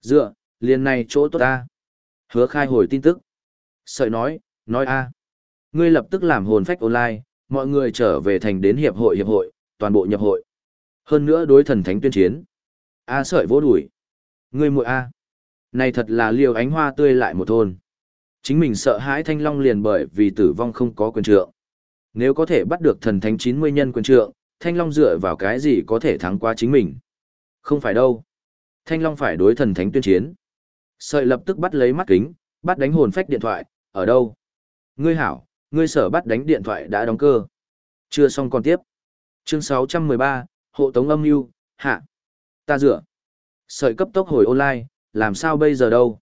Dựa, liền này chỗ tốt ta. Hứa khai hồi tin tức. Sợi nói, nói a Ngươi lập tức làm hồn phách online, mọi người trở về thành đến hiệp hội hiệp hội, toàn bộ nhập hội. Hơn nữa đối thần thánh tuyên chiến. A sợi vỗ đuổi. Ngươi muội a. Này thật là liều ánh hoa tươi lại một thôn. Chính mình sợ hãi thanh long liền bởi vì tử vong không có quyền trượng. Nếu có thể bắt được thần thánh 90 nhân quyền trượng, thanh long dựa vào cái gì có thể thắng qua chính mình. Không phải đâu. Thanh long phải đối thần thánh tuyên chiến. Sợi lập tức bắt lấy mắt kính, bắt đánh hồn phách điện thoại, ở đâu? Ngươi hảo, ngươi sở bắt đánh điện thoại đã đóng cơ. Chưa xong còn tiếp. Chương 613, hộ tống âm mưu hạ. Ta dựa. Sợi cấp tốc hồi online, làm sao bây giờ đâu?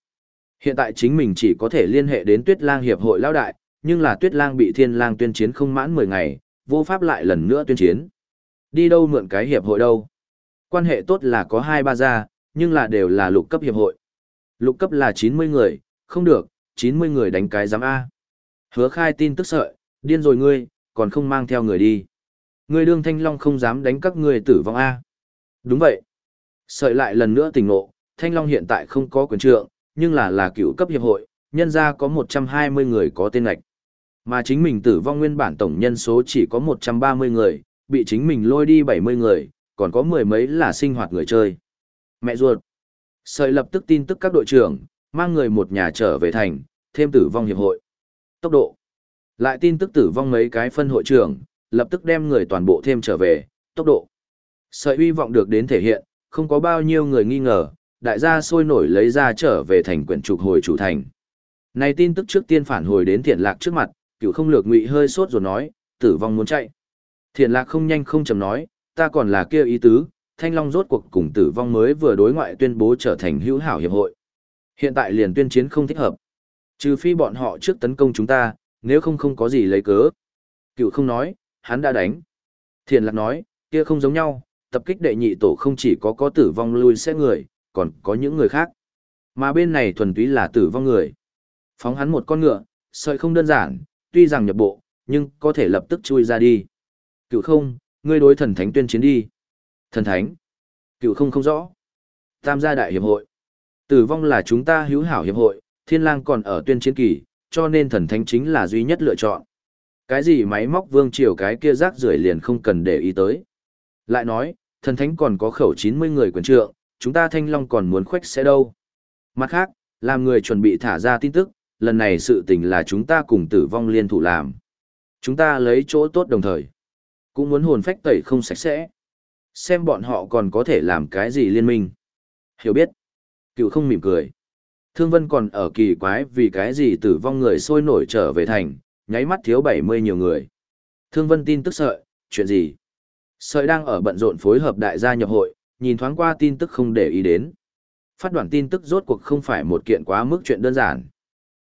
Hiện tại chính mình chỉ có thể liên hệ đến Tuyết Lang Hiệp hội lão đại, nhưng là Tuyết Lang bị Thiên Lang tuyên chiến không mãn 10 ngày, vô pháp lại lần nữa tuyên chiến. Đi đâu mượn cái hiệp hội đâu? Quan hệ tốt là có hai ba gia, nhưng là đều là lục cấp hiệp hội. Lục cấp là 90 người, không được, 90 người đánh cái giám A. Hứa khai tin tức sợi, điên rồi ngươi, còn không mang theo người đi. Ngươi đương thanh long không dám đánh các ngươi tử vong A. Đúng vậy. Sợi lại lần nữa tỉnh ngộ, thanh long hiện tại không có quyền trượng, nhưng là là cựu cấp hiệp hội, nhân ra có 120 người có tên lạch. Mà chính mình tử vong nguyên bản tổng nhân số chỉ có 130 người, bị chính mình lôi đi 70 người, còn có mười mấy là sinh hoạt người chơi. Mẹ ruột. Sợi lập tức tin tức các đội trưởng, mang người một nhà trở về thành, thêm tử vong hiệp hội. Tốc độ. Lại tin tức tử vong mấy cái phân hội trưởng, lập tức đem người toàn bộ thêm trở về, tốc độ. Sợi hy vọng được đến thể hiện, không có bao nhiêu người nghi ngờ, đại gia sôi nổi lấy ra trở về thành quyển trục hồi chủ thành. Này tin tức trước tiên phản hồi đến thiện lạc trước mặt, cựu không lược ngụy hơi sốt rồi nói, tử vong muốn chạy. Thiện lạc không nhanh không chầm nói, ta còn là kia ý tứ, thanh long rốt cuộc cùng tử vong mới vừa đối ngoại tuyên bố trở thành hữu hảo hiệp hội. Hiện tại liền tuyên chiến không thích hợp. Trừ phi bọn họ trước tấn công chúng ta, nếu không không có gì lấy cớ. Cựu không nói, hắn đã đánh. Thiện lạc nói, kia không giống nhau, tập kích đệ nhị tổ không chỉ có có tử vong lui sẽ người, còn có những người khác. Mà bên này thuần túy là tử vong người. Phóng hắn một con ngựa, sợi không đơn giản, tuy rằng nhập bộ, nhưng có thể lập tức chui ra đi. Cựu không, ngươi đối thần thánh tuyên chiến đi. Thần thánh. Cựu không không rõ. Tam gia đại hiệp hội. Tử vong là chúng ta hữu hảo hiệp hội, thiên lang còn ở tuyên chiến kỳ, cho nên thần thánh chính là duy nhất lựa chọn. Cái gì máy móc vương triều cái kia rác rưởi liền không cần để ý tới. Lại nói, thần thánh còn có khẩu 90 người quyền trượng, chúng ta thanh long còn muốn khoách sẽ đâu. Mặt khác, làm người chuẩn bị thả ra tin tức, lần này sự tình là chúng ta cùng tử vong liên thủ làm. Chúng ta lấy chỗ tốt đồng thời. Cũng muốn hồn phách tẩy không sạch sẽ. Xem bọn họ còn có thể làm cái gì liên minh. Hiểu biết. Cựu không mỉm cười. Thương Vân còn ở kỳ quái vì cái gì tử vong người sôi nổi trở về thành, nháy mắt thiếu 70 nhiều người. Thương Vân tin tức sợi, chuyện gì? Sợi đang ở bận rộn phối hợp đại gia nhập hội, nhìn thoáng qua tin tức không để ý đến. Phát đoạn tin tức rốt cuộc không phải một kiện quá mức chuyện đơn giản.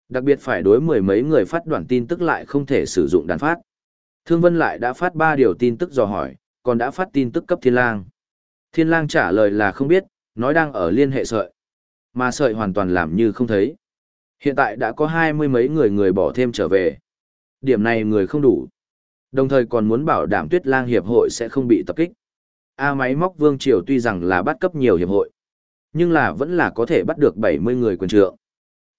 Đặc biệt phải đối mười mấy người phát đoạn tin tức lại không thể sử dụng đàn phát. Thương Vân lại đã phát ba điều tin tức dò hỏi, còn đã phát tin tức cấp Thiên Lang. Thiên Lang trả lời là không biết, nói đang ở liên hệ sợi. Mà sợi hoàn toàn làm như không thấy. Hiện tại đã có hai mươi mấy người người bỏ thêm trở về. Điểm này người không đủ. Đồng thời còn muốn bảo đảm Tuyết Lang Hiệp hội sẽ không bị tập kích. A máy móc Vương Triều tuy rằng là bắt cấp nhiều hiệp hội, nhưng là vẫn là có thể bắt được 70 người quyền trượng.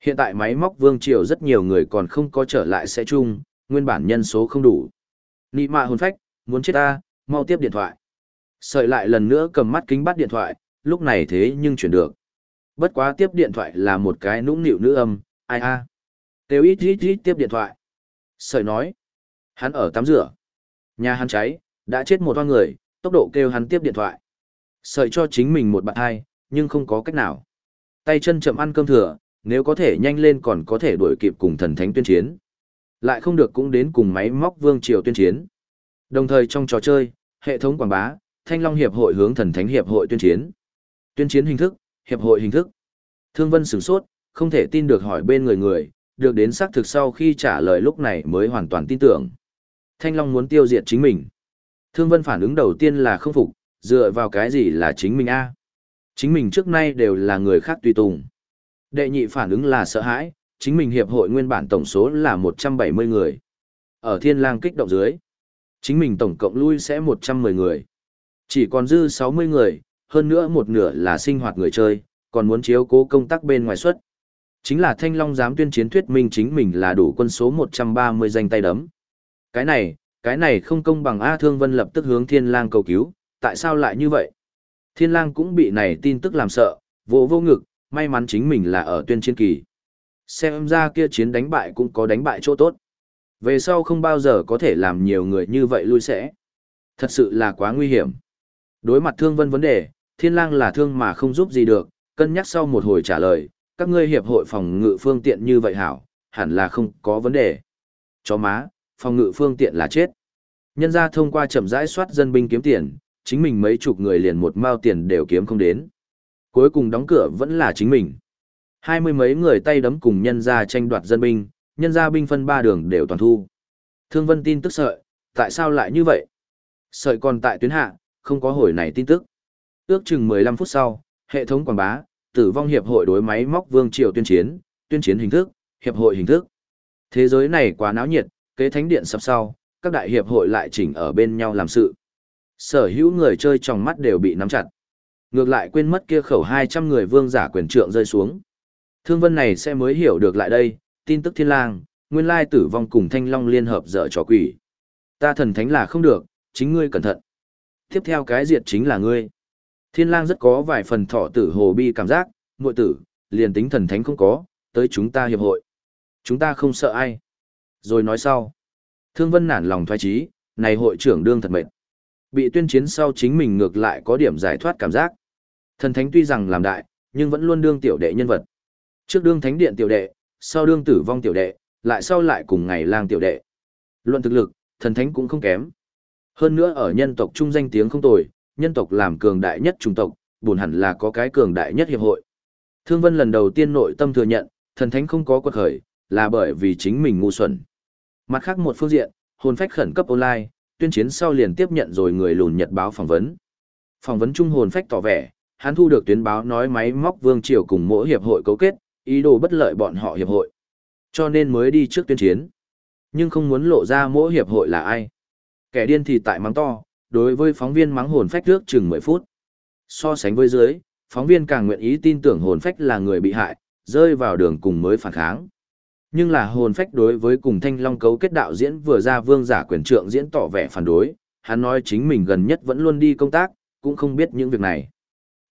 Hiện tại máy móc Vương Triều rất nhiều người còn không có trở lại sẽ chung, nguyên bản nhân số không đủ. Nị mạ hồn phách, muốn chết ta, mau tiếp điện thoại. Sợi lại lần nữa cầm mắt kính bắt điện thoại, lúc này thế nhưng chuyển được. Bất quá tiếp điện thoại là một cái nũng nịu nữ âm, ai a. À. Ít ít ít tiếp điện thoại. Sợi nói, hắn ở tắm rửa. Nhà hắn cháy, đã chết một toa người, tốc độ kêu hắn tiếp điện thoại. Sợi cho chính mình một bạn hai, nhưng không có cách nào. Tay chân chậm ăn cơm thừa, nếu có thể nhanh lên còn có thể đuổi kịp cùng thần thánh tuyên chiến. Lại không được cũng đến cùng máy móc vương triều tuyên chiến. Đồng thời trong trò chơi, hệ thống quảng bá, Thanh Long Hiệp hội hướng thần thánh hiệp hội tuyên chiến. Tuyên chiến hình thức, hiệp hội hình thức. Thương Vân sửng sốt, không thể tin được hỏi bên người người, được đến xác thực sau khi trả lời lúc này mới hoàn toàn tin tưởng. Thanh Long muốn tiêu diệt chính mình. Thương Vân phản ứng đầu tiên là không phục, dựa vào cái gì là chính mình a? Chính mình trước nay đều là người khác tùy tùng. Đệ nhị phản ứng là sợ hãi, chính mình hiệp hội nguyên bản tổng số là 170 người. Ở thiên lang kích động dưới, chính mình tổng cộng lui sẽ 110 người. Chỉ còn dư 60 người, hơn nữa một nửa là sinh hoạt người chơi, còn muốn chiếu cố công tác bên ngoài xuất. Chính là Thanh Long dám tuyên chiến thuyết minh chính mình là đủ quân số 130 danh tay đấm. Cái này, cái này không công bằng A Thương Vân lập tức hướng Thiên Lang cầu cứu, tại sao lại như vậy? Thiên Lang cũng bị này tin tức làm sợ, vô vô ngực, may mắn chính mình là ở tuyên chiến kỳ. Xem ra kia chiến đánh bại cũng có đánh bại chỗ tốt. Về sau không bao giờ có thể làm nhiều người như vậy lui sẽ. Thật sự là quá nguy hiểm. Đối mặt Thương Vân vấn đề, Thiên Lang là thương mà không giúp gì được, cân nhắc sau một hồi trả lời, các ngươi hiệp hội phòng ngự phương tiện như vậy hảo, hẳn là không có vấn đề. Chó má, phòng ngự phương tiện là chết. Nhân ra thông qua chậm rãi soát dân binh kiếm tiền, chính mình mấy chục người liền một mao tiền đều kiếm không đến. Cuối cùng đóng cửa vẫn là chính mình. Hai mươi mấy người tay đấm cùng nhân ra tranh đoạt dân binh, nhân gia binh phân ba đường đều toàn thu. Thương Vân tin tức sợi, tại sao lại như vậy? Sợi còn tại tuyến hạ, không có hồi này tin tức. Ước chừng 15 phút sau, hệ thống quảng bá, tử vong hiệp hội đối máy móc vương triều tuyên chiến, tuyên chiến hình thức, hiệp hội hình thức. Thế giới này quá náo nhiệt, kế thánh điện sắp sau, các đại hiệp hội lại chỉnh ở bên nhau làm sự. Sở hữu người chơi trong mắt đều bị nắm chặt. Ngược lại quên mất kia khẩu 200 người vương giả quyền trượng rơi xuống. Thương vân này sẽ mới hiểu được lại đây, tin tức thiên lang, nguyên lai tử vong cùng thanh long liên hợp dở trò quỷ. Ta thần thánh là không được, chính ngươi cẩn thận. Tiếp theo cái diệt chính là ngươi. Thiên lang rất có vài phần thọ tử hồ bi cảm giác, muội tử, liền tính thần thánh không có, tới chúng ta hiệp hội. Chúng ta không sợ ai. Rồi nói sau. Thương vân nản lòng thoái trí, này hội trưởng đương thật mệt. Bị tuyên chiến sau chính mình ngược lại có điểm giải thoát cảm giác. Thần thánh tuy rằng làm đại, nhưng vẫn luôn đương tiểu đệ nhân vật. Trước đương thánh điện tiểu đệ, sau đương tử vong tiểu đệ, lại sau lại cùng ngày lang tiểu đệ. Luận thực lực, thần thánh cũng không kém. Hơn nữa ở nhân tộc trung danh tiếng không tồi, nhân tộc làm cường đại nhất chủng tộc, buồn hẳn là có cái cường đại nhất hiệp hội. Thương Vân lần đầu tiên nội tâm thừa nhận, thần thánh không có quật khởi, là bởi vì chính mình ngu xuẩn. Mặt khác một phương diện, hồn phách khẩn cấp online, tuyên chiến sau liền tiếp nhận rồi người lùn nhật báo phỏng vấn. Phỏng vấn trung hồn phách tỏ vẻ, hắn thu được tuyến báo nói máy móc vương triều cùng mỗi hiệp hội cấu kết, ý đồ bất lợi bọn họ hiệp hội. Cho nên mới đi trước tuyên chiến. Nhưng không muốn lộ ra mỗi hiệp hội là ai. Kẻ điên thì tại mắng to, đối với phóng viên mắng hồn phách trước chừng 10 phút. So sánh với dưới, phóng viên càng nguyện ý tin tưởng hồn phách là người bị hại, rơi vào đường cùng mới phản kháng. Nhưng là hồn phách đối với cùng thanh long cấu kết đạo diễn vừa ra vương giả quyền trượng diễn tỏ vẻ phản đối, hắn nói chính mình gần nhất vẫn luôn đi công tác, cũng không biết những việc này.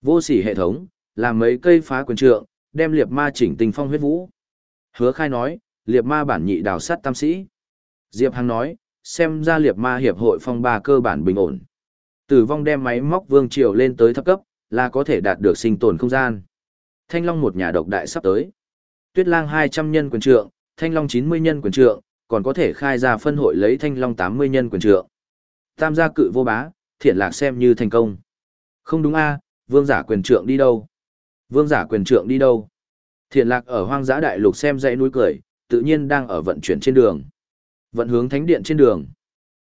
Vô sỉ hệ thống, làm mấy cây phá quyền trượng, đem liệt ma chỉnh tình phong huyết vũ. Hứa khai nói, liệt ma bản nhị đào sát tam sĩ. Diệp Hằng nói, xem ra liệt ma hiệp hội phong ba cơ bản bình ổn. Tử vong đem máy móc vương triều lên tới thấp cấp, là có thể đạt được sinh tồn không gian. Thanh Long một nhà độc đại sắp tới. Tuyết Lang 200 nhân quyền trượng, Thanh Long 90 nhân quyền trượng, còn có thể khai ra phân hội lấy Thanh Long 80 nhân quyền trượng. Tam gia cự vô bá, thiện lạc xem như thành công. Không đúng a, vương giả quyền trượng đi đâu? Vương giả quyền trượng đi đâu? Thiện lạc ở hoang dã đại lục xem dãy núi cười, tự nhiên đang ở vận chuyển trên đường. Vận hướng thánh điện trên đường.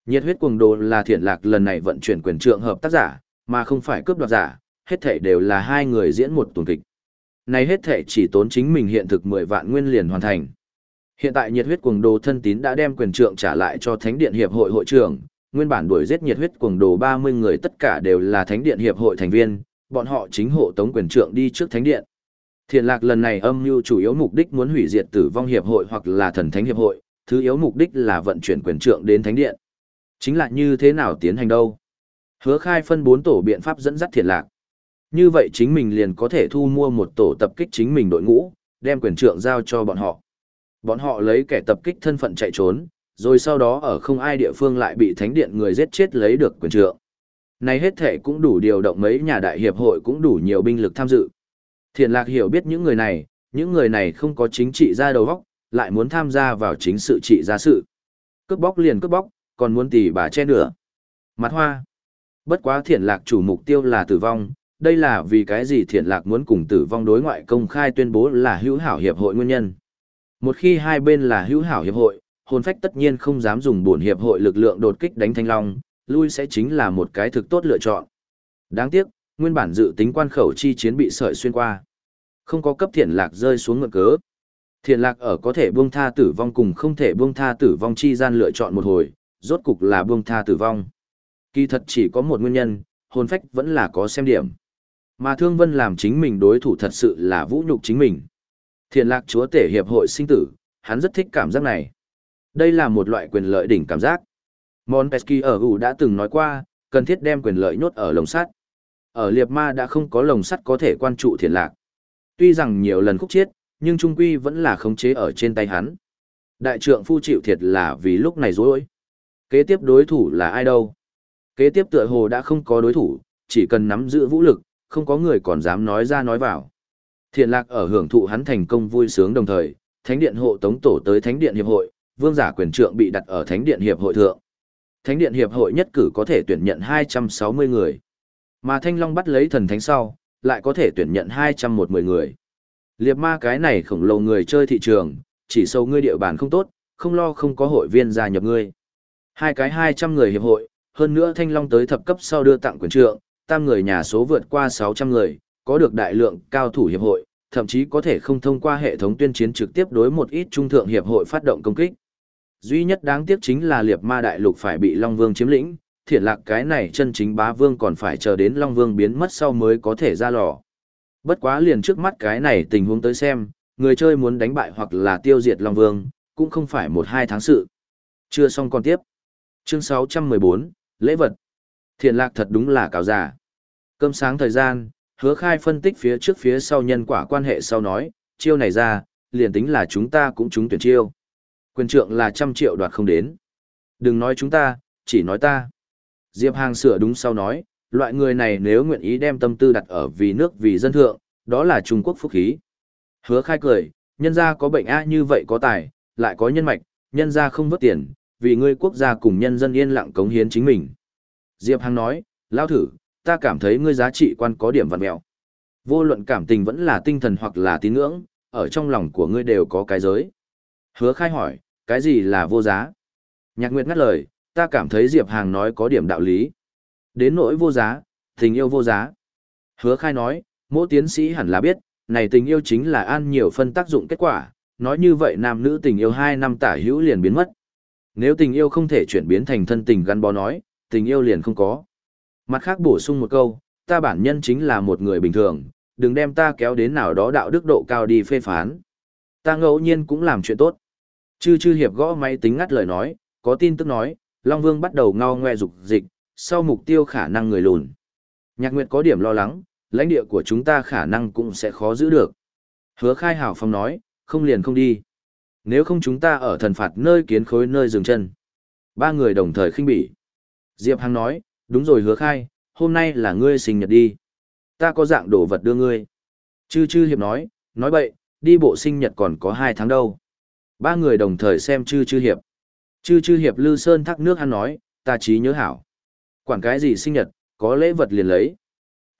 Nhiệt huyết cuồng đồ là thiện lạc lần này vận chuyển quyền trượng hợp tác giả, mà không phải cướp đoạt giả, hết thể đều là hai người diễn một tuần kịch. Này hết thể chỉ tốn chính mình hiện thực 10 vạn nguyên liền hoàn thành. Hiện tại nhiệt huyết cuồng đồ thân tín đã đem quyền trượng trả lại cho Thánh điện hiệp hội hội trưởng, nguyên bản đuổi giết nhiệt huyết cuồng đồ 30 người tất cả đều là Thánh điện hiệp hội thành viên, bọn họ chính hộ tống quyền trượng đi trước Thánh điện. Thiền lạc lần này âm mưu chủ yếu mục đích muốn hủy diệt tử vong hiệp hội hoặc là thần thánh hiệp hội, thứ yếu mục đích là vận chuyển quyền trượng đến thánh điện. Chính là như thế nào tiến hành đâu? Hứa khai phân bốn tổ biện pháp dẫn dắt thiền lạc. Như vậy chính mình liền có thể thu mua một tổ tập kích chính mình đội ngũ, đem quyền trượng giao cho bọn họ. Bọn họ lấy kẻ tập kích thân phận chạy trốn, rồi sau đó ở không ai địa phương lại bị thánh điện người giết chết lấy được quyền trượng. Này hết thể cũng đủ điều động mấy nhà đại hiệp hội cũng đủ nhiều binh lực tham dự. Thiện lạc hiểu biết những người này, những người này không có chính trị ra đầu góc, lại muốn tham gia vào chính sự trị ra sự. Cướp bóc liền cướp bóc, còn muốn tỷ bà che nửa. Mặt hoa. Bất quá thiện lạc chủ mục tiêu là tử vong, đây là vì cái gì thiện lạc muốn cùng tử vong đối ngoại công khai tuyên bố là hữu hảo hiệp hội nguyên nhân. Một khi hai bên là hữu hảo hiệp hội, hồn phách tất nhiên không dám dùng bổn hiệp hội lực lượng đột kích đánh thanh long, lui sẽ chính là một cái thực tốt lựa chọn. Đáng tiếc, nguyên bản dự tính quan khẩu chi chiến bị sợi xuyên qua. Không có cấp thiện lạc rơi xuống ngựa cớ. Thiện lạc ở có thể buông tha tử vong cùng không thể buông tha tử vong chi gian lựa chọn một hồi, rốt cục là buông tha tử vong. Kỳ thật chỉ có một nguyên nhân, hồn phách vẫn là có xem điểm. Mà Thương Vân làm chính mình đối thủ thật sự là vũ nhục chính mình. Thiện lạc chúa tể hiệp hội sinh tử, hắn rất thích cảm giác này. Đây là một loại quyền lợi đỉnh cảm giác. Montesquieu ở ủ đã từng nói qua, cần thiết đem quyền lợi nhốt ở lồng sắt. Ở liệp ma đã không có lồng sắt có thể quan trụ thiền lạc. Tuy rằng nhiều lần khúc chết, nhưng trung quy vẫn là khống chế ở trên tay hắn. Đại trượng phu chịu thiệt là vì lúc này dối. Kế tiếp đối thủ là ai đâu? Kế tiếp tựa hồ đã không có đối thủ, chỉ cần nắm giữ vũ lực, không có người còn dám nói ra nói vào. Thiện lạc ở hưởng thụ hắn thành công vui sướng đồng thời, thánh điện hộ tống tổ tới thánh điện hiệp hội, vương giả quyền trượng bị đặt ở thánh điện hiệp hội thượng. Thánh điện hiệp hội nhất cử có thể tuyển nhận 260 người. Mà Thanh Long bắt lấy thần thánh sau, lại có thể tuyển nhận 210 người. Liệp ma cái này khổng lồ người chơi thị trường, chỉ sâu ngươi địa bàn không tốt, không lo không có hội viên gia nhập ngươi. Hai cái 200 người hiệp hội, hơn nữa Thanh Long tới thập cấp sau đưa tặng quyền trượng, tam người nhà số vượt qua 600 người, có được đại lượng cao thủ hiệp hội, thậm chí có thể không thông qua hệ thống tuyên chiến trực tiếp đối một ít trung thượng hiệp hội phát động công kích. Duy nhất đáng tiếc chính là liệt ma đại lục phải bị Long Vương chiếm lĩnh, thiện lạc cái này chân chính bá vương còn phải chờ đến Long Vương biến mất sau mới có thể ra lò. Bất quá liền trước mắt cái này tình huống tới xem, người chơi muốn đánh bại hoặc là tiêu diệt Long Vương, cũng không phải một hai tháng sự. Chưa xong còn tiếp. Chương 614, lễ vật. Thiện lạc thật đúng là cáo giả. Cơm sáng thời gian, hứa khai phân tích phía trước phía sau nhân quả quan hệ sau nói, chiêu này ra, liền tính là chúng ta cũng trúng tuyển chiêu. Quyền trượng là trăm triệu đoạt không đến. Đừng nói chúng ta, chỉ nói ta. Diệp Hàng sửa đúng sau nói, loại người này nếu nguyện ý đem tâm tư đặt ở vì nước vì dân thượng, đó là Trung Quốc phúc khí. Hứa khai cười, nhân gia có bệnh A như vậy có tài, lại có nhân mạch, nhân gia không vất tiền, vì ngươi quốc gia cùng nhân dân yên lặng cống hiến chính mình. Diệp Hằng nói, lao thử, ta cảm thấy ngươi giá trị quan có điểm vặn mẹo. Vô luận cảm tình vẫn là tinh thần hoặc là tín ngưỡng, ở trong lòng của ngươi đều có cái giới. Hứa khai hỏi, cái gì là vô giá? Nhạc Nguyệt ngắt lời, ta cảm thấy Diệp Hàng nói có điểm đạo lý. Đến nỗi vô giá, tình yêu vô giá. Hứa khai nói, mỗi tiến sĩ hẳn là biết, này tình yêu chính là an nhiều phân tác dụng kết quả, nói như vậy nam nữ tình yêu 2 năm tả hữu liền biến mất. Nếu tình yêu không thể chuyển biến thành thân tình gắn bó nói, tình yêu liền không có. Mặt khác bổ sung một câu, ta bản nhân chính là một người bình thường, đừng đem ta kéo đến nào đó đạo đức độ cao đi phê phán. Ta ngẫu nhiên cũng làm chuyện tốt. Chư chư hiệp gõ máy tính ngắt lời nói, có tin tức nói, Long Vương bắt đầu ngao ngoe dục dịch, sau mục tiêu khả năng người lùn. Nhạc Nguyệt có điểm lo lắng, lãnh địa của chúng ta khả năng cũng sẽ khó giữ được. Hứa khai hảo phong nói, không liền không đi. Nếu không chúng ta ở thần phạt nơi kiến khối nơi dừng chân. Ba người đồng thời khinh bỉ. Diệp Hằng nói, đúng rồi hứa khai, hôm nay là ngươi sinh nhật đi. Ta có dạng đồ vật đưa ngươi. Chư chư hiệp nói, nói bậy, đi bộ sinh nhật còn có hai tháng đâu. Ba người đồng thời xem chư chư hiệp. Chư chư hiệp Lư Sơn thác nước hắn nói, ta trí nhớ hảo. Quản cái gì sinh nhật, có lễ vật liền lấy.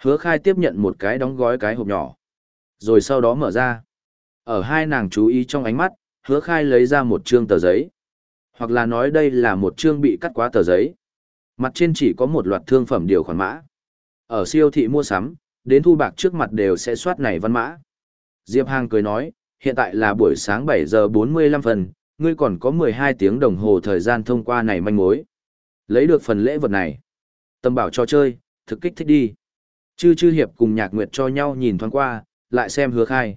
Hứa khai tiếp nhận một cái đóng gói cái hộp nhỏ. Rồi sau đó mở ra. Ở hai nàng chú ý trong ánh mắt, hứa khai lấy ra một chương tờ giấy. Hoặc là nói đây là một chương bị cắt quá tờ giấy. Mặt trên chỉ có một loạt thương phẩm điều khoản mã. Ở siêu thị mua sắm, đến thu bạc trước mặt đều sẽ soát này văn mã. Diệp Hàng cười nói, hiện tại là buổi sáng 7 giờ 45 phần, ngươi còn có 12 tiếng đồng hồ thời gian thông qua này manh mối. Lấy được phần lễ vật này. Tâm bảo cho chơi, thực kích thích đi. Chư chư hiệp cùng nhạc nguyệt cho nhau nhìn thoáng qua, lại xem hứa khai.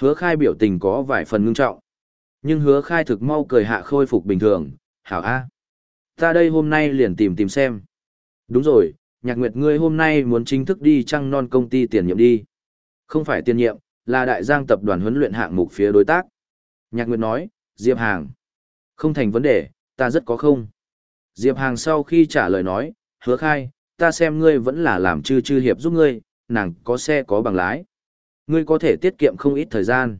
Hứa khai biểu tình có vài phần ngưng trọng. Nhưng hứa khai thực mau cười hạ khôi phục bình thường, hảo A. Ta đây hôm nay liền tìm tìm xem. Đúng rồi, nhạc nguyệt ngươi hôm nay muốn chính thức đi trăng non công ty tiền nhiệm đi. Không phải tiền nhiệm, là đại giang tập đoàn huấn luyện hạng mục phía đối tác. Nhạc nguyệt nói, Diệp Hàng. Không thành vấn đề, ta rất có không. Diệp Hàng sau khi trả lời nói, hứa khai, ta xem ngươi vẫn là làm chư chư hiệp giúp ngươi, nàng có xe có bằng lái. Ngươi có thể tiết kiệm không ít thời gian.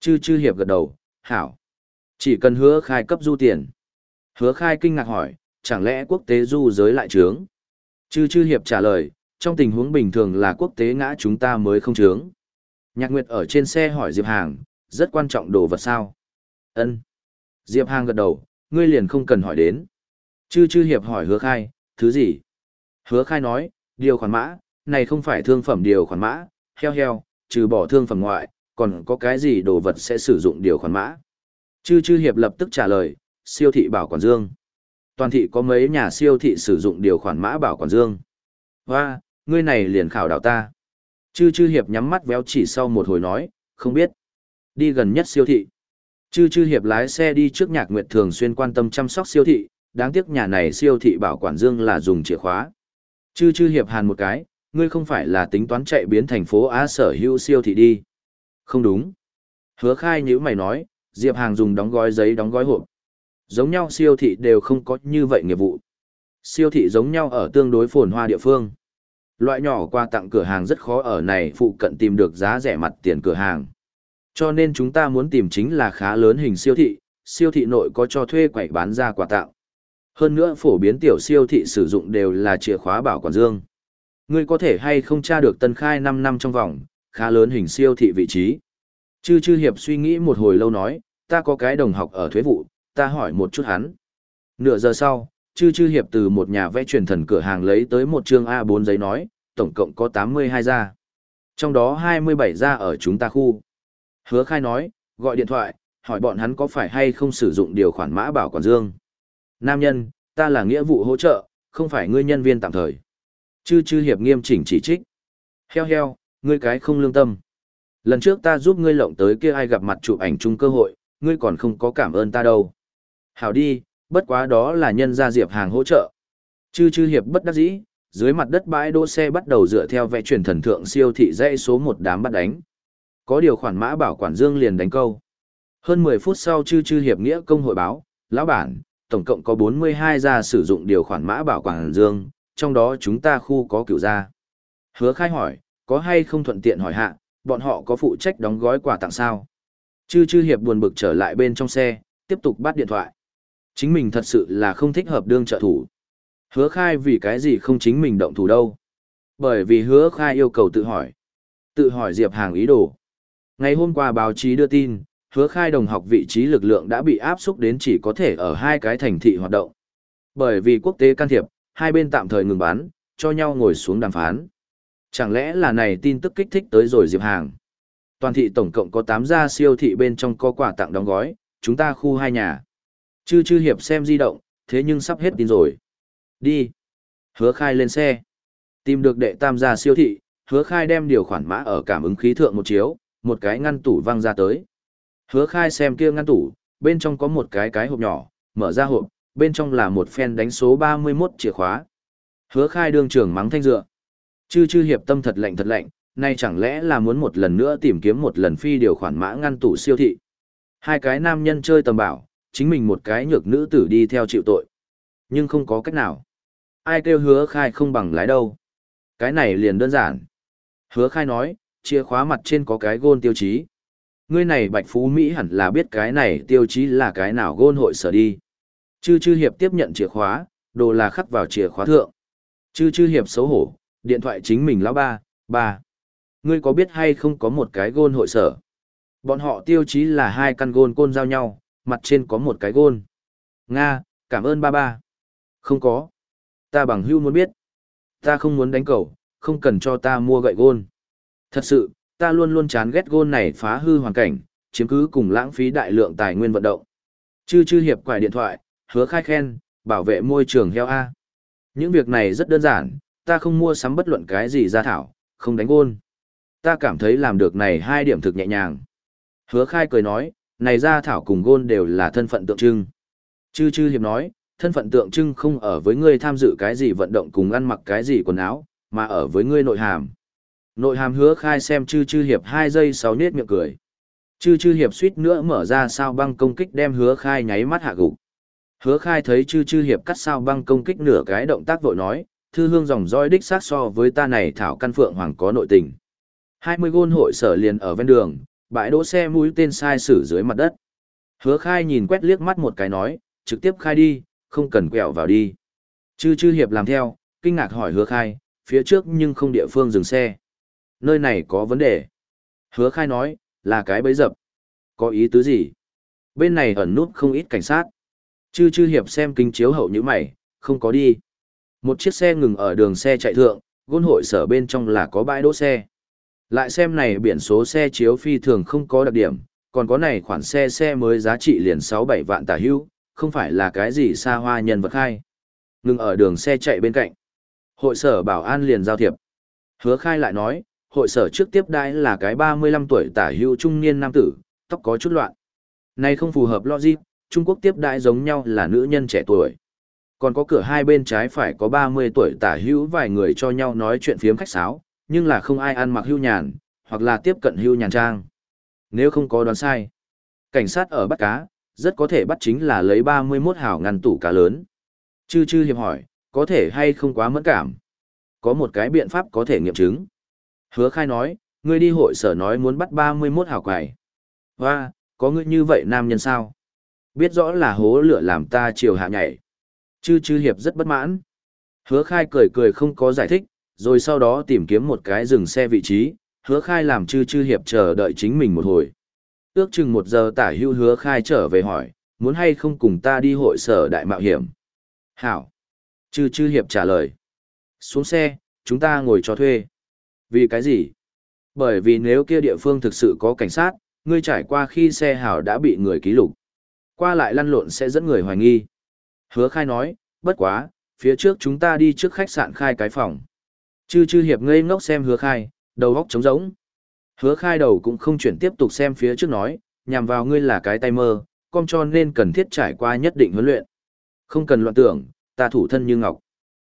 Chư chư hiệp gật đầu, hảo. Chỉ cần hứa khai cấp du tiền. Hứa khai kinh ngạc hỏi, chẳng lẽ quốc tế du giới lại trướng? Chư chư hiệp trả lời, trong tình huống bình thường là quốc tế ngã chúng ta mới không trướng. Nhạc Nguyệt ở trên xe hỏi Diệp Hàng, rất quan trọng đồ vật sao? Ân. Diệp Hàng gật đầu, ngươi liền không cần hỏi đến. Chư chư hiệp hỏi hứa khai, thứ gì? Hứa khai nói, điều khoản mã, này không phải thương phẩm điều khoản mã, heo heo, trừ bỏ thương phẩm ngoại, còn có cái gì đồ vật sẽ sử dụng điều khoản mã? Chư chư hiệp lập tức trả lời, siêu thị bảo quản dương. Toàn thị có mấy nhà siêu thị sử dụng điều khoản mã bảo quản dương. Hoa, ngươi này liền khảo đảo ta. Chư chư hiệp nhắm mắt véo chỉ sau một hồi nói, không biết. Đi gần nhất siêu thị. Chư chư hiệp lái xe đi trước nhạc nguyệt thường xuyên quan tâm chăm sóc siêu thị, đáng tiếc nhà này siêu thị bảo quản dương là dùng chìa khóa. Chư chư hiệp hàn một cái, ngươi không phải là tính toán chạy biến thành phố Á sở hữu siêu thị đi. Không đúng. Hứa khai như mày nói, Diệp Hàng dùng đóng gói giấy đóng gói hộp. Giống nhau siêu thị đều không có như vậy nghiệp vụ. Siêu thị giống nhau ở tương đối phồn hoa địa phương. Loại nhỏ qua tặng cửa hàng rất khó ở này phụ cận tìm được giá rẻ mặt tiền cửa hàng. Cho nên chúng ta muốn tìm chính là khá lớn hình siêu thị, siêu thị nội có cho thuê quẩy bán ra quà tặng. Hơn nữa phổ biến tiểu siêu thị sử dụng đều là chìa khóa bảo quản dương. Ngươi có thể hay không tra được tân khai 5 năm trong vòng, khá lớn hình siêu thị vị trí. Chư chư hiệp suy nghĩ một hồi lâu nói, ta có cái đồng học ở thuế vụ, ta hỏi một chút hắn. Nửa giờ sau, chư chư hiệp từ một nhà vẽ truyền thần cửa hàng lấy tới một chương A4 giấy nói, tổng cộng có 82 gia. Trong đó 27 gia ở chúng ta khu. Hứa khai nói, gọi điện thoại, hỏi bọn hắn có phải hay không sử dụng điều khoản mã bảo quản dương. Nam nhân, ta là nghĩa vụ hỗ trợ, không phải ngươi nhân viên tạm thời. Chư chư hiệp nghiêm chỉnh chỉ trích. Heo heo, ngươi cái không lương tâm. Lần trước ta giúp ngươi lộng tới kia ai gặp mặt chụp ảnh chung cơ hội, ngươi còn không có cảm ơn ta đâu. Hảo đi, bất quá đó là nhân gia diệp hàng hỗ trợ. Chư chư hiệp bất đắc dĩ, dưới mặt đất bãi đỗ xe bắt đầu dựa theo vẽ truyền thần thượng siêu thị dãy số một đám bắt đánh. Có điều khoản mã bảo quản dương liền đánh câu. Hơn 10 phút sau chư chư hiệp nghĩa công hội báo, lão bản, tổng cộng có 42 gia sử dụng điều khoản mã bảo quản dương, trong đó chúng ta khu có cửu gia. Hứa khai hỏi, có hay không thuận tiện hỏi hạ, bọn họ có phụ trách đóng gói quà tặng sao? Chư chư hiệp buồn bực trở lại bên trong xe, tiếp tục bắt điện thoại. Chính mình thật sự là không thích hợp đương trợ thủ. Hứa khai vì cái gì không chính mình động thủ đâu. Bởi vì hứa khai yêu cầu tự hỏi. Tự hỏi Diệp Hàng ý đồ. Ngày hôm qua báo chí đưa tin, hứa khai đồng học vị trí lực lượng đã bị áp xúc đến chỉ có thể ở hai cái thành thị hoạt động. Bởi vì quốc tế can thiệp, hai bên tạm thời ngừng bán, cho nhau ngồi xuống đàm phán. Chẳng lẽ là này tin tức kích thích tới rồi Diệp Hàng? Toàn thị tổng cộng có 8 gia siêu thị bên trong có quà tặng đóng gói, chúng ta khu hai nhà. Chư chư hiệp xem di động, thế nhưng sắp hết tin rồi. Đi. Hứa khai lên xe. Tìm được đệ tam gia siêu thị, hứa khai đem điều khoản mã ở cảm ứng khí thượng một chiếu, một cái ngăn tủ văng ra tới. Hứa khai xem kia ngăn tủ, bên trong có một cái cái hộp nhỏ, mở ra hộp, bên trong là một phen đánh số 31 chìa khóa. Hứa khai đương trưởng mắng thanh dựa. Chư chư hiệp tâm thật lạnh thật lạnh, nay chẳng lẽ là muốn một lần nữa tìm kiếm một lần phi điều khoản mã ngăn tủ siêu thị. Hai cái nam nhân chơi tầm bảo, chính mình một cái nhược nữ tử đi theo chịu tội. Nhưng không có cách nào. Ai kêu hứa khai không bằng lái đâu. Cái này liền đơn giản. Hứa khai nói, chìa khóa mặt trên có cái gôn tiêu chí. Ngươi này bạch phú Mỹ hẳn là biết cái này tiêu chí là cái nào gôn hội sở đi. Chư chư hiệp tiếp nhận chìa khóa, đồ là khắc vào chìa khóa thượng. Chư chư hiệp xấu hổ, điện thoại chính mình lão ba, ba. Ngươi có biết hay không có một cái gôn hội sở? Bọn họ tiêu chí là hai căn gôn côn giao nhau, mặt trên có một cái gôn. Nga, cảm ơn ba ba. Không có. Ta bằng hưu muốn biết. Ta không muốn đánh cầu, không cần cho ta mua gậy gôn. Thật sự, ta luôn luôn chán ghét gôn này phá hư hoàn cảnh, chiếm cứ cùng lãng phí đại lượng tài nguyên vận động. Chư chư hiệp quải điện thoại, hứa khai khen, bảo vệ môi trường heo A. Những việc này rất đơn giản, ta không mua sắm bất luận cái gì ra thảo, không đánh gôn. Ta cảm thấy làm được này hai điểm thực nhẹ nhàng. Hứa khai cười nói, này ra thảo cùng gôn đều là thân phận tượng trưng. Chư chư hiệp nói, thân phận tượng trưng không ở với ngươi tham dự cái gì vận động cùng ăn mặc cái gì quần áo, mà ở với ngươi nội hàm. Nội hàm hứa khai xem chư chư hiệp hai giây sau nết miệng cười. Chư chư hiệp suýt nữa mở ra sao băng công kích đem hứa khai nháy mắt hạ gục. Hứa khai thấy chư chư hiệp cắt sao băng công kích nửa cái động tác vội nói, thư hương dòng roi đích sát so với ta này thảo căn phượng hoàng có nội tình. 20 gôn hội sở liền ở ven đường, bãi đỗ xe mũi tên sai sử dưới mặt đất. Hứa khai nhìn quét liếc mắt một cái nói, trực tiếp khai đi, không cần quẹo vào đi. Chư chư hiệp làm theo, kinh ngạc hỏi hứa khai, phía trước nhưng không địa phương dừng xe. Nơi này có vấn đề. Hứa khai nói, là cái bấy dập. Có ý tứ gì? Bên này ẩn nút không ít cảnh sát. Chư chư hiệp xem kinh chiếu hậu như mày, không có đi. Một chiếc xe ngừng ở đường xe chạy thượng, gôn hội sở bên trong là có bãi đỗ xe. Lại xem này biển số xe chiếu phi thường không có đặc điểm, còn có này khoản xe xe mới giá trị liền 6-7 vạn tả hữu, không phải là cái gì xa hoa nhân vật khai. Ngừng ở đường xe chạy bên cạnh. Hội sở bảo an liền giao thiệp. Hứa khai lại nói, hội sở trước tiếp đãi là cái 35 tuổi tả hữu trung niên nam tử, tóc có chút loạn. Này không phù hợp logic, Trung Quốc tiếp đãi giống nhau là nữ nhân trẻ tuổi. Còn có cửa hai bên trái phải có 30 tuổi tả hữu vài người cho nhau nói chuyện phiếm khách sáo, nhưng là không ai ăn mặc hưu nhàn, hoặc là tiếp cận hưu nhàn trang. Nếu không có đoán sai, cảnh sát ở bắt cá, rất có thể bắt chính là lấy 31 hào ngăn tủ cá lớn. Chư chư hiệp hỏi, có thể hay không quá mẫn cảm? Có một cái biện pháp có thể nghiệm chứng. Hứa khai nói, ngươi đi hội sở nói muốn bắt 31 hào quài. Hoa, có ngươi như vậy nam nhân sao? Biết rõ là hố lửa làm ta chiều hạ nhảy. Chư chư hiệp rất bất mãn. Hứa khai cười cười không có giải thích, rồi sau đó tìm kiếm một cái dừng xe vị trí, hứa khai làm chư chư hiệp chờ đợi chính mình một hồi. Ước chừng một giờ tả hưu hứa khai trở về hỏi, muốn hay không cùng ta đi hội sở đại mạo hiểm. Hảo. Chư chư hiệp trả lời. Xuống xe, chúng ta ngồi cho thuê. Vì cái gì? Bởi vì nếu kia địa phương thực sự có cảnh sát, ngươi trải qua khi xe hảo đã bị người ký lục. Qua lại lăn lộn sẽ dẫn người hoài nghi. Hứa khai nói, bất quá, phía trước chúng ta đi trước khách sạn khai cái phòng. Chư chư hiệp ngây ngốc xem hứa khai, đầu góc trống rỗng. Hứa khai đầu cũng không chuyển tiếp tục xem phía trước nói, nhằm vào ngươi là cái tay mơ, con cho nên cần thiết trải qua nhất định huấn luyện. Không cần loạn tưởng, ta thủ thân như ngọc.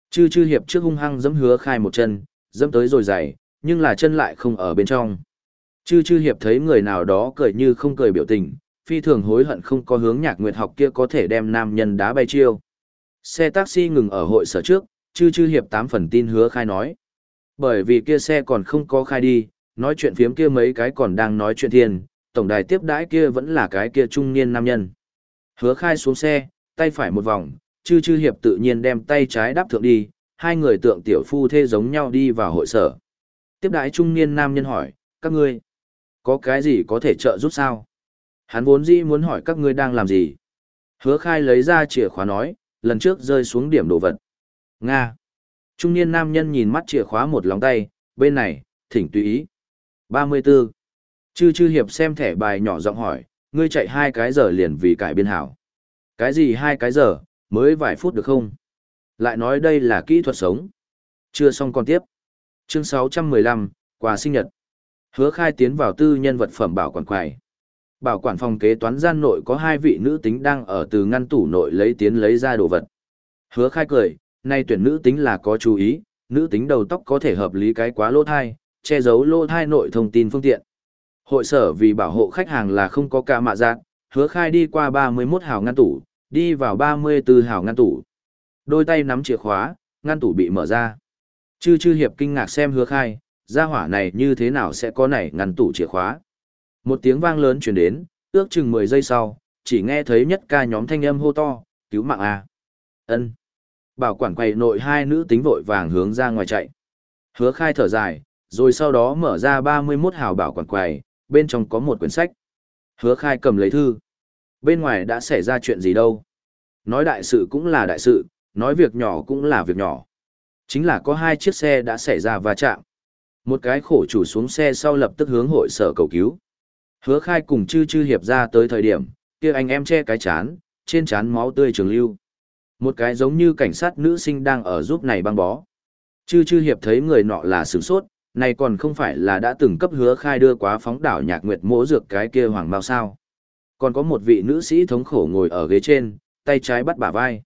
Chư chư hiệp trước hung hăng giẫm hứa khai một chân, dẫm tới rồi dày, nhưng là chân lại không ở bên trong. Chư chư hiệp thấy người nào đó cười như không cười biểu tình, phi thường hối hận không có hướng nhạc nguyệt học kia có thể đem nam nhân đá bay chiêu. Xe taxi ngừng ở hội sở trước, chư chư hiệp tám phần tin hứa khai nói. Bởi vì kia xe còn không có khai đi, nói chuyện phiếm kia mấy cái còn đang nói chuyện thiên, tổng đài tiếp đãi kia vẫn là cái kia trung niên nam nhân. Hứa khai xuống xe, tay phải một vòng, chư chư hiệp tự nhiên đem tay trái đáp thượng đi, hai người tượng tiểu phu thê giống nhau đi vào hội sở. Tiếp đãi trung niên nam nhân hỏi, các ngươi, có cái gì có thể trợ giúp sao? Hắn vốn dĩ muốn hỏi các ngươi đang làm gì? Hứa khai lấy ra chìa khóa nói, lần trước rơi xuống điểm đồ vật. Nga. Trung niên nam nhân nhìn mắt chìa khóa một lòng tay, bên này, thỉnh tùy ý. 34. Chư chư hiệp xem thẻ bài nhỏ giọng hỏi, ngươi chạy hai cái giờ liền vì cải biên hảo. Cái gì hai cái giờ, mới vài phút được không? Lại nói đây là kỹ thuật sống. Chưa xong còn tiếp. Chương 615, quà sinh nhật. Hứa khai tiến vào tư nhân vật phẩm bảo quản quài. Bảo quản phòng kế toán gian nội có hai vị nữ tính đang ở từ ngăn tủ nội lấy tiến lấy ra đồ vật. Hứa khai cười, nay tuyển nữ tính là có chú ý, nữ tính đầu tóc có thể hợp lý cái quá lỗ thai, che giấu lỗ thai nội thông tin phương tiện. Hội sở vì bảo hộ khách hàng là không có ca mạ dạng, hứa khai đi qua 31 hào ngăn tủ, đi vào 34 hào ngăn tủ. Đôi tay nắm chìa khóa, ngăn tủ bị mở ra. Chư chư hiệp kinh ngạc xem hứa khai, gia hỏa này như thế nào sẽ có này ngăn tủ chìa khóa. Một tiếng vang lớn chuyển đến, ước chừng 10 giây sau, chỉ nghe thấy nhất ca nhóm thanh âm hô to, cứu mạng à, ân Bảo quản quầy nội hai nữ tính vội vàng hướng ra ngoài chạy. Hứa khai thở dài, rồi sau đó mở ra 31 hào bảo quản quầy, bên trong có một quyển sách. Hứa khai cầm lấy thư. Bên ngoài đã xảy ra chuyện gì đâu. Nói đại sự cũng là đại sự, nói việc nhỏ cũng là việc nhỏ. Chính là có hai chiếc xe đã xảy ra va chạm. Một cái khổ chủ xuống xe sau lập tức hướng hội sở cầu cứu. Hứa khai cùng chư chư hiệp ra tới thời điểm, kia anh em che cái chán, trên chán máu tươi trường lưu. Một cái giống như cảnh sát nữ sinh đang ở giúp này băng bó. Chư chư hiệp thấy người nọ là sửng sốt, này còn không phải là đã từng cấp hứa khai đưa quá phóng đảo nhạc nguyệt mỗ dược cái kia hoàng bao sao. Còn có một vị nữ sĩ thống khổ ngồi ở ghế trên, tay trái bắt bả vai.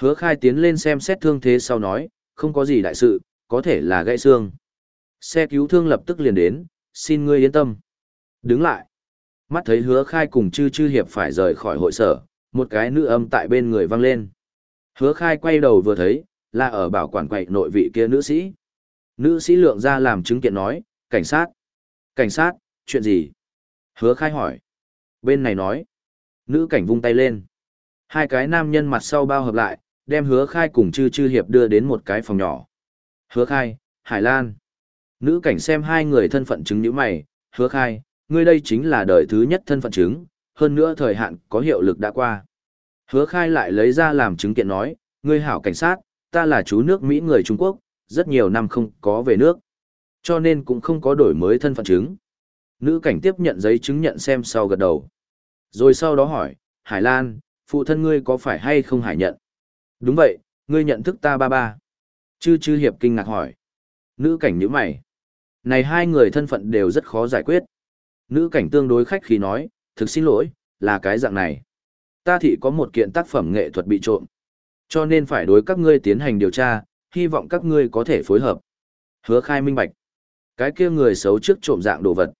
Hứa khai tiến lên xem xét thương thế sau nói, không có gì đại sự, có thể là gãy xương. Xe cứu thương lập tức liền đến, xin ngươi yên tâm. Đứng lại. Mắt thấy hứa khai cùng chư chư hiệp phải rời khỏi hội sở, một cái nữ âm tại bên người vang lên. Hứa khai quay đầu vừa thấy, là ở bảo quản quậy nội vị kia nữ sĩ. Nữ sĩ lượng ra làm chứng kiện nói, cảnh sát. Cảnh sát, chuyện gì? Hứa khai hỏi. Bên này nói. Nữ cảnh vung tay lên. Hai cái nam nhân mặt sau bao hợp lại, đem hứa khai cùng chư chư hiệp đưa đến một cái phòng nhỏ. Hứa khai, Hải Lan. Nữ cảnh xem hai người thân phận chứng như mày, hứa khai, ngươi đây chính là đời thứ nhất thân phận chứng, hơn nữa thời hạn có hiệu lực đã qua. Hứa khai lại lấy ra làm chứng kiện nói, ngươi hảo cảnh sát, ta là chú nước Mỹ người Trung Quốc, rất nhiều năm không có về nước. Cho nên cũng không có đổi mới thân phận chứng. Nữ cảnh tiếp nhận giấy chứng nhận xem sau gật đầu. Rồi sau đó hỏi, Hải Lan, phụ thân ngươi có phải hay không hải nhận? Đúng vậy, ngươi nhận thức ta ba ba. Chư chư hiệp kinh ngạc hỏi. Nữ cảnh nhíu mày. Này hai người thân phận đều rất khó giải quyết. Nữ cảnh tương đối khách khí nói, thực xin lỗi, là cái dạng này. Ta thị có một kiện tác phẩm nghệ thuật bị trộm. Cho nên phải đối các ngươi tiến hành điều tra, hy vọng các ngươi có thể phối hợp. Hứa khai minh bạch. Cái kia người xấu trước trộm dạng đồ vật.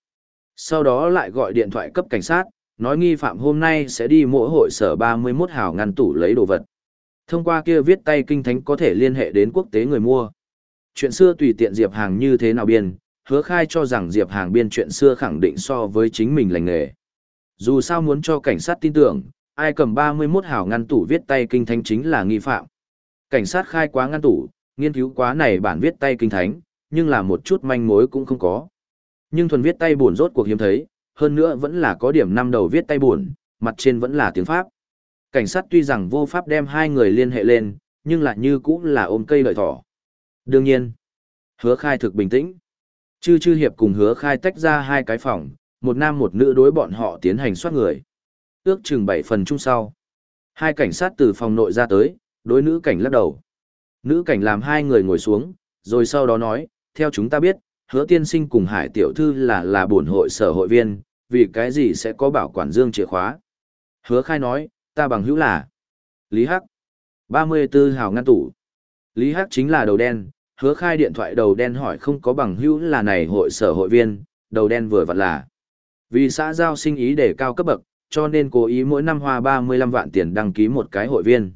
Sau đó lại gọi điện thoại cấp cảnh sát, nói nghi phạm hôm nay sẽ đi mỗi hội sở 31 hào ngăn tủ lấy đồ vật. Thông qua kia viết tay kinh thánh có thể liên hệ đến quốc tế người mua. Chuyện xưa tùy tiện Diệp Hàng như thế nào biên, hứa khai cho rằng Diệp Hàng biên chuyện xưa khẳng định so với chính mình lành nghề. Dù sao muốn cho cảnh sát tin tưởng, ai cầm 31 hào ngăn tủ viết tay kinh thánh chính là nghi phạm. Cảnh sát khai quá ngăn tủ, nghiên cứu quá này bản viết tay kinh thánh, nhưng là một chút manh mối cũng không có. Nhưng thuần viết tay buồn rốt cuộc hiếm thấy, hơn nữa vẫn là có điểm năm đầu viết tay buồn, mặt trên vẫn là tiếng Pháp. Cảnh sát tuy rằng vô pháp đem hai người liên hệ lên, nhưng lại như cũng là ôm cây lợi thỏ. Đương nhiên, hứa khai thực bình tĩnh. Chư chư hiệp cùng hứa khai tách ra hai cái phòng, một nam một nữ đối bọn họ tiến hành soát người. Ước chừng bảy phần chung sau. Hai cảnh sát từ phòng nội ra tới, đối nữ cảnh lắc đầu. Nữ cảnh làm hai người ngồi xuống, rồi sau đó nói, theo chúng ta biết, hứa tiên sinh cùng hải tiểu thư là là bổn hội sở hội viên, vì cái gì sẽ có bảo quản dương chìa khóa. Hứa khai nói, ta bằng hữu là Lý Hắc. 34 hào ngăn tủ. Lý Hắc chính là đầu đen, hứa khai điện thoại đầu đen hỏi không có bằng hữu là này hội sở hội viên, đầu đen vừa vặn là. Vì xã giao sinh ý để cao cấp bậc, cho nên cố ý mỗi năm hoa 35 vạn tiền đăng ký một cái hội viên.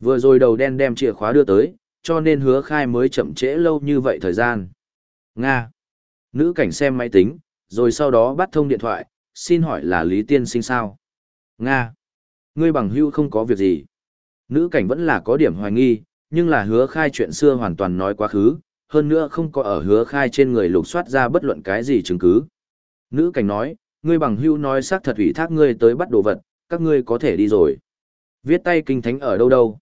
Vừa rồi đầu đen đem chìa khóa đưa tới, cho nên hứa khai mới chậm trễ lâu như vậy thời gian. Nga. Nữ cảnh xem máy tính, rồi sau đó bắt thông điện thoại, xin hỏi là Lý Tiên sinh sao? Nga. Ngươi bằng hưu không có việc gì. Nữ cảnh vẫn là có điểm hoài nghi, nhưng là hứa khai chuyện xưa hoàn toàn nói quá khứ, hơn nữa không có ở hứa khai trên người lục soát ra bất luận cái gì chứng cứ. Nữ cảnh nói, ngươi bằng hưu nói xác thật ủy thác ngươi tới bắt đồ vật, các ngươi có thể đi rồi. Viết tay kinh thánh ở đâu đâu.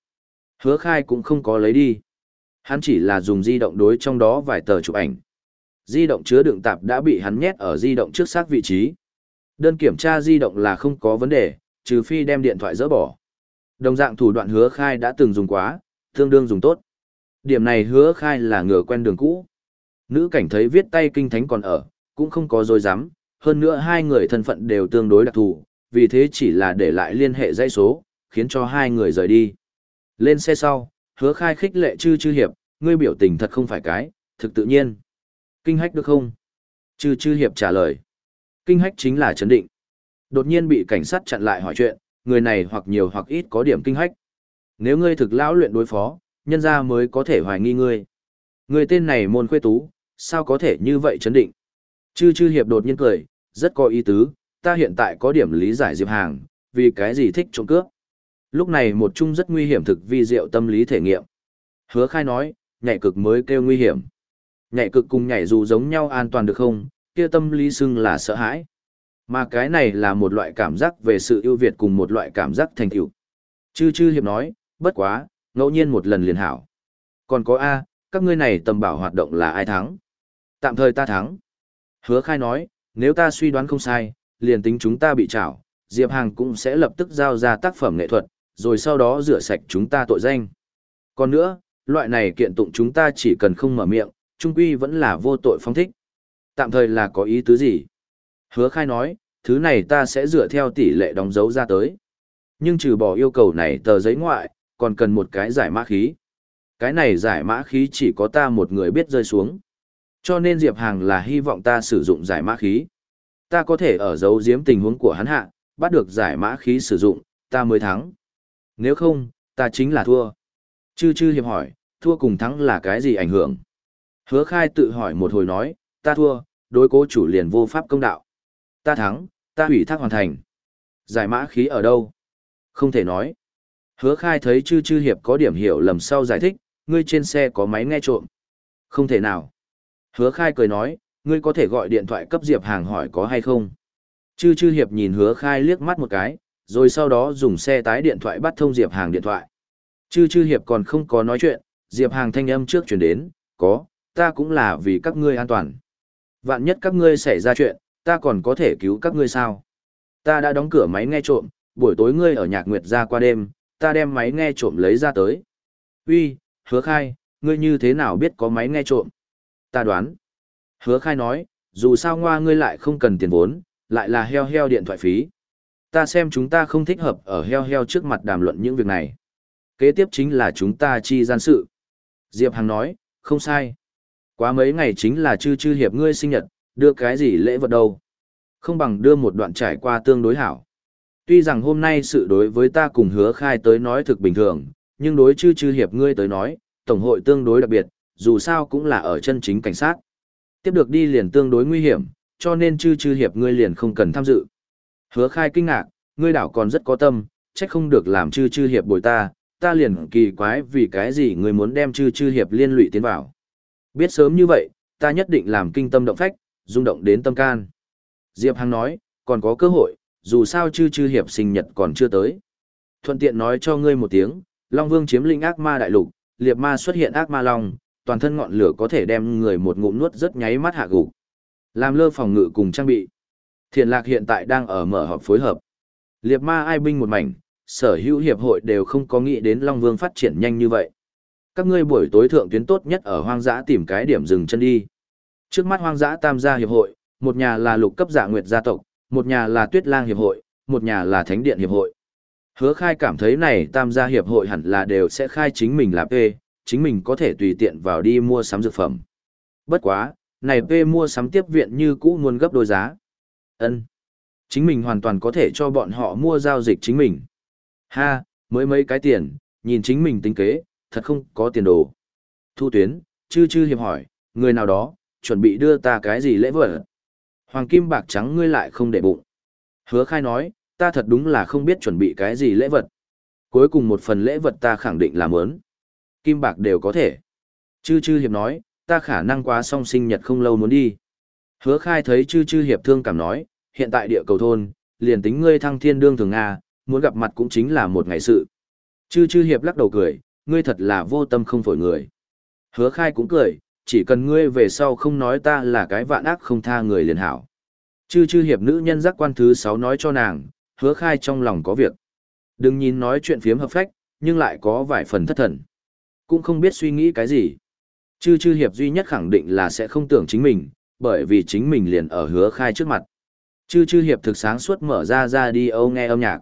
Hứa khai cũng không có lấy đi. Hắn chỉ là dùng di động đối trong đó vài tờ chụp ảnh. Di động chứa đựng tạp đã bị hắn nhét ở di động trước xác vị trí. Đơn kiểm tra di động là không có vấn đề, trừ phi đem điện thoại dỡ bỏ. Đồng dạng thủ đoạn hứa khai đã từng dùng quá, tương đương dùng tốt. Điểm này hứa khai là ngựa quen đường cũ. Nữ cảnh thấy viết tay kinh thánh còn ở, cũng không có dối dám, hơn nữa hai người thân phận đều tương đối đặc thù, vì thế chỉ là để lại liên hệ dây số, khiến cho hai người rời đi. Lên xe sau, hứa khai khích lệ chư chư hiệp, ngươi biểu tình thật không phải cái, thực tự nhiên. Kinh hách được không? Chư chư hiệp trả lời. Kinh hách chính là chấn định. Đột nhiên bị cảnh sát chặn lại hỏi chuyện, người này hoặc nhiều hoặc ít có điểm kinh hách. Nếu ngươi thực lão luyện đối phó, nhân ra mới có thể hoài nghi ngươi. Người tên này môn khuê tú, sao có thể như vậy chấn định? Chư chư hiệp đột nhiên cười, rất có ý tứ, ta hiện tại có điểm lý giải Diệp Hàng, vì cái gì thích trộm cướp. Lúc này một chung rất nguy hiểm thực vi diệu tâm lý thể nghiệm. Hứa khai nói, nhảy cực mới kêu nguy hiểm. Nhảy cực cùng nhảy dù giống nhau an toàn được không, kia tâm lý xưng là sợ hãi. Mà cái này là một loại cảm giác về sự ưu việt cùng một loại cảm giác thành tựu. Chư chư hiệp nói, bất quá, ngẫu nhiên một lần liền hảo. Còn có A, các ngươi này tầm bảo hoạt động là ai thắng? Tạm thời ta thắng. Hứa khai nói, nếu ta suy đoán không sai, liền tính chúng ta bị trảo, Diệp Hàng cũng sẽ lập tức giao ra tác phẩm nghệ thuật, rồi sau đó rửa sạch chúng ta tội danh. Còn nữa, loại này kiện tụng chúng ta chỉ cần không mở miệng, trung quy vẫn là vô tội phong thích. Tạm thời là có ý tứ gì? Hứa khai nói, thứ này ta sẽ dựa theo tỷ lệ đóng dấu ra tới. Nhưng trừ bỏ yêu cầu này tờ giấy ngoại, còn cần một cái giải mã khí. Cái này giải mã khí chỉ có ta một người biết rơi xuống. Cho nên Diệp Hàng là hy vọng ta sử dụng giải mã khí. Ta có thể ở giấu giếm tình huống của hắn hạ, bắt được giải mã khí sử dụng, ta mới thắng. Nếu không, ta chính là thua. Chư chư hiệp hỏi, thua cùng thắng là cái gì ảnh hưởng? Hứa khai tự hỏi một hồi nói, ta thua, đối cố chủ liền vô pháp công đạo. Ta thắng, ta hủy thác hoàn thành. Giải mã khí ở đâu? Không thể nói. Hứa khai thấy chư chư hiệp có điểm hiểu lầm sau giải thích, ngươi trên xe có máy nghe trộm. Không thể nào. Hứa khai cười nói, ngươi có thể gọi điện thoại cấp Diệp Hàng hỏi có hay không. Chư chư hiệp nhìn hứa khai liếc mắt một cái, rồi sau đó dùng xe tái điện thoại bắt thông Diệp Hàng điện thoại. Chư chư hiệp còn không có nói chuyện, Diệp Hàng thanh âm trước chuyển đến, có, ta cũng là vì các ngươi an toàn. Vạn nhất các ngươi xảy ra chuyện, ta còn có thể cứu các ngươi sao? Ta đã đóng cửa máy nghe trộm, buổi tối ngươi ở nhạc nguyệt ra qua đêm, ta đem máy nghe trộm lấy ra tới. Uy, hứa khai, ngươi như thế nào biết có máy nghe trộm? Ta đoán. Hứa khai nói, dù sao ngoa ngươi lại không cần tiền vốn, lại là heo heo điện thoại phí. Ta xem chúng ta không thích hợp ở heo heo trước mặt đàm luận những việc này. Kế tiếp chính là chúng ta chi gian sự. Diệp Hằng nói, không sai. Quá mấy ngày chính là chư chư hiệp ngươi sinh nhật, đưa cái gì lễ vật đâu. Không bằng đưa một đoạn trải qua tương đối hảo. Tuy rằng hôm nay sự đối với ta cùng hứa khai tới nói thực bình thường, nhưng đối chư chư hiệp ngươi tới nói, tổng hội tương đối đặc biệt, dù sao cũng là ở chân chính cảnh sát. Tiếp được đi liền tương đối nguy hiểm, cho nên chư chư hiệp ngươi liền không cần tham dự. Hứa khai kinh ngạc, ngươi đảo còn rất có tâm, trách không được làm chư chư hiệp bồi ta, ta liền kỳ quái vì cái gì ngươi muốn đem chư chư hiệp liên lụy tiến vào. Biết sớm như vậy, ta nhất định làm kinh tâm động phách, rung động đến tâm can. Diệp Hằng nói, còn có cơ hội, dù sao chư chư hiệp sinh nhật còn chưa tới. Thuận tiện nói cho ngươi một tiếng, Long Vương chiếm linh ác ma đại lục, liệp ma xuất hiện ác ma long, toàn thân ngọn lửa có thể đem người một ngụm nuốt rất nháy mắt hạ gục. Làm lơ phòng ngự cùng trang bị. Thiện lạc hiện tại đang ở mở họp phối hợp. Liệp ma ai binh một mảnh, sở hữu hiệp hội đều không có nghĩ đến Long Vương phát triển nhanh như vậy. Các ngươi buổi tối thượng tuyến tốt nhất ở hoang dã tìm cái điểm dừng chân đi. Trước mắt hoang dã tam gia hiệp hội, một nhà là lục cấp dạ nguyệt gia tộc, một nhà là tuyết lang hiệp hội, một nhà là thánh điện hiệp hội. Hứa khai cảm thấy này tam gia hiệp hội hẳn là đều sẽ khai chính mình là P, chính mình có thể tùy tiện vào đi mua sắm dược phẩm. Bất quá, này về mua sắm tiếp viện như cũ muốn gấp đôi giá. ân Chính mình hoàn toàn có thể cho bọn họ mua giao dịch chính mình. Ha, mới mấy cái tiền, nhìn chính mình tính kế, thật không có tiền đồ. Thu tuyến, chư chư hiệp hỏi, người nào đó, chuẩn bị đưa ta cái gì lễ vật? Hoàng kim bạc trắng ngươi lại không để bụng. Hứa khai nói, ta thật đúng là không biết chuẩn bị cái gì lễ vật. Cuối cùng một phần lễ vật ta khẳng định là mớn. Kim bạc đều có thể. Chư chư hiệp nói, ta khả năng quá song sinh nhật không lâu muốn đi. Hứa khai thấy chư chư hiệp thương cảm nói, hiện tại địa cầu thôn, liền tính ngươi thăng thiên đương thường Nga, muốn gặp mặt cũng chính là một ngày sự. Chư chư hiệp lắc đầu cười, ngươi thật là vô tâm không phổi người. Hứa khai cũng cười, chỉ cần ngươi về sau không nói ta là cái vạn ác không tha người liền hảo. Chư chư hiệp nữ nhân giác quan thứ 6 nói cho nàng, hứa khai trong lòng có việc. Đừng nhìn nói chuyện phiếm hợp phách, nhưng lại có vài phần thất thần. Cũng không biết suy nghĩ cái gì. Chư chư hiệp duy nhất khẳng định là sẽ không tưởng chính mình, bởi vì chính mình liền ở hứa khai trước mặt. Chư chư hiệp thực sáng suốt mở ra ra đi âu nghe âm nhạc.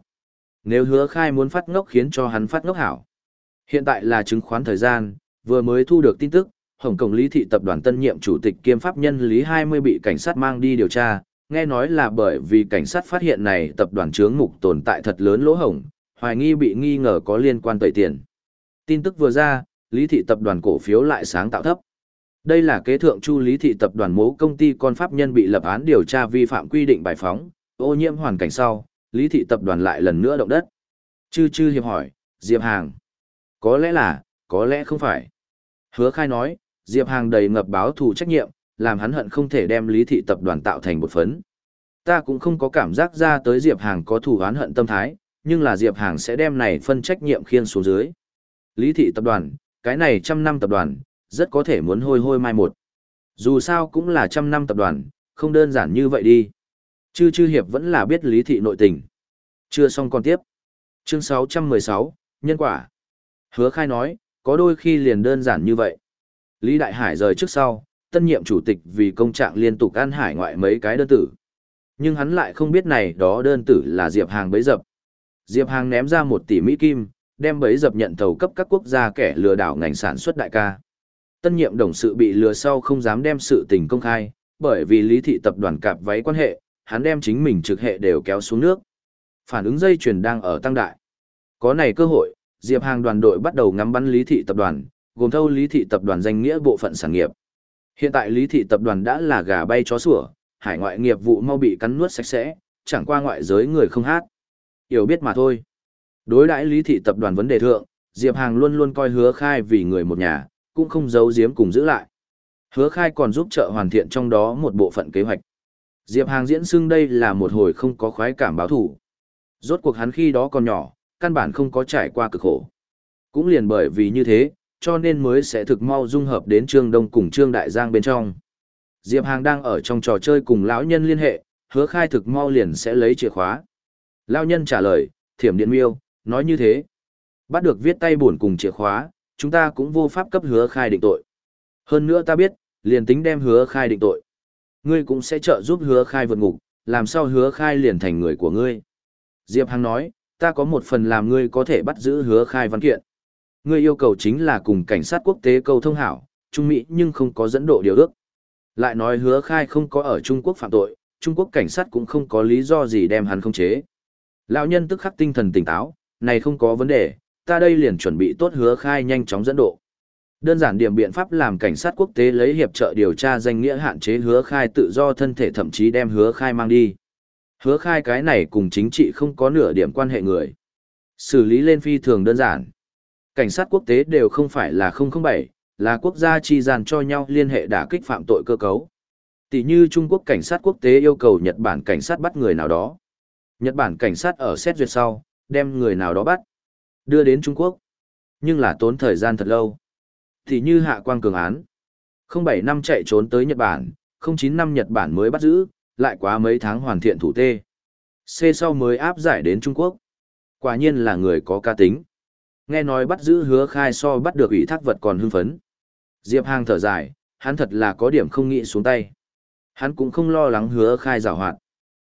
Nếu hứa khai muốn phát ngốc khiến cho hắn phát ngốc hảo. Hiện tại là chứng khoán thời gian, vừa mới thu được tin tức, Hồng Kông Lý Thị Tập đoàn tân nhiệm chủ tịch kiêm pháp nhân Lý 20 bị cảnh sát mang đi điều tra, nghe nói là bởi vì cảnh sát phát hiện này tập đoàn chướng mục tồn tại thật lớn lỗ hổng, hoài nghi bị nghi ngờ có liên quan tẩy tiền. Tin tức vừa ra, Lý Thị Tập đoàn cổ phiếu lại sáng tạo thấp. Đây là kế thượng chu Lý Thị Tập đoàn mố công ty con pháp nhân bị lập án điều tra vi phạm quy định bài phóng, ô nhiễm hoàn cảnh sau, Lý Thị Tập đoàn lại lần nữa động đất. Chư chư hiệp hỏi, Diệp Hàng. Có lẽ là, có lẽ không phải. Hứa khai nói, Diệp Hàng đầy ngập báo thù trách nhiệm, làm hắn hận không thể đem Lý Thị Tập đoàn tạo thành một phấn. Ta cũng không có cảm giác ra tới Diệp Hàng có thù oán hận tâm thái, nhưng là Diệp Hàng sẽ đem này phân trách nhiệm khiên xuống dưới. Lý Thị Tập đoàn, cái này trăm năm tập đoàn, rất có thể muốn hôi hôi mai một. Dù sao cũng là trăm năm tập đoàn, không đơn giản như vậy đi. Chư chư hiệp vẫn là biết Lý Thị nội tình. Chưa xong còn tiếp. Chương 616, Nhân quả. Hứa khai nói, có đôi khi liền đơn giản như vậy. Lý Đại Hải rời trước sau, tân nhiệm chủ tịch vì công trạng liên tục ăn hải ngoại mấy cái đơn tử. Nhưng hắn lại không biết này đó đơn tử là Diệp Hàng bấy dập. Diệp Hàng ném ra một tỷ Mỹ Kim, đem bấy dập nhận thầu cấp các quốc gia kẻ lừa đảo ngành sản xuất đại ca. Tân nhiệm đồng sự bị lừa sau không dám đem sự tình công khai, bởi vì lý thị tập đoàn cạp váy quan hệ, hắn đem chính mình trực hệ đều kéo xuống nước. Phản ứng dây chuyền đang ở tăng đại. Có này cơ hội, Diệp Hàng đoàn đội bắt đầu ngắm bắn lý thị tập đoàn, gồm thâu lý thị tập đoàn danh nghĩa bộ phận sản nghiệp. Hiện tại lý thị tập đoàn đã là gà bay chó sủa, hải ngoại nghiệp vụ mau bị cắn nuốt sạch sẽ, chẳng qua ngoại giới người không hát. Hiểu biết mà thôi. Đối đãi lý thị tập đoàn vấn đề thượng, Diệp Hàng luôn luôn coi hứa khai vì người một nhà, cũng không giấu giếm cùng giữ lại. Hứa khai còn giúp trợ hoàn thiện trong đó một bộ phận kế hoạch. Diệp Hàng diễn xưng đây là một hồi không có khoái cảm báo thủ. Rốt cuộc hắn khi đó còn nhỏ, căn bản không có trải qua cực khổ. Cũng liền bởi vì như thế, cho nên mới sẽ thực mau dung hợp đến Trương Đông cùng Trương Đại Giang bên trong. Diệp Hàng đang ở trong trò chơi cùng lão nhân liên hệ, hứa khai thực mau liền sẽ lấy chìa khóa. Lão nhân trả lời, thiểm điện miêu, nói như thế. Bắt được viết tay buồn cùng chìa khóa, chúng ta cũng vô pháp cấp hứa khai định tội. Hơn nữa ta biết, liền tính đem hứa khai định tội. Ngươi cũng sẽ trợ giúp hứa khai vượt ngục, làm sao hứa khai liền thành người của ngươi. Diệp Hằng nói, ta có một phần làm ngươi có thể bắt giữ hứa khai văn kiện. Ngươi yêu cầu chính là cùng cảnh sát quốc tế câu thông hảo, Trung Mỹ nhưng không có dẫn độ điều ước. Lại nói hứa khai không có ở Trung Quốc phạm tội, Trung Quốc cảnh sát cũng không có lý do gì đem hắn không chế. Lão nhân tức khắc tinh thần tỉnh táo, này không có vấn đề, ta đây liền chuẩn bị tốt hứa khai nhanh chóng dẫn độ. Đơn giản điểm biện pháp làm cảnh sát quốc tế lấy hiệp trợ điều tra danh nghĩa hạn chế hứa khai tự do thân thể thậm chí đem hứa khai mang đi. Hứa khai cái này cùng chính trị không có nửa điểm quan hệ người. Xử lý lên phi thường đơn giản. Cảnh sát quốc tế đều không phải là 007, là quốc gia chi dàn cho nhau liên hệ đả kích phạm tội cơ cấu. Tỷ như Trung Quốc cảnh sát quốc tế yêu cầu Nhật Bản cảnh sát bắt người nào đó. Nhật Bản cảnh sát ở xét duyệt sau, đem người nào đó bắt, đưa đến Trung Quốc. Nhưng là tốn thời gian thật lâu. Thì như Hạ Quang Cường án. 07 năm chạy trốn tới Nhật Bản, 09 năm Nhật Bản mới bắt giữ, lại quá mấy tháng hoàn thiện thủ tê. C sau mới áp giải đến Trung Quốc. Quả nhiên là người có ca tính. Nghe nói bắt giữ hứa khai so bắt được ủy thác vật còn hưng phấn. Diệp Hàng thở dài, hắn thật là có điểm không nghĩ xuống tay. Hắn cũng không lo lắng hứa khai rào hoạt.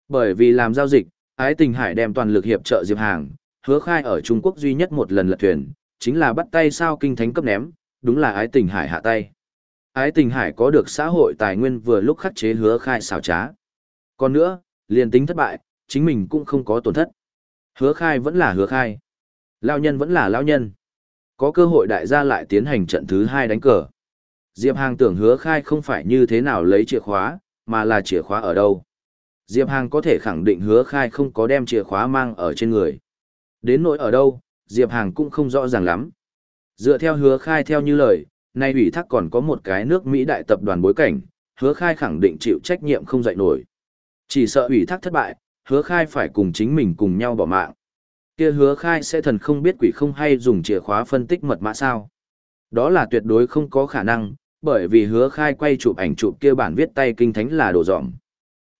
Bởi vì làm giao dịch, ái tình hải đem toàn lực hiệp trợ Diệp Hàng, hứa khai ở Trung Quốc duy nhất một lần lật thuyền, chính là bắt tay sao kinh thánh cấp ném, đúng là ái tình hải hạ tay. Ái tình hải có được xã hội tài nguyên vừa lúc khắc chế hứa khai xảo trá. Còn nữa, liền tính thất bại, chính mình cũng không có tổn thất. Hứa khai vẫn là hứa khai. Lao nhân vẫn là lao nhân. Có cơ hội đại gia lại tiến hành trận thứ hai đánh cờ. Diệp Hàng tưởng hứa khai không phải như thế nào lấy chìa khóa, mà là chìa khóa ở đâu. Diệp Hàng có thể khẳng định hứa khai không có đem chìa khóa mang ở trên người. Đến nỗi ở đâu, Diệp Hàng cũng không rõ ràng lắm. Dựa theo hứa khai theo như lời, nay ủy thác còn có một cái nước Mỹ đại tập đoàn bối cảnh, hứa khai khẳng định chịu trách nhiệm không dạy nổi. Chỉ sợ ủy thác thất bại, hứa khai phải cùng chính mình cùng nhau bỏ mạng. Kia hứa khai sẽ thần không biết quỷ không hay dùng chìa khóa phân tích mật mã sao. Đó là tuyệt đối không có khả năng, bởi vì hứa khai quay chụp ảnh chụp kia bản viết tay kinh thánh là đồ dọng.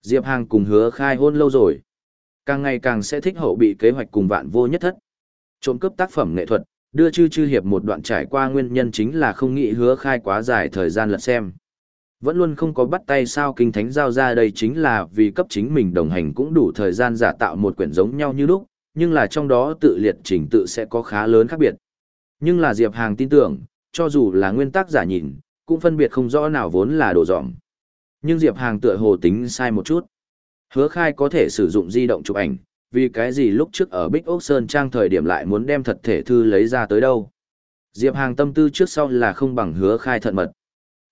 Diệp Hàng cùng hứa khai hôn lâu rồi. Càng ngày càng sẽ thích hậu bị kế hoạch cùng vạn vô nhất thất. Trộm cướp tác phẩm nghệ thuật, đưa chư chư hiệp một đoạn trải qua nguyên nhân chính là không nghĩ hứa khai quá dài thời gian lật xem. Vẫn luôn không có bắt tay sao kinh thánh giao ra đây chính là vì cấp chính mình đồng hành cũng đủ thời gian giả tạo một quyển giống nhau như lúc, nhưng là trong đó tự liệt trình tự sẽ có khá lớn khác biệt. Nhưng là Diệp Hàng tin tưởng, cho dù là nguyên tác giả nhìn, cũng phân biệt không rõ nào vốn là đồ dọng. Nhưng Diệp Hàng tựa hồ tính sai một chút. Hứa khai có thể sử dụng di động chụp ảnh, vì cái gì lúc trước ở Big Oak Sơn Trang thời điểm lại muốn đem thật thể thư lấy ra tới đâu. Diệp Hàng tâm tư trước sau là không bằng hứa khai thận mật.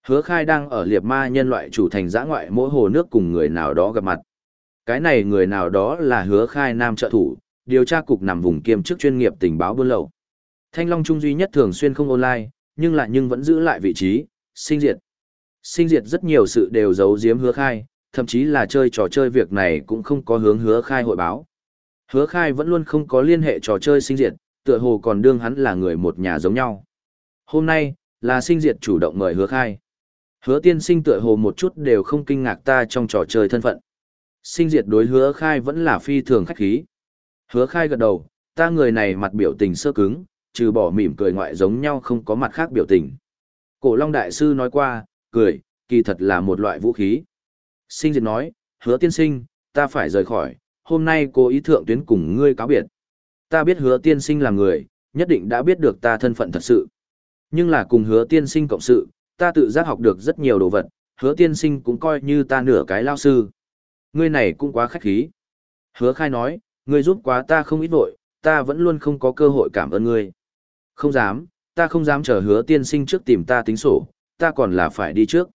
Hứa khai đang ở liệp ma nhân loại chủ thành giã ngoại mỗi hồ nước cùng người nào đó gặp mặt. Cái này người nào đó là hứa khai nam trợ thủ, điều tra cục nằm vùng kiêm chức chuyên nghiệp tình báo buôn lậu. Thanh Long Trung duy nhất thường xuyên không online, nhưng lại nhưng vẫn giữ lại vị trí, sinh diệt. Sinh diệt rất nhiều sự đều giấu giếm hứa khai, thậm chí là chơi trò chơi việc này cũng không có hướng hứa khai hội báo. Hứa khai vẫn luôn không có liên hệ trò chơi sinh diệt, tựa hồ còn đương hắn là người một nhà giống nhau. Hôm nay, là sinh diệt chủ động mời hứa khai. Hứa tiên sinh tựa hồ một chút đều không kinh ngạc ta trong trò chơi thân phận. Sinh diệt đối hứa khai vẫn là phi thường khách khí. Hứa khai gật đầu, ta người này mặt biểu tình sơ cứng, trừ bỏ mỉm cười ngoại giống nhau không có mặt khác biểu tình. Cổ Long Đại Sư nói qua, cười, kỳ thật là một loại vũ khí. Sinh diệt nói, hứa tiên sinh, ta phải rời khỏi, hôm nay cô ý thượng tuyến cùng ngươi cáo biệt. Ta biết hứa tiên sinh là người, nhất định đã biết được ta thân phận thật sự. Nhưng là cùng hứa tiên sinh cộng sự, ta tự giác học được rất nhiều đồ vật, hứa tiên sinh cũng coi như ta nửa cái lao sư. Ngươi này cũng quá khách khí. Hứa khai nói, ngươi giúp quá ta không ít vội, ta vẫn luôn không có cơ hội cảm ơn ngươi. Không dám, ta không dám chờ hứa tiên sinh trước tìm ta tính sổ, ta còn là phải đi trước.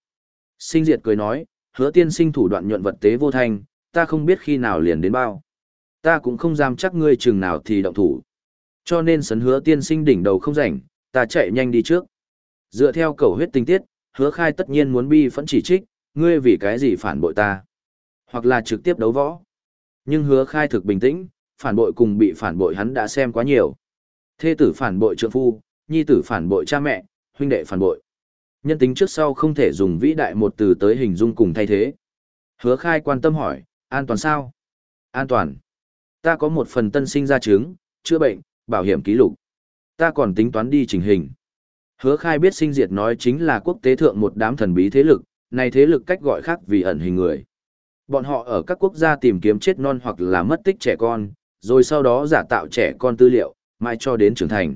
Sinh diệt cười nói, hứa tiên sinh thủ đoạn nhuận vật tế vô thanh, ta không biết khi nào liền đến bao. Ta cũng không dám chắc ngươi chừng nào thì động thủ. Cho nên sấn hứa tiên sinh đỉnh đầu không rảnh, ta chạy nhanh đi trước. Dựa theo cầu huyết tinh tiết, hứa khai tất nhiên muốn bi phẫn chỉ trích, ngươi vì cái gì phản bội ta. Hoặc là trực tiếp đấu võ. Nhưng hứa khai thực bình tĩnh, phản bội cùng bị phản bội hắn đã xem quá nhiều. Thê tử phản bội trượng phu, nhi tử phản bội cha mẹ, huynh đệ phản bội. Nhân tính trước sau không thể dùng vĩ đại một từ tới hình dung cùng thay thế. Hứa khai quan tâm hỏi, an toàn sao? An toàn. Ta có một phần tân sinh ra chứng, chữa bệnh, bảo hiểm ký lục. Ta còn tính toán đi trình hình. Hứa khai biết sinh diệt nói chính là quốc tế thượng một đám thần bí thế lực, này thế lực cách gọi khác vì ẩn hình người. Bọn họ ở các quốc gia tìm kiếm chết non hoặc là mất tích trẻ con, rồi sau đó giả tạo trẻ con tư liệu, mãi cho đến trưởng thành.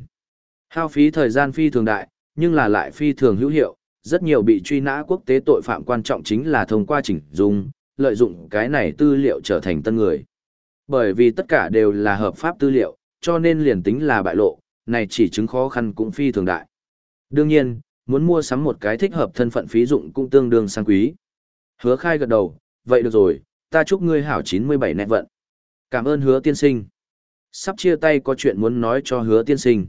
Hao phí thời gian phi thường đại, nhưng là lại phi thường hữu hiệu, rất nhiều bị truy nã quốc tế tội phạm quan trọng chính là thông qua chỉnh dung, lợi dụng cái này tư liệu trở thành tân người. Bởi vì tất cả đều là hợp pháp tư liệu, cho nên liền tính là bại lộ, này chỉ chứng khó khăn cũng phi thường đại. Đương nhiên, muốn mua sắm một cái thích hợp thân phận phí dụng cũng tương đương sang quý. Hứa khai gật đầu, vậy được rồi, ta chúc ngươi hảo 97 nét vận. Cảm ơn hứa tiên sinh. Sắp chia tay có chuyện muốn nói cho hứa tiên sinh.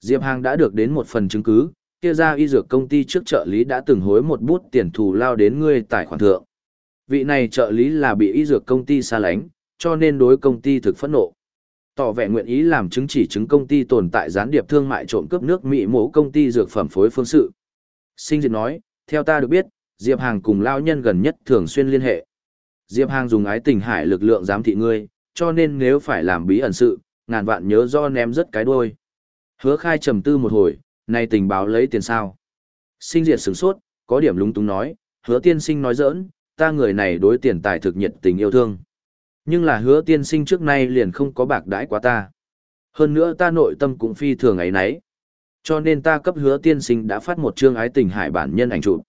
Diệp Hàng đã được đến một phần chứng cứ, kia ra y dược công ty trước trợ lý đã từng hối một bút tiền thù lao đến ngươi tài khoản thượng. Vị này trợ lý là bị y dược công ty xa lánh, cho nên đối công ty thực phẫn nộ. Tỏ vẻ nguyện ý làm chứng chỉ chứng công ty tồn tại gián điệp thương mại trộm cướp nước Mỹ mố công ty dược phẩm phối phương sự. Sinh Diệp nói, theo ta được biết, Diệp Hàng cùng lao nhân gần nhất thường xuyên liên hệ. Diệp Hàng dùng ái tình hải lực lượng giám thị ngươi, cho nên nếu phải làm bí ẩn sự, ngàn vạn nhớ do ném rất cái đuôi. Hứa khai trầm tư một hồi, này tình báo lấy tiền sao. Sinh diệt sửng sốt, có điểm lúng túng nói, hứa tiên sinh nói giỡn, ta người này đối tiền tài thực nhiệt tình yêu thương. Nhưng là hứa tiên sinh trước nay liền không có bạc đãi quá ta. Hơn nữa ta nội tâm cũng phi thường ấy nấy. Cho nên ta cấp hứa tiên sinh đã phát một chương ái tình hải bản nhân ảnh chụp.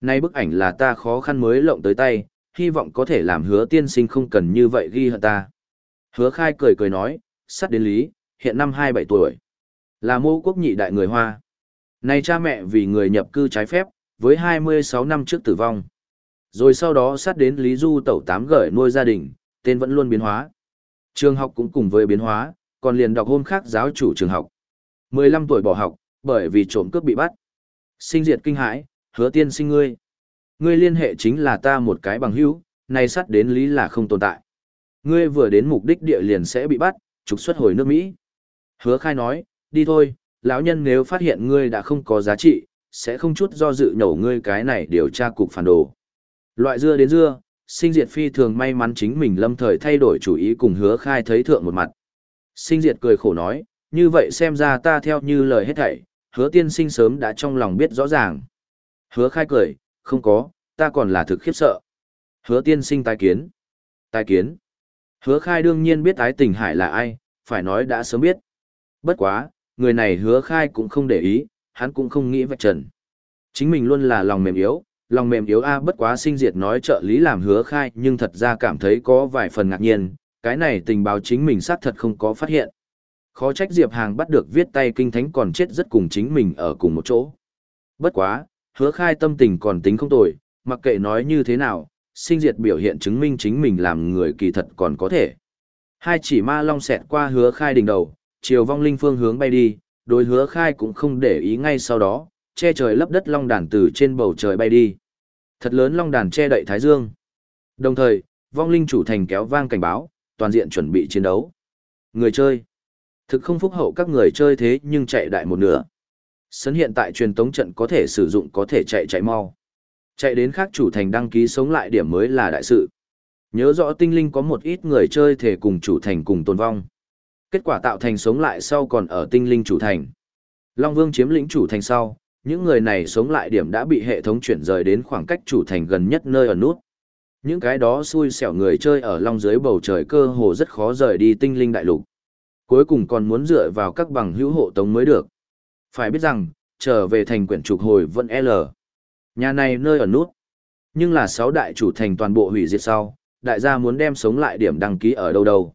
Nay bức ảnh là ta khó khăn mới lộng tới tay, hy vọng có thể làm hứa tiên sinh không cần như vậy ghi hận ta. Hứa khai cười cười nói, sắt đến lý, hiện năm 27 tuổi. Là mô quốc nhị đại người Hoa. Này cha mẹ vì người nhập cư trái phép, với 26 năm trước tử vong. Rồi sau đó sát đến Lý Du tẩu tám gửi nuôi gia đình, tên vẫn luôn biến hóa. Trường học cũng cùng với biến hóa, còn liền đọc hôm khác giáo chủ trường học. 15 tuổi bỏ học, bởi vì trộm cướp bị bắt. Sinh diệt kinh hãi, hứa tiên sinh ngươi. Ngươi liên hệ chính là ta một cái bằng hữu, này sát đến lý là không tồn tại. Ngươi vừa đến mục đích địa liền sẽ bị bắt, trục xuất hồi nước Mỹ. Hứa khai nói, đi thôi, lão nhân nếu phát hiện ngươi đã không có giá trị, sẽ không chút do dự nhổ ngươi cái này điều tra cục phản đồ. Loại dưa đến dưa, sinh diệt phi thường may mắn chính mình lâm thời thay đổi chủ ý cùng hứa khai thấy thượng một mặt. Sinh diệt cười khổ nói, như vậy xem ra ta theo như lời hết thảy, hứa tiên sinh sớm đã trong lòng biết rõ ràng. Hứa khai cười, không có, ta còn là thực khiếp sợ. Hứa tiên sinh tai kiến. Tai kiến. Hứa khai đương nhiên biết ái tình hải là ai, phải nói đã sớm biết. Bất quá, người này hứa khai cũng không để ý, hắn cũng không nghĩ vạch trần. Chính mình luôn là lòng mềm yếu, lòng mềm yếu a bất quá sinh diệt nói trợ lý làm hứa khai nhưng thật ra cảm thấy có vài phần ngạc nhiên, cái này tình báo chính mình xác thật không có phát hiện. Khó trách Diệp Hàng bắt được viết tay kinh thánh còn chết rất cùng chính mình ở cùng một chỗ. Bất quá, hứa khai tâm tình còn tính không tồi, mặc kệ nói như thế nào, sinh diệt biểu hiện chứng minh chính mình làm người kỳ thật còn có thể. Hai chỉ ma long xẹt qua hứa khai đỉnh đầu, chiều vong linh phương hướng bay đi, đối hứa khai cũng không để ý ngay sau đó, che trời lấp đất long đàn từ trên bầu trời bay đi. Thật lớn long đàn che đậy thái dương. Đồng thời, vong linh chủ thành kéo vang cảnh báo, toàn diện chuẩn bị chiến đấu. Người chơi. Thực không phúc hậu các người chơi thế nhưng chạy đại một nửa. Sấn hiện tại truyền tống trận có thể sử dụng có thể chạy chạy mau. Chạy đến khác chủ thành đăng ký sống lại điểm mới là đại sự. Nhớ rõ tinh linh có một ít người chơi thể cùng chủ thành cùng tồn vong. Kết quả tạo thành sống lại sau còn ở tinh linh chủ thành. Long Vương chiếm lĩnh chủ thành sau, những người này sống lại điểm đã bị hệ thống chuyển rời đến khoảng cách chủ thành gần nhất nơi ở nút. Những cái đó xui xẻo người chơi ở long dưới bầu trời cơ hồ rất khó rời đi tinh linh đại lục. Cuối cùng còn muốn dựa vào các bằng hữu hộ tống mới được. Phải biết rằng, trở về thành quyển trục hồi vẫn L. Nhà này nơi ở nút. Nhưng là sáu đại chủ thành toàn bộ hủy diệt sau, đại gia muốn đem sống lại điểm đăng ký ở đâu đâu.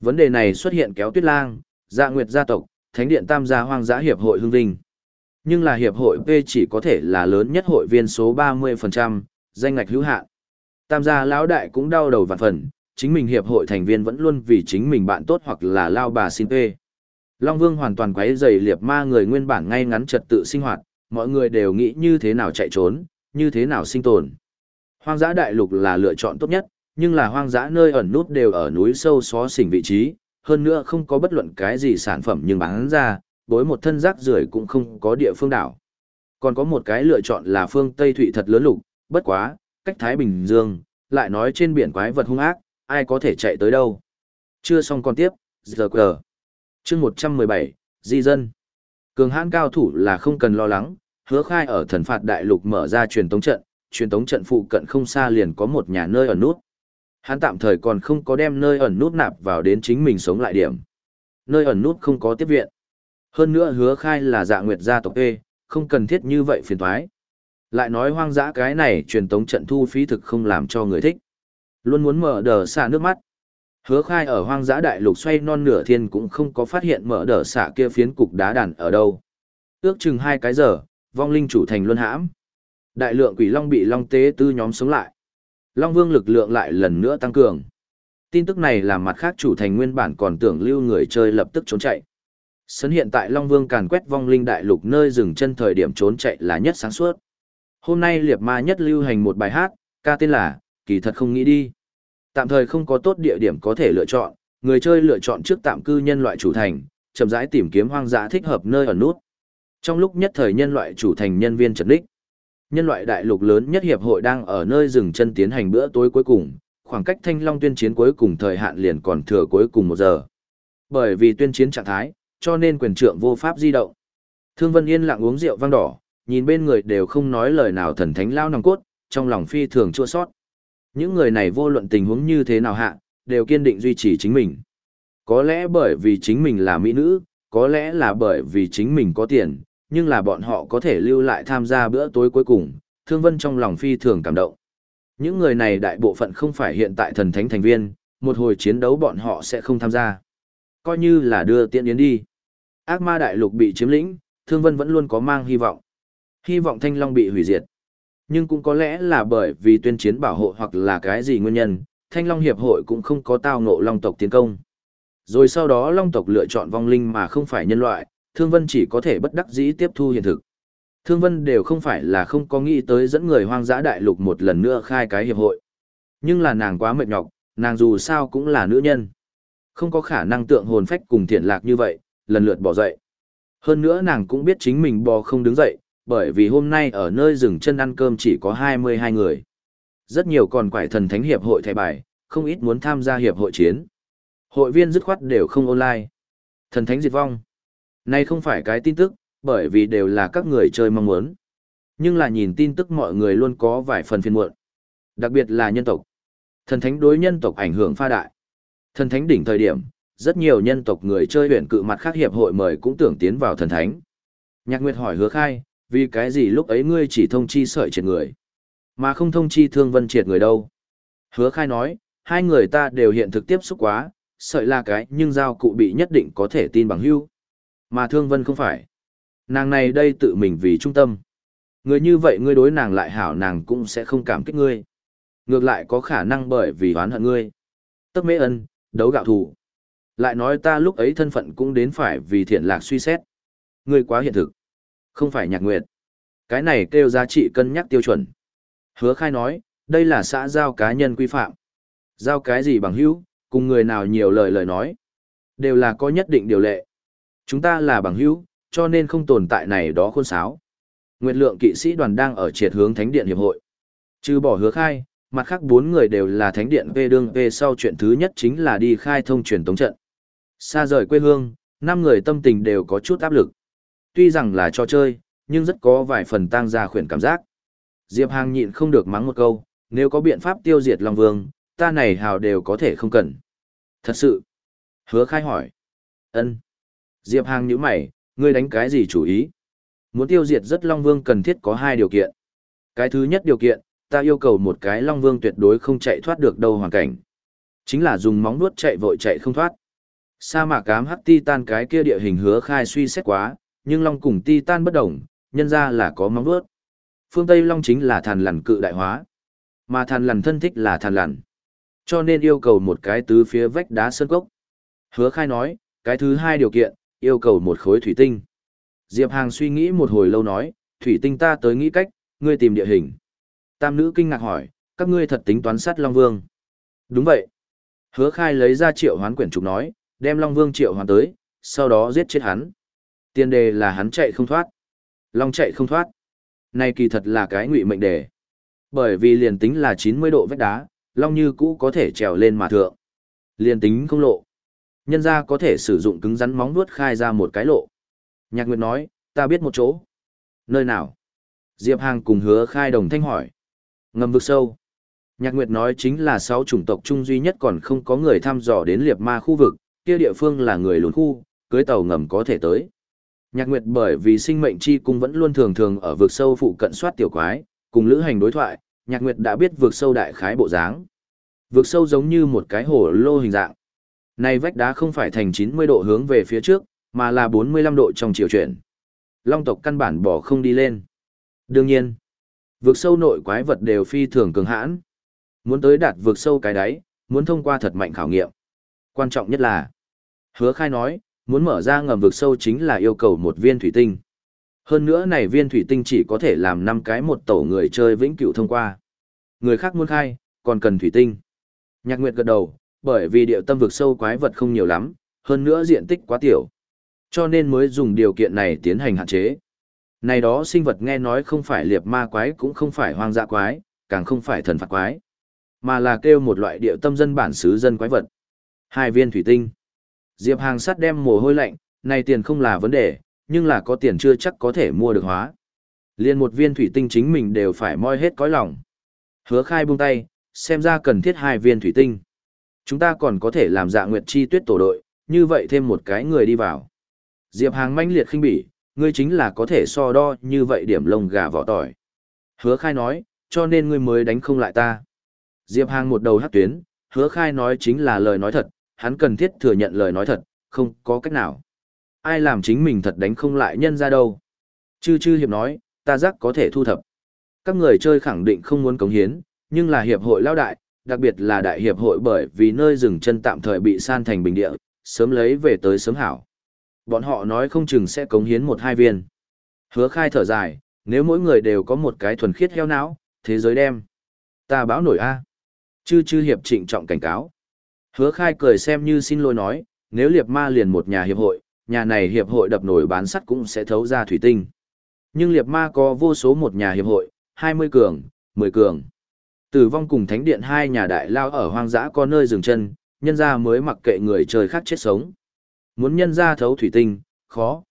Vấn đề này xuất hiện kéo tuyết lang, dạ nguyệt gia tộc, thánh điện tam gia hoang dã hiệp hội hương vinh. Nhưng là hiệp hội P chỉ có thể là lớn nhất hội viên số 30%, danh ngạch hữu hạn. Tam gia lão đại cũng đau đầu vạn phần, chính mình hiệp hội thành viên vẫn luôn vì chính mình bạn tốt hoặc là lao bà xin P. Long Vương hoàn toàn quấy rầy liệp ma người nguyên bản ngay ngắn trật tự sinh hoạt, mọi người đều nghĩ như thế nào chạy trốn, như thế nào sinh tồn. Hoang dã đại lục là lựa chọn tốt nhất, nhưng là hoang dã nơi ẩn nút đều ở núi sâu xó xỉnh vị trí, hơn nữa không có bất luận cái gì sản phẩm nhưng bán ra, bối một thân rác rưởi cũng không có địa phương đảo. Còn có một cái lựa chọn là phương Tây Thụy thật lớn lục, bất quá, cách Thái Bình Dương, lại nói trên biển quái vật hung ác, ai có thể chạy tới đâu. Chưa xong còn tiếp, giờ quờ. Chương 117, Di dân. Cường hãn cao thủ là không cần lo lắng, hứa khai ở thần phạt đại lục mở ra truyền tống trận, truyền tống trận phụ cận không xa liền có một nhà nơi ẩn nút. Hắn tạm thời còn không có đem nơi ẩn nút nạp vào đến chính mình sống lại điểm. Nơi ẩn nút không có tiếp viện. Hơn nữa hứa khai là dạ nguyệt gia tộc E, không cần thiết như vậy phiền thoái. Lại nói hoang dã cái này truyền tống trận thu phí thực không làm cho người thích. Luôn muốn mở đờ xả nước mắt. Hứa khai ở hoang dã đại lục xoay non nửa thiên cũng không có phát hiện mở đờ xả kia phiến cục đá đàn ở đâu. Ước chừng hai cái giờ, vong linh chủ thành luân hãm. Đại lượng quỷ long bị long tế tư nhóm sống lại. Long vương lực lượng lại lần nữa tăng cường. Tin tức này làm mặt khác chủ thành nguyên bản còn tưởng lưu người chơi lập tức trốn chạy. Sấn hiện tại Long Vương càn quét vong linh đại lục nơi dừng chân thời điểm trốn chạy là nhất sáng suốt. Hôm nay liệp ma nhất lưu hành một bài hát, ca tên là, kỳ thật không nghĩ đi. Tạm thời không có tốt địa điểm có thể lựa chọn, người chơi lựa chọn trước tạm cư nhân loại chủ thành, chậm rãi tìm kiếm hoang dã thích hợp nơi ở nút. Trong lúc nhất thời nhân loại chủ thành nhân viên trật đích, nhân loại đại lục lớn nhất hiệp hội đang ở nơi dừng chân tiến hành bữa tối cuối cùng, khoảng cách thanh long tuyên chiến cuối cùng thời hạn liền còn thừa cuối cùng một giờ. Bởi vì tuyên chiến trạng thái, cho nên quyền trượng vô pháp di động. Thương Vân Yên lặng uống rượu vang đỏ, nhìn bên người đều không nói lời nào thần thánh lao nòng cốt, trong lòng phi thường chua sót. Những người này vô luận tình huống như thế nào hạ, đều kiên định duy trì chính mình. Có lẽ bởi vì chính mình là mỹ nữ, có lẽ là bởi vì chính mình có tiền, nhưng là bọn họ có thể lưu lại tham gia bữa tối cuối cùng, Thương Vân trong lòng phi thường cảm động. Những người này đại bộ phận không phải hiện tại thần thánh thành viên, một hồi chiến đấu bọn họ sẽ không tham gia. Coi như là đưa tiện yến đi. Ác ma đại lục bị chiếm lĩnh, Thương Vân vẫn luôn có mang hy vọng. Hy vọng Thanh Long bị hủy diệt. Nhưng cũng có lẽ là bởi vì tuyên chiến bảo hộ hoặc là cái gì nguyên nhân, Thanh Long Hiệp hội cũng không có tao ngộ Long tộc tiến công. Rồi sau đó Long tộc lựa chọn vong linh mà không phải nhân loại, Thương Vân chỉ có thể bất đắc dĩ tiếp thu hiện thực. Thương Vân đều không phải là không có nghĩ tới dẫn người hoang dã đại lục một lần nữa khai cái hiệp hội. Nhưng là nàng quá mệt nhọc, nàng dù sao cũng là nữ nhân. Không có khả năng tượng hồn phách cùng thiện lạc như vậy, lần lượt bỏ dậy. Hơn nữa nàng cũng biết chính mình bò không đứng dậy, bởi vì hôm nay ở nơi rừng chân ăn cơm chỉ có 22 người. Rất nhiều còn quải thần thánh hiệp hội thẻ bài, không ít muốn tham gia hiệp hội chiến. Hội viên dứt khoát đều không online. Thần thánh diệt vong. Này không phải cái tin tức, bởi vì đều là các người chơi mong muốn. Nhưng là nhìn tin tức mọi người luôn có vài phần phiền muộn. Đặc biệt là nhân tộc. Thần thánh đối nhân tộc ảnh hưởng pha đại. Thần thánh đỉnh thời điểm, rất nhiều nhân tộc người chơi huyền cự mặt khác hiệp hội mời cũng tưởng tiến vào thần thánh. Nhạc Nguyệt hỏi hứa khai, vì cái gì lúc ấy ngươi chỉ thông chi sợi triệt người, mà không thông chi thương vân triệt người đâu. Hứa khai nói, hai người ta đều hiện thực tiếp xúc quá, sợi là cái nhưng giao cụ bị nhất định có thể tin bằng hưu. Mà thương vân không phải. Nàng này đây tự mình vì trung tâm. Người như vậy ngươi đối nàng lại hảo nàng cũng sẽ không cảm kích ngươi. Ngược lại có khả năng bởi vì oán hận ngươi. Tấp mê ân, đấu gạo thủ. Lại nói ta lúc ấy thân phận cũng đến phải vì thiện lạc suy xét. Ngươi quá hiện thực. Không phải nhạc nguyệt. Cái này kêu giá trị cân nhắc tiêu chuẩn. Hứa khai nói, đây là xã giao cá nhân quy phạm. Giao cái gì bằng hữu, cùng người nào nhiều lời lời nói. Đều là có nhất định điều lệ. Chúng ta là bằng hữu, cho nên không tồn tại này đó khôn sáo. Nguyệt lượng kỵ sĩ đoàn đang ở triệt hướng Thánh điện hiệp hội. Trừ bỏ hứa khai, mặt khác bốn người đều là Thánh điện về đương về sau chuyện thứ nhất chính là đi khai thông truyền tống trận. Xa rời quê hương, năm người tâm tình đều có chút áp lực. Tuy rằng là cho chơi, nhưng rất có vài phần tang ra khuyển cảm giác. Diệp Hàng nhịn không được mắng một câu, nếu có biện pháp tiêu diệt Long Vương, ta này hào đều có thể không cần. Thật sự. Hứa khai hỏi. ân Diệp Hàng nhíu mày, ngươi đánh cái gì chủ ý? Muốn tiêu diệt rất Long Vương cần thiết có hai điều kiện. Cái thứ nhất điều kiện, ta yêu cầu một cái Long Vương tuyệt đối không chạy thoát được đâu hoàn cảnh. Chính là dùng móng nuốt chạy vội chạy không thoát. Sa mạc cám hắc titan cái kia địa hình hứa khai suy xét quá, nhưng long cùng titan bất đồng, nhân ra là có móng vuốt. Phương Tây long chính là thàn lằn cự đại hóa, mà thàn lằn thân thích là thàn lằn. Cho nên yêu cầu một cái tứ phía vách đá sơn cốc. Hứa khai nói, cái thứ hai điều kiện, yêu cầu một khối thủy tinh. Diệp Hàng suy nghĩ một hồi lâu nói, thủy tinh ta tới nghĩ cách, ngươi tìm địa hình. Tam nữ kinh ngạc hỏi, các ngươi thật tính toán sát Long Vương. Đúng vậy. Hứa khai lấy ra triệu hoán quyển trục nói, đem Long Vương triệu hoán tới, sau đó giết chết hắn. Tiền đề là hắn chạy không thoát. Long chạy không thoát. Này kỳ thật là cái ngụy mệnh đề. Bởi vì liền tính là 90 độ vách đá, Long như cũ có thể trèo lên mà thượng. Liền tính không lộ. Nhân ra có thể sử dụng cứng rắn móng nuốt khai ra một cái lộ. Nhạc Nguyệt nói, ta biết một chỗ. Nơi nào? Diệp Hàng cùng hứa khai đồng thanh hỏi. Ngầm vực sâu. Nhạc Nguyệt nói chính là sáu chủng tộc chung duy nhất còn không có người thăm dò đến liệt ma khu vực, kia địa phương là người lùn khu, cưới tàu ngầm có thể tới. Nhạc Nguyệt bởi vì sinh mệnh chi cung vẫn luôn thường thường ở vực sâu phụ cận soát tiểu quái, cùng lữ hành đối thoại, Nhạc Nguyệt đã biết vực sâu đại khái bộ dáng. Vực sâu giống như một cái hồ lô hình dạng. Này vách đá không phải thành 90 độ hướng về phía trước, mà là 45 độ trong chiều chuyển. Long tộc căn bản bỏ không đi lên. Đương nhiên, vực sâu nội quái vật đều phi thường cường hãn. Muốn tới đạt vực sâu cái đáy, muốn thông qua thật mạnh khảo nghiệm. Quan trọng nhất là, hứa khai nói, muốn mở ra ngầm vực sâu chính là yêu cầu một viên thủy tinh. Hơn nữa này viên thủy tinh chỉ có thể làm 5 cái một tổ người chơi vĩnh cửu thông qua. Người khác muốn khai, còn cần thủy tinh. Nhạc Nguyệt gật đầu, bởi vì điệu tâm vực sâu quái vật không nhiều lắm, hơn nữa diện tích quá tiểu. Cho nên mới dùng điều kiện này tiến hành hạn chế. Này đó sinh vật nghe nói không phải liệp ma quái cũng không phải hoang dã quái, càng không phải thần phạt quái, mà là kêu một loại điệu tâm dân bản xứ dân quái vật. Hai viên thủy tinh. Diệp Hàng sắt đem mồ hôi lạnh, này tiền không là vấn đề, nhưng là có tiền chưa chắc có thể mua được hóa. Liên một viên thủy tinh chính mình đều phải moi hết cõi lòng. Hứa khai buông tay, xem ra cần thiết hai viên thủy tinh. Chúng ta còn có thể làm dạ nguyệt chi tuyết tổ đội, như vậy thêm một cái người đi vào. Diệp Hàng manh liệt khinh bỉ, ngươi chính là có thể so đo như vậy điểm lông gà vỏ tỏi. Hứa khai nói, cho nên ngươi mới đánh không lại ta. Diệp Hàng một đầu hát tuyến, hứa khai nói chính là lời nói thật, hắn cần thiết thừa nhận lời nói thật, không có cách nào. Ai làm chính mình thật đánh không lại nhân ra đâu. Chư chư hiệp nói, ta giác có thể thu thập. Các người chơi khẳng định không muốn cống hiến, nhưng là hiệp hội lao đại, đặc biệt là đại hiệp hội bởi vì nơi dừng chân tạm thời bị san thành bình địa, sớm lấy về tới sớm hảo. Bọn họ nói không chừng sẽ cống hiến một hai viên. Hứa khai thở dài, nếu mỗi người đều có một cái thuần khiết heo não, thế giới đem. Ta báo nổi A. Chư chư hiệp trịnh trọng cảnh cáo. Hứa khai cười xem như xin lỗi nói, nếu liệp ma liền một nhà hiệp hội, nhà này hiệp hội đập nổi bán sắt cũng sẽ thấu ra thủy tinh. Nhưng liệp ma có vô số một nhà hiệp hội, 20 cường, 10 cường. Tử vong cùng thánh điện hai nhà đại lao ở hoang dã có nơi dừng chân, nhân ra mới mặc kệ người trời khác chết sống. Muốn nhân ra thấu thủy tinh, khó.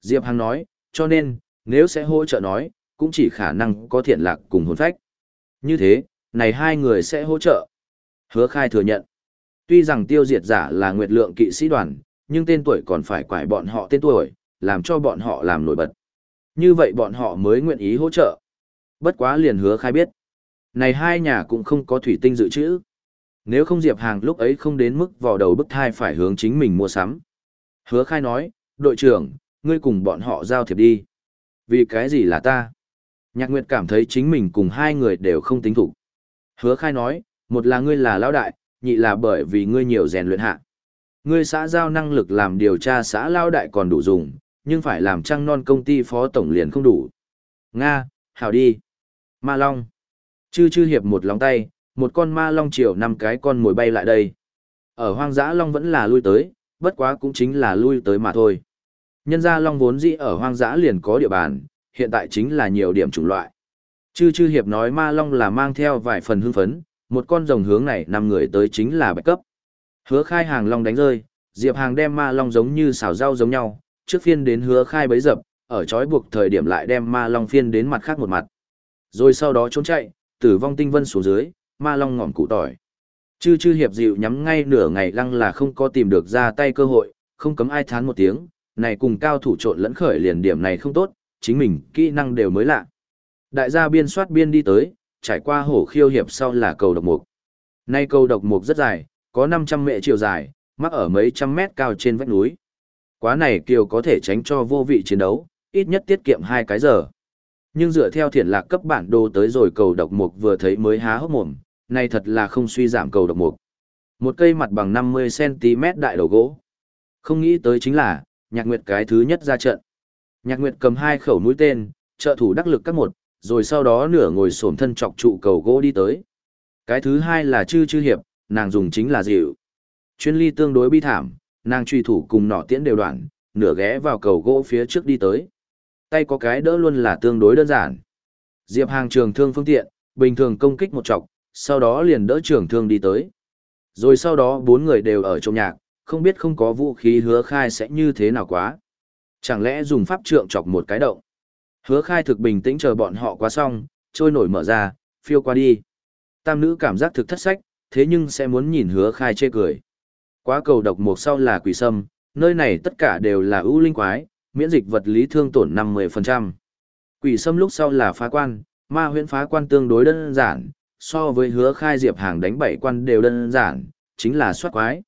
Diệp Hằng nói, cho nên, nếu sẽ hỗ trợ nói, cũng chỉ khả năng có thiện lạc cùng hồn phách. Như thế, này hai người sẽ hỗ trợ. Hứa khai thừa nhận. Tuy rằng tiêu diệt giả là nguyệt lượng kỵ sĩ đoàn, nhưng tên tuổi còn phải quải bọn họ tên tuổi, làm cho bọn họ làm nổi bật. Như vậy bọn họ mới nguyện ý hỗ trợ. Bất quá liền hứa khai biết. Này hai nhà cũng không có thủy tinh dự trữ. Nếu không Diệp Hàng lúc ấy không đến mức vào đầu bức thai phải hướng chính mình mua sắm. Hứa khai nói, đội trưởng, ngươi cùng bọn họ giao thiệp đi. Vì cái gì là ta? Nhạc Nguyệt cảm thấy chính mình cùng hai người đều không tính thủ. Hứa khai nói, một là ngươi là lão đại, nhị là bởi vì ngươi nhiều rèn luyện hạ. Ngươi xã giao năng lực làm điều tra xã lao đại còn đủ dùng, nhưng phải làm trăng non công ty phó tổng liền không đủ. Nga, hảo đi. Ma Long. Chư chư hiệp một lòng tay, một con ma long chiều năm cái con mồi bay lại đây. Ở hoang dã long vẫn là lui tới, bất quá cũng chính là lui tới mà thôi. Nhân ra long vốn dĩ ở hoang dã liền có địa bàn, hiện tại chính là nhiều điểm chủng loại. Chư chư hiệp nói ma long là mang theo vài phần hưng phấn, một con rồng hướng này năm người tới chính là bạch cấp. Hứa khai hàng long đánh rơi, diệp hàng đem ma long giống như xào rau giống nhau, trước phiên đến hứa khai bấy dập, ở chói buộc thời điểm lại đem ma long phiên đến mặt khác một mặt. Rồi sau đó trốn chạy, tử vong tinh vân xuống dưới, ma long ngọn cụ tỏi. Chư chư hiệp dịu nhắm ngay nửa ngày lăng là không có tìm được ra tay cơ hội, không cấm ai thán một tiếng, này cùng cao thủ trộn lẫn khởi liền điểm này không tốt, chính mình kỹ năng đều mới lạ. Đại gia biên soát biên đi tới, trải qua hổ khiêu hiệp sau là cầu độc mục. Nay cầu độc mục rất dài, có 500 mệ chiều dài, mắc ở mấy trăm mét cao trên vách núi. Quá này kiều có thể tránh cho vô vị chiến đấu, ít nhất tiết kiệm hai cái giờ. Nhưng dựa theo thiện lạc cấp bản đồ tới rồi cầu độc mục vừa thấy mới há hốc mồm, này thật là không suy giảm cầu độc mục. Một cây mặt bằng 50cm đại đầu gỗ. Không nghĩ tới chính là, nhạc nguyệt cái thứ nhất ra trận. Nhạc nguyệt cầm hai khẩu mũi tên, trợ thủ đắc lực các một, rồi sau đó nửa ngồi xổm thân chọc trụ cầu gỗ đi tới. Cái thứ hai là chư chư hiệp, nàng dùng chính là dịu. Chuyên ly tương đối bi thảm, nàng truy thủ cùng nỏ tiễn đều đoạn, nửa ghé vào cầu gỗ phía trước đi tới. Tay có cái đỡ luôn là tương đối đơn giản. Diệp Hàng trường thương phương tiện, bình thường công kích một chọc, sau đó liền đỡ trường thương đi tới. Rồi sau đó bốn người đều ở trong nhạc, không biết không có vũ khí hứa khai sẽ như thế nào quá. Chẳng lẽ dùng pháp trượng chọc một cái động. Hứa khai thực bình tĩnh chờ bọn họ qua xong, trôi nổi mở ra, phiêu qua đi. Tam nữ cảm giác thực thất sách, thế nhưng sẽ muốn nhìn hứa khai chê cười. Quá cầu độc một sau là quỷ sâm, nơi này tất cả đều là ưu linh quái, miễn dịch vật lý thương tổn 50%. Quỷ sâm lúc sau là phá quan, ma huyễn phá quan tương đối đơn giản, so với hứa khai diệp hàng đánh bảy quan đều đơn giản, chính là soát quái.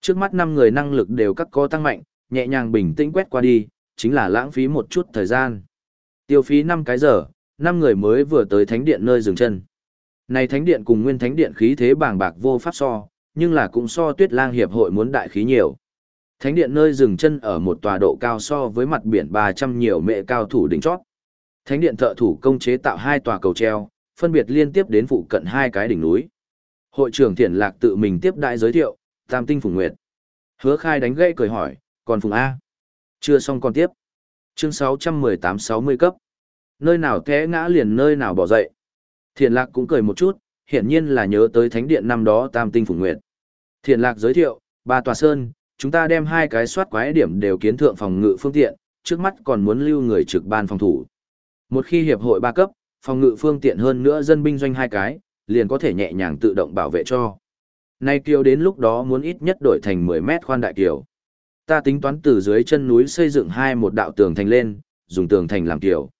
Trước mắt năm người năng lực đều các có tăng mạnh, nhẹ nhàng bình tĩnh quét qua đi, chính là lãng phí một chút thời gian. Tiêu phí 5 cái giờ, năm người mới vừa tới thánh điện nơi dừng chân. Này thánh điện cùng nguyên thánh điện khí thế bàng bạc vô pháp so, nhưng là cũng so tuyết lang hiệp hội muốn đại khí nhiều. Thánh điện nơi dừng chân ở một tòa độ cao so với mặt biển 300 nhiều mệ cao thủ đỉnh chót. Thánh điện thợ thủ công chế tạo hai tòa cầu treo, phân biệt liên tiếp đến phụ cận hai cái đỉnh núi. Hội trưởng Thiển Lạc tự mình tiếp đại giới thiệu, Tam Tinh Phùng Nguyệt. Hứa khai đánh gãy cười hỏi, còn Phùng A? Chưa xong còn tiếp. Chương 618-60 cấp. Nơi nào té ngã liền nơi nào bỏ dậy. Thiển Lạc cũng cười một chút, hiển nhiên là nhớ tới thánh điện năm đó Tam Tinh Phùng Nguyệt. Thiển Lạc giới thiệu, ba tòa sơn, chúng ta đem hai cái soát quái điểm đều kiến thượng phòng ngự phương tiện, trước mắt còn muốn lưu người trực ban phòng thủ. Một khi hiệp hội ba cấp, phòng ngự phương tiện hơn nữa dân binh doanh hai cái, liền có thể nhẹ nhàng tự động bảo vệ cho. Nay kiều đến lúc đó muốn ít nhất đổi thành 10 mét khoan đại kiều. Ta tính toán từ dưới chân núi xây dựng hai một đạo tường thành lên, dùng tường thành làm kiều.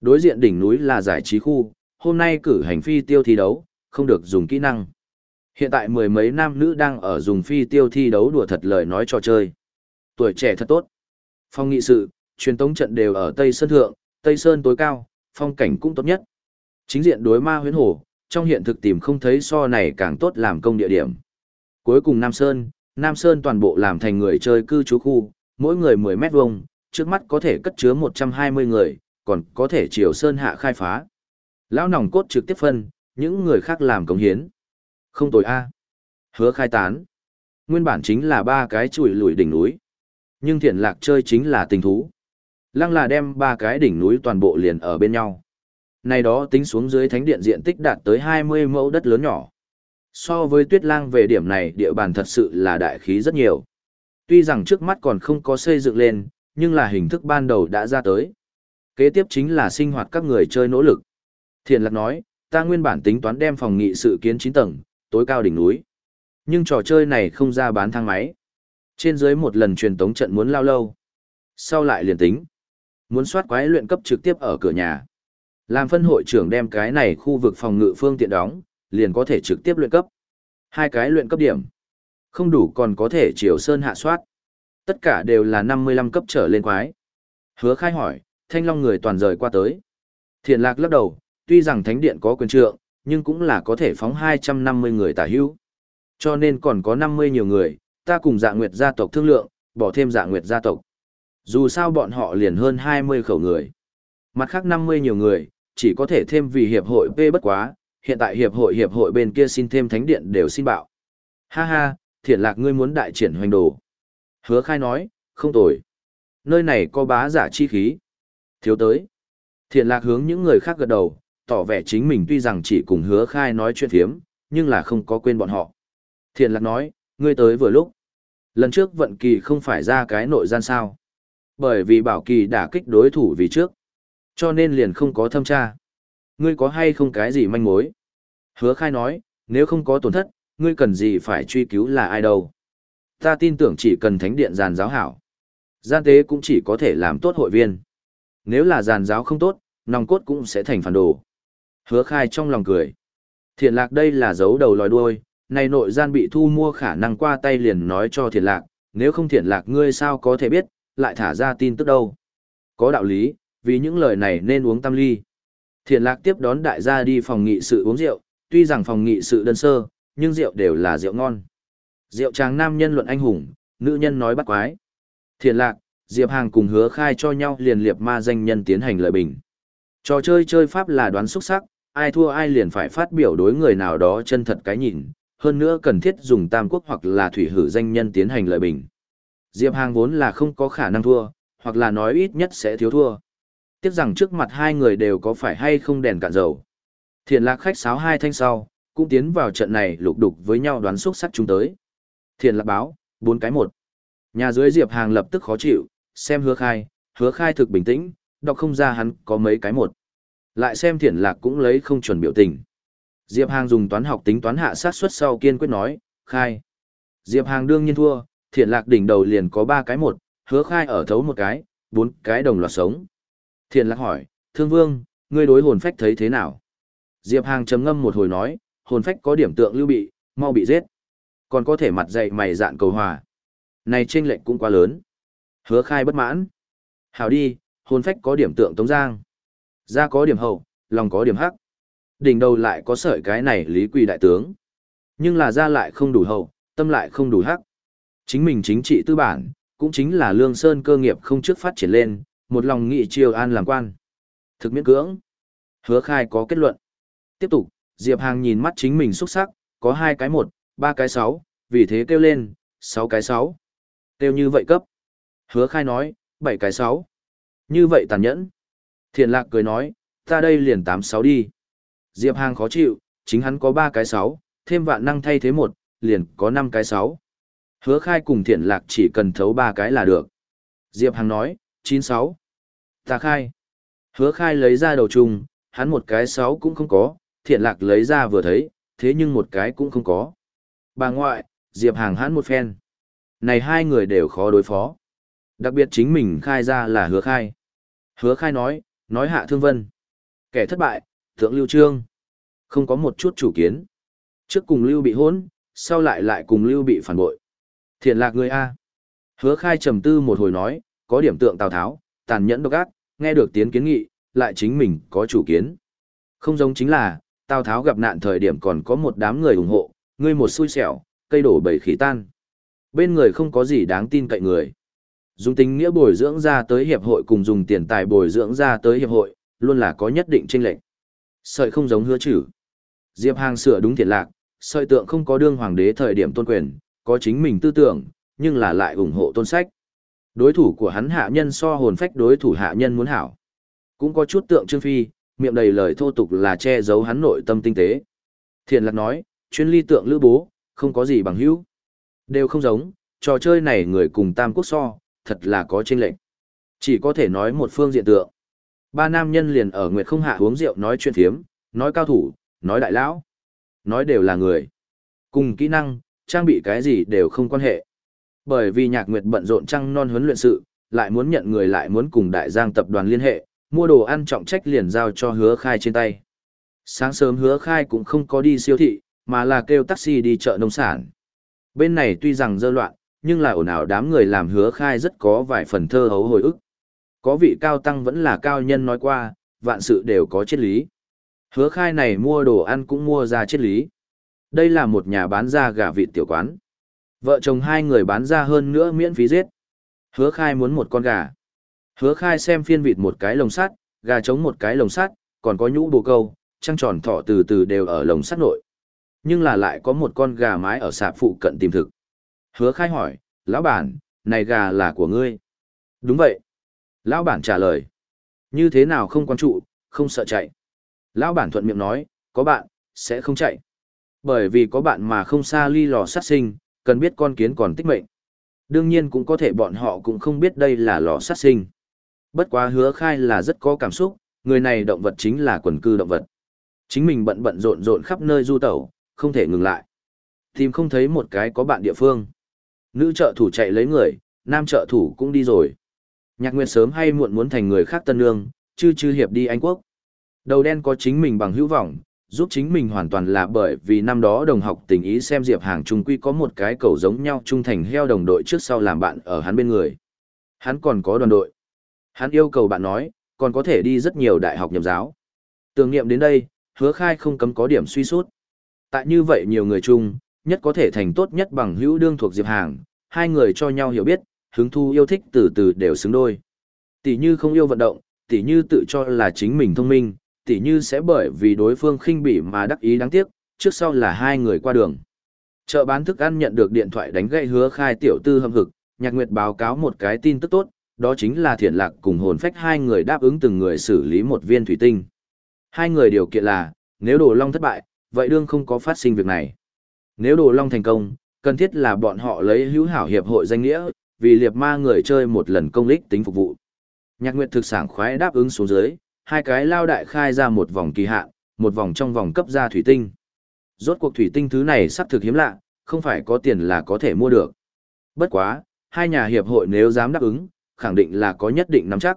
Đối diện đỉnh núi là giải trí khu, hôm nay cử hành phi tiêu thi đấu, không được dùng kỹ năng. Hiện tại mười mấy nam nữ đang ở dùng phi tiêu thi đấu đùa thật lời nói trò chơi. Tuổi trẻ thật tốt. Phong nghị sự, truyền tống trận đều ở Tây Sơn Thượng, Tây Sơn tối cao, phong cảnh cũng tốt nhất. Chính diện đối ma huyến hồ, trong hiện thực tìm không thấy so này càng tốt làm công địa điểm. Cuối cùng Nam Sơn, Nam Sơn toàn bộ làm thành người chơi cư trú khu, mỗi người 10 mét vuông, trước mắt có thể cất chứa 120 người, còn có thể chiều Sơn hạ khai phá. Lão nòng cốt trực tiếp phân, những người khác làm công hiến. Không tồi A. Hứa khai tán. Nguyên bản chính là ba cái chuỗi lùi đỉnh núi. Nhưng thiện lạc chơi chính là tình thú. Lăng là đem ba cái đỉnh núi toàn bộ liền ở bên nhau. Này đó tính xuống dưới thánh điện diện tích đạt tới 20 mẫu đất lớn nhỏ. So với tuyết lang về điểm này địa bàn thật sự là đại khí rất nhiều. Tuy rằng trước mắt còn không có xây dựng lên, nhưng là hình thức ban đầu đã ra tới. Kế tiếp chính là sinh hoạt các người chơi nỗ lực. Thiền lạc nói, ta nguyên bản tính toán đem phòng nghị sự kiến 9 tầng, tối cao đỉnh núi. Nhưng trò chơi này không ra bán thang máy. Trên dưới một lần truyền tống trận muốn lao lâu. Sau lại liền tính. Muốn soát quái luyện cấp trực tiếp ở cửa nhà. Làm phân hội trưởng đem cái này khu vực phòng ngự phương tiện đóng, liền có thể trực tiếp luyện cấp. Hai cái luyện cấp điểm. Không đủ còn có thể chiều sơn hạ soát. Tất cả đều là 55 cấp trở lên quái. Hứa khai hỏi, thanh long người toàn rời qua tới. Thiện lạc lắc đầu, tuy rằng thánh điện có quyền trượng, nhưng cũng là có thể phóng 250 người tả hữu. Cho nên còn có 50 nhiều người, ta cùng dạ nguyệt gia tộc thương lượng, bỏ thêm dạ nguyệt gia tộc. Dù sao bọn họ liền hơn 20 khẩu người. Mặt khác 50 nhiều người, chỉ có thể thêm vì hiệp hội P bất quá, hiện tại hiệp hội hiệp hội bên kia xin thêm thánh điện đều xin bạo. Ha ha, thiện lạc ngươi muốn đại triển hoành đồ. Hứa khai nói, không tồi. Nơi này có bá giả chi khí. Thiếu tới. Thiện lạc hướng những người khác gật đầu, tỏ vẻ chính mình tuy rằng chỉ cùng hứa khai nói chuyện phiếm, nhưng là không có quên bọn họ. Thiện lạc nói, ngươi tới vừa lúc. Lần trước vận kỳ không phải ra cái nội gian sao. Bởi vì bảo kỳ đã kích đối thủ vì trước. Cho nên liền không có thâm tra. Ngươi có hay không cái gì manh mối? Hứa khai nói, nếu không có tổn thất, ngươi cần gì phải truy cứu là ai đâu. Ta tin tưởng chỉ cần thánh điện giàn giáo hảo. Gian tế cũng chỉ có thể làm tốt hội viên. Nếu là giàn giáo không tốt, nòng cốt cũng sẽ thành phản đồ. Hứa khai trong lòng cười. Thiện lạc đây là dấu đầu lòi đuôi, này nội gian bị thu mua khả năng qua tay liền nói cho thiện lạc, nếu không thiện lạc ngươi sao có thể biết, lại thả ra tin tức đâu. Có đạo lý, vì những lời này nên uống tam ly. Thiện lạc tiếp đón đại gia đi phòng nghị sự uống rượu, tuy rằng phòng nghị sự đơn sơ, nhưng rượu đều là rượu ngon. Rượu tráng nam nhân luận anh hùng, nữ nhân nói bắt quái. Thiện lạc, Diệp Hàng cùng hứa khai cho nhau liền liệp ma danh nhân tiến hành lợi bình. Trò chơi chơi pháp là đoán xuất sắc, ai thua ai liền phải phát biểu đối người nào đó chân thật cái nhìn, hơn nữa cần thiết dùng tam quốc hoặc là thủy hử danh nhân tiến hành lợi bình. Diệp Hàng vốn là không có khả năng thua, hoặc là nói ít nhất sẽ thiếu thua. Tiếc rằng trước mặt hai người đều có phải hay không đèn cạn dầu. Thiền lạc khách sáo hai thanh sau, cũng tiến vào trận này lục đục với nhau đoán xuất sắc chúng tới. Thiền lạc báo, bốn cái một. Nhà dưới Diệp Hàng lập tức khó chịu, xem hứa khai, hứa khai thực bình tĩnh, đọc không ra hắn có mấy cái một. Lại xem thiển lạc cũng lấy không chuẩn biểu tình. Diệp Hàng dùng toán học tính toán hạ sát suất sau kiên quyết nói, khai. Diệp Hàng đương nhiên thua, thiện lạc đỉnh đầu liền có ba cái một, hứa khai ở thấu một cái, bốn cái đồng loạt sống. Thiện lạc hỏi, thương vương, ngươi đối hồn phách thấy thế nào? Diệp Hàng trầm ngâm một hồi nói, hồn phách có điểm tượng lưu bị, mau bị giết. Còn có thể mặt dày mày dạn cầu hòa. Này trên lệnh cũng quá lớn. Hứa khai bất mãn. hào đi, hồn phách có điểm tượng tống giang. Da có điểm hậu, lòng có điểm hắc. Đỉnh đầu lại có sợi cái này lý quỳ đại tướng. Nhưng là da lại không đủ hậu, tâm lại không đủ hắc. Chính mình chính trị tư bản, cũng chính là lương sơn cơ nghiệp không trước phát triển lên, một lòng nghị triều an làm quan. Thực miễn cưỡng. Hứa khai có kết luận. Tiếp tục, Diệp Hàng nhìn mắt chính mình xuất sắc, có hai cái một, ba cái sáu, vì thế kêu lên, sáu cái sáu. Kêu như vậy cấp. Hứa khai nói, bảy cái sáu. Như vậy tàn nhẫn. Thiện lạc cười nói, ta đây liền tám sáu đi. Diệp Hàng khó chịu, chính hắn có ba cái sáu, thêm vạn năng thay thế một, liền có năm cái sáu. Hứa khai cùng thiện lạc chỉ cần thấu ba cái là được. Diệp Hàng nói, chín sáu. Ta khai. Hứa khai lấy ra đầu chung, hắn một cái sáu cũng không có, thiện lạc lấy ra vừa thấy, thế nhưng một cái cũng không có. Bà ngoại, Diệp Hàng hắn một phen. Này hai người đều khó đối phó. Đặc biệt chính mình khai ra là hứa khai. Hứa khai nói, nói hạ thương vân. Kẻ thất bại, thượng lưu trương. Không có một chút chủ kiến. Trước cùng lưu bị hôn, sau lại lại cùng lưu bị phản bội. Thiện lạc người A. Hứa khai trầm tư một hồi nói, có điểm tượng Tào Tháo, tàn nhẫn độc ác, nghe được tiến kiến nghị, lại chính mình có chủ kiến. Không giống chính là, Tào Tháo gặp nạn thời điểm còn có một đám người ủng hộ, ngươi một xui xẻo, cây đổ bầy khí tan. Bên người không có gì đáng tin cậy người. Dùng tính nghĩa bồi dưỡng ra tới hiệp hội cùng dùng tiền tài bồi dưỡng ra tới hiệp hội, luôn là có nhất định chênh lệch. Sợi không giống hứa chử. Diệp Hàng sửa đúng thiệt lạc, sợi tượng không có đương hoàng đế thời điểm tôn quyền, có chính mình tư tưởng, nhưng là lại ủng hộ tôn sách. Đối thủ của hắn hạ nhân so hồn phách đối thủ hạ nhân muốn hảo. Cũng có chút tượng Trương Phi, miệng đầy lời thô tục là che giấu hắn nội tâm tinh tế. Thiện lạc nói, chuyên ly tượng lữ bố, không có gì bằng hữu. Đều không giống, trò chơi này người cùng tam quốc so, thật là có chênh lệch. Chỉ có thể nói một phương diện tượng. Ba nam nhân liền ở Nguyệt không hạ uống rượu nói chuyện phiếm, nói cao thủ, nói đại lão, nói đều là người. Cùng kỹ năng, trang bị cái gì đều không quan hệ. Bởi vì Nhạc Nguyệt bận rộn trăng non huấn luyện sự, lại muốn nhận người lại muốn cùng đại giang tập đoàn liên hệ, mua đồ ăn trọng trách liền giao cho hứa khai trên tay. Sáng sớm hứa khai cũng không có đi siêu thị, mà là kêu taxi đi chợ nông sản. Bên này tuy rằng dơ loạn, nhưng là ồn ào đám người làm hứa khai rất có vài phần thơ hấu hồi ức. Có vị cao tăng vẫn là cao nhân nói qua, vạn sự đều có triết lý. Hứa khai này mua đồ ăn cũng mua ra triết lý. Đây là một nhà bán ra gà vịt tiểu quán. Vợ chồng hai người bán ra hơn nữa miễn phí giết. Hứa khai muốn một con gà. Hứa khai xem phiên vịt một cái lồng sắt, gà trống một cái lồng sắt, còn có nhũ bồ câu, trăng tròn thỏ từ từ đều ở lồng sắt nội. Nhưng là lại có một con gà mái ở sạp phụ cận tìm thực. Hứa khai hỏi, lão bản, này gà là của ngươi. Đúng vậy. Lão bản trả lời. Như thế nào không quan trụ, không sợ chạy. Lão bản thuận miệng nói, có bạn, sẽ không chạy. Bởi vì có bạn mà không xa ly lò sát sinh, cần biết con kiến còn tích mệnh. Đương nhiên cũng có thể bọn họ cũng không biết đây là lò sát sinh. Bất quá hứa khai là rất có cảm xúc, người này động vật chính là quần cư động vật. Chính mình bận bận rộn rộn khắp nơi du tẩu, không thể ngừng lại. Tìm không thấy một cái có bạn địa phương. Nữ trợ thủ chạy lấy người, nam trợ thủ cũng đi rồi. Nhạc Nguyệt sớm hay muộn muốn thành người khác tân nương, chư chư hiệp đi Anh Quốc. Đầu đen có chính mình bằng hữu vọng, giúp chính mình hoàn toàn là bởi vì năm đó đồng học tình ý xem Diệp Hàng trung quy có một cái cầu giống nhau trung thành heo đồng đội trước sau làm bạn ở hắn bên người. Hắn còn có đoàn đội. Hắn yêu cầu bạn nói, còn có thể đi rất nhiều đại học nhập giáo. Tưởng niệm đến đây, hứa khai không cấm có điểm suy sút. Tại như vậy nhiều người chung, nhất có thể thành tốt nhất bằng hữu đương thuộc Diệp Hàng, hai người cho nhau hiểu biết, hứng thu yêu thích từ từ đều xứng đôi. Tỷ như không yêu vận động, tỷ như tự cho là chính mình thông minh, tỷ như sẽ bởi vì đối phương khinh bỉ mà đắc ý đáng tiếc, trước sau là hai người qua đường. Chợ bán thức ăn nhận được điện thoại đánh gậy hứa khai tiểu tư hâm hực, nhạc nguyệt báo cáo một cái tin tức tốt, đó chính là thiện lạc cùng hồn phách hai người đáp ứng từng người xử lý một viên thủy tinh. Hai người điều kiện là, nếu đồ long thất bại, vậy đương không có phát sinh việc này. Nếu đồ long thành công, cần thiết là bọn họ lấy hữu hảo hiệp hội danh nghĩa, vì liệp ma người chơi một lần công lích tính phục vụ. Nhạc Nguyệt thực sản khoái đáp ứng xuống dưới, hai cái lao đại khai ra một vòng kỳ hạn, một vòng trong vòng cấp ra thủy tinh. Rốt cuộc thủy tinh thứ này sắp thực hiếm lạ, không phải có tiền là có thể mua được. Bất quá, hai nhà hiệp hội nếu dám đáp ứng, khẳng định là có nhất định nắm chắc.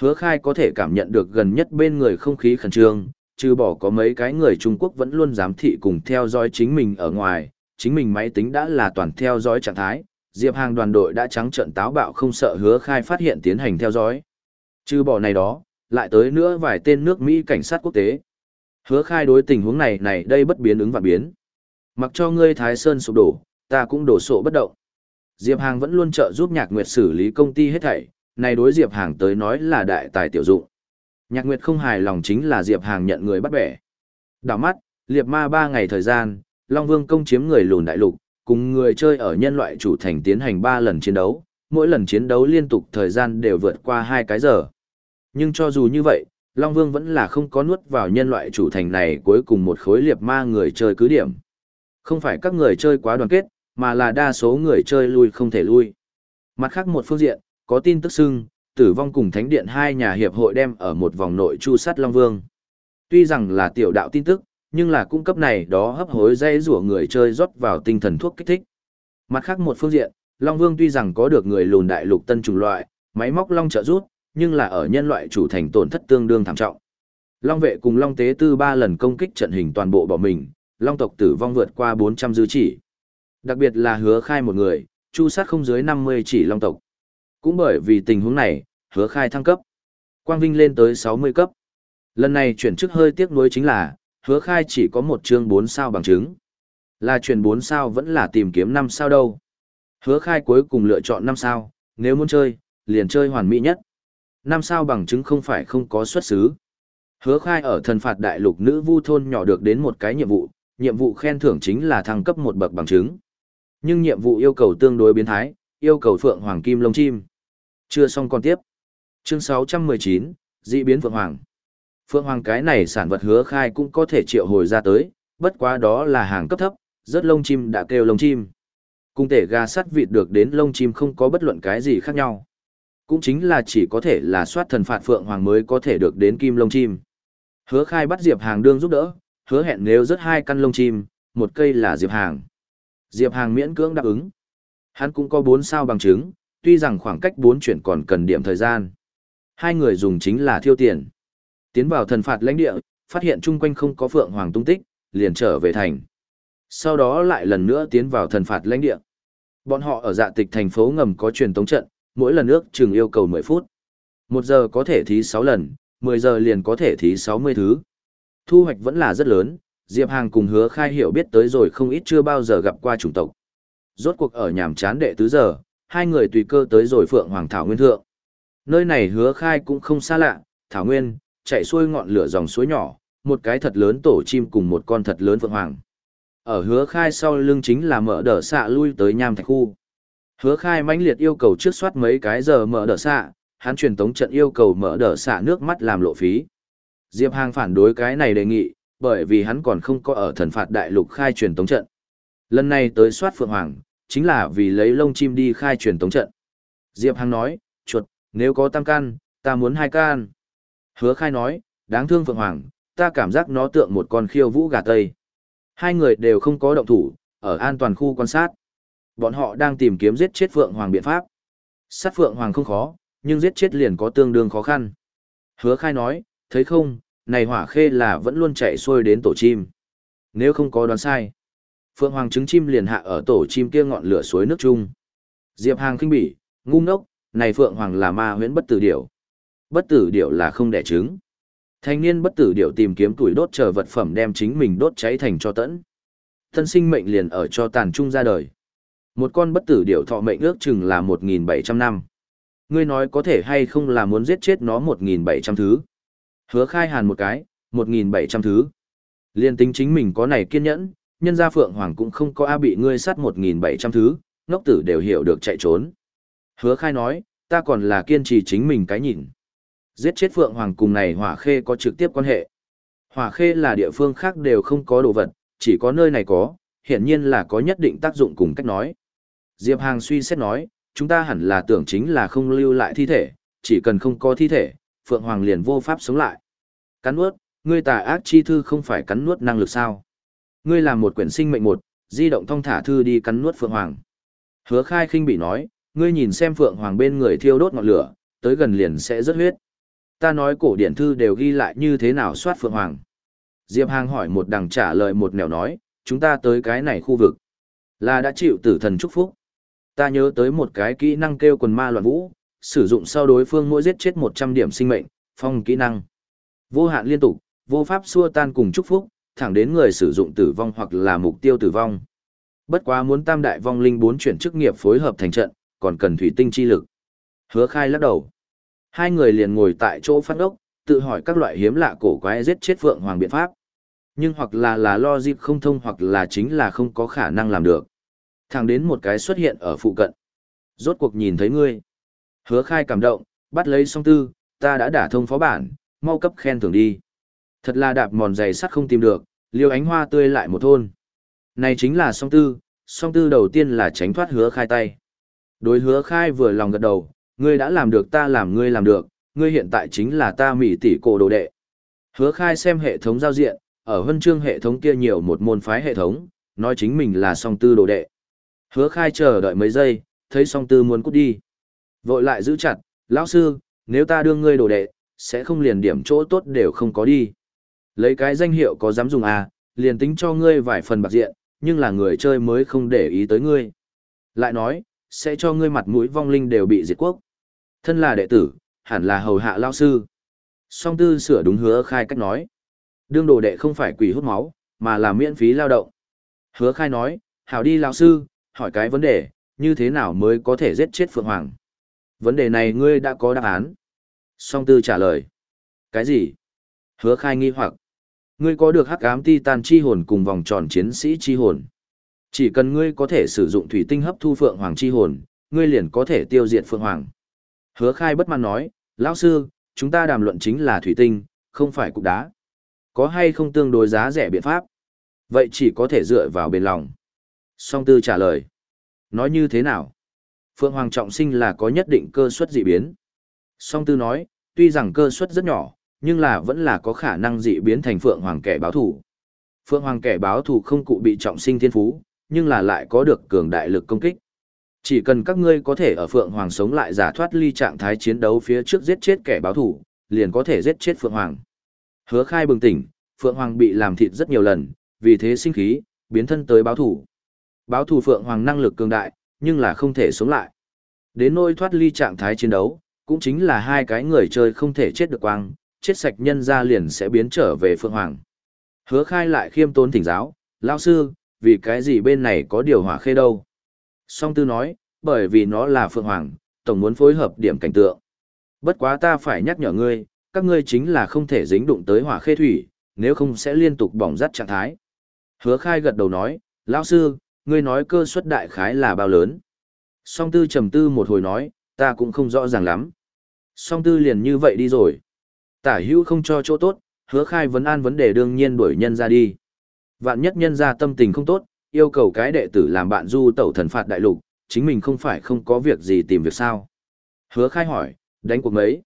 Hứa khai có thể cảm nhận được gần nhất bên người không khí khẩn trương, trừ bỏ có mấy cái người Trung Quốc vẫn luôn giám thị cùng theo dõi chính mình ở ngoài, chính mình máy tính đã là toàn theo dõi trạng thái, Diệp Hàng đoàn đội đã trắng trận táo bạo không sợ hứa khai phát hiện tiến hành theo dõi. Trừ bỏ này đó, lại tới nữa vài tên nước Mỹ cảnh sát quốc tế. Hứa khai đối tình huống này này đây bất biến ứng và biến. Mặc cho ngươi Thái Sơn sụp đổ, ta cũng đổ sộ bất động. Diệp Hàng vẫn luôn trợ giúp Nhạc Nguyệt xử lý công ty hết thảy, này đối Diệp Hàng tới nói là đại tài tiểu dụng. Nhạc Nguyệt không hài lòng chính là Diệp Hàng nhận người bắt bẻ. Đảo mắt, liệp ma 3 ngày thời gian, Long Vương công chiếm người lùn đại lục, cùng người chơi ở nhân loại chủ thành tiến hành 3 lần chiến đấu, mỗi lần chiến đấu liên tục thời gian đều vượt qua 2 cái giờ. Nhưng cho dù như vậy, Long Vương vẫn là không có nuốt vào nhân loại chủ thành này cuối cùng một khối liệp ma người chơi cứ điểm. Không phải các người chơi quá đoàn kết, mà là đa số người chơi lui không thể lui. Mặt khác một phương diện, có tin tức xưng, tử vong cùng thánh điện hai nhà hiệp hội đem ở một vòng nội chu sát Long Vương. Tuy rằng là tiểu đạo tin tức, nhưng là cung cấp này đó hấp hối dây rủa người chơi rót vào tinh thần thuốc kích thích. Mặt khác một phương diện, Long Vương tuy rằng có được người lùn đại lục tân chủng loại, máy móc Long trợ rút, nhưng là ở nhân loại chủ thành tổn thất tương đương thảm trọng. Long vệ cùng Long tế tư ba lần công kích trận hình toàn bộ bỏ mình, Long tộc tử vong vượt qua 400 dư chỉ. Đặc biệt là hứa khai một người, chu sát không dưới 50 chỉ Long tộc. Cũng bởi vì tình huống này, hứa khai thăng cấp. Quang Vinh lên tới 60 cấp. Lần này chuyển chức hơi tiếc nuối chính là, hứa khai chỉ có một chương 4 sao bằng chứng. Là chuyển 4 sao vẫn là tìm kiếm 5 sao đâu. Hứa khai cuối cùng lựa chọn 5 sao, nếu muốn chơi, liền chơi hoàn mỹ nhất. 5 sao bằng chứng không phải không có xuất xứ. Hứa khai ở thần phạt đại lục nữ vu thôn nhỏ được đến một cái nhiệm vụ, nhiệm vụ khen thưởng chính là thăng cấp một bậc bằng chứng. Nhưng nhiệm vụ yêu cầu tương đối biến thái, yêu cầu phượng hoàng kim lông chim. Chưa xong còn tiếp. Chương 619, dị biến phượng hoàng. Phượng hoàng cái này sản vật hứa khai cũng có thể triệu hồi ra tới, bất quá đó là hàng cấp thấp, rất lông chim đã kêu lông chim. Cung thể gà sắt vịt được đến lông chim không có bất luận cái gì khác nhau. Cũng chính là chỉ có thể là soát thần phạt phượng hoàng mới có thể được đến kim lông chim. Hứa khai bắt Diệp Hàng đương giúp đỡ, hứa hẹn nếu rất hai căn lông chim, một cây là Diệp Hàng. Diệp Hàng miễn cưỡng đáp ứng. Hắn cũng có bốn sao bằng chứng, tuy rằng khoảng cách bốn chuyển còn cần điểm thời gian. Hai người dùng chính là thiêu tiền. Tiến vào thần phạt lãnh địa, phát hiện chung quanh không có phượng hoàng tung tích, liền trở về thành. Sau đó lại lần nữa tiến vào thần phạt lãnh địa. Bọn họ ở dạ tịch thành phố ngầm có truyền tống trận, mỗi lần ước chừng yêu cầu 10 phút. Một giờ có thể thí 6 lần, 10 giờ liền có thể thí 60 thứ. Thu hoạch vẫn là rất lớn, Diệp Hàng cùng hứa khai hiểu biết tới rồi không ít chưa bao giờ gặp qua chủng tộc. Rốt cuộc ở nhàm chán đệ tứ giờ, hai người tùy cơ tới rồi Phượng Hoàng Thảo Nguyên Thượng. Nơi này hứa khai cũng không xa lạ, Thảo Nguyên, chạy xuôi ngọn lửa dòng suối nhỏ, một cái thật lớn tổ chim cùng một con thật lớn Phượng Hoàng. Ở hứa khai sau lưng chính là mở đỡ xạ lui tới nham thạch khu. Hứa khai mãnh liệt yêu cầu trước soát mấy cái giờ mở đỡ xạ, hắn truyền tống trận yêu cầu mở đỡ xạ nước mắt làm lộ phí. Diệp Hàng phản đối cái này đề nghị, bởi vì hắn còn không có ở thần phạt đại lục khai truyền tống trận. Lần này tới soát Phượng Hoàng, chính là vì lấy lông chim đi khai truyền tống trận. Diệp Hằng nói, chuột, nếu có tam can, ta muốn hai can. Hứa khai nói, đáng thương Phượng Hoàng, ta cảm giác nó tượng một con khiêu vũ gà tây. Hai người đều không có động thủ, ở an toàn khu quan sát. Bọn họ đang tìm kiếm giết chết Phượng Hoàng biện pháp. Sát Phượng Hoàng không khó, nhưng giết chết liền có tương đương khó khăn. Hứa khai nói, thấy không, này hỏa khê là vẫn luôn chạy xuôi đến tổ chim. Nếu không có đoán sai, Phượng Hoàng trứng chim liền hạ ở tổ chim kia ngọn lửa suối nước chung. Diệp Hàng kinh bỉ, ngu ngốc, này Phượng Hoàng là ma huyễn bất tử điểu. Bất tử điểu là không đẻ trứng. Thanh niên bất tử điểu tìm kiếm tuổi đốt chờ vật phẩm đem chính mình đốt cháy thành cho tẫn. Thân sinh mệnh liền ở cho tàn trung ra đời. Một con bất tử điểu thọ mệnh ước chừng là 1.700 năm. Ngươi nói có thể hay không là muốn giết chết nó 1.700 thứ. Hứa khai hàn một cái, 1.700 thứ. Liên tính chính mình có này kiên nhẫn, nhân gia Phượng Hoàng cũng không có A bị ngươi sát 1.700 thứ, ngốc tử đều hiểu được chạy trốn. Hứa khai nói, ta còn là kiên trì chính mình cái nhìn. Giết chết Phượng Hoàng cùng này hỏa khê có trực tiếp quan hệ. Hỏa khê là địa phương khác đều không có đồ vật, chỉ có nơi này có, hiện nhiên là có nhất định tác dụng cùng cách nói. Diệp Hàng suy xét nói, chúng ta hẳn là tưởng chính là không lưu lại thi thể, chỉ cần không có thi thể, Phượng Hoàng liền vô pháp sống lại. Cắn nuốt, ngươi tà ác chi thư không phải cắn nuốt năng lực sao? Ngươi làm một quyển sinh mệnh một, di động thong thả thư đi cắn nuốt Phượng Hoàng. Hứa khai khinh bị nói, ngươi nhìn xem Phượng Hoàng bên người thiêu đốt ngọn lửa, tới gần liền sẽ rất huyết. Ta nói cổ điển thư đều ghi lại như thế nào soát Phượng Hoàng. Diệp Hàng hỏi một đằng trả lời một nẻo nói, chúng ta tới cái này khu vực. Là đã chịu tử thần chúc phúc. Ta nhớ tới một cái kỹ năng kêu quần ma loạn vũ, sử dụng sau đối phương mỗi giết chết 100 điểm sinh mệnh, phong kỹ năng. Vô hạn liên tục, vô pháp xua tan cùng chúc phúc, thẳng đến người sử dụng tử vong hoặc là mục tiêu tử vong. Bất quá muốn tam đại vong linh bốn chuyển chức nghiệp phối hợp thành trận, còn cần thủy tinh chi lực. Hứa khai lắc đầu. Hai người liền ngồi tại chỗ phát ốc, tự hỏi các loại hiếm lạ cổ quái giết chết phượng hoàng biện pháp. Nhưng hoặc là là lo dịp không thông hoặc là chính là không có khả năng làm được. Thẳng đến một cái xuất hiện ở phụ cận. Rốt cuộc nhìn thấy ngươi. Hứa khai cảm động, bắt lấy song tư, ta đã đả thông phó bản, mau cấp khen thưởng đi. Thật là đạp mòn giày sắt không tìm được, liêu ánh hoa tươi lại một thôn. Này chính là song tư, song tư đầu tiên là tránh thoát hứa khai tay. Đối hứa khai vừa lòng gật đầu, ngươi đã làm được ta làm ngươi làm được, ngươi hiện tại chính là ta mỉ tỷ cổ đồ đệ. Hứa khai xem hệ thống giao diện, ở hân chương hệ thống kia nhiều một môn phái hệ thống, nói chính mình là song tư đồ đệ. Hứa khai chờ đợi mấy giây, thấy song tư muốn cút đi. Vội lại giữ chặt, lão sư, nếu ta đưa ngươi đồ đệ, sẽ không liền điểm chỗ tốt đều không có đi. Lấy cái danh hiệu có dám dùng à, liền tính cho ngươi vài phần bạc diện, nhưng là người chơi mới không để ý tới ngươi. Lại nói, sẽ cho ngươi mặt mũi vong linh đều bị diệt quốc. Thân là đệ tử, hẳn là hầu hạ lao sư. Song tư sửa đúng hứa khai cách nói. Đương đồ đệ không phải quỷ hút máu, mà là miễn phí lao động. Hứa khai nói, hảo đi lao sư, hỏi cái vấn đề, như thế nào mới có thể giết chết Phượng Hoàng? Vấn đề này ngươi đã có đáp án. Song tư trả lời. Cái gì? Hứa khai nghi hoặc. Ngươi có được hắc ám titan chi hồn cùng vòng tròn chiến sĩ chi hồn. Chỉ cần ngươi có thể sử dụng thủy tinh hấp thu Phượng Hoàng chi hồn, ngươi liền có thể tiêu diệt Phượng Hoàng. Hứa khai bất mãn nói, lão sư, chúng ta đàm luận chính là thủy tinh, không phải cục đá. Có hay không tương đối giá rẻ biện pháp? Vậy chỉ có thể dựa vào bên lòng. Song tư trả lời. Nói như thế nào? Phượng Hoàng trọng sinh là có nhất định cơ suất dị biến. Song tư nói, tuy rằng cơ suất rất nhỏ, nhưng là vẫn là có khả năng dị biến thành Phượng Hoàng kẻ báo thủ. Phượng Hoàng kẻ báo thủ không cụ bị trọng sinh thiên phú, nhưng là lại có được cường đại lực công kích. Chỉ cần các ngươi có thể ở Phượng Hoàng sống lại giả thoát ly trạng thái chiến đấu phía trước giết chết kẻ báo thủ, liền có thể giết chết Phượng Hoàng. Hứa khai bừng tỉnh, Phượng Hoàng bị làm thịt rất nhiều lần, vì thế sinh khí, biến thân tới báo thủ. Báo thủ Phượng Hoàng năng lực cường đại, nhưng là không thể sống lại. Đến nôi thoát ly trạng thái chiến đấu, cũng chính là hai cái người chơi không thể chết được quang, chết sạch nhân ra liền sẽ biến trở về Phượng Hoàng. Hứa khai lại khiêm tốn thỉnh giáo, lao sư, vì cái gì bên này có điều hỏa khê đâu. Song tư nói, bởi vì nó là Phượng Hoàng, tổng muốn phối hợp điểm cảnh tượng. Bất quá ta phải nhắc nhở ngươi, các ngươi chính là không thể dính đụng tới hỏa khê thủy, nếu không sẽ liên tục bỏng rắt trạng thái. Hứa khai gật đầu nói, lão sư, ngươi nói cơ suất đại khái là bao lớn. Song tư trầm tư một hồi nói, ta cũng không rõ ràng lắm. Song tư liền như vậy đi rồi. Tả hữu không cho chỗ tốt, hứa khai vấn an vấn đề đương nhiên đuổi nhân ra đi. Vạn nhất nhân ra tâm tình không tốt, yêu cầu cái đệ tử làm bạn du tẩu thần phạt đại lục, chính mình không phải không có việc gì tìm việc sao. Hứa khai hỏi, đánh cuộc mấy?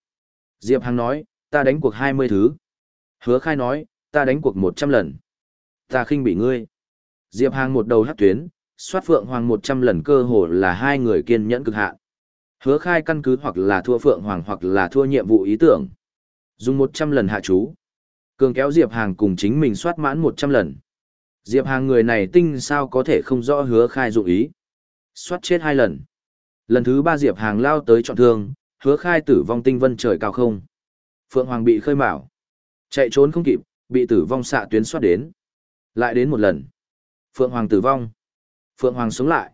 Diệp Hằng nói, ta đánh cuộc 20 thứ. Hứa khai nói, ta đánh cuộc 100 lần. Ta khinh bị ngươi. Diệp Hàng một đầu hát tuyến, soát Phượng Hoàng 100 lần cơ hồ là hai người kiên nhẫn cực hạn. Hứa khai căn cứ hoặc là thua Phượng Hoàng hoặc là thua nhiệm vụ ý tưởng. Dùng 100 lần hạ chú. Cường kéo Diệp Hàng cùng chính mình soát mãn 100 lần. Diệp Hàng người này tinh sao có thể không rõ hứa khai dụng ý. Soát chết hai lần. Lần thứ ba Diệp Hàng lao tới trọn thương, hứa khai tử vong tinh vân trời cao không. Phượng Hoàng bị khơi mạo. Chạy trốn không kịp, bị tử vong xạ tuyến soát đến. Lại đến một lần. Phượng Hoàng tử vong. Phượng Hoàng sống lại.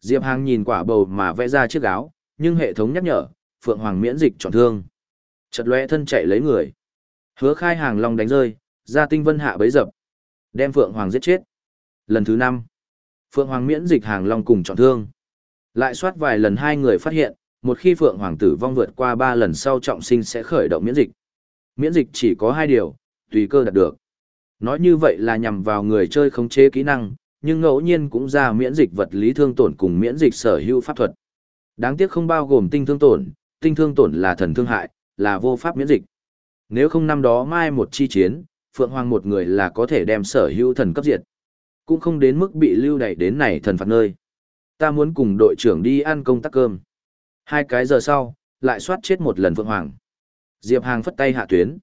Diệp Hàng nhìn quả bầu mà vẽ ra chiếc áo, nhưng hệ thống nhắc nhở, Phượng Hoàng miễn dịch trọn thương. Chật lóe thân chạy lấy người. Hứa khai hàng long đánh rơi, ra tinh vân hạ bấy dập. Đem Phượng Hoàng giết chết. Lần thứ năm Phượng Hoàng miễn dịch hàng long cùng trọng thương. Lại soát vài lần hai người phát hiện, một khi Phượng Hoàng tử vong vượt qua ba lần sau trọng sinh sẽ khởi động miễn dịch. Miễn dịch chỉ có hai điều, tùy cơ đạt được. Nói như vậy là nhằm vào người chơi khống chế kỹ năng, nhưng ngẫu nhiên cũng ra miễn dịch vật lý thương tổn cùng miễn dịch sở hữu pháp thuật. Đáng tiếc không bao gồm tinh thương tổn, tinh thương tổn là thần thương hại, là vô pháp miễn dịch. Nếu không năm đó mai một chi chiến, Phượng Hoàng một người là có thể đem sở hữu thần cấp diệt. cũng không đến mức bị lưu đẩy đến này thần phạt nơi. Ta muốn cùng đội trưởng đi ăn công tác cơm. Hai cái giờ sau, lại soát chết một lần Phượng Hoàng. Diệp Hàng phất tay hạ tuyến.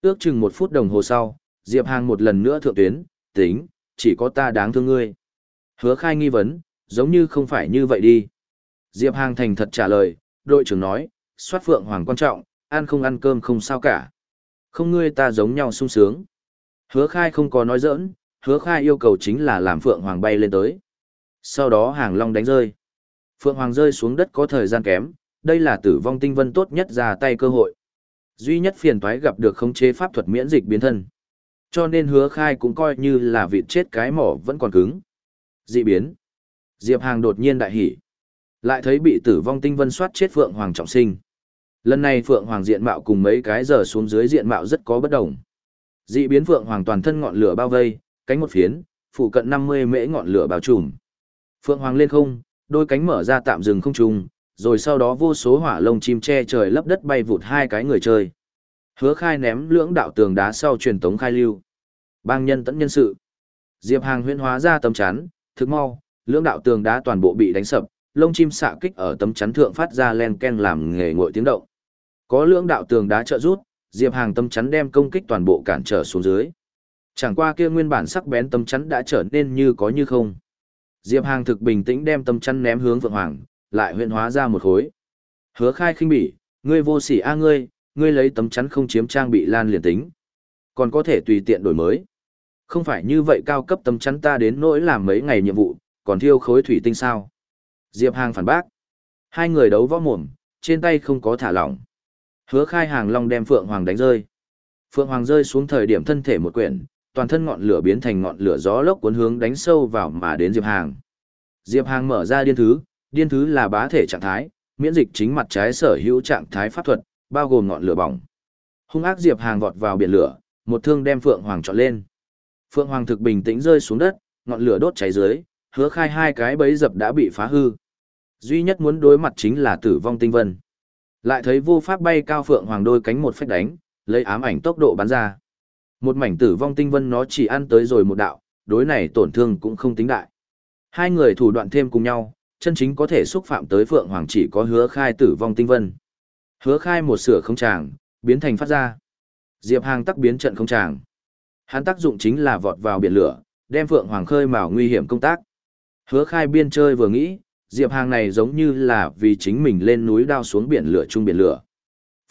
Ước chừng một phút đồng hồ sau, Diệp Hàng một lần nữa thượng tuyến, tính, chỉ có ta đáng thương ngươi. Hứa khai nghi vấn, giống như không phải như vậy đi. Diệp Hàng thành thật trả lời, đội trưởng nói, soát Phượng Hoàng quan trọng, ăn không ăn cơm không sao cả. Không ngươi ta giống nhau sung sướng. Hứa khai không có nói giỡn, hứa khai yêu cầu chính là làm Phượng Hoàng bay lên tới. Sau đó hàng long đánh rơi. Phượng Hoàng rơi xuống đất có thời gian kém, đây là tử vong tinh vân tốt nhất ra tay cơ hội. Duy nhất phiền toái gặp được khống chế pháp thuật miễn dịch biến thân. Cho nên hứa khai cũng coi như là vịt chết cái mỏ vẫn còn cứng. Dị biến. Diệp Hàng đột nhiên đại hỉ. Lại thấy bị tử vong tinh vân soát chết Phượng Hoàng trọng sinh. Lần này Phượng Hoàng diện mạo cùng mấy cái giờ xuống dưới diện mạo rất có bất đồng. Dị biến Phượng Hoàng toàn thân ngọn lửa bao vây, cánh một phiến, phụ cận 50 mễ ngọn lửa bao trùm. Phượng Hoàng lên không, đôi cánh mở ra tạm dừng không trùng, rồi sau đó vô số hỏa lông chim che trời lấp đất bay vụt hai cái người chơi. Hứa khai ném lưỡng đạo tường đá sau truyền tống khai lưu. Bang nhân tẫn nhân sự. Diệp Hàng huyễn hóa ra tấm chắn, thực mau, lưỡng đạo tường đá toàn bộ bị đánh sập, lông chim xạ kích ở tấm chắn thượng phát ra len ken làm nghề ngội tiếng động. Có lưỡng đạo tường đá trợ rút, Diệp Hàng tấm chắn đem công kích toàn bộ cản trở xuống dưới. Chẳng qua kia nguyên bản sắc bén tấm chắn đã trở nên như có như không. Diệp Hàng thực bình tĩnh đem tấm chắn ném hướng Phượng Hoàng, lại huyện hóa ra một khối. Hứa khai khinh bỉ, ngươi vô sỉ a ngươi, ngươi lấy tấm chắn không chiếm trang bị lan liền tính. Còn có thể tùy tiện đổi mới. Không phải như vậy cao cấp tấm chắn ta đến nỗi làm mấy ngày nhiệm vụ, còn thiêu khối thủy tinh sao. Diệp Hàng phản bác. Hai người đấu võ mồm, trên tay không có thả lỏng. Hứa khai hàng long đem Phượng Hoàng đánh rơi. Phượng Hoàng rơi xuống thời điểm thân thể một quyển, toàn thân ngọn lửa biến thành ngọn lửa gió lốc cuốn hướng đánh sâu vào mà đến Diệp Hàng. Diệp Hàng mở ra điên thứ, điên thứ là bá thể trạng thái, miễn dịch chính mặt trái sở hữu trạng thái pháp thuật, bao gồm ngọn lửa bỏng. Hung ác Diệp Hàng vọt vào biển lửa, một thương đem Phượng Hoàng chọn lên. Phượng Hoàng thực bình tĩnh rơi xuống đất, ngọn lửa đốt cháy dưới, hứa khai hai cái bấy dập đã bị phá hư. Duy nhất muốn đối mặt chính là tử vong tinh vân. Lại thấy vô pháp bay cao Phượng Hoàng đôi cánh một phách đánh, lấy ám ảnh tốc độ bắn ra. Một mảnh tử vong tinh vân nó chỉ ăn tới rồi một đạo, đối này tổn thương cũng không tính đại. Hai người thủ đoạn thêm cùng nhau, chân chính có thể xúc phạm tới Phượng Hoàng chỉ có hứa khai tử vong tinh vân. Hứa khai một sửa không tràng, biến thành phát ra. Diệp Hàng tắc biến trận không tràng. Hắn tác dụng chính là vọt vào biển lửa, đem Phượng Hoàng khơi mào nguy hiểm công tác. Hứa khai biên chơi vừa nghĩ, Diệp Hàng này giống như là vì chính mình lên núi đao xuống biển lửa chung biển lửa.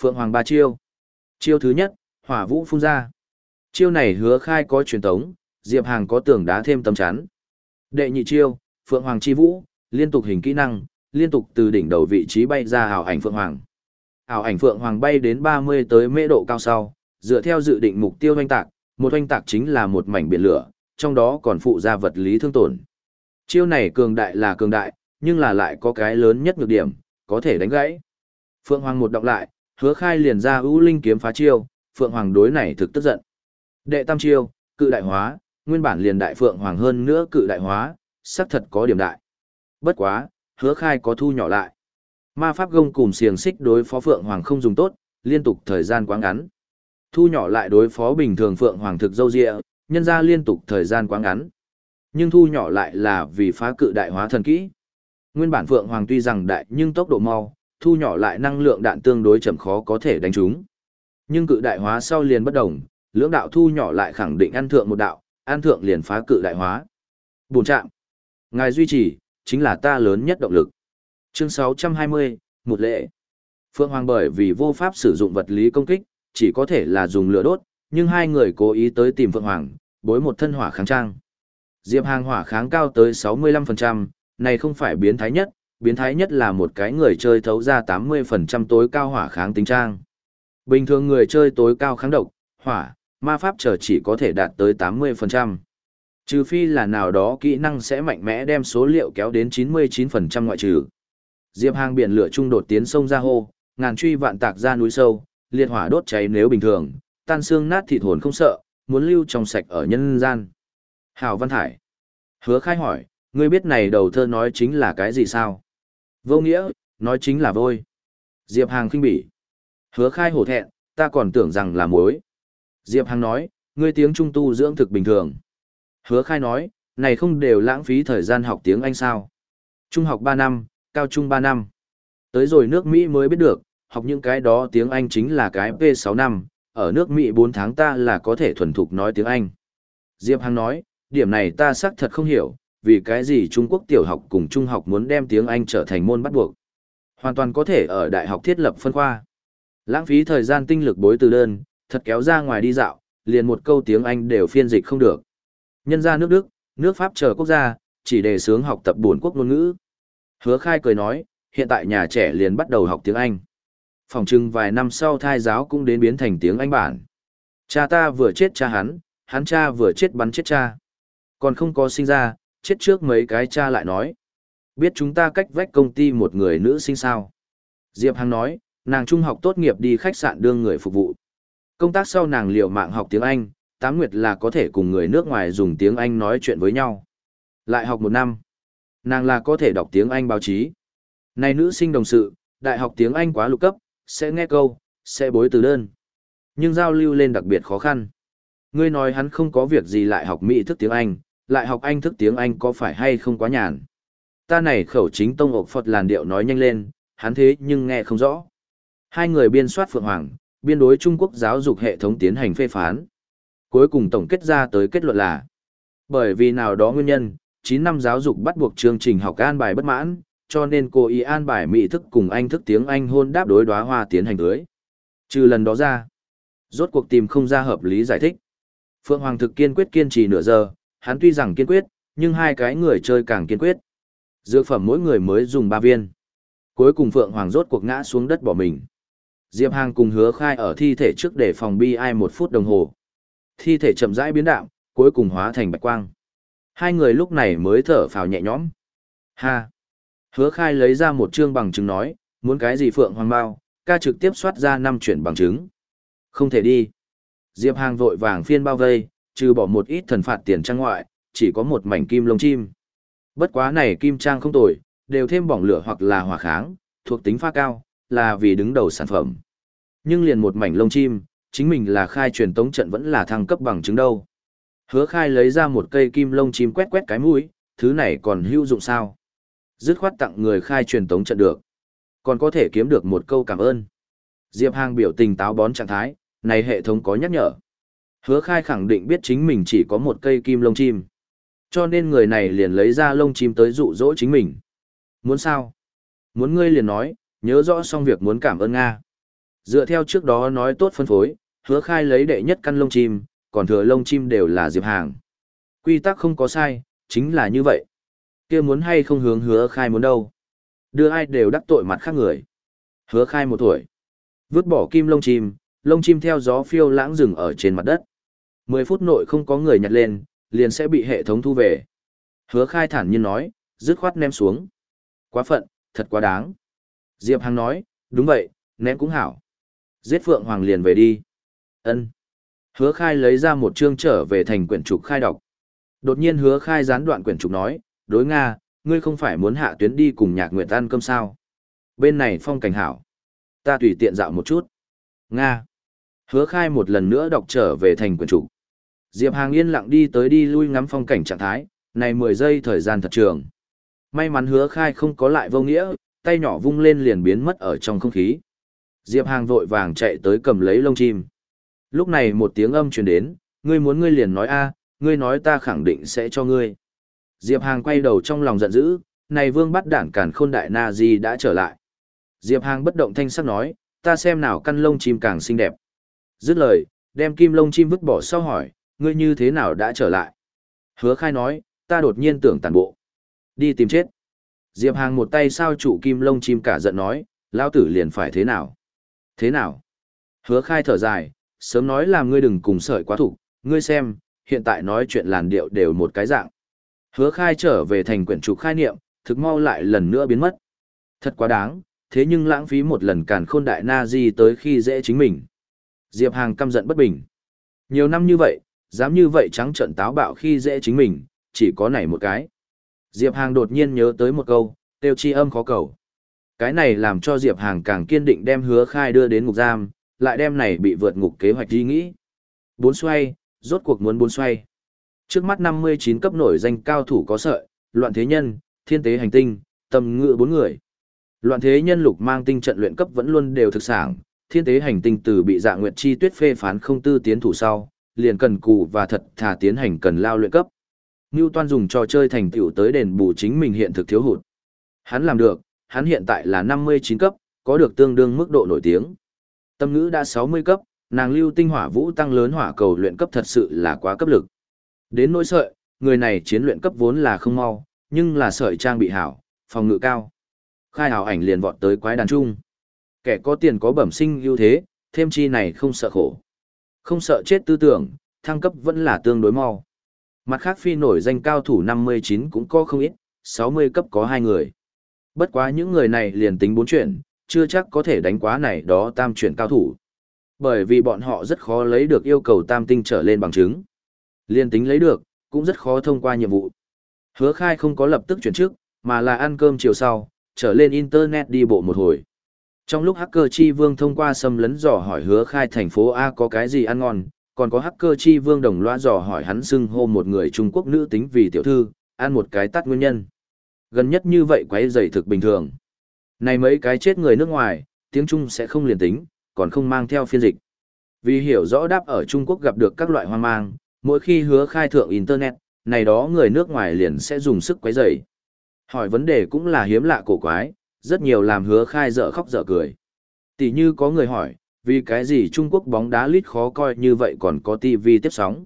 Phượng Hoàng ba chiêu. Chiêu thứ nhất, hỏa vũ phun ra. Chiêu này hứa khai có truyền tống, Diệp Hàng có tường đá thêm tấm chắn. Đệ nhị chiêu, Phượng Hoàng chi vũ, liên tục hình kỹ năng, liên tục từ đỉnh đầu vị trí bay ra ảo ảnh Phượng Hoàng. Ảo ảnh Phượng Hoàng bay đến 30 tới mễ độ cao sau, dựa theo dự định mục tiêu hoanh tạc, một hoanh tạc chính là một mảnh biển lửa, trong đó còn phụ ra vật lý thương tổn. Chiêu này cường đại là cường đại, nhưng là lại có cái lớn nhất nhược điểm, có thể đánh gãy. Phượng Hoàng một đọc lại, hứa khai liền ra ưu linh kiếm phá chiêu, Phượng Hoàng đối này thực tức giận. Đệ tam chiêu, cự đại hóa, nguyên bản liền đại Phượng Hoàng hơn nữa cự đại hóa, xác thật có điểm đại. Bất quá, hứa khai có thu nhỏ lại. Ma pháp gông cùng xiềng xích đối phó Phượng Hoàng không dùng tốt, liên tục thời gian quá ngắn. Thu nhỏ lại đối phó bình thường Phượng Hoàng thực dâu dịa, nhân ra liên tục thời gian quá ngắn. Nhưng thu nhỏ lại là vì phá cự đại hóa thần kỹ. Nguyên bản Phượng Hoàng tuy rằng đại nhưng tốc độ mau, thu nhỏ lại năng lượng đạn tương đối chậm khó có thể đánh trúng. Nhưng cự đại hóa sau liền bất đồng, lưỡng đạo thu nhỏ lại khẳng định ăn thượng một đạo, ăn thượng liền phá cự đại hóa. Bùn trạm. Ngài duy trì, chính là ta lớn nhất động lực. Chương 620, một lệ. Phượng Hoàng bởi vì vô pháp sử dụng vật lý công kích, chỉ có thể là dùng lửa đốt, nhưng hai người cố ý tới tìm Phượng Hoàng, bối một thân hỏa kháng trang. Diệp Hàng hỏa kháng cao tới 65%, này không phải biến thái nhất, biến thái nhất là một cái người chơi thấu ra 80% tối cao hỏa kháng tính trang. Bình thường người chơi tối cao kháng độc, hỏa, ma pháp trở chỉ có thể đạt tới 80%. Trừ phi là nào đó kỹ năng sẽ mạnh mẽ đem số liệu kéo đến 99% ngoại trừ. Diệp Hàng biển lửa trung đột tiến sông ra hô, ngàn truy vạn tạc ra núi sâu, liệt hỏa đốt cháy nếu bình thường, tan xương nát thịt hồn không sợ, muốn lưu trong sạch ở nhân gian. Hào Văn Thải. Hứa khai hỏi, ngươi biết này đầu thơ nói chính là cái gì sao? Vô nghĩa, nói chính là vôi. Diệp Hàng khinh bỉ. Hứa khai hổ thẹn, ta còn tưởng rằng là muối. Diệp Hàng nói, ngươi tiếng trung tu dưỡng thực bình thường. Hứa khai nói, Này không đều lãng phí thời gian học tiếng Anh sao? Trung học 3 năm, cao trung 3 năm. Tới rồi nước Mỹ mới biết được, học những cái đó tiếng Anh chính là cái P6 năm, ở nước Mỹ 4 tháng ta là có thể thuần thục nói tiếng Anh. Diệp Hằng nói, điểm này ta xác thật không hiểu, vì cái gì Trung Quốc tiểu học cùng trung học muốn đem tiếng Anh trở thành môn bắt buộc. Hoàn toàn có thể ở đại học thiết lập phân khoa. Lãng phí thời gian tinh lực bối từ đơn, thật kéo ra ngoài đi dạo, liền một câu tiếng Anh đều phiên dịch không được. Nhân ra nước Đức, nước Pháp chờ quốc gia, chỉ đề sướng học tập bốn quốc ngôn ngữ. Hứa khai cười nói, hiện tại nhà trẻ liền bắt đầu học tiếng Anh. Phòng trưng vài năm sau thai giáo cũng đến biến thành tiếng Anh bản. Cha ta vừa chết cha hắn, hắn cha vừa chết bắn chết cha. Còn không có sinh ra, chết trước mấy cái cha lại nói. Biết chúng ta cách vách công ty một người nữ sinh sao. Diệp Hằng nói, nàng trung học tốt nghiệp đi khách sạn đương người phục vụ. Công tác sau nàng liệu mạng học tiếng Anh, tám nguyệt là có thể cùng người nước ngoài dùng tiếng Anh nói chuyện với nhau. Lại học một năm, nàng là có thể đọc tiếng Anh báo chí. Này nữ sinh đồng sự, đại học tiếng Anh quá lục cấp, sẽ nghe câu, sẽ bối từ đơn. Nhưng giao lưu lên đặc biệt khó khăn. Ngươi nói hắn không có việc gì lại học Mỹ thức tiếng Anh, lại học Anh thức tiếng Anh có phải hay không quá nhàn. Ta này khẩu chính tông ộc Phật làn điệu nói nhanh lên, hắn thế nhưng nghe không rõ. Hai người biên soát Phượng Hoàng, biên đối Trung Quốc giáo dục hệ thống tiến hành phê phán. Cuối cùng tổng kết ra tới kết luận là, bởi vì nào đó nguyên nhân, 9 năm giáo dục bắt buộc chương trình học an bài bất mãn, cho nên cô ý an bài mỹ thức cùng anh thức tiếng Anh hôn đáp đối đoá hoa tiến hành cưới. Trừ lần đó ra, rốt cuộc tìm không ra hợp lý giải thích. Phượng Hoàng thực kiên quyết kiên trì nửa giờ, hắn tuy rằng kiên quyết, nhưng hai cái người chơi càng kiên quyết. Dược phẩm mỗi người mới dùng 3 viên. Cuối cùng Phượng Hoàng rốt cuộc ngã xuống đất bỏ mình. Diệp Hàng cùng hứa khai ở thi thể trước để phòng bi ai một phút đồng hồ. Thi thể chậm rãi biến đạo, cuối cùng hóa thành bạch quang. Hai người lúc này mới thở phào nhẹ nhõm. Ha! Hứa khai lấy ra một chương bằng chứng nói, muốn cái gì Phượng Hoàng Bao, ca trực tiếp soát ra năm chuyển bằng chứng. Không thể đi. Diệp Hàng vội vàng phiên bao vây, trừ bỏ một ít thần phạt tiền trang ngoại, chỉ có một mảnh kim lông chim. Bất quá này kim trang không tồi, đều thêm bỏng lửa hoặc là hỏa kháng, thuộc tính pha cao, là vì đứng đầu sản phẩm. Nhưng liền một mảnh lông chim, chính mình là khai truyền tống trận vẫn là thăng cấp bằng chứng đâu. Hứa khai lấy ra một cây kim lông chim quét quét cái mũi, thứ này còn hữu dụng sao? Dứt khoát tặng người khai truyền tống trận được. Còn có thể kiếm được một câu cảm ơn. Diệp Hàng biểu tình táo bón trạng thái, này hệ thống có nhắc nhở. Hứa khai khẳng định biết chính mình chỉ có một cây kim lông chim. Cho nên người này liền lấy ra lông chim tới dụ dỗ chính mình. Muốn sao? Muốn ngươi liền nói, nhớ rõ xong việc muốn cảm ơn Nga. Dựa theo trước đó nói tốt phân phối, hứa khai lấy đệ nhất căn lông chim, còn thừa lông chim đều là diệp hàng. Quy tắc không có sai, chính là như vậy. kia muốn hay không hướng hứa khai muốn đâu. Đưa ai đều đắc tội mặt khác người. Hứa khai một tuổi. Vứt bỏ kim lông chim, lông chim theo gió phiêu lãng rừng ở trên mặt đất. 10 phút nội không có người nhặt lên, liền sẽ bị hệ thống thu về. Hứa khai thản nhiên nói, dứt khoát ném xuống. Quá phận, thật quá đáng. Diệp Hằng nói, đúng vậy, ném cũng hảo. Giết Phượng Hoàng liền về đi. ân Hứa khai lấy ra một chương trở về thành quyển trục khai đọc. Đột nhiên hứa khai gián đoạn quyển trục nói, đối Nga, ngươi không phải muốn hạ tuyến đi cùng nhạc nguyện ăn cơm sao. Bên này phong cảnh hảo. Ta tùy tiện dạo một chút. Nga. Hứa khai một lần nữa đọc trở về thành quyền chủ Diệp Hàng yên lặng đi tới đi lui ngắm phong cảnh trạng thái, này 10 giây thời gian thật trường. May mắn hứa khai không có lại vô nghĩa, tay nhỏ vung lên liền biến mất ở trong không khí. Diệp Hàng vội vàng chạy tới cầm lấy lông chim. Lúc này một tiếng âm truyền đến, ngươi muốn ngươi liền nói a, ngươi nói ta khẳng định sẽ cho ngươi. Diệp Hàng quay đầu trong lòng giận dữ, này vương bắt đản cản khôn đại na di đã trở lại. Diệp Hàng bất động thanh sắc nói, ta xem nào căn lông chim càng xinh đẹp. Dứt lời, đem kim lông chim vứt bỏ sau hỏi, ngươi như thế nào đã trở lại. Hứa khai nói, ta đột nhiên tưởng tàn bộ. Đi tìm chết. Diệp Hàng một tay sao trụ kim lông chim cả giận nói, lao tử liền phải thế nào? Thế nào? Hứa khai thở dài, sớm nói là ngươi đừng cùng sợi quá thủ, ngươi xem, hiện tại nói chuyện làn điệu đều một cái dạng. Hứa khai trở về thành quyển trục khai niệm, thực mau lại lần nữa biến mất. Thật quá đáng, thế nhưng lãng phí một lần càn khôn đại na di tới khi dễ chính mình. Diệp Hàng căm giận bất bình. Nhiều năm như vậy, dám như vậy trắng trận táo bạo khi dễ chính mình, chỉ có này một cái. Diệp Hàng đột nhiên nhớ tới một câu, tiêu chi âm khó cầu. Cái này làm cho Diệp Hàng càng kiên định đem hứa khai đưa đến ngục giam, lại đem này bị vượt ngục kế hoạch đi nghĩ. Bốn xoay, rốt cuộc muốn bốn xoay. Trước mắt 59 cấp nổi danh cao thủ có sợi, loạn thế nhân, thiên tế hành tinh, tầm ngựa bốn người. Loạn thế nhân lục mang tinh trận luyện cấp vẫn luôn đều thực sản, thiên tế hành tinh từ bị dạ nguyệt chi tuyết phê phán không tư tiến thủ sau, liền cần cù và thật thà tiến hành cần lao luyện cấp. Ngưu Toan dùng trò chơi thành tựu tới đền bù chính mình hiện thực thiếu hụt. Hắn làm được, hắn hiện tại là 59 cấp, có được tương đương mức độ nổi tiếng. Tâm ngữ đã 60 cấp, nàng lưu tinh hỏa vũ tăng lớn hỏa cầu luyện cấp thật sự là quá cấp lực. Đến nỗi sợi, người này chiến luyện cấp vốn là không mau, nhưng là sợi trang bị hảo, phòng ngự cao. Khai hảo ảnh liền vọt tới quái đàn trung. Kẻ có tiền có bẩm sinh ưu thế, thêm chi này không sợ khổ. Không sợ chết tư tưởng, thăng cấp vẫn là tương đối mau. Mặt khác phi nổi danh cao thủ 59 cũng có không ít, 60 cấp có hai người. Bất quá những người này liền tính bốn chuyển, chưa chắc có thể đánh quá này đó tam chuyển cao thủ. Bởi vì bọn họ rất khó lấy được yêu cầu tam tinh trở lên bằng chứng. Liên tính lấy được, cũng rất khó thông qua nhiệm vụ. Hứa khai không có lập tức chuyển trước, mà là ăn cơm chiều sau, trở lên Internet đi bộ một hồi. Trong lúc hacker chi vương thông qua xâm lấn dò hỏi hứa khai thành phố A có cái gì ăn ngon, còn có hacker chi vương đồng loa dò hỏi hắn xưng hô một người Trung Quốc nữ tính vì tiểu thư, ăn một cái tắt nguyên nhân. Gần nhất như vậy quấy dày thực bình thường. Này mấy cái chết người nước ngoài, tiếng Trung sẽ không liền tính, còn không mang theo phiên dịch. Vì hiểu rõ đáp ở Trung Quốc gặp được các loại hoang mang, mỗi khi hứa khai thượng Internet, này đó người nước ngoài liền sẽ dùng sức quấy dày. Hỏi vấn đề cũng là hiếm lạ cổ quái, rất nhiều làm hứa khai dở khóc dở cười. Tỷ như có người hỏi, vì cái gì Trung Quốc bóng đá lít khó coi như vậy còn có TV tiếp sóng.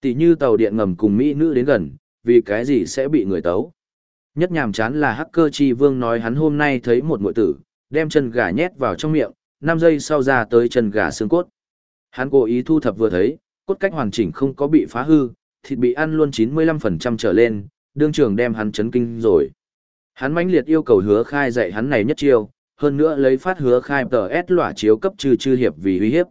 Tỷ như tàu điện ngầm cùng Mỹ nữ đến gần, vì cái gì sẽ bị người tấu. Nhất nhàm chán là hacker chi vương nói hắn hôm nay thấy một mội tử, đem chân gà nhét vào trong miệng, 5 giây sau ra tới chân gà xương cốt. Hắn cố ý thu thập vừa thấy, cốt cách hoàn chỉnh không có bị phá hư, thịt bị ăn luôn 95% trở lên, đương trường đem hắn chấn kinh rồi. Hắn mãnh liệt yêu cầu hứa khai dạy hắn này nhất chiêu, hơn nữa lấy phát hứa khai tờ S lỏa chiếu cấp trừ chư hiệp vì uy hiếp.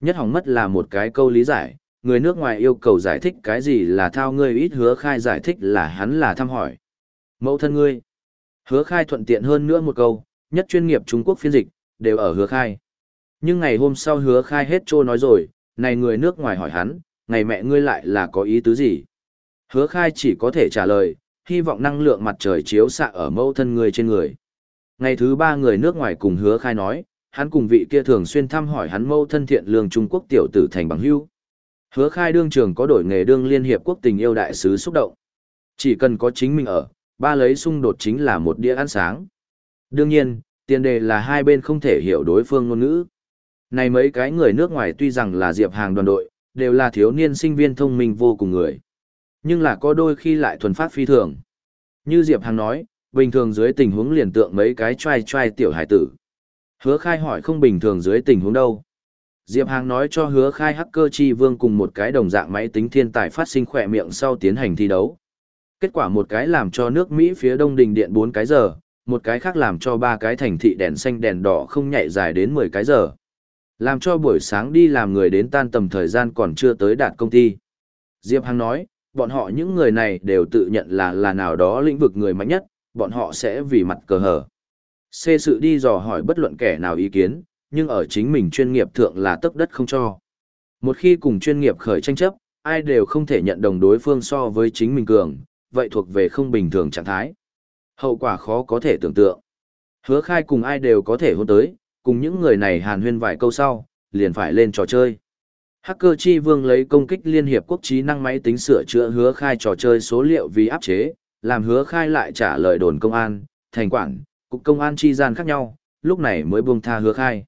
Nhất hỏng mất là một cái câu lý giải, người nước ngoài yêu cầu giải thích cái gì là thao ngươi ít hứa khai giải thích là hắn là thăm hỏi. Mẫu thân ngươi. Hứa khai thuận tiện hơn nữa một câu, nhất chuyên nghiệp Trung Quốc phiên dịch, đều ở hứa khai. Nhưng ngày hôm sau hứa khai hết trô nói rồi, này người nước ngoài hỏi hắn, ngày mẹ ngươi lại là có ý tứ gì? Hứa khai chỉ có thể trả lời, hy vọng năng lượng mặt trời chiếu xạ ở mẫu thân người trên người. Ngày thứ ba người nước ngoài cùng hứa khai nói, hắn cùng vị kia thường xuyên thăm hỏi hắn mẫu thân thiện lương Trung Quốc tiểu tử thành bằng hữu. Hứa khai đương trường có đổi nghề đương liên hiệp quốc tình yêu đại sứ xúc động. Chỉ cần có chính mình ở, ba lấy xung đột chính là một đĩa ăn sáng. Đương nhiên, tiền đề là hai bên không thể hiểu đối phương ngôn ngữ. Này mấy cái người nước ngoài tuy rằng là diệp hàng đoàn đội, đều là thiếu niên sinh viên thông minh vô cùng người. Nhưng là có đôi khi lại thuần phát phi thường. Như Diệp Hằng nói, bình thường dưới tình huống liền tượng mấy cái trai trai tiểu hải tử. Hứa khai hỏi không bình thường dưới tình huống đâu. Diệp Hàng nói cho hứa khai hacker chi vương cùng một cái đồng dạng máy tính thiên tài phát sinh khỏe miệng sau tiến hành thi đấu. Kết quả một cái làm cho nước Mỹ phía đông đình điện 4 cái giờ, một cái khác làm cho ba cái thành thị đèn xanh đèn đỏ không nhạy dài đến 10 cái giờ. Làm cho buổi sáng đi làm người đến tan tầm thời gian còn chưa tới đạt công ty. Diệp Hằng nói, bọn họ những người này đều tự nhận là là nào đó lĩnh vực người mạnh nhất, bọn họ sẽ vì mặt cờ hở. Xê sự đi dò hỏi bất luận kẻ nào ý kiến, nhưng ở chính mình chuyên nghiệp thượng là tấc đất không cho. Một khi cùng chuyên nghiệp khởi tranh chấp, ai đều không thể nhận đồng đối phương so với chính mình cường, vậy thuộc về không bình thường trạng thái. Hậu quả khó có thể tưởng tượng. Hứa khai cùng ai đều có thể hôn tới, cùng những người này hàn huyên vài câu sau, liền phải lên trò chơi. Hacker chi vương lấy công kích Liên Hiệp Quốc trí năng máy tính sửa chữa hứa khai trò chơi số liệu vì áp chế, làm hứa khai lại trả lời đồn công an, thành quản, cục công an chi gian khác nhau, lúc này mới buông tha hứa khai.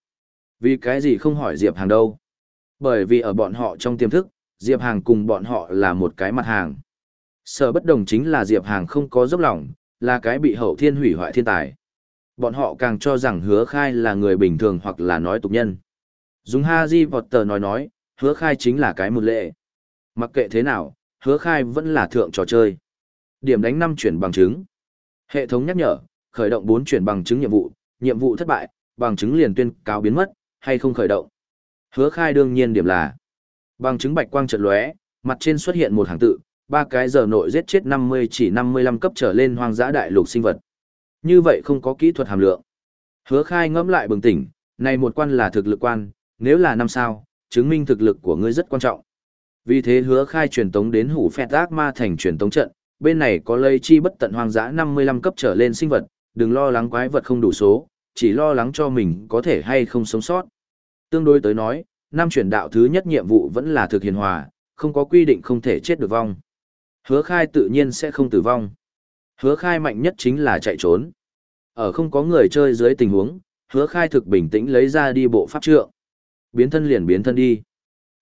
Vì cái gì không hỏi Diệp Hàng đâu? Bởi vì ở bọn họ trong tiềm thức, Diệp Hàng cùng bọn họ là một cái mặt hàng. Sở bất đồng chính là Diệp Hàng không có dốc lòng, là cái bị hậu thiên hủy hoại thiên tài. Bọn họ càng cho rằng hứa khai là người bình thường hoặc là nói tục nhân. Dùng Vọt Tờ nói nói, hứa khai chính là cái một lệ. Mặc kệ thế nào, hứa khai vẫn là thượng trò chơi. Điểm đánh 5 chuyển bằng chứng. Hệ thống nhắc nhở, khởi động 4 chuyển bằng chứng nhiệm vụ, nhiệm vụ thất bại, bằng chứng liền tuyên cáo biến mất, hay không khởi động. Hứa khai đương nhiên điểm là bằng chứng bạch quang chợt lóe, mặt trên xuất hiện một hàng tự, ba cái giờ nội giết chết 50 chỉ 55 cấp trở lên hoang dã đại lục sinh vật. Như vậy không có kỹ thuật hàm lượng. Hứa khai ngẫm lại bừng tỉnh, này một quan là thực lực quan, nếu là năm sao, chứng minh thực lực của ngươi rất quan trọng. Vì thế hứa khai truyền tống đến hủ phẹt ác ma thành truyền tống trận, bên này có lây chi bất tận hoang dã 55 cấp trở lên sinh vật, đừng lo lắng quái vật không đủ số, chỉ lo lắng cho mình có thể hay không sống sót. Tương đối tới nói, năm chuyển đạo thứ nhất nhiệm vụ vẫn là thực hiền hòa, không có quy định không thể chết được vong. Hứa khai tự nhiên sẽ không tử vong. Hứa khai mạnh nhất chính là chạy trốn. Ở không có người chơi dưới tình huống, hứa khai thực bình tĩnh lấy ra đi bộ pháp trượng. Biến thân liền biến thân đi.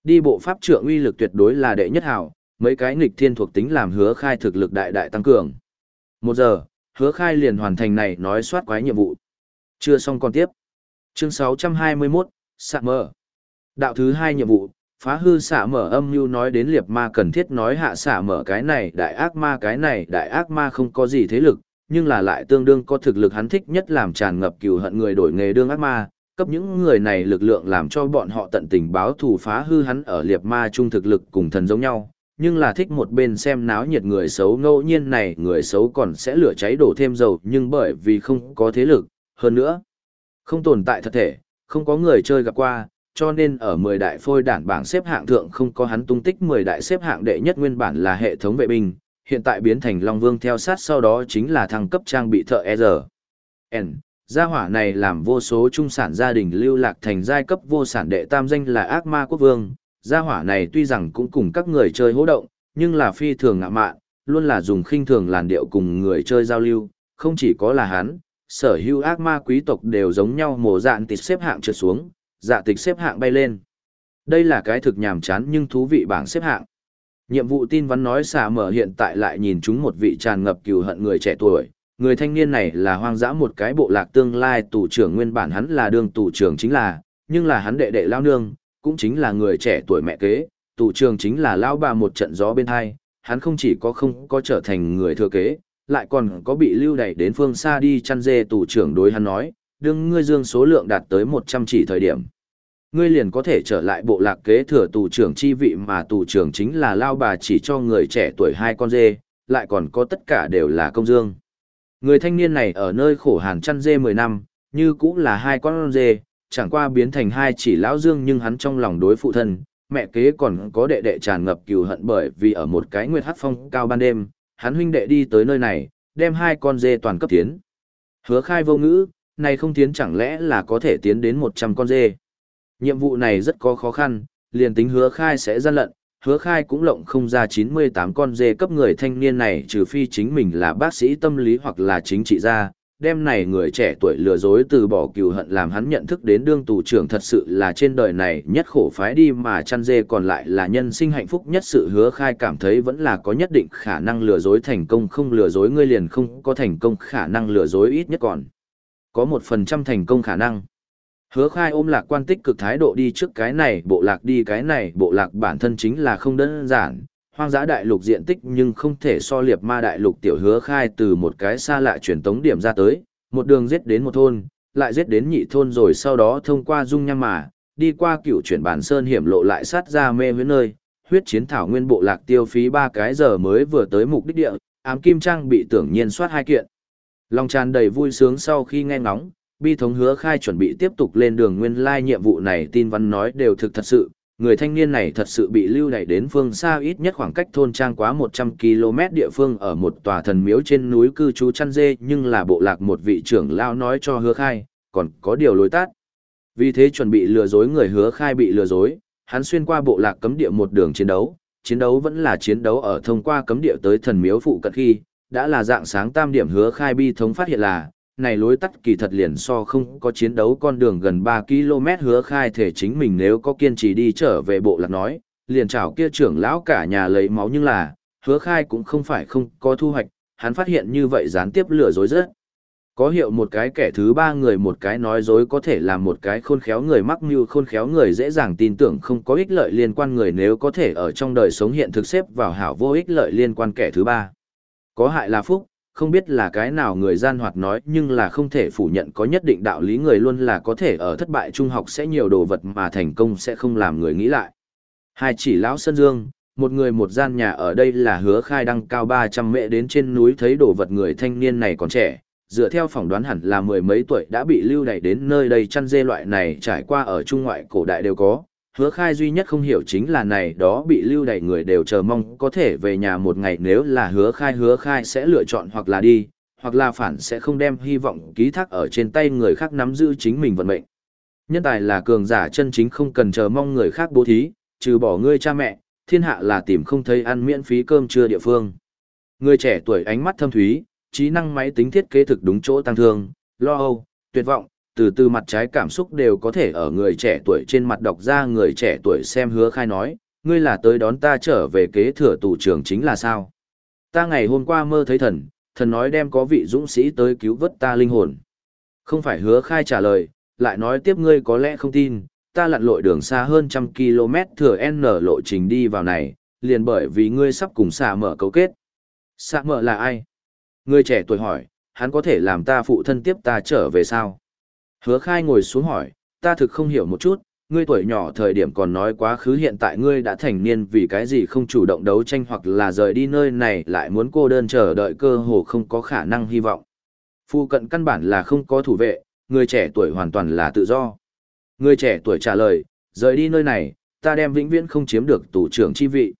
Đi bộ pháp trượng uy lực tuyệt đối là đệ nhất hảo, mấy cái nghịch thiên thuộc tính làm hứa khai thực lực đại đại tăng cường. Một giờ, hứa khai liền hoàn thành này nói soát quái nhiệm vụ. Chưa xong còn tiếp. Chương 621, Sạ mở Đạo thứ hai nhiệm vụ, phá hư xạ mở âm như nói đến liệt ma cần thiết nói hạ xạ mở cái này đại ác ma cái này đại ác ma không có gì thế lực nhưng là lại tương đương có thực lực hắn thích nhất làm tràn ngập cừu hận người đổi nghề đương ác ma cấp những người này lực lượng làm cho bọn họ tận tình báo thù phá hư hắn ở liệt ma trung thực lực cùng thần giống nhau nhưng là thích một bên xem náo nhiệt người xấu ngẫu nhiên này người xấu còn sẽ lửa cháy đổ thêm dầu nhưng bởi vì không có thế lực hơn nữa không tồn tại thật thể không có người chơi gặp qua cho nên ở 10 đại phôi đản bảng xếp hạng thượng không có hắn tung tích 10 đại xếp hạng đệ nhất nguyên bản là hệ thống vệ binh, hiện tại biến thành Long Vương theo sát sau đó chính là thăng cấp trang bị thợ E N. Gia hỏa này làm vô số trung sản gia đình lưu lạc thành giai cấp vô sản đệ tam danh là ác ma quốc vương. Gia hỏa này tuy rằng cũng cùng các người chơi hỗ động, nhưng là phi thường ngạ mạn, luôn là dùng khinh thường làn điệu cùng người chơi giao lưu, không chỉ có là hắn, sở hữu ác ma quý tộc đều giống nhau mổ dạn tịch xếp hạng trượt xuống, dạ tịch xếp hạng bay lên. Đây là cái thực nhàm chán nhưng thú vị bảng xếp hạng. Nhiệm vụ tin vắn nói xà mở hiện tại lại nhìn chúng một vị tràn ngập cừu hận người trẻ tuổi. Người thanh niên này là hoang dã một cái bộ lạc tương lai tù trưởng nguyên bản hắn là đương tù trưởng chính là, nhưng là hắn đệ đệ lao nương, cũng chính là người trẻ tuổi mẹ kế, tù trưởng chính là lao bà một trận gió bên hai, hắn không chỉ có không có trở thành người thừa kế, lại còn có bị lưu đẩy đến phương xa đi chăn dê tù trưởng đối hắn nói, đương ngươi dương số lượng đạt tới 100 chỉ thời điểm. Ngươi liền có thể trở lại bộ lạc kế thừa tù trưởng chi vị mà tù trưởng chính là lao bà chỉ cho người trẻ tuổi hai con dê, lại còn có tất cả đều là công dương. Người thanh niên này ở nơi khổ hàn chăn dê 10 năm, như cũng là hai con dê, chẳng qua biến thành hai chỉ lão dương nhưng hắn trong lòng đối phụ thân, mẹ kế còn có đệ đệ tràn ngập cừu hận bởi vì ở một cái nguyệt hát phong cao ban đêm, hắn huynh đệ đi tới nơi này, đem hai con dê toàn cấp tiến. Hứa khai vô ngữ, này không tiến chẳng lẽ là có thể tiến đến 100 con dê. Nhiệm vụ này rất có khó khăn, liền tính hứa khai sẽ gian lận, hứa khai cũng lộng không ra 98 con dê cấp người thanh niên này, trừ phi chính mình là bác sĩ tâm lý hoặc là chính trị gia. Đêm này người trẻ tuổi lừa dối từ bỏ cừu hận làm hắn nhận thức đến đương tù trưởng thật sự là trên đời này nhất khổ phái đi mà chăn dê còn lại là nhân sinh hạnh phúc nhất sự hứa khai cảm thấy vẫn là có nhất định khả năng lừa dối thành công, không lừa dối ngươi liền không có thành công, khả năng lừa dối ít nhất còn có một phần trăm thành công khả năng. Hứa khai ôm lạc quan tích cực thái độ đi trước cái này bộ lạc đi cái này bộ lạc bản thân chính là không đơn giản, hoang dã đại lục diện tích nhưng không thể so liệp ma đại lục tiểu hứa khai từ một cái xa lạ truyền tống điểm ra tới, một đường giết đến một thôn, lại giết đến nhị thôn rồi sau đó thông qua dung nham mà, đi qua cựu chuyển bản sơn hiểm lộ lại sát ra mê với nơi, huyết chiến thảo nguyên bộ lạc tiêu phí ba cái giờ mới vừa tới mục đích địa, ám kim trang bị tưởng nhiên soát hai kiện. Lòng tràn đầy vui sướng sau khi nghe ngóng, bi thống hứa khai chuẩn bị tiếp tục lên đường nguyên lai nhiệm vụ này tin văn nói đều thực thật sự, người thanh niên này thật sự bị lưu đẩy đến phương xa ít nhất khoảng cách thôn trang quá 100 km địa phương ở một tòa thần miếu trên núi cư trú chăn dê nhưng là bộ lạc một vị trưởng lao nói cho hứa khai, còn có điều lối tát. Vì thế chuẩn bị lừa dối người hứa khai bị lừa dối, hắn xuyên qua bộ lạc cấm địa một đường chiến đấu, chiến đấu vẫn là chiến đấu ở thông qua cấm địa tới thần miếu phụ cận khi, đã là dạng sáng tam điểm hứa khai bi thống phát hiện là, này lối tắt kỳ thật liền so không có chiến đấu con đường gần 3 km hứa khai thể chính mình nếu có kiên trì đi trở về bộ lạc nói, liền chào kia trưởng lão cả nhà lấy máu nhưng là, hứa khai cũng không phải không có thu hoạch, hắn phát hiện như vậy gián tiếp lừa dối rất. Có hiệu một cái kẻ thứ ba người một cái nói dối có thể làm một cái khôn khéo người mắc mưu khôn khéo người dễ dàng tin tưởng không có ích lợi liên quan người nếu có thể ở trong đời sống hiện thực xếp vào hảo vô ích lợi liên quan kẻ thứ ba. Có hại là phúc, không biết là cái nào người gian hoạt nói nhưng là không thể phủ nhận có nhất định đạo lý người luôn là có thể ở thất bại trung học sẽ nhiều đồ vật mà thành công sẽ không làm người nghĩ lại. Hai chỉ lão Sơn Dương, một người một gian nhà ở đây là hứa khai đăng cao 300 mệ đến trên núi thấy đồ vật người thanh niên này còn trẻ, dựa theo phỏng đoán hẳn là mười mấy tuổi đã bị lưu đày đến nơi đây chăn dê loại này trải qua ở trung ngoại cổ đại đều có hứa khai duy nhất không hiểu chính là này đó bị lưu đẩy người đều chờ mong có thể về nhà một ngày nếu là hứa khai hứa khai sẽ lựa chọn hoặc là đi, hoặc là phản sẽ không đem hy vọng ký thác ở trên tay người khác nắm giữ chính mình vận mệnh. Nhân tài là cường giả chân chính không cần chờ mong người khác bố thí, trừ bỏ ngươi cha mẹ, thiên hạ là tìm không thấy ăn miễn phí cơm trưa địa phương. Người trẻ tuổi ánh mắt thâm thúy, trí năng máy tính thiết kế thực đúng chỗ tăng thương, lo âu, tuyệt vọng, từ từ mặt trái cảm xúc đều có thể ở người trẻ tuổi trên mặt đọc ra người trẻ tuổi xem hứa khai nói, ngươi là tới đón ta trở về kế thừa tù trưởng chính là sao? Ta ngày hôm qua mơ thấy thần, thần nói đem có vị dũng sĩ tới cứu vớt ta linh hồn. Không phải hứa khai trả lời, lại nói tiếp ngươi có lẽ không tin, ta lặn lội đường xa hơn trăm km thừa N lộ trình đi vào này, liền bởi vì ngươi sắp cùng xạ mở cấu kết. Xạ mở là ai? Ngươi trẻ tuổi hỏi, hắn có thể làm ta phụ thân tiếp ta trở về sao? Hứa khai ngồi xuống hỏi, ta thực không hiểu một chút, ngươi tuổi nhỏ thời điểm còn nói quá khứ hiện tại ngươi đã thành niên vì cái gì không chủ động đấu tranh hoặc là rời đi nơi này lại muốn cô đơn chờ đợi cơ hồ không có khả năng hy vọng. Phu cận căn bản là không có thủ vệ, người trẻ tuổi hoàn toàn là tự do. Người trẻ tuổi trả lời, rời đi nơi này, ta đem vĩnh viễn không chiếm được tù trưởng chi vị.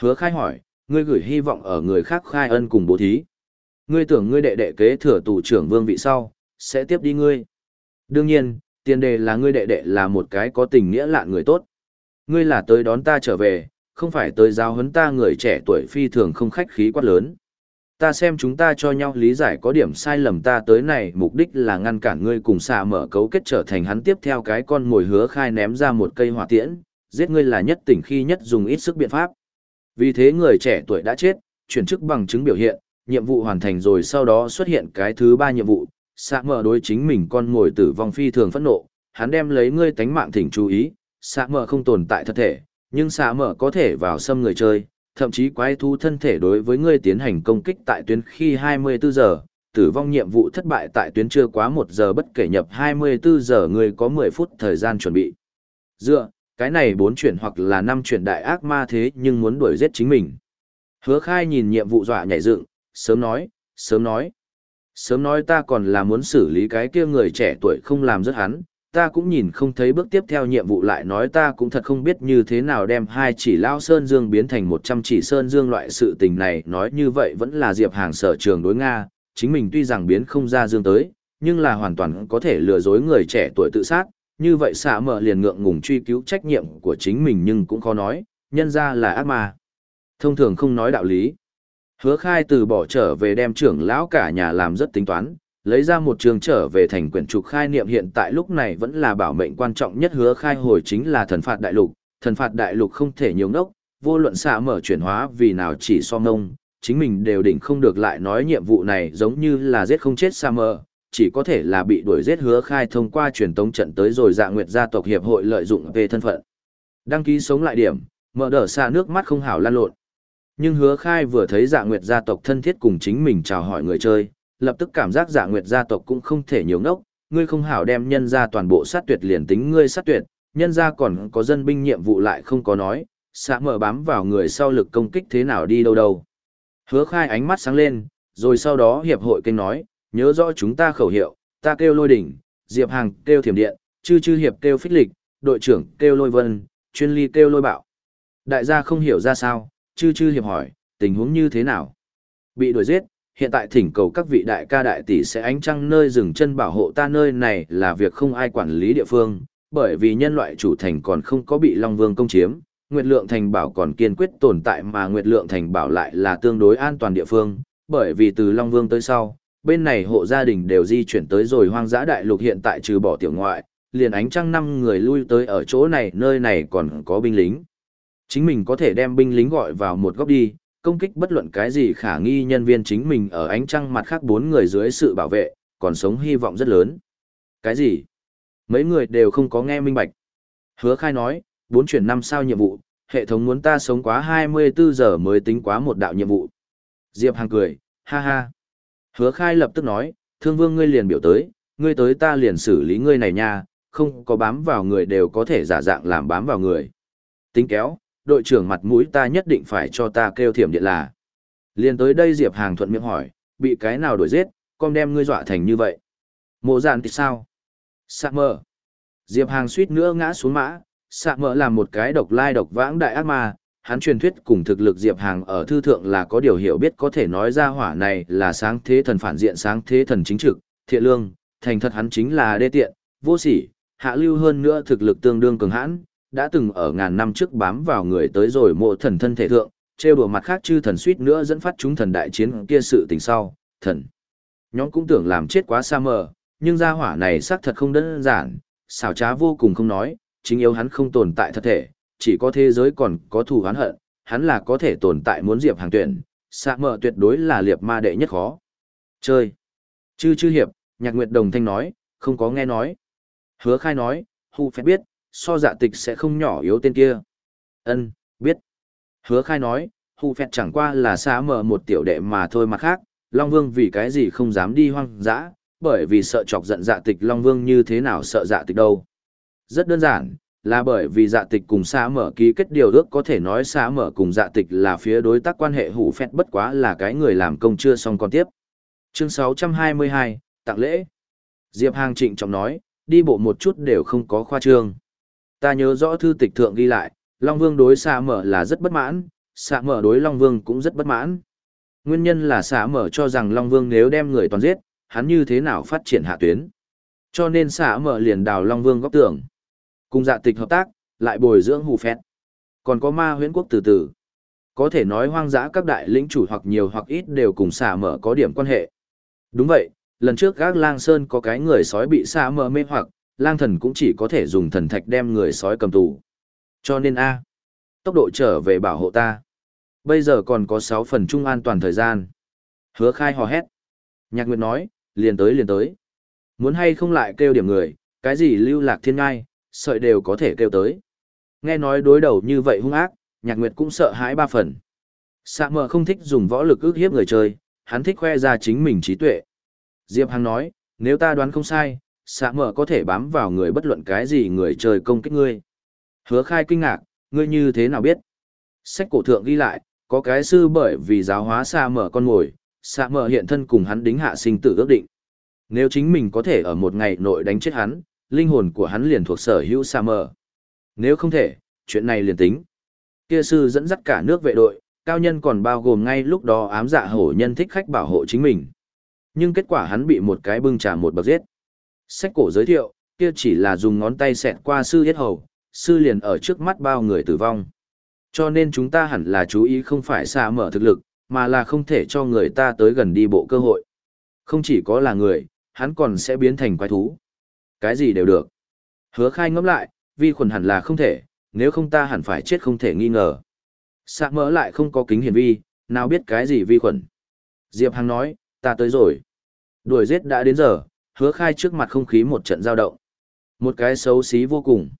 Hứa khai hỏi, ngươi gửi hy vọng ở người khác khai ân cùng bố thí. Ngươi tưởng ngươi đệ đệ kế thừa tù trưởng vương vị sau, sẽ tiếp đi ngươi. Đương nhiên, tiền đề là ngươi đệ đệ là một cái có tình nghĩa lạ người tốt. Ngươi là tới đón ta trở về, không phải tới giáo huấn ta người trẻ tuổi phi thường không khách khí quá lớn. Ta xem chúng ta cho nhau lý giải có điểm sai lầm ta tới này mục đích là ngăn cản ngươi cùng xà mở cấu kết trở thành hắn tiếp theo cái con mồi hứa khai ném ra một cây hỏa tiễn, giết ngươi là nhất tỉnh khi nhất dùng ít sức biện pháp. Vì thế người trẻ tuổi đã chết, chuyển chức bằng chứng biểu hiện, nhiệm vụ hoàn thành rồi sau đó xuất hiện cái thứ ba nhiệm vụ, xạ mở đối chính mình con ngồi tử vong phi thường phẫn nộ, hắn đem lấy ngươi tánh mạng thỉnh chú ý, xạ mở không tồn tại thật thể, nhưng xạ mở có thể vào xâm người chơi, thậm chí quái thú thân thể đối với ngươi tiến hành công kích tại tuyến khi 24 giờ, tử vong nhiệm vụ thất bại tại tuyến chưa quá 1 giờ bất kể nhập 24 giờ ngươi có 10 phút thời gian chuẩn bị. Dựa, cái này bốn chuyển hoặc là năm chuyển đại ác ma thế nhưng muốn đuổi giết chính mình. Hứa khai nhìn nhiệm vụ dọa nhảy dựng, sớm nói, sớm nói. Sớm nói ta còn là muốn xử lý cái kia người trẻ tuổi không làm rớt hắn, ta cũng nhìn không thấy bước tiếp theo nhiệm vụ lại nói ta cũng thật không biết như thế nào đem hai chỉ lao sơn dương biến thành một trăm chỉ sơn dương loại sự tình này nói như vậy vẫn là diệp hàng sở trường đối Nga, chính mình tuy rằng biến không ra dương tới, nhưng là hoàn toàn có thể lừa dối người trẻ tuổi tự sát, như vậy xạ mở liền ngượng ngùng truy cứu trách nhiệm của chính mình nhưng cũng khó nói, nhân ra là ác ma. Thông thường không nói đạo lý. Hứa khai từ bỏ trở về đem trưởng lão cả nhà làm rất tính toán, lấy ra một trường trở về thành quyển trục khai niệm hiện tại lúc này vẫn là bảo mệnh quan trọng nhất hứa khai hồi chính là thần phạt đại lục, thần phạt đại lục không thể nhiều ngốc, vô luận xạ mở chuyển hóa vì nào chỉ so ngông, chính mình đều đỉnh không được lại nói nhiệm vụ này giống như là giết không chết xa mơ, chỉ có thể là bị đuổi giết hứa khai thông qua truyền tống trận tới rồi dạ nguyệt gia tộc hiệp hội lợi dụng về thân phận. Đăng ký sống lại điểm, mở đỡ xa nước mắt không hảo lan lộn. Nhưng hứa khai vừa thấy dạ nguyệt gia tộc thân thiết cùng chính mình chào hỏi người chơi, lập tức cảm giác dạ nguyệt gia tộc cũng không thể nhiều ngốc, ngươi không hảo đem nhân ra toàn bộ sát tuyệt liền tính ngươi sát tuyệt, nhân ra còn có dân binh nhiệm vụ lại không có nói, xã mở bám vào người sau lực công kích thế nào đi đâu đâu. Hứa khai ánh mắt sáng lên, rồi sau đó hiệp hội kênh nói, nhớ rõ chúng ta khẩu hiệu, ta kêu lôi đỉnh, diệp hàng kêu thiểm điện, chư chư hiệp kêu phích lịch, đội trưởng kêu lôi vân, chuyên ly kêu lôi bạo. Đại gia không hiểu ra sao, chư chư hiệp hỏi, tình huống như thế nào? Bị đuổi giết, hiện tại thỉnh cầu các vị đại ca đại tỷ sẽ ánh trăng nơi dừng chân bảo hộ ta nơi này là việc không ai quản lý địa phương, bởi vì nhân loại chủ thành còn không có bị Long Vương công chiếm, Nguyệt Lượng Thành Bảo còn kiên quyết tồn tại mà Nguyệt Lượng Thành Bảo lại là tương đối an toàn địa phương, bởi vì từ Long Vương tới sau, bên này hộ gia đình đều di chuyển tới rồi hoang dã đại lục hiện tại trừ bỏ tiểu ngoại, liền ánh trăng năm người lui tới ở chỗ này nơi này còn có binh lính. Chính mình có thể đem binh lính gọi vào một góc đi, công kích bất luận cái gì khả nghi nhân viên chính mình ở ánh trăng mặt khác bốn người dưới sự bảo vệ, còn sống hy vọng rất lớn. Cái gì? Mấy người đều không có nghe minh bạch. Hứa khai nói, bốn chuyển năm sao nhiệm vụ, hệ thống muốn ta sống quá 24 giờ mới tính quá một đạo nhiệm vụ. Diệp Hàng cười, ha ha. Hứa khai lập tức nói, thương vương ngươi liền biểu tới, ngươi tới ta liền xử lý ngươi này nha, không có bám vào người đều có thể giả dạng làm bám vào người. Tính kéo, đội trưởng mặt mũi ta nhất định phải cho ta kêu thiểm điện là. Liên tới đây Diệp Hàng thuận miệng hỏi, bị cái nào đuổi giết, con đem ngươi dọa thành như vậy. Mộ dạn thì sao? Sạ mờ. Diệp Hàng suýt nữa ngã xuống mã, Sạ mỡ là một cái độc lai độc vãng đại ác ma, hắn truyền thuyết cùng thực lực Diệp Hàng ở thư thượng là có điều hiểu biết có thể nói ra hỏa này là sáng thế thần phản diện sáng thế thần chính trực, thiện lương, thành thật hắn chính là đê tiện, vô sỉ, hạ lưu hơn nữa thực lực tương đương cường hãn, đã từng ở ngàn năm trước bám vào người tới rồi mộ thần thân thể thượng, trêu đùa mặt khác chư thần suýt nữa dẫn phát chúng thần đại chiến kia sự tình sau, thần. Nhóm cũng tưởng làm chết quá xa mờ, nhưng gia hỏa này xác thật không đơn giản, xảo trá vô cùng không nói, chính yếu hắn không tồn tại thật thể, chỉ có thế giới còn có thù oán hận, hắn là có thể tồn tại muốn diệp hàng tuyển, xa mờ tuyệt đối là liệp ma đệ nhất khó. Chơi. Chư chư hiệp, nhạc nguyệt đồng thanh nói, không có nghe nói. Hứa khai nói, hù phép biết, so dạ tịch sẽ không nhỏ yếu tên kia. ân biết. Hứa khai nói, hù phẹt chẳng qua là xá mở một tiểu đệ mà thôi mà khác, Long Vương vì cái gì không dám đi hoang dã, bởi vì sợ chọc giận dạ tịch Long Vương như thế nào sợ dạ tịch đâu. Rất đơn giản, là bởi vì dạ tịch cùng xá mở ký kết điều ước có thể nói xá mở cùng dạ tịch là phía đối tác quan hệ hủ phẹt bất quá là cái người làm công chưa xong còn tiếp. Chương 622, tặng lễ. Diệp Hàng trịnh trọng nói, đi bộ một chút đều không có khoa trương. Ta nhớ rõ thư tịch thượng ghi lại, Long Vương đối xạ mở là rất bất mãn, xạ mở đối Long Vương cũng rất bất mãn. Nguyên nhân là xạ mở cho rằng Long Vương nếu đem người toàn giết, hắn như thế nào phát triển hạ tuyến. Cho nên xạ mở liền đào Long Vương góc tưởng. Cùng dạ tịch hợp tác, lại bồi dưỡng hù phét. Còn có ma huyễn quốc từ từ. Có thể nói hoang dã các đại lĩnh chủ hoặc nhiều hoặc ít đều cùng xạ mở có điểm quan hệ. Đúng vậy, lần trước gác lang sơn có cái người sói bị xạ mở mê hoặc, lang thần cũng chỉ có thể dùng thần thạch đem người sói cầm tù. Cho nên A. Tốc độ trở về bảo hộ ta. Bây giờ còn có 6 phần trung an toàn thời gian. Hứa khai hò hét. Nhạc Nguyệt nói, liền tới liền tới. Muốn hay không lại kêu điểm người, cái gì lưu lạc thiên ngai, sợi đều có thể kêu tới. Nghe nói đối đầu như vậy hung ác, Nhạc Nguyệt cũng sợ hãi ba phần. Sạ mờ không thích dùng võ lực ước hiếp người chơi, hắn thích khoe ra chính mình trí tuệ. Diệp Hằng nói, nếu ta đoán không sai, xạ mở có thể bám vào người bất luận cái gì người trời công kích ngươi. Hứa khai kinh ngạc, ngươi như thế nào biết? Sách cổ thượng ghi lại, có cái sư bởi vì giáo hóa xạ mở con ngồi, xạ mở hiện thân cùng hắn đính hạ sinh tử ước định. Nếu chính mình có thể ở một ngày nội đánh chết hắn, linh hồn của hắn liền thuộc sở hữu xạ mở. Nếu không thể, chuyện này liền tính. Kia sư dẫn dắt cả nước vệ đội, cao nhân còn bao gồm ngay lúc đó ám dạ hổ nhân thích khách bảo hộ chính mình. Nhưng kết quả hắn bị một cái bưng trà một bậc giết. Sách cổ giới thiệu, kia chỉ là dùng ngón tay xẹt qua sư yết hầu, sư liền ở trước mắt bao người tử vong. Cho nên chúng ta hẳn là chú ý không phải xa mở thực lực, mà là không thể cho người ta tới gần đi bộ cơ hội. Không chỉ có là người, hắn còn sẽ biến thành quái thú. Cái gì đều được. Hứa khai ngẫm lại, vi khuẩn hẳn là không thể, nếu không ta hẳn phải chết không thể nghi ngờ. Sạc mỡ lại không có kính hiển vi, nào biết cái gì vi khuẩn. Diệp Hằng nói, ta tới rồi. Đuổi giết đã đến giờ, hứa khai trước mặt không khí một trận giao động. Một cái xấu xí vô cùng.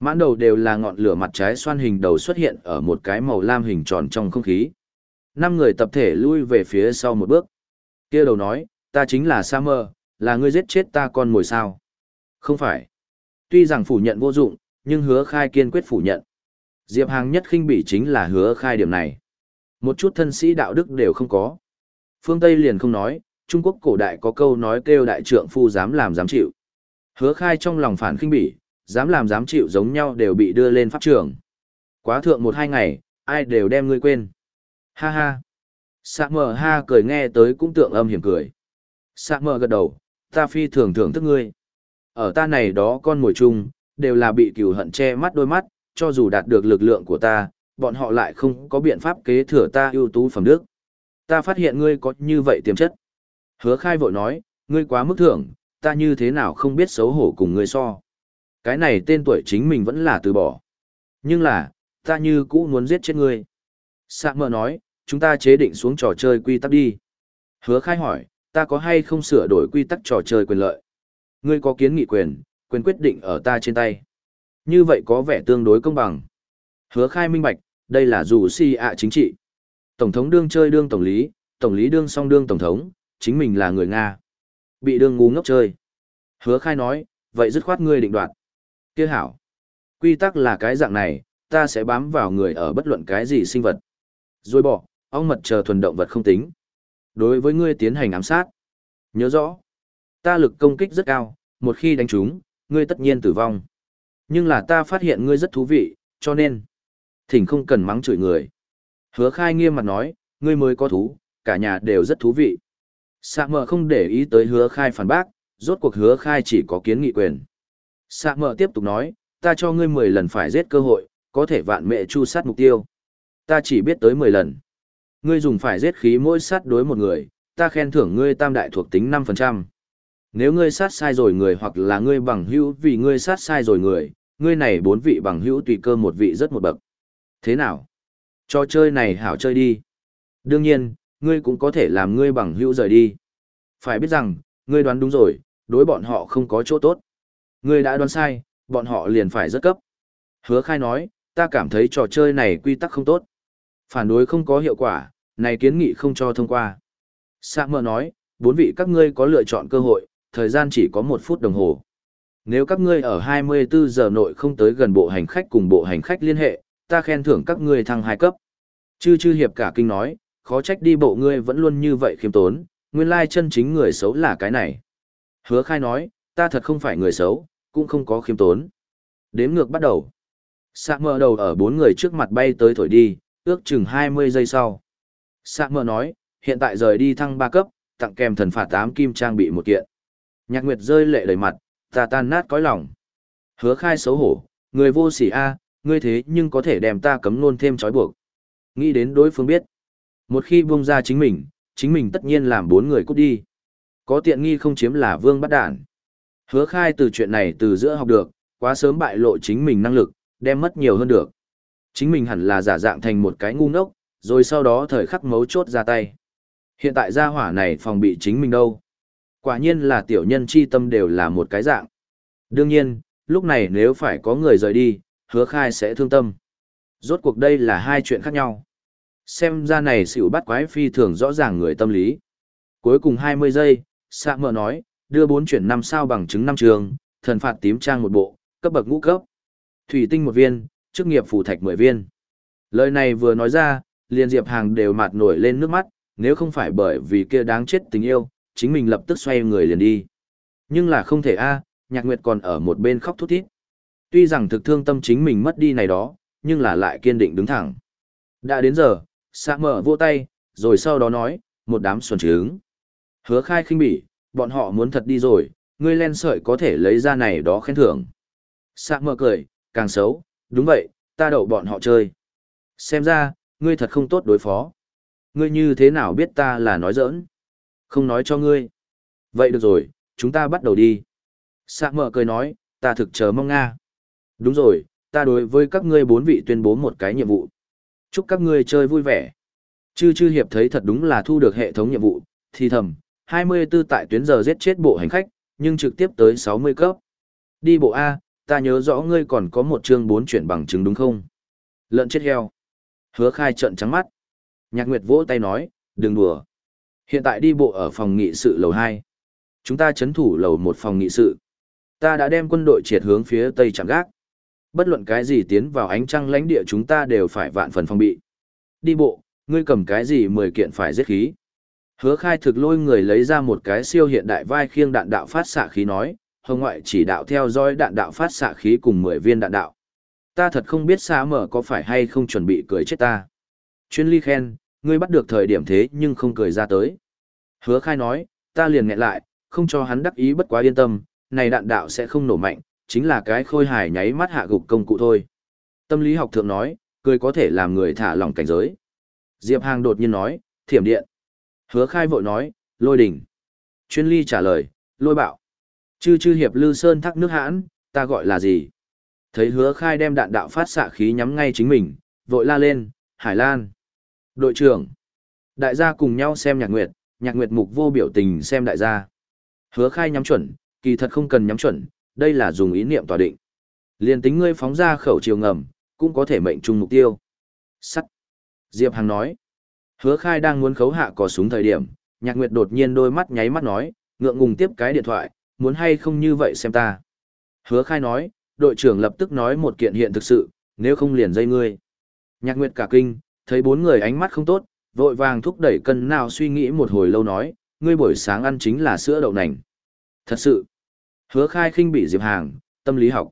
Mãn đầu đều là ngọn lửa mặt trái xoan hình đầu xuất hiện ở một cái màu lam hình tròn trong không khí. Năm người tập thể lui về phía sau một bước. kia đầu nói, ta chính là Summer, là ngươi giết chết ta con mồi sao. Không phải. Tuy rằng phủ nhận vô dụng, nhưng hứa khai kiên quyết phủ nhận. Diệp Hàng nhất khinh bỉ chính là hứa khai điểm này. Một chút thân sĩ đạo đức đều không có. Phương Tây liền không nói, Trung Quốc cổ đại có câu nói kêu đại trượng phu dám làm dám chịu. Hứa khai trong lòng phản khinh bỉ, dám làm dám chịu giống nhau đều bị đưa lên pháp trường. Quá thượng một hai ngày, ai đều đem ngươi quên. Ha ha. Sạ mờ ha cười nghe tới cũng tượng âm hiểm cười. Sạ mờ gật đầu, ta phi thường thưởng thức ngươi. Ở ta này đó con mồi chung, đều là bị cửu hận che mắt đôi mắt, cho dù đạt được lực lượng của ta, bọn họ lại không có biện pháp kế thừa ta ưu tú phẩm đức. Ta phát hiện ngươi có như vậy tiềm chất. Hứa khai vội nói, ngươi quá mức thưởng, ta như thế nào không biết xấu hổ cùng ngươi so. Cái này tên tuổi chính mình vẫn là từ bỏ. Nhưng là, ta như cũ muốn giết chết ngươi. Sạ mờ nói, chúng ta chế định xuống trò chơi quy tắc đi. Hứa khai hỏi, ta có hay không sửa đổi quy tắc trò chơi quyền lợi? Ngươi có kiến nghị quyền, quyền quyết định ở ta trên tay. Như vậy có vẻ tương đối công bằng. Hứa khai minh bạch, đây là dù si ạ chính trị. Tổng thống đương chơi đương tổng lý, tổng lý đương song đương tổng thống, chính mình là người Nga. Bị đương ngu ngốc chơi. Hứa khai nói, vậy dứt khoát ngươi định đoạt. Kia hảo. Quy tắc là cái dạng này, ta sẽ bám vào người ở bất luận cái gì sinh vật. Rồi bỏ, ong mật chờ thuần động vật không tính. Đối với ngươi tiến hành ám sát. Nhớ rõ, ta lực công kích rất cao, một khi đánh trúng, ngươi tất nhiên tử vong. Nhưng là ta phát hiện ngươi rất thú vị, cho nên, thỉnh không cần mắng chửi người. Hứa khai nghiêm mặt nói, ngươi mới có thú, cả nhà đều rất thú vị. Sạ mờ không để ý tới hứa khai phản bác, rốt cuộc hứa khai chỉ có kiến nghị quyền. Sạ mờ tiếp tục nói, ta cho ngươi 10 lần phải giết cơ hội, có thể vạn mẹ chu sát mục tiêu. Ta chỉ biết tới 10 lần. Ngươi dùng phải giết khí mỗi sát đối một người, ta khen thưởng ngươi tam đại thuộc tính 5%. Nếu ngươi sát sai rồi người hoặc là ngươi bằng hữu vì ngươi sát sai rồi người, ngươi này bốn vị bằng hữu tùy cơ một vị rất một bậc. Thế nào? Cho chơi này hảo chơi đi. Đương nhiên, ngươi cũng có thể làm ngươi bằng hữu rời đi. Phải biết rằng, ngươi đoán đúng rồi, đối bọn họ không có chỗ tốt. Ngươi đã đoán sai, bọn họ liền phải rất cấp. Hứa khai nói, ta cảm thấy trò chơi này quy tắc không tốt. Phản đối không có hiệu quả, này kiến nghị không cho thông qua. Sạ mơ nói, bốn vị các ngươi có lựa chọn cơ hội, thời gian chỉ có một phút đồng hồ. Nếu các ngươi ở 24 giờ nội không tới gần bộ hành khách cùng bộ hành khách liên hệ, ta khen thưởng các ngươi thăng hai cấp. Chư chư hiệp cả kinh nói, khó trách đi bộ ngươi vẫn luôn như vậy khiêm tốn, nguyên lai chân chính người xấu là cái này. Hứa khai nói, ta thật không phải người xấu, cũng không có khiêm tốn. Đếm ngược bắt đầu. Sạ mờ đầu ở bốn người trước mặt bay tới thổi đi, ước chừng 20 giây sau. Sạ mờ nói, hiện tại rời đi thăng ba cấp, tặng kèm thần phạt tám kim trang bị một kiện. Nhạc Nguyệt rơi lệ đầy mặt, ta tan nát cõi lòng. Hứa khai xấu hổ, người vô sỉ a, ngươi thế nhưng có thể đem ta cấm nôn thêm trói buộc. Nghĩ đến đối phương biết. Một khi buông ra chính mình, chính mình tất nhiên làm bốn người cút đi. Có tiện nghi không chiếm là vương bắt đản. Hứa khai từ chuyện này từ giữa học được, quá sớm bại lộ chính mình năng lực, đem mất nhiều hơn được. Chính mình hẳn là giả dạng thành một cái ngu ngốc, rồi sau đó thời khắc mấu chốt ra tay. Hiện tại gia hỏa này phòng bị chính mình đâu. Quả nhiên là tiểu nhân chi tâm đều là một cái dạng. Đương nhiên, lúc này nếu phải có người rời đi, hứa khai sẽ thương tâm. Rốt cuộc đây là hai chuyện khác nhau. Xem ra này xỉu bắt quái phi thường rõ ràng người tâm lý. Cuối cùng 20 giây, Sạ mở nói, đưa 4 chuyển 5 sao bằng chứng 5 trường, thần phạt tím trang một bộ, cấp bậc ngũ cấp. Thủy tinh một viên, chức nghiệp phù thạch 10 viên. Lời này vừa nói ra, liền diệp hàng đều mặt nổi lên nước mắt, nếu không phải bởi vì kia đáng chết tình yêu, chính mình lập tức xoay người liền đi. Nhưng là không thể a, Nhạc Nguyệt còn ở một bên khóc thút thít. Tuy rằng thực thương tâm chính mình mất đi này đó, nhưng là lại kiên định đứng thẳng. Đã đến giờ, Sạ mở vô tay, rồi sau đó nói, một đám xuẩn trứng. Hứa khai khinh bỉ, bọn họ muốn thật đi rồi, ngươi len sợi có thể lấy ra này đó khen thưởng. Sạ mở cười, càng xấu, đúng vậy, ta đậu bọn họ chơi. Xem ra, ngươi thật không tốt đối phó. Ngươi như thế nào biết ta là nói giỡn? Không nói cho ngươi. Vậy được rồi, chúng ta bắt đầu đi. Sạ mở cười nói, ta thực chờ mong Nga. Đúng rồi, ta đối với các ngươi bốn vị tuyên bố một cái nhiệm vụ. Chúc các ngươi chơi vui vẻ. Chư chư hiệp thấy thật đúng là thu được hệ thống nhiệm vụ, thì thầm, 24 tại tuyến giờ giết chết bộ hành khách, nhưng trực tiếp tới 60 cấp. Đi bộ A, ta nhớ rõ ngươi còn có một chương 4 chuyển bằng chứng đúng không? Lợn chết heo. Hứa khai trận trắng mắt. Nhạc Nguyệt vỗ tay nói, đừng đùa. Hiện tại đi bộ ở phòng nghị sự lầu 2. Chúng ta chấn thủ lầu một phòng nghị sự. Ta đã đem quân đội triệt hướng phía tây chẳng gác. Bất luận cái gì tiến vào ánh trăng lãnh địa chúng ta đều phải vạn phần phòng bị. Đi bộ, ngươi cầm cái gì mười kiện phải giết khí. Hứa khai thực lôi người lấy ra một cái siêu hiện đại vai khiêng đạn đạo phát xạ khí nói, hồng ngoại chỉ đạo theo dõi đạn đạo phát xạ khí cùng 10 viên đạn đạo. Ta thật không biết xa mở có phải hay không chuẩn bị cười chết ta. Chuyên ly khen, ngươi bắt được thời điểm thế nhưng không cười ra tới. Hứa khai nói, ta liền ngẹn lại, không cho hắn đắc ý bất quá yên tâm, này đạn đạo sẽ không nổ mạnh, chính là cái khôi hài nháy mắt hạ gục công cụ thôi. Tâm lý học thượng nói, cười có thể làm người thả lỏng cảnh giới. Diệp Hàng đột nhiên nói, thiểm điện. Hứa khai vội nói, lôi đỉnh. Chuyên ly trả lời, lôi bạo. Chư chư hiệp lư sơn thác nước hãn, ta gọi là gì? Thấy hứa khai đem đạn đạo phát xạ khí nhắm ngay chính mình, vội la lên, Hải Lan. Đội trưởng. Đại gia cùng nhau xem nhạc nguyệt, nhạc nguyệt mục vô biểu tình xem đại gia. Hứa khai nhắm chuẩn, kỳ thật không cần nhắm chuẩn, đây là dùng ý niệm tỏa định. Liên tính ngươi phóng ra khẩu chiều ngầm, cũng có thể mệnh trung mục tiêu. Sắt. Diệp Hằng nói. Hứa khai đang muốn khấu hạ cò súng thời điểm, nhạc nguyệt đột nhiên đôi mắt nháy mắt nói, ngượng ngùng tiếp cái điện thoại, muốn hay không như vậy xem ta. Hứa khai nói, đội trưởng lập tức nói một kiện hiện thực sự, nếu không liền dây ngươi. Nhạc nguyệt cả kinh, thấy bốn người ánh mắt không tốt, vội vàng thúc đẩy cân nào suy nghĩ một hồi lâu nói, ngươi buổi sáng ăn chính là sữa đậu nành. Thật sự, hứa khai khinh bị Diệp Hàng, tâm lý học.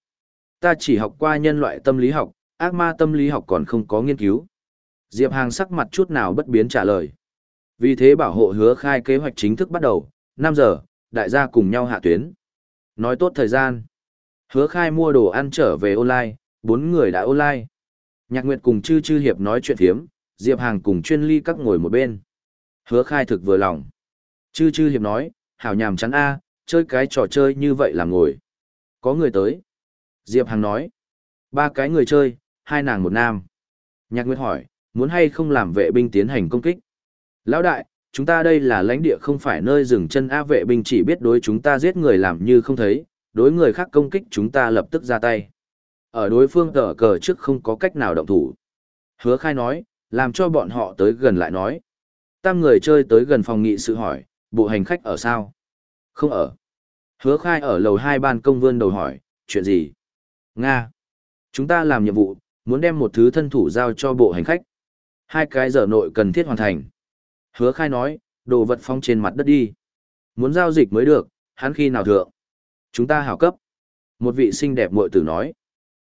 Ta chỉ học qua nhân loại tâm lý học, ác ma tâm lý học còn không có nghiên cứu. Diệp Hàng sắc mặt chút nào bất biến trả lời. Vì thế bảo hộ hứa khai kế hoạch chính thức bắt đầu, 5 giờ, đại gia cùng nhau hạ tuyến. Nói tốt thời gian. Hứa khai mua đồ ăn trở về online, bốn người đã online. Nhạc Nguyệt cùng Chư Chư Hiệp nói chuyện thiếm, Diệp Hàng cùng chuyên ly các ngồi một bên. Hứa khai thực vừa lòng. Chư Chư Hiệp nói, hảo nhàm chắn A, chơi cái trò chơi như vậy là ngồi. Có người tới. Diệp hằng nói, ba cái người chơi, hai nàng một nam. Nhạc Nguyệt hỏi, muốn hay không làm vệ binh tiến hành công kích? Lão đại, chúng ta đây là lãnh địa không phải nơi dừng chân A vệ binh chỉ biết đối chúng ta giết người làm như không thấy, đối người khác công kích chúng ta lập tức ra tay. Ở đối phương tờ cờ trước không có cách nào động thủ. Hứa khai nói, làm cho bọn họ tới gần lại nói. Tam người chơi tới gần phòng nghị sự hỏi, bộ hành khách ở sao? Không ở. Hứa khai ở lầu 2 ban công vươn đầu hỏi, chuyện gì? Nga. Chúng ta làm nhiệm vụ, muốn đem một thứ thân thủ giao cho bộ hành khách. Hai cái giờ nội cần thiết hoàn thành. Hứa khai nói, đồ vật phong trên mặt đất đi. Muốn giao dịch mới được, hắn khi nào thượng. Chúng ta hảo cấp. Một vị xinh đẹp muội tử nói.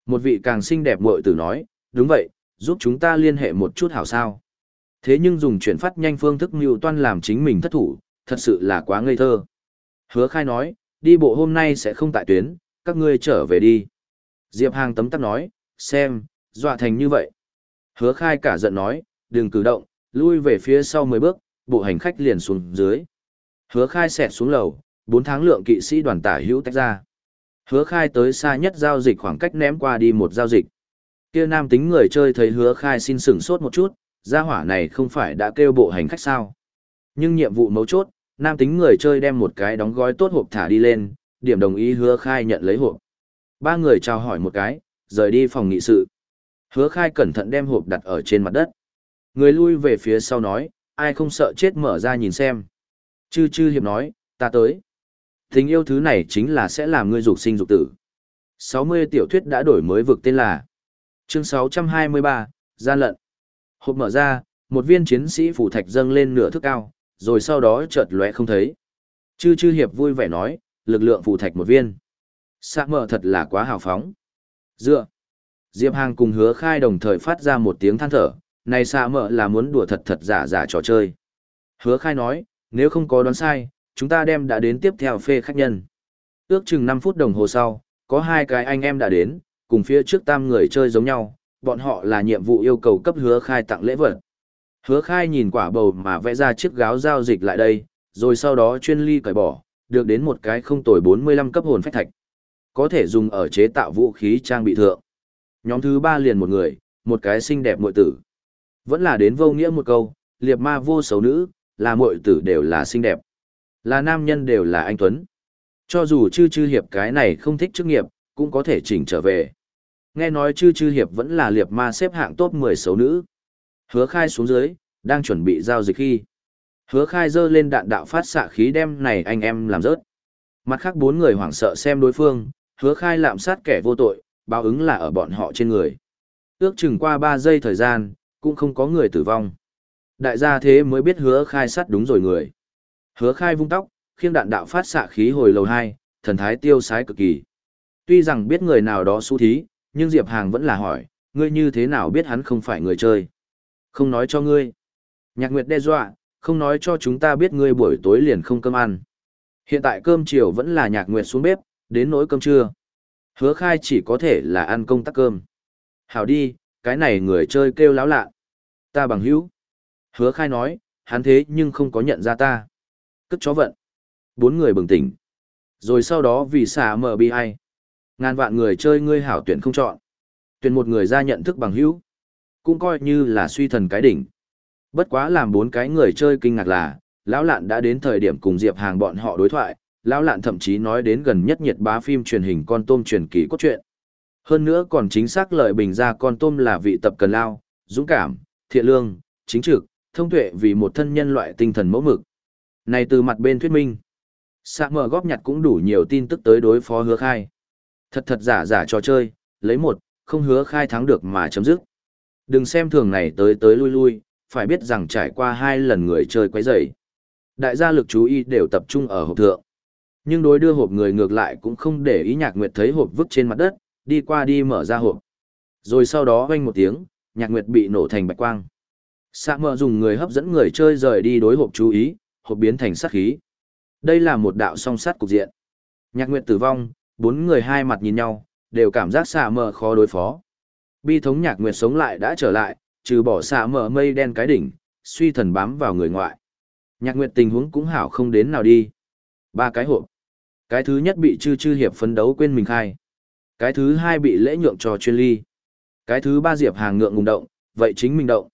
Một vị càng xinh đẹp muội tử nói, đúng vậy, giúp chúng ta liên hệ một chút hảo sao. Thế nhưng dùng chuyển phát nhanh phương thức mưu toan làm chính mình thất thủ, thật sự là quá ngây thơ. Hứa khai nói, đi bộ hôm nay sẽ không tại tuyến, các ngươi trở về đi. Diệp Hàng tấm tắc nói, xem, dọa thành như vậy. Hứa khai cả giận nói, đừng cử động, lui về phía sau 10 bước, bộ hành khách liền xuống dưới. Hứa khai xẹt xuống lầu, 4 tháng lượng kỵ sĩ đoàn tả hữu tách ra. Hứa khai tới xa nhất giao dịch khoảng cách ném qua đi một giao dịch. Kia nam tính người chơi thấy hứa khai xin sửng sốt một chút, gia hỏa này không phải đã kêu bộ hành khách sao. Nhưng nhiệm vụ mấu chốt, nam tính người chơi đem một cái đóng gói tốt hộp thả đi lên, điểm đồng ý hứa khai nhận lấy hộp. Ba người chào hỏi một cái, rời đi phòng nghị sự. Hứa khai cẩn thận đem hộp đặt ở trên mặt đất. Người lui về phía sau nói, ai không sợ chết mở ra nhìn xem. Chư chư hiệp nói, ta tới. Tình yêu thứ này chính là sẽ làm ngươi dục sinh dục tử. 60 tiểu thuyết đã đổi mới vực tên là Chương 623, Gian lận. Hộp mở ra, một viên chiến sĩ phủ thạch dâng lên nửa thước cao, rồi sau đó chợt lóe không thấy. Chư chư hiệp vui vẻ nói, lực lượng phù thạch một viên. Sạ mở thật là quá hào phóng. Dựa. Diệp Hàng cùng hứa khai đồng thời phát ra một tiếng than thở, này sạ mở là muốn đùa thật thật giả giả trò chơi. Hứa khai nói, nếu không có đoán sai, chúng ta đem đã đến tiếp theo phê khách nhân. Ước chừng 5 phút đồng hồ sau, có hai cái anh em đã đến, cùng phía trước tam người chơi giống nhau, bọn họ là nhiệm vụ yêu cầu cấp hứa khai tặng lễ vật. Hứa khai nhìn quả bầu mà vẽ ra chiếc gáo giao dịch lại đây, rồi sau đó chuyên ly cởi bỏ, được đến một cái không tồi 45 cấp hồn phách thạch. Có thể dùng ở chế tạo vũ khí trang bị thượng. Nhóm thứ ba liền một người, một cái xinh đẹp muội tử. Vẫn là đến vô nghĩa một câu, liệp ma vô xấu nữ, là muội tử đều là xinh đẹp. Là nam nhân đều là anh Tuấn. Cho dù chư chư hiệp cái này không thích chức nghiệp, cũng có thể chỉnh trở về. Nghe nói chư chư hiệp vẫn là liệp ma xếp hạng top 10 xấu nữ. Hứa khai xuống dưới, đang chuẩn bị giao dịch khi. Hứa khai dơ lên đạn đạo phát xạ khí đem này anh em làm rớt. Mặt khác bốn người hoảng sợ xem đối phương, hứa khai lạm sát kẻ vô tội, báo ứng là ở bọn họ trên người. Ước chừng qua 3 giây thời gian, cũng không có người tử vong. Đại gia thế mới biết hứa khai sát đúng rồi người. Hứa khai vung tóc, khiêng đạn đạo phát xạ khí hồi lầu 2, thần thái tiêu sái cực kỳ. Tuy rằng biết người nào đó su thí, nhưng Diệp Hàng vẫn là hỏi, ngươi như thế nào biết hắn không phải người chơi? Không nói cho ngươi. Nhạc Nguyệt đe dọa, không nói cho chúng ta biết ngươi buổi tối liền không cơm ăn. Hiện tại cơm chiều vẫn là Nhạc Nguyệt xuống bếp, đến nỗi cơm trưa. Hứa khai chỉ có thể là ăn công tác cơm. Hảo đi, cái này người chơi kêu láo lạ. Ta bằng hữu. Hứa khai nói, hắn thế nhưng không có nhận ra ta. Cất chó vận. Bốn người bừng tỉnh. Rồi sau đó vì xả mở bi ai. Ngàn vạn người chơi ngươi hảo tuyển không chọn. Tuyển một người ra nhận thức bằng hữu. Cũng coi như là suy thần cái đỉnh. Bất quá làm bốn cái người chơi kinh ngạc là, lão lạn đã đến thời điểm cùng Diệp Hàng bọn họ đối thoại, lão lạn thậm chí nói đến gần nhất nhiệt bá phim truyền hình con tôm truyền kỳ cốt truyện. Hơn nữa còn chính xác lời bình ra con tôm là vị tập cần lao, dũng cảm, thiện lương, chính trực, thông tuệ vì một thân nhân loại tinh thần mẫu mực. Này từ mặt bên thuyết minh, sạc mở góp nhặt cũng đủ nhiều tin tức tới đối phó hứa khai. Thật thật giả giả trò chơi, lấy một, không hứa khai thắng được mà chấm dứt. Đừng xem thường này tới tới lui lui, phải biết rằng trải qua hai lần người chơi quấy rầy. Đại gia lực chú ý đều tập trung ở hộp thượng. Nhưng đối đưa hộp người ngược lại cũng không để ý nhạc nguyệt thấy hộp vứt trên mặt đất, đi qua đi mở ra hộp. Rồi sau đó vang một tiếng, nhạc nguyệt bị nổ thành bạch quang. Sạ mờ dùng người hấp dẫn người chơi rời đi đối hộp chú ý, hộp biến thành sát khí. Đây là một đạo song sát cục diện. Nhạc nguyệt tử vong, bốn người hai mặt nhìn nhau, đều cảm giác sạ mờ khó đối phó. Bi thống nhạc nguyệt sống lại đã trở lại, trừ bỏ xạ mở mây đen cái đỉnh, suy thần bám vào người ngoại. Nhạc nguyệt tình huống cũng hảo không đến nào đi. Ba cái hộp. Cái thứ nhất bị chư chư hiệp phấn đấu quên mình khai. Cái thứ hai bị lễ nhượng trò chuyên ly. Cái thứ ba diệp hàng ngượng ngùng động, vậy chính mình động.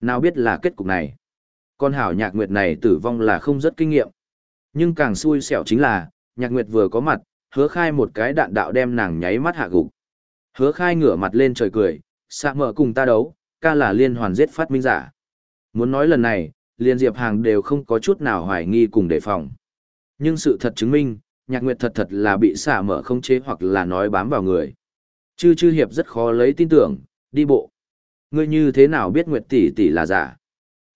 Nào biết là kết cục này. Con hảo nhạc nguyệt này tử vong là không rất kinh nghiệm. Nhưng càng xui xẻo chính là, nhạc nguyệt vừa có mặt, hứa khai một cái đạn đạo đem nàng nháy mắt hạ gục. Hứa khai ngửa mặt lên trời cười, xạ mở cùng ta đấu, ca là liên hoàn giết phát minh giả. Muốn nói lần này, liên diệp hàng đều không có chút nào hoài nghi cùng đề phòng. Nhưng sự thật chứng minh, nhạc nguyệt thật thật là bị xạ mở không chế hoặc là nói bám vào người. Chư chư hiệp rất khó lấy tin tưởng, đi bộ. Ngươi như thế nào biết nguyệt tỷ tỷ là giả?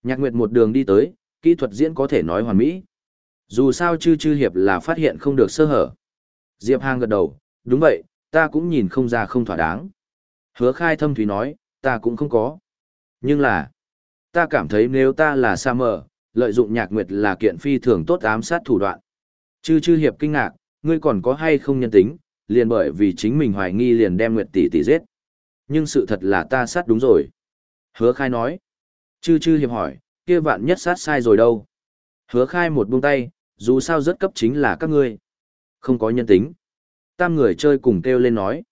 Nhạc nguyệt một đường đi tới, kỹ thuật diễn có thể nói hoàn mỹ. Dù sao chư chư hiệp là phát hiện không được sơ hở. Diệp Hàng gật đầu, đúng vậy, ta cũng nhìn không ra không thỏa đáng. Hứa khai thâm thúy nói, ta cũng không có. Nhưng là, ta cảm thấy nếu ta là sa mờ, lợi dụng nhạc nguyệt là kiện phi thường tốt ám sát thủ đoạn. Chư chư hiệp kinh ngạc, ngươi còn có hay không nhân tính, liền bởi vì chính mình hoài nghi liền đem nguyệt tỷ tỷ giết. Nhưng sự thật là ta sát đúng rồi. Hứa khai nói. Chư chư hiệp hỏi, kia vạn nhất sát sai rồi đâu. Hứa khai một buông tay, dù sao rất cấp chính là các ngươi. Không có nhân tính. Tam người chơi cùng kêu lên nói.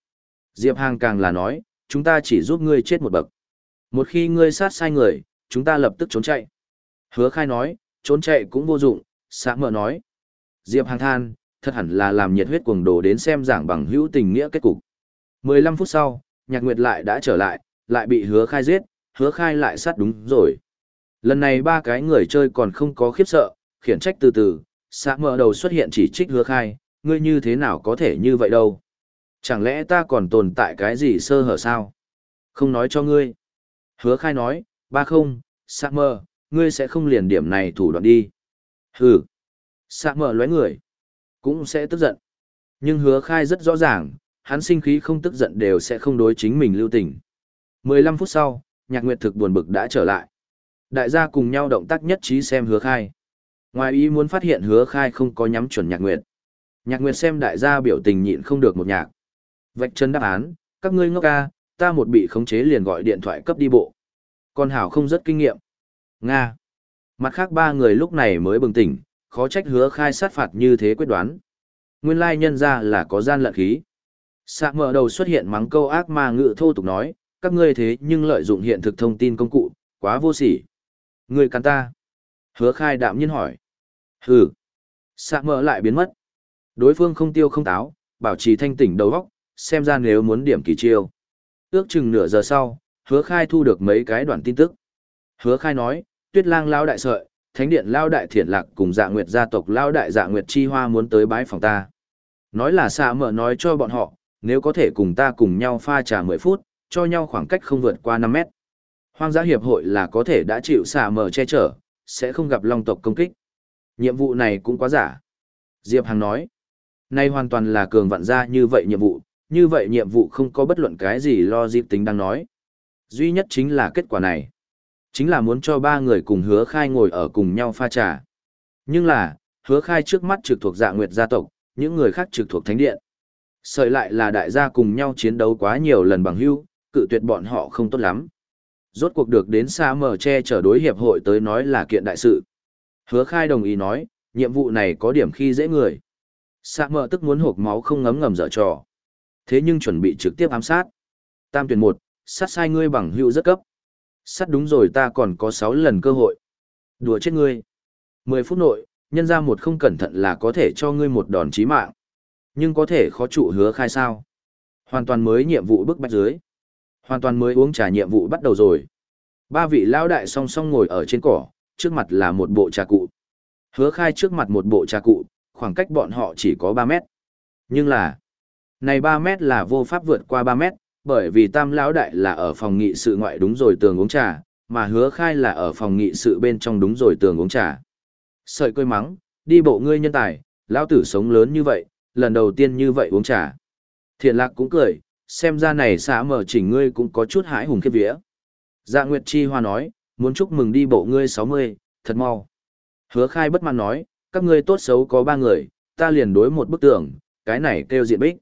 Diệp Hàng càng là nói, chúng ta chỉ giúp ngươi chết một bậc. Một khi ngươi sát sai người, chúng ta lập tức trốn chạy. Hứa khai nói, trốn chạy cũng vô dụng, xã mở nói. Diệp Hàng than, thật hẳn là làm nhiệt huyết cuồng đồ đến xem giảng bằng hữu tình nghĩa kết cục. 15 phút sau, nhạc nguyệt lại đã trở lại, lại bị hứa khai giết, hứa khai lại sát đúng rồi. Lần này ba cái người chơi còn không có khiếp sợ, khiển trách từ từ, xã mở đầu xuất hiện chỉ trích hứa khai, ngươi như thế nào có thể như vậy đâu. Chẳng lẽ ta còn tồn tại cái gì sơ hở sao? Không nói cho ngươi. Hứa khai nói, ba không, sạc mơ, ngươi sẽ không liền điểm này thủ đoạn đi. Hừ. sạc mơ lóe người. Cũng sẽ tức giận. Nhưng hứa khai rất rõ ràng, hắn sinh khí không tức giận đều sẽ không đối chính mình lưu tình. 15 phút sau, nhạc nguyệt thực buồn bực đã trở lại. Đại gia cùng nhau động tác nhất trí xem hứa khai. Ngoài ý muốn phát hiện hứa khai không có nhắm chuẩn nhạc nguyệt. Nhạc nguyệt xem đại gia biểu tình nhịn không được một nhạc. Vạch chân đáp án, các ngươi ngốc ca, ta một bị khống chế liền gọi điện thoại cấp đi bộ. Con Hảo không rất kinh nghiệm. Nga. Mặt khác ba người lúc này mới bừng tỉnh, khó trách hứa khai sát phạt như thế quyết đoán. Nguyên lai nhân ra là có gian lận khí. Sạ mở đầu xuất hiện mắng câu ác ma ngự thô tục nói, các ngươi thế nhưng lợi dụng hiện thực thông tin công cụ, quá vô sỉ. Người cắn ta. Hứa khai đạm nhiên hỏi. Hừ. Sạ mở lại biến mất. Đối phương không tiêu không táo, bảo trì thanh tỉnh đầu óc, xem ra nếu muốn điểm kỳ chiêu. Ước chừng nửa giờ sau, hứa khai thu được mấy cái đoạn tin tức. Hứa khai nói, tuyết lang lao đại sợi, thánh điện lao đại thiện lạc cùng dạ nguyệt gia tộc lao đại dạ nguyệt chi hoa muốn tới bái phòng ta. Nói là xạ mở nói cho bọn họ, nếu có thể cùng ta cùng nhau pha trà 10 phút, cho nhau khoảng cách không vượt qua 5 mét. Hoang dã hiệp hội là có thể đã chịu xạ mở che chở, sẽ không gặp long tộc công kích. Nhiệm vụ này cũng quá giả. Diệp Hằng nói, nay hoàn toàn là cường vặn ra như vậy nhiệm vụ, như vậy nhiệm vụ không có bất luận cái gì lo dịp tính đang nói. Duy nhất chính là kết quả này. Chính là muốn cho ba người cùng hứa khai ngồi ở cùng nhau pha trà. Nhưng là, hứa khai trước mắt trực thuộc dạ nguyệt gia tộc, những người khác trực thuộc thánh điện. Sợi lại là đại gia cùng nhau chiến đấu quá nhiều lần bằng hưu, cự tuyệt bọn họ không tốt lắm. Rốt cuộc được đến xa mở che chở đối hiệp hội tới nói là kiện đại sự. Hứa khai đồng ý nói, nhiệm vụ này có điểm khi dễ người. Sạ mở tức muốn hộp máu không ngấm ngầm dở trò. Thế nhưng chuẩn bị trực tiếp ám sát. Tam tuyển một, sát sai ngươi bằng hữu rất cấp. Sát đúng rồi ta còn có 6 lần cơ hội. Đùa chết ngươi. 10 phút nội, nhân ra một không cẩn thận là có thể cho ngươi một đòn chí mạng. Nhưng có thể khó trụ hứa khai sao. Hoàn toàn mới nhiệm vụ bức bách dưới. Hoàn toàn mới uống trà nhiệm vụ bắt đầu rồi. Ba vị lão đại song song ngồi ở trên cỏ, trước mặt là một bộ trà cụ. Hứa khai trước mặt một bộ trà cụ, khoảng cách bọn họ chỉ có 3 mét. Nhưng là, này 3 mét là vô pháp vượt qua 3 mét, bởi vì tam lão đại là ở phòng nghị sự ngoại đúng rồi tường uống trà, mà hứa khai là ở phòng nghị sự bên trong đúng rồi tường uống trà. Sợi cơi mắng, đi bộ ngươi nhân tài, lão tử sống lớn như vậy, lần đầu tiên như vậy uống trà. Thiện lạc cũng cười, xem ra này xã mở chỉnh ngươi cũng có chút hãi hùng khiếp vía. Dạ Nguyệt Chi Hoa nói, muốn chúc mừng đi bộ ngươi 60, thật mau. Hứa khai bất mãn nói, các ngươi tốt xấu có ba người, ta liền đối một bức tường, cái này kêu diện bích.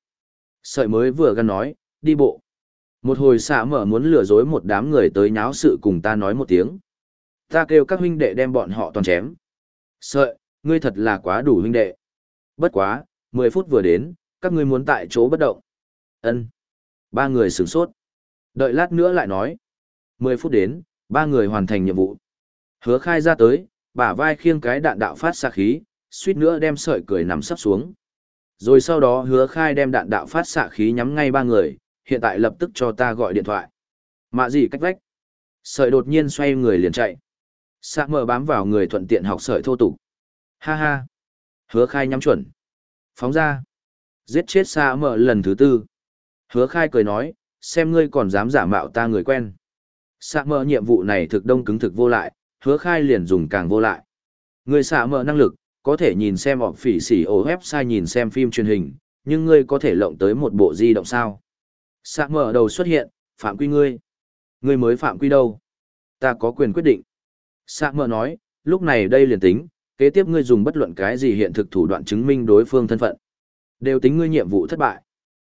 Sợi mới vừa gắn nói, đi bộ. Một hồi xạ mở muốn lừa dối một đám người tới nháo sự cùng ta nói một tiếng. Ta kêu các huynh đệ đem bọn họ toàn chém. Sợi, ngươi thật là quá đủ huynh đệ. Bất quá, 10 phút vừa đến, các ngươi muốn tại chỗ bất động. Ân. Ba người sửng sốt. Đợi lát nữa lại nói. 10 phút đến, ba người hoàn thành nhiệm vụ. Hứa khai ra tới, bả vai khiêng cái đạn đạo phát xạ khí, suýt nữa đem sợi cười nằm sắp xuống. Rồi sau đó hứa khai đem đạn đạo phát xạ khí nhắm ngay ba người, hiện tại lập tức cho ta gọi điện thoại. Mạ gì cách vách? Sợi đột nhiên xoay người liền chạy. Sạ mở bám vào người thuận tiện học sợi thô tục. Ha ha. Hứa khai nhắm chuẩn. Phóng ra. Giết chết Sạ mở lần thứ tư. Hứa khai cười nói, xem ngươi còn dám giả mạo ta người quen. Sạ mở nhiệm vụ này thực đông cứng thực vô lại, hứa khai liền dùng càng vô lại. Người xạ mở năng lực, có thể nhìn xem họ phỉ xỉ ổ website nhìn xem phim truyền hình, nhưng ngươi có thể lộng tới một bộ di động sao. Xạ mở đầu xuất hiện, phạm quy ngươi. Ngươi mới phạm quy đâu. Ta có quyền quyết định. Xạ mở nói, lúc này đây liền tính, kế tiếp ngươi dùng bất luận cái gì hiện thực thủ đoạn chứng minh đối phương thân phận. Đều tính ngươi nhiệm vụ thất bại.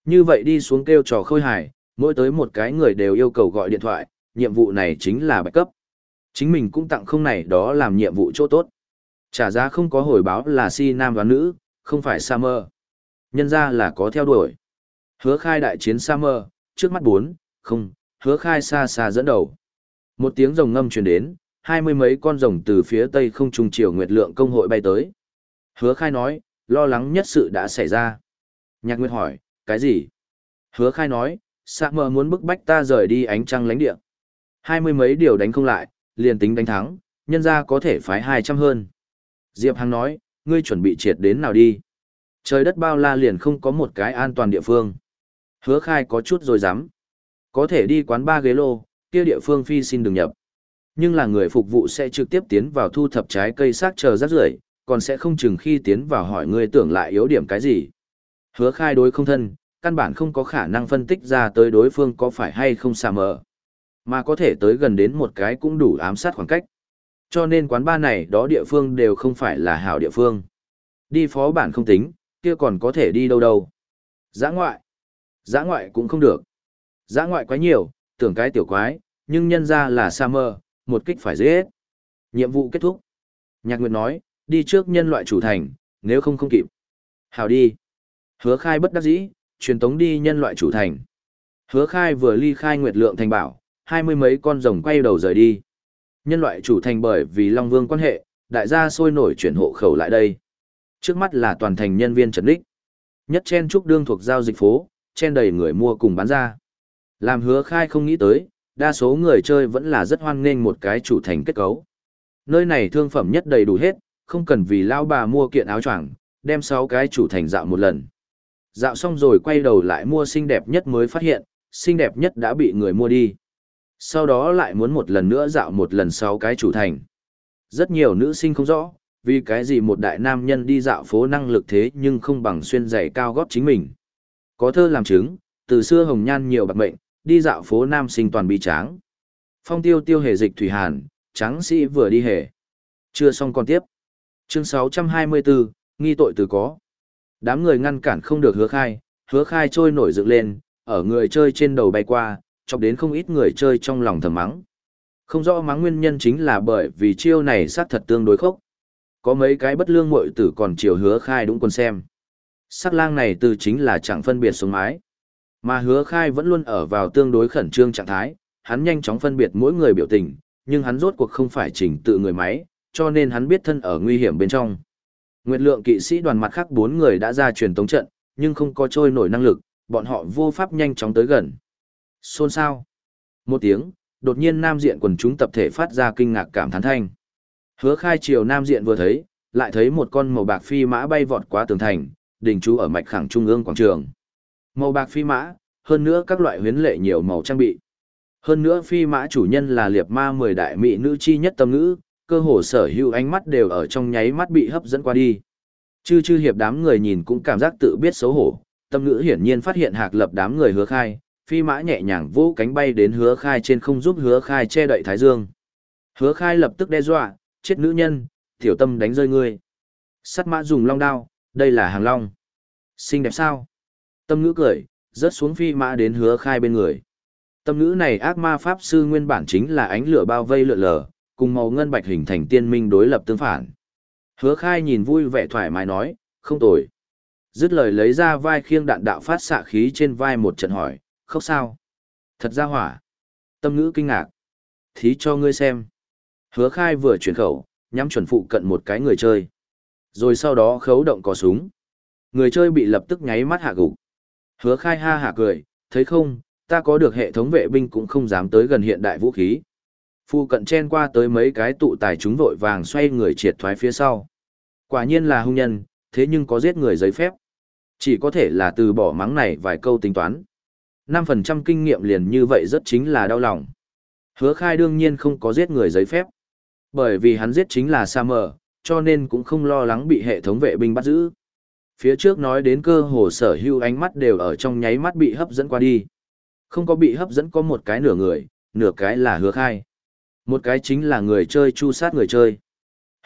Như vậy đi xuống kêu trò khôi hài, mỗi tới một cái người đều yêu cầu gọi điện thoại, nhiệm vụ này chính là bạch cấp. Chính mình cũng tặng không này đó làm nhiệm vụ chỗ tốt. Trả giá không có hồi báo là si nam và nữ, không phải sa mơ Nhân ra là có theo đuổi. Hứa khai đại chiến sa mơ trước mắt bốn, không, hứa khai xa xa dẫn đầu. Một tiếng rồng ngâm truyền đến, hai mươi mấy con rồng từ phía tây không trùng chiều nguyệt lượng công hội bay tới. Hứa khai nói, lo lắng nhất sự đã xảy ra. Nhạc Nguyệt hỏi, cái gì? Hứa khai nói, Summer muốn bức bách ta rời đi ánh trăng lánh địa. Hai mươi mấy điều đánh không lại, liền tính đánh thắng, nhân ra có thể phái 200 hơn. Diệp Hằng nói, ngươi chuẩn bị triệt đến nào đi. Trời đất bao la liền không có một cái an toàn địa phương. Hứa khai có chút rồi dám. Có thể đi quán ba ghế lô, kia địa phương phi xin đừng nhập. Nhưng là người phục vụ sẽ trực tiếp tiến vào thu thập trái cây xác chờ rác rưởi còn sẽ không chừng khi tiến vào hỏi ngươi tưởng lại yếu điểm cái gì. Hứa khai đối không thân, căn bản không có khả năng phân tích ra tới đối phương có phải hay không xa mờ. Mà có thể tới gần đến một cái cũng đủ ám sát khoảng cách. Cho nên quán ba này đó địa phương đều không phải là hảo địa phương. Đi phó bản không tính, kia còn có thể đi đâu đâu. Giã ngoại. Giã ngoại cũng không được. Giã ngoại quá nhiều, tưởng cái tiểu quái, nhưng nhân ra là sa mơ, một kích phải dễ hết. Nhiệm vụ kết thúc. Nhạc Nguyệt nói, đi trước nhân loại chủ thành, nếu không không kịp. Hảo đi. Hứa khai bất đắc dĩ, truyền tống đi nhân loại chủ thành. Hứa khai vừa ly khai Nguyệt Lượng thành bảo, hai mươi mấy con rồng quay đầu rời đi. Nhân loại chủ thành bởi vì Long Vương quan hệ, đại gia sôi nổi chuyển hộ khẩu lại đây. Trước mắt là toàn thành nhân viên trần đích. Nhất chen trúc đương thuộc giao dịch phố, chen đầy người mua cùng bán ra. Làm hứa khai không nghĩ tới, đa số người chơi vẫn là rất hoan nghênh một cái chủ thành kết cấu. Nơi này thương phẩm nhất đầy đủ hết, không cần vì lao bà mua kiện áo choàng đem 6 cái chủ thành dạo một lần. Dạo xong rồi quay đầu lại mua xinh đẹp nhất mới phát hiện, xinh đẹp nhất đã bị người mua đi sau đó lại muốn một lần nữa dạo một lần sáu cái chủ thành. Rất nhiều nữ sinh không rõ, vì cái gì một đại nam nhân đi dạo phố năng lực thế nhưng không bằng xuyên giày cao gót chính mình. Có thơ làm chứng, từ xưa hồng nhan nhiều bạc mệnh, đi dạo phố nam sinh toàn bị tráng. Phong tiêu tiêu hề dịch thủy hàn, trắng sĩ vừa đi hề. Chưa xong còn tiếp. Chương 624, nghi tội từ có. Đám người ngăn cản không được hứa khai, hứa khai trôi nổi dựng lên, ở người chơi trên đầu bay qua, chọc đến không ít người chơi trong lòng thầm mắng. Không rõ mắng nguyên nhân chính là bởi vì chiêu này sát thật tương đối khốc. Có mấy cái bất lương muội tử còn chiều hứa khai đúng quân xem. Sát lang này từ chính là chẳng phân biệt xuống mái. Mà hứa khai vẫn luôn ở vào tương đối khẩn trương trạng thái, hắn nhanh chóng phân biệt mỗi người biểu tình, nhưng hắn rốt cuộc không phải chỉnh tự người máy, cho nên hắn biết thân ở nguy hiểm bên trong. Nguyệt lượng kỵ sĩ đoàn mặt khác bốn người đã ra truyền tống trận, nhưng không có trôi nổi năng lực, bọn họ vô pháp nhanh chóng tới gần. Xôn xao. Một tiếng, đột nhiên nam diện quần chúng tập thể phát ra kinh ngạc cảm thán thanh. Hứa khai chiều nam diện vừa thấy, lại thấy một con màu bạc phi mã bay vọt qua tường thành, đình trú ở mạch khẳng trung ương quảng trường. Màu bạc phi mã, hơn nữa các loại huyến lệ nhiều màu trang bị. Hơn nữa phi mã chủ nhân là liệt ma mười đại mỹ nữ chi nhất tâm ngữ, cơ hồ sở hữu ánh mắt đều ở trong nháy mắt bị hấp dẫn qua đi. Chư chư hiệp đám người nhìn cũng cảm giác tự biết xấu hổ, Tâm ngữ hiển nhiên phát hiện hạc lập đám người hứa khai, phi mã nhẹ nhàng vỗ cánh bay đến hứa khai trên không giúp hứa khai che đậy thái dương. Hứa khai lập tức đe dọa, chết nữ nhân, tiểu tâm đánh rơi ngươi. Sắt mã dùng long đao, đây là hàng long. Xinh đẹp sao? Tâm ngữ cười, rớt xuống phi mã đến hứa khai bên người. Tâm ngữ này ác ma pháp sư nguyên bản chính là ánh lửa bao vây lượn lờ, cùng màu ngân bạch hình thành tiên minh đối lập tương phản. Hứa khai nhìn vui vẻ thoải mái nói, không tồi. Dứt lời lấy ra vai khiêng đạn đạo phát xạ khí trên vai một trận hỏi, khóc sao? Thật ra hỏa. Tâm ngữ kinh ngạc. Thí cho ngươi xem. Hứa khai vừa chuyển khẩu, nhắm chuẩn phụ cận một cái người chơi. Rồi sau đó khấu động cò súng. Người chơi bị lập tức nháy mắt hạ gục. Hứa khai ha hạ cười, thấy không, ta có được hệ thống vệ binh cũng không dám tới gần hiện đại vũ khí. phụ cận chen qua tới mấy cái tụ tài chúng vội vàng xoay người triệt thoái phía sau. Quả nhiên là hung nhân, thế nhưng có giết người giấy phép. Chỉ có thể là từ bỏ mắng này vài câu tính toán. 5% kinh nghiệm liền như vậy rất chính là đau lòng. Hứa khai đương nhiên không có giết người giấy phép. Bởi vì hắn giết chính là Sa Mờ, cho nên cũng không lo lắng bị hệ thống vệ binh bắt giữ. Phía trước nói đến cơ hồ sở hưu ánh mắt đều ở trong nháy mắt bị hấp dẫn qua đi. Không có bị hấp dẫn có một cái nửa người, nửa cái là hứa khai. Một cái chính là người chơi chu sát người chơi.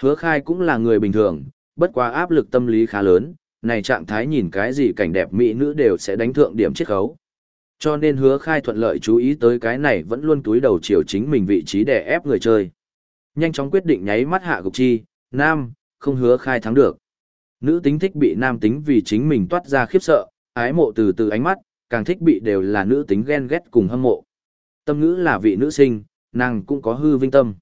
Hứa khai cũng là người bình thường, bất quá áp lực tâm lý khá lớn, này trạng thái nhìn cái gì cảnh đẹp mỹ nữ đều sẽ đánh thượng điểm chiết khấu. Cho nên hứa khai thuận lợi chú ý tới cái này vẫn luôn túi đầu chiều chính mình vị trí để ép người chơi. Nhanh chóng quyết định nháy mắt hạ gục chi, nam, không hứa khai thắng được. Nữ tính thích bị nam tính vì chính mình toát ra khiếp sợ, ái mộ từ từ ánh mắt, càng thích bị đều là nữ tính ghen ghét cùng hâm mộ. Tâm ngữ là vị nữ sinh, nàng cũng có hư vinh tâm.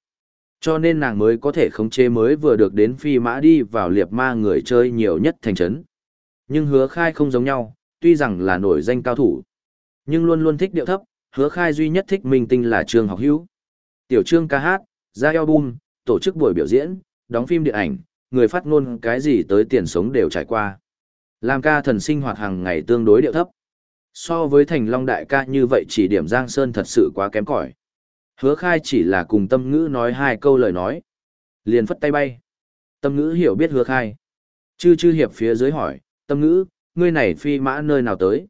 Cho nên nàng mới có thể khống chế mới vừa được đến phi mã đi vào liệp ma người chơi nhiều nhất thành trấn. Nhưng hứa khai không giống nhau, tuy rằng là nổi danh cao thủ. Nhưng luôn luôn thích điệu thấp, hứa khai duy nhất thích minh tinh là trường học hữu. Tiểu trương ca hát, ra album, tổ chức buổi biểu diễn, đóng phim điện ảnh, người phát ngôn cái gì tới tiền sống đều trải qua. Làm ca thần sinh hoạt hàng ngày tương đối điệu thấp. So với thành long đại ca như vậy chỉ điểm Giang Sơn thật sự quá kém cỏi. Hứa khai chỉ là cùng tâm ngữ nói hai câu lời nói. Liền phất tay bay. Tâm ngữ hiểu biết hứa khai. Chư chư hiệp phía dưới hỏi, tâm ngữ, ngươi này phi mã nơi nào tới?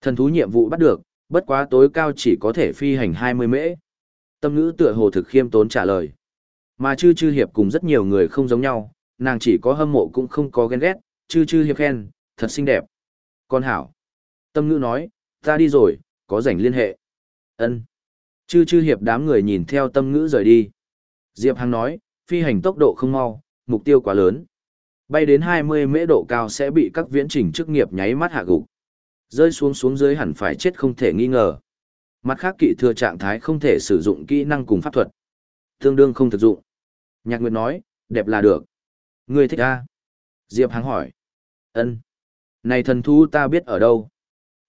Thần thú nhiệm vụ bắt được, bất quá tối cao chỉ có thể phi hành 20 mễ. Tâm ngữ tựa hồ thực khiêm tốn trả lời. Mà chư chư hiệp cùng rất nhiều người không giống nhau, nàng chỉ có hâm mộ cũng không có ghen ghét, chư chư hiệp khen, thật xinh đẹp. Con hảo. Tâm ngữ nói, ta đi rồi, có rảnh liên hệ. ân Chư chư hiệp đám người nhìn theo tâm ngữ rời đi. Diệp Hằng nói, phi hành tốc độ không mau, mục tiêu quá lớn. Bay đến 20 mễ độ cao sẽ bị các viễn trình chức nghiệp nháy mắt hạ gục. Rơi xuống xuống dưới hẳn phải chết không thể nghi ngờ. Mặt khác kỵ thừa trạng thái không thể sử dụng kỹ năng cùng pháp thuật. Tương đương không thực dụng. Nhạc Nguyệt nói, đẹp là được. Người thích ta. Diệp Hằng hỏi. ân Này thần thú ta biết ở đâu?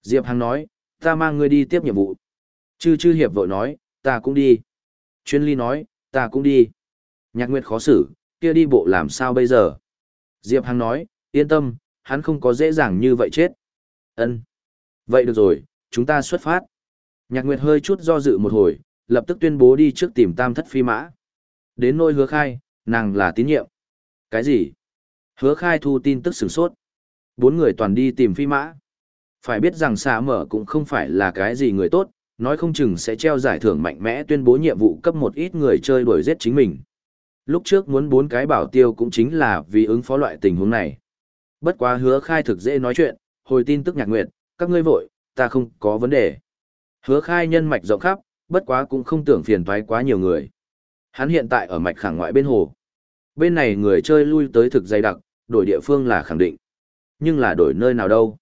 Diệp Hằng nói, ta mang ngươi đi tiếp nhiệm vụ. Chư chư hiệp vội nói, ta cũng đi. Chuyên ly nói, ta cũng đi. Nhạc Nguyệt khó xử, kia đi bộ làm sao bây giờ? Diệp Hằng nói, yên tâm, hắn không có dễ dàng như vậy chết. Ân. Vậy được rồi, chúng ta xuất phát. Nhạc Nguyệt hơi chút do dự một hồi, lập tức tuyên bố đi trước tìm tam thất phi mã. Đến nôi hứa khai, nàng là tín nhiệm. Cái gì? Hứa khai thu tin tức sửng sốt. Bốn người toàn đi tìm phi mã. Phải biết rằng xà mở cũng không phải là cái gì người tốt, nói không chừng sẽ treo giải thưởng mạnh mẽ tuyên bố nhiệm vụ cấp một ít người chơi đuổi giết chính mình. Lúc trước muốn bốn cái bảo tiêu cũng chính là vì ứng phó loại tình huống này. Bất quá hứa khai thực dễ nói chuyện, hồi tin tức nhạc nguyệt, các ngươi vội, ta không có vấn đề. Hứa khai nhân mạch rộng khắp, bất quá cũng không tưởng phiền toái quá nhiều người. Hắn hiện tại ở mạch khẳng ngoại bên hồ. Bên này người chơi lui tới thực dày đặc, đổi địa phương là khẳng định. Nhưng là đổi nơi nào đâu?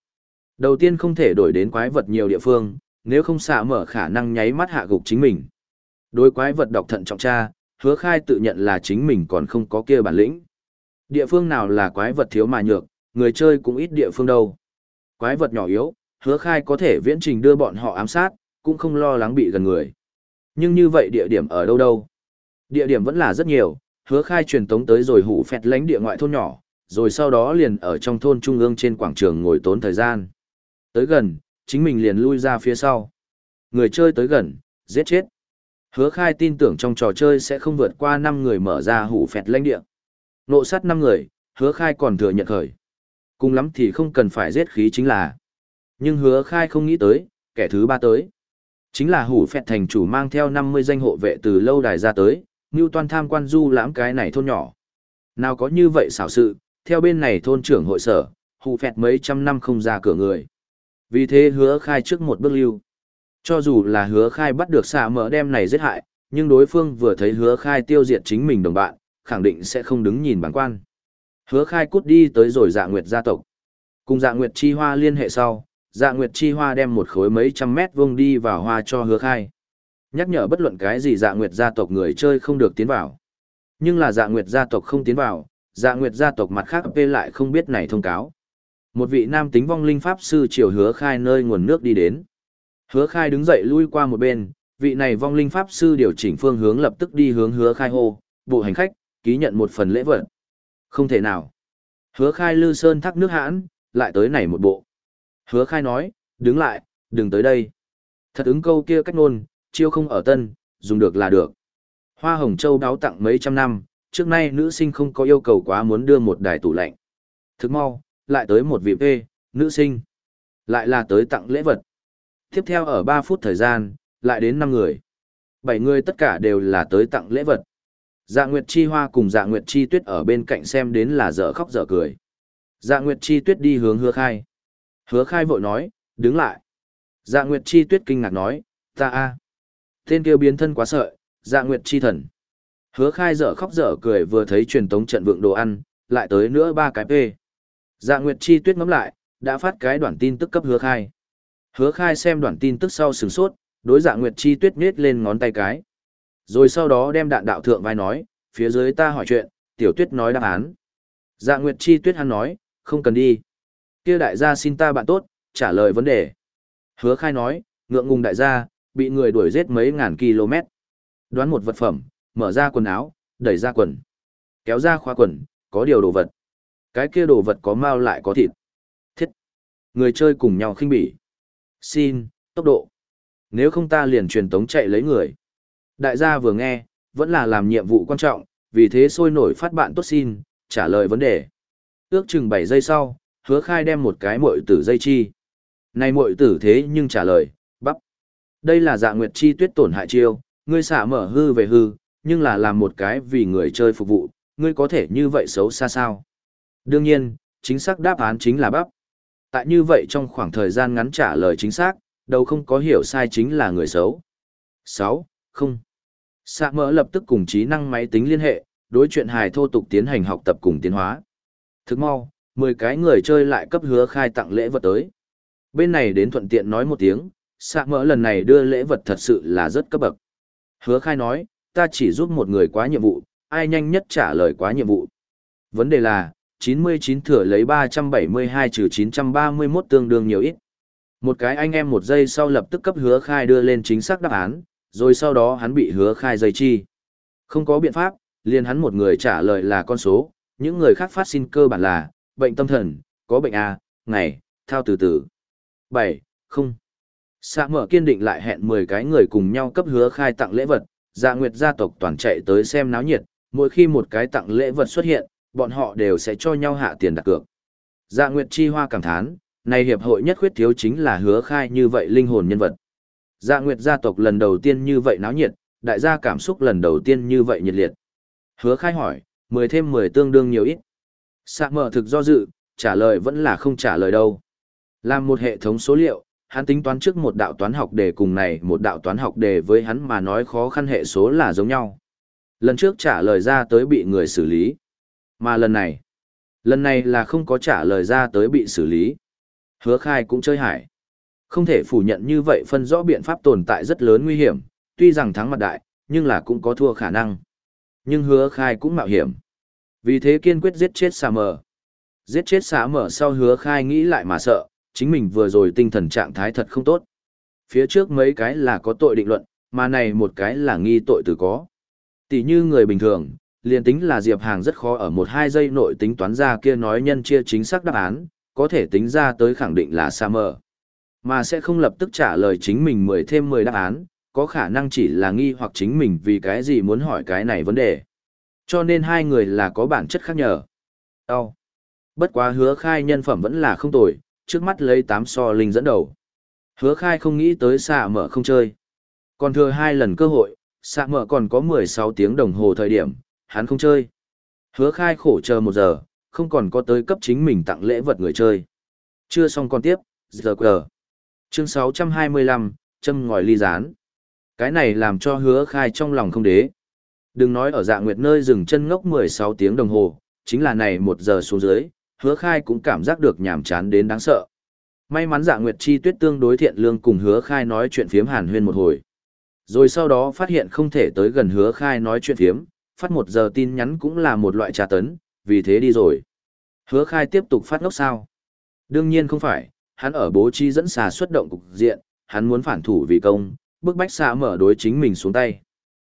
Đầu tiên không thể đổi đến quái vật nhiều địa phương, nếu không xạ mở khả năng nháy mắt hạ gục chính mình. Đối quái vật độc thận trọng tra, hứa khai tự nhận là chính mình còn không có kia bản lĩnh. Địa phương nào là quái vật thiếu mà nhược, người chơi cũng ít địa phương đâu. Quái vật nhỏ yếu, hứa khai có thể viễn trình đưa bọn họ ám sát, cũng không lo lắng bị gần người. Nhưng như vậy địa điểm ở đâu đâu? Địa điểm vẫn là rất nhiều, hứa khai truyền tống tới rồi hủ phẹt lánh địa ngoại thôn nhỏ, rồi sau đó liền ở trong thôn trung ương trên quảng trường ngồi tốn thời gian. Tới gần, chính mình liền lui ra phía sau. Người chơi tới gần, giết chết. Hứa khai tin tưởng trong trò chơi sẽ không vượt qua 5 người mở ra hủ phẹt lãnh địa. Nộ sát 5 người, hứa khai còn thừa nhận khởi. Cùng lắm thì không cần phải giết khí chính là. Nhưng hứa khai không nghĩ tới, kẻ thứ ba tới. Chính là hủ phẹt thành chủ mang theo 50 danh hộ vệ từ lâu đài ra tới, như toàn tham quan du lãm cái này thôn nhỏ. Nào có như vậy xảo sự, theo bên này thôn trưởng hội sở, hủ phẹt mấy trăm năm không ra cửa người. Vì thế hứa khai trước một bước lưu. Cho dù là hứa khai bắt được xạ mở đem này giết hại, nhưng đối phương vừa thấy hứa khai tiêu diệt chính mình đồng bạn, khẳng định sẽ không đứng nhìn bản quan. Hứa khai cút đi tới rồi dạ nguyệt gia tộc. Cùng dạ nguyệt chi hoa liên hệ sau, dạ nguyệt chi hoa đem một khối mấy trăm mét vuông đi vào hoa cho hứa khai. Nhắc nhở bất luận cái gì dạ nguyệt gia tộc người chơi không được tiến vào. Nhưng là dạ nguyệt gia tộc không tiến vào, dạ nguyệt gia tộc mặt khác về lại không biết này thông cáo. Một vị nam tính vong linh pháp sư chiều hứa khai nơi nguồn nước đi đến. Hứa khai đứng dậy lui qua một bên, vị này vong linh pháp sư điều chỉnh phương hướng lập tức đi hướng hứa khai hô, bộ hành khách, ký nhận một phần lễ vật. Không thể nào. Hứa khai lư sơn thác nước hãn, lại tới này một bộ. Hứa khai nói, đứng lại, đừng tới đây. Thật ứng câu kia cách nôn, chiêu không ở tân, dùng được là được. Hoa Hồng Châu đáo tặng mấy trăm năm, trước nay nữ sinh không có yêu cầu quá muốn đưa một đài tủ lạnh. Thức mau, lại tới một vị phê, nữ sinh. Lại là tới tặng lễ vật. Tiếp theo ở 3 phút thời gian, lại đến 5 người. 7 người tất cả đều là tới tặng lễ vật. Dạ Nguyệt Chi Hoa cùng Dạ Nguyệt Chi Tuyết ở bên cạnh xem đến là dở khóc dở cười. Dạ Nguyệt Chi Tuyết đi hướng hứa khai. Hứa khai vội nói, đứng lại. Dạ Nguyệt Chi Tuyết kinh ngạc nói, ta a Tên kêu biến thân quá sợ, Dạ Nguyệt Chi thần. Hứa khai dở khóc dở cười vừa thấy truyền tống trận vượng đồ ăn, lại tới nữa ba cái p. Dạ Nguyệt Chi Tuyết ngắm lại, đã phát cái đoạn tin tức cấp hứa khai. Hứa khai xem đoạn tin tức sau sừng sốt, đối dạ Nguyệt Chi Tuyết nết lên ngón tay cái. Rồi sau đó đem đạn đạo thượng vai nói, phía dưới ta hỏi chuyện, tiểu tuyết nói đáp án. Dạ Nguyệt Chi Tuyết hắn nói, không cần đi kia đại gia xin ta bạn tốt, trả lời vấn đề. Hứa khai nói, ngượng ngùng đại gia, bị người đuổi giết mấy ngàn km. Đoán một vật phẩm, mở ra quần áo, đẩy ra quần. Kéo ra khóa quần, có điều đồ vật. Cái kia đồ vật có mau lại có thịt. Thiết. Người chơi cùng nhau khinh bỉ. Xin, tốc độ. Nếu không ta liền truyền tống chạy lấy người. Đại gia vừa nghe, vẫn là làm nhiệm vụ quan trọng, vì thế sôi nổi phát bạn tốt xin, trả lời vấn đề. Ước chừng 7 giây sau, hứa khai đem một cái muội tử dây chi. Này muội tử thế nhưng trả lời, bắp. Đây là dạ nguyệt chi tuyết tổn hại chiêu, ngươi xả mở hư về hư, nhưng là làm một cái vì người chơi phục vụ, ngươi có thể như vậy xấu xa sao. Đương nhiên, chính xác đáp án chính là bắp. Tại như vậy trong khoảng thời gian ngắn trả lời chính xác, đâu không có hiểu sai chính là người xấu. 6. Không. Sạ mỡ lập tức cùng trí năng máy tính liên hệ, đối chuyện hài thô tục tiến hành học tập cùng tiến hóa. Thức mau, 10 cái người chơi lại cấp hứa khai tặng lễ vật tới. Bên này đến thuận tiện nói một tiếng, sạ mỡ lần này đưa lễ vật thật sự là rất cấp bậc. Hứa khai nói, ta chỉ giúp một người quá nhiệm vụ, ai nhanh nhất trả lời quá nhiệm vụ. Vấn đề là, 99 thừa lấy 372 trừ 931 tương đương nhiều ít. Một cái anh em một giây sau lập tức cấp hứa khai đưa lên chính xác đáp án, rồi sau đó hắn bị hứa khai dây chi. Không có biện pháp, liền hắn một người trả lời là con số, những người khác phát sinh cơ bản là, bệnh tâm thần, có bệnh à ngày, thao từ từ. 7. Không. Sạ mở kiên định lại hẹn 10 cái người cùng nhau cấp hứa khai tặng lễ vật, dạ nguyệt gia tộc toàn chạy tới xem náo nhiệt, mỗi khi một cái tặng lễ vật xuất hiện, bọn họ đều sẽ cho nhau hạ tiền đặt cược. Dạ nguyệt chi hoa cảm thán, này hiệp hội nhất khuyết thiếu chính là hứa khai như vậy linh hồn nhân vật. Dạ Nguyệt gia tộc lần đầu tiên như vậy náo nhiệt, đại gia cảm xúc lần đầu tiên như vậy nhiệt liệt. Hứa khai hỏi, 10 thêm 10 tương đương nhiều ít. Sạ mở thực do dự, trả lời vẫn là không trả lời đâu. Làm một hệ thống số liệu, hắn tính toán trước một đạo toán học đề cùng này một đạo toán học đề với hắn mà nói khó khăn hệ số là giống nhau. Lần trước trả lời ra tới bị người xử lý. Mà lần này, lần này là không có trả lời ra tới bị xử lý. Hứa khai cũng chơi hải. Không thể phủ nhận như vậy phân rõ biện pháp tồn tại rất lớn nguy hiểm, tuy rằng thắng mặt đại, nhưng là cũng có thua khả năng. Nhưng hứa khai cũng mạo hiểm. Vì thế kiên quyết giết chết xà mờ. Giết chết xà mờ sau hứa khai nghĩ lại mà sợ, chính mình vừa rồi tinh thần trạng thái thật không tốt. Phía trước mấy cái là có tội định luận, mà này một cái là nghi tội từ có. Tỷ như người bình thường, liền tính là Diệp Hàng rất khó ở một hai giây nội tính toán ra kia nói nhân chia chính xác đáp án, có thể tính ra tới khẳng định là sa mờ. Mà sẽ không lập tức trả lời chính mình 10 thêm 10 đáp án, có khả năng chỉ là nghi hoặc chính mình vì cái gì muốn hỏi cái này vấn đề. Cho nên hai người là có bản chất khác nhở. Đau. Bất quá hứa khai nhân phẩm vẫn là không tồi, trước mắt lấy 8 so linh dẫn đầu. Hứa khai không nghĩ tới xạ mở không chơi. Còn thừa hai lần cơ hội, xạ mở còn có 16 tiếng đồng hồ thời điểm, hắn không chơi. Hứa khai khổ chờ một giờ, không còn có tới cấp chính mình tặng lễ vật người chơi. Chưa xong còn tiếp, giờ quờ. Chương 625, châm ngòi ly rán. Cái này làm cho hứa khai trong lòng không đế. Đừng nói ở dạ nguyệt nơi dừng chân ngốc 16 tiếng đồng hồ, chính là này một giờ xuống dưới, hứa khai cũng cảm giác được nhàm chán đến đáng sợ. May mắn dạ nguyệt chi tuyết tương đối thiện lương cùng hứa khai nói chuyện phiếm hàn huyên một hồi. Rồi sau đó phát hiện không thể tới gần hứa khai nói chuyện phiếm, phát một giờ tin nhắn cũng là một loại trà tấn, vì thế đi rồi. Hứa khai tiếp tục phát ngốc sao? Đương nhiên không phải, hắn ở bố trí dẫn xà xuất động cục diện, hắn muốn phản thủ vì công, bức bách xà mở đối chính mình xuống tay.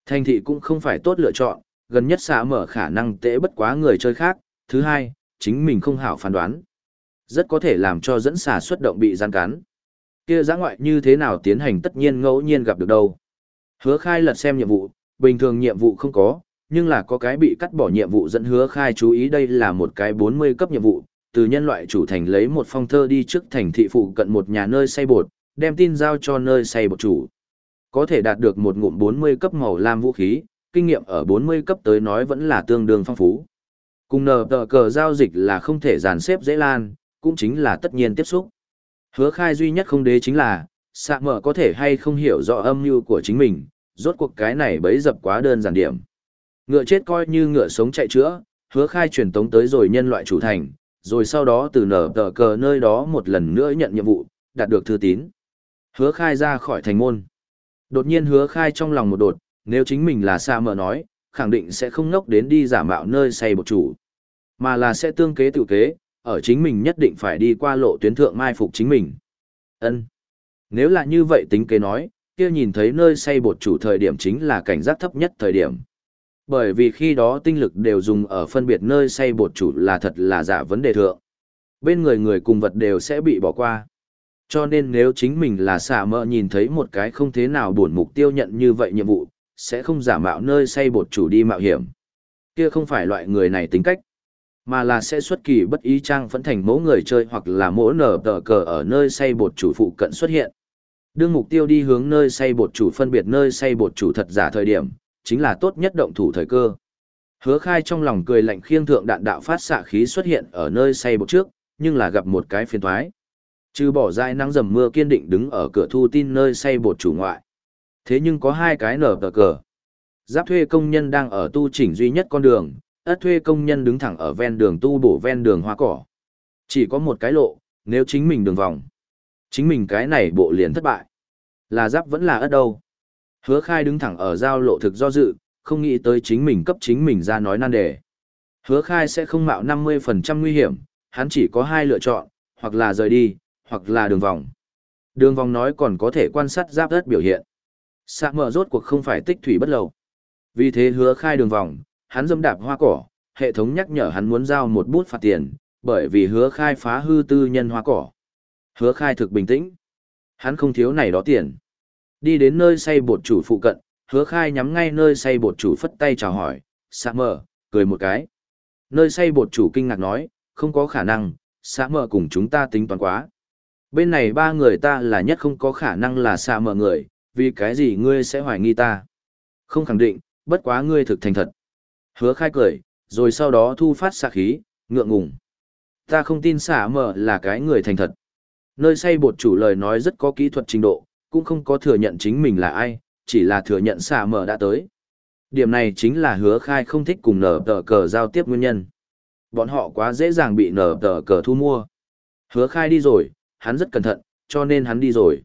Thành thị cũng không phải tốt lựa chọn, gần nhất xả mở khả năng tễ bất quá người chơi khác, thứ hai, chính mình không hảo phán đoán. Rất có thể làm cho dẫn xà xuất động bị gian cắn. Kia giã ngoại như thế nào tiến hành tất nhiên ngẫu nhiên gặp được đâu. Hứa khai lật xem nhiệm vụ, bình thường nhiệm vụ không có, nhưng là có cái bị cắt bỏ nhiệm vụ dẫn hứa khai chú ý đây là một cái 40 cấp nhiệm vụ, từ nhân loại chủ thành lấy một phong thơ đi trước thành thị phụ cận một nhà nơi xây bột, đem tin giao cho nơi xây bột chủ. Có thể đạt được một ngụm 40 cấp màu lam vũ khí, kinh nghiệm ở 40 cấp tới nói vẫn là tương đương phong phú. Cùng nờ tờ cờ giao dịch là không thể dàn xếp dễ lan, cũng chính là tất nhiên tiếp xúc. Hứa khai duy nhất không đế chính là, xạ mở có thể hay không hiểu rõ âm mưu của chính mình, rốt cuộc cái này bấy dập quá đơn giản điểm. Ngựa chết coi như ngựa sống chạy chữa, hứa khai truyền tống tới rồi nhân loại chủ thành, rồi sau đó từ nở tờ cờ nơi đó một lần nữa nhận nhiệm vụ, đạt được thư tín. Hứa khai ra khỏi thành môn. Đột nhiên hứa khai trong lòng một đột, nếu chính mình là xa mở nói, khẳng định sẽ không ngốc đến đi giả mạo nơi xây bột chủ, mà là sẽ tương kế tự kế, ở chính mình nhất định phải đi qua lộ tuyến thượng mai phục chính mình. ân Nếu là như vậy tính kế nói, kia nhìn thấy nơi xây bột chủ thời điểm chính là cảnh giác thấp nhất thời điểm. Bởi vì khi đó tinh lực đều dùng ở phân biệt nơi xây bột chủ là thật là giả vấn đề thượng. Bên người người cùng vật đều sẽ bị bỏ qua. Cho nên nếu chính mình là xả mỡ nhìn thấy một cái không thế nào buồn mục tiêu nhận như vậy nhiệm vụ, sẽ không giả mạo nơi xây bột chủ đi mạo hiểm. Kia không phải loại người này tính cách, mà là sẽ xuất kỳ bất ý trang phẫn thành mẫu người chơi hoặc là mỗi nở tờ cờ ở nơi xây bột chủ phụ cận xuất hiện. Đương mục tiêu đi hướng nơi xây bột chủ phân biệt nơi xây bột chủ thật giả thời điểm, chính là tốt nhất động thủ thời cơ. Hứa khai trong lòng cười lạnh khiêng thượng đạn đạo phát xạ khí xuất hiện ở nơi xây bột trước, nhưng là gặp một cái phiền thoái. Trừ bỏ dai nắng dầm mưa kiên định đứng ở cửa thu tin nơi xây bột chủ ngoại. Thế nhưng có hai cái nở tờ cờ. Giáp thuê công nhân đang ở tu chỉnh duy nhất con đường, ất thuê công nhân đứng thẳng ở ven đường tu bổ ven đường hoa cỏ. Chỉ có một cái lộ, nếu chính mình đường vòng. Chính mình cái này bộ liền thất bại. Là giáp vẫn là ất đâu. Hứa khai đứng thẳng ở giao lộ thực do dự, không nghĩ tới chính mình cấp chính mình ra nói nan đề. Hứa khai sẽ không mạo 50% nguy hiểm, hắn chỉ có hai lựa chọn, hoặc là rời đi, hoặc là đường vòng. Đường vòng nói còn có thể quan sát giáp đất biểu hiện. Sạ mở rốt cuộc không phải tích thủy bất lâu. Vì thế hứa khai đường vòng, hắn dâm đạp hoa cỏ, hệ thống nhắc nhở hắn muốn giao một bút phạt tiền, bởi vì hứa khai phá hư tư nhân hoa cỏ. Hứa khai thực bình tĩnh. Hắn không thiếu này đó tiền. Đi đến nơi xây bột chủ phụ cận, hứa khai nhắm ngay nơi xây bột chủ phất tay chào hỏi, sạ mở, cười một cái. Nơi xây bột chủ kinh ngạc nói, không có khả năng, sạ mở cùng chúng ta tính toán quá. Bên này ba người ta là nhất không có khả năng là xa mở người, vì cái gì ngươi sẽ hoài nghi ta? Không khẳng định, bất quá ngươi thực thành thật. Hứa khai cười, rồi sau đó thu phát xạ khí, ngượng ngùng. Ta không tin xả mở là cái người thành thật. Nơi say bột chủ lời nói rất có kỹ thuật trình độ, cũng không có thừa nhận chính mình là ai, chỉ là thừa nhận xả mở đã tới. Điểm này chính là hứa khai không thích cùng nở tờ cờ giao tiếp nguyên nhân. Bọn họ quá dễ dàng bị nở tờ cờ thu mua. Hứa khai đi rồi, hắn rất cẩn thận, cho nên hắn đi rồi.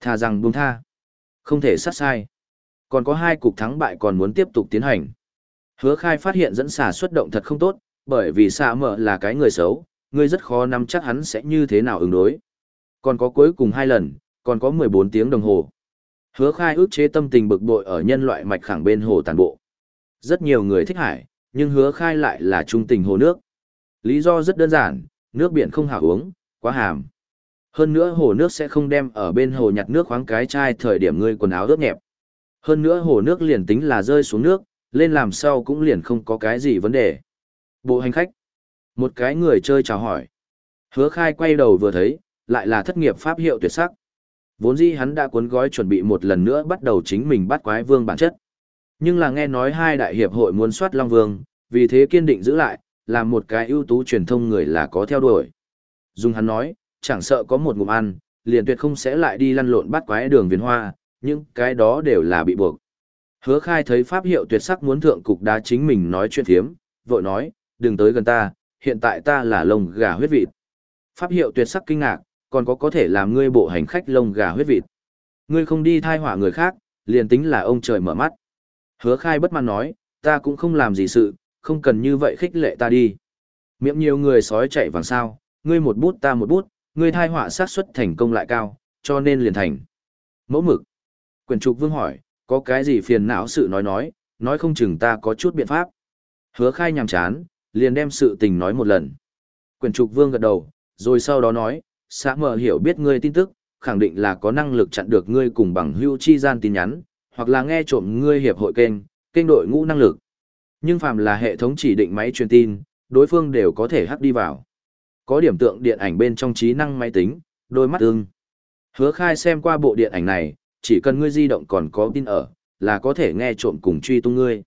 Thà rằng buông tha. Không thể sát sai. Còn có hai cục thắng bại còn muốn tiếp tục tiến hành. Hứa khai phát hiện dẫn xà xuất động thật không tốt, bởi vì xà mở là cái người xấu, người rất khó nắm chắc hắn sẽ như thế nào ứng đối. Còn có cuối cùng hai lần, còn có 14 tiếng đồng hồ. Hứa khai ước chế tâm tình bực bội ở nhân loại mạch khẳng bên hồ tàn bộ. Rất nhiều người thích hải, nhưng hứa khai lại là trung tình hồ nước. Lý do rất đơn giản, nước biển không hảo uống, quá hàm. Hơn nữa hồ nước sẽ không đem ở bên hồ nhặt nước khoáng cái chai thời điểm ngươi quần áo ướt nhẹp. Hơn nữa hồ nước liền tính là rơi xuống nước, lên làm sao cũng liền không có cái gì vấn đề. Bộ hành khách. Một cái người chơi chào hỏi. Hứa khai quay đầu vừa thấy, lại là thất nghiệp pháp hiệu tuyệt sắc. Vốn dĩ hắn đã cuốn gói chuẩn bị một lần nữa bắt đầu chính mình bắt quái vương bản chất. Nhưng là nghe nói hai đại hiệp hội muốn soát Long Vương, vì thế kiên định giữ lại, làm một cái ưu tú truyền thông người là có theo đuổi. Dung hắn nói, chẳng sợ có một ngụm ăn, liền tuyệt không sẽ lại đi lăn lộn bắt quái đường viền hoa, nhưng cái đó đều là bị buộc. Hứa khai thấy pháp hiệu tuyệt sắc muốn thượng cục đá chính mình nói chuyện thiếm, vội nói, đừng tới gần ta, hiện tại ta là lông gà huyết vịt. Pháp hiệu tuyệt sắc kinh ngạc, còn có có thể làm ngươi bộ hành khách lông gà huyết vịt. Ngươi không đi thai hỏa người khác, liền tính là ông trời mở mắt. Hứa khai bất mãn nói, ta cũng không làm gì sự, không cần như vậy khích lệ ta đi. Miệng nhiều người sói chạy vàng sao, ngươi một bút ta một bút, ngươi thai họa sát suất thành công lại cao, cho nên liền thành. Mẫu mực. Quyền trục vương hỏi, có cái gì phiền não sự nói nói, nói không chừng ta có chút biện pháp. Hứa khai nhằm chán, liền đem sự tình nói một lần. Quyền trục vương gật đầu, rồi sau đó nói, xã mở hiểu biết ngươi tin tức, khẳng định là có năng lực chặn được ngươi cùng bằng hưu chi gian tin nhắn, hoặc là nghe trộm ngươi hiệp hội kênh, kênh đội ngũ năng lực. Nhưng phàm là hệ thống chỉ định máy truyền tin, đối phương đều có thể hack đi vào. Có điểm tượng điện ảnh bên trong trí năng máy tính, đôi mắt ưng. Hứa khai xem qua bộ điện ảnh này, chỉ cần ngươi di động còn có tin ở, là có thể nghe trộm cùng truy tung ngươi.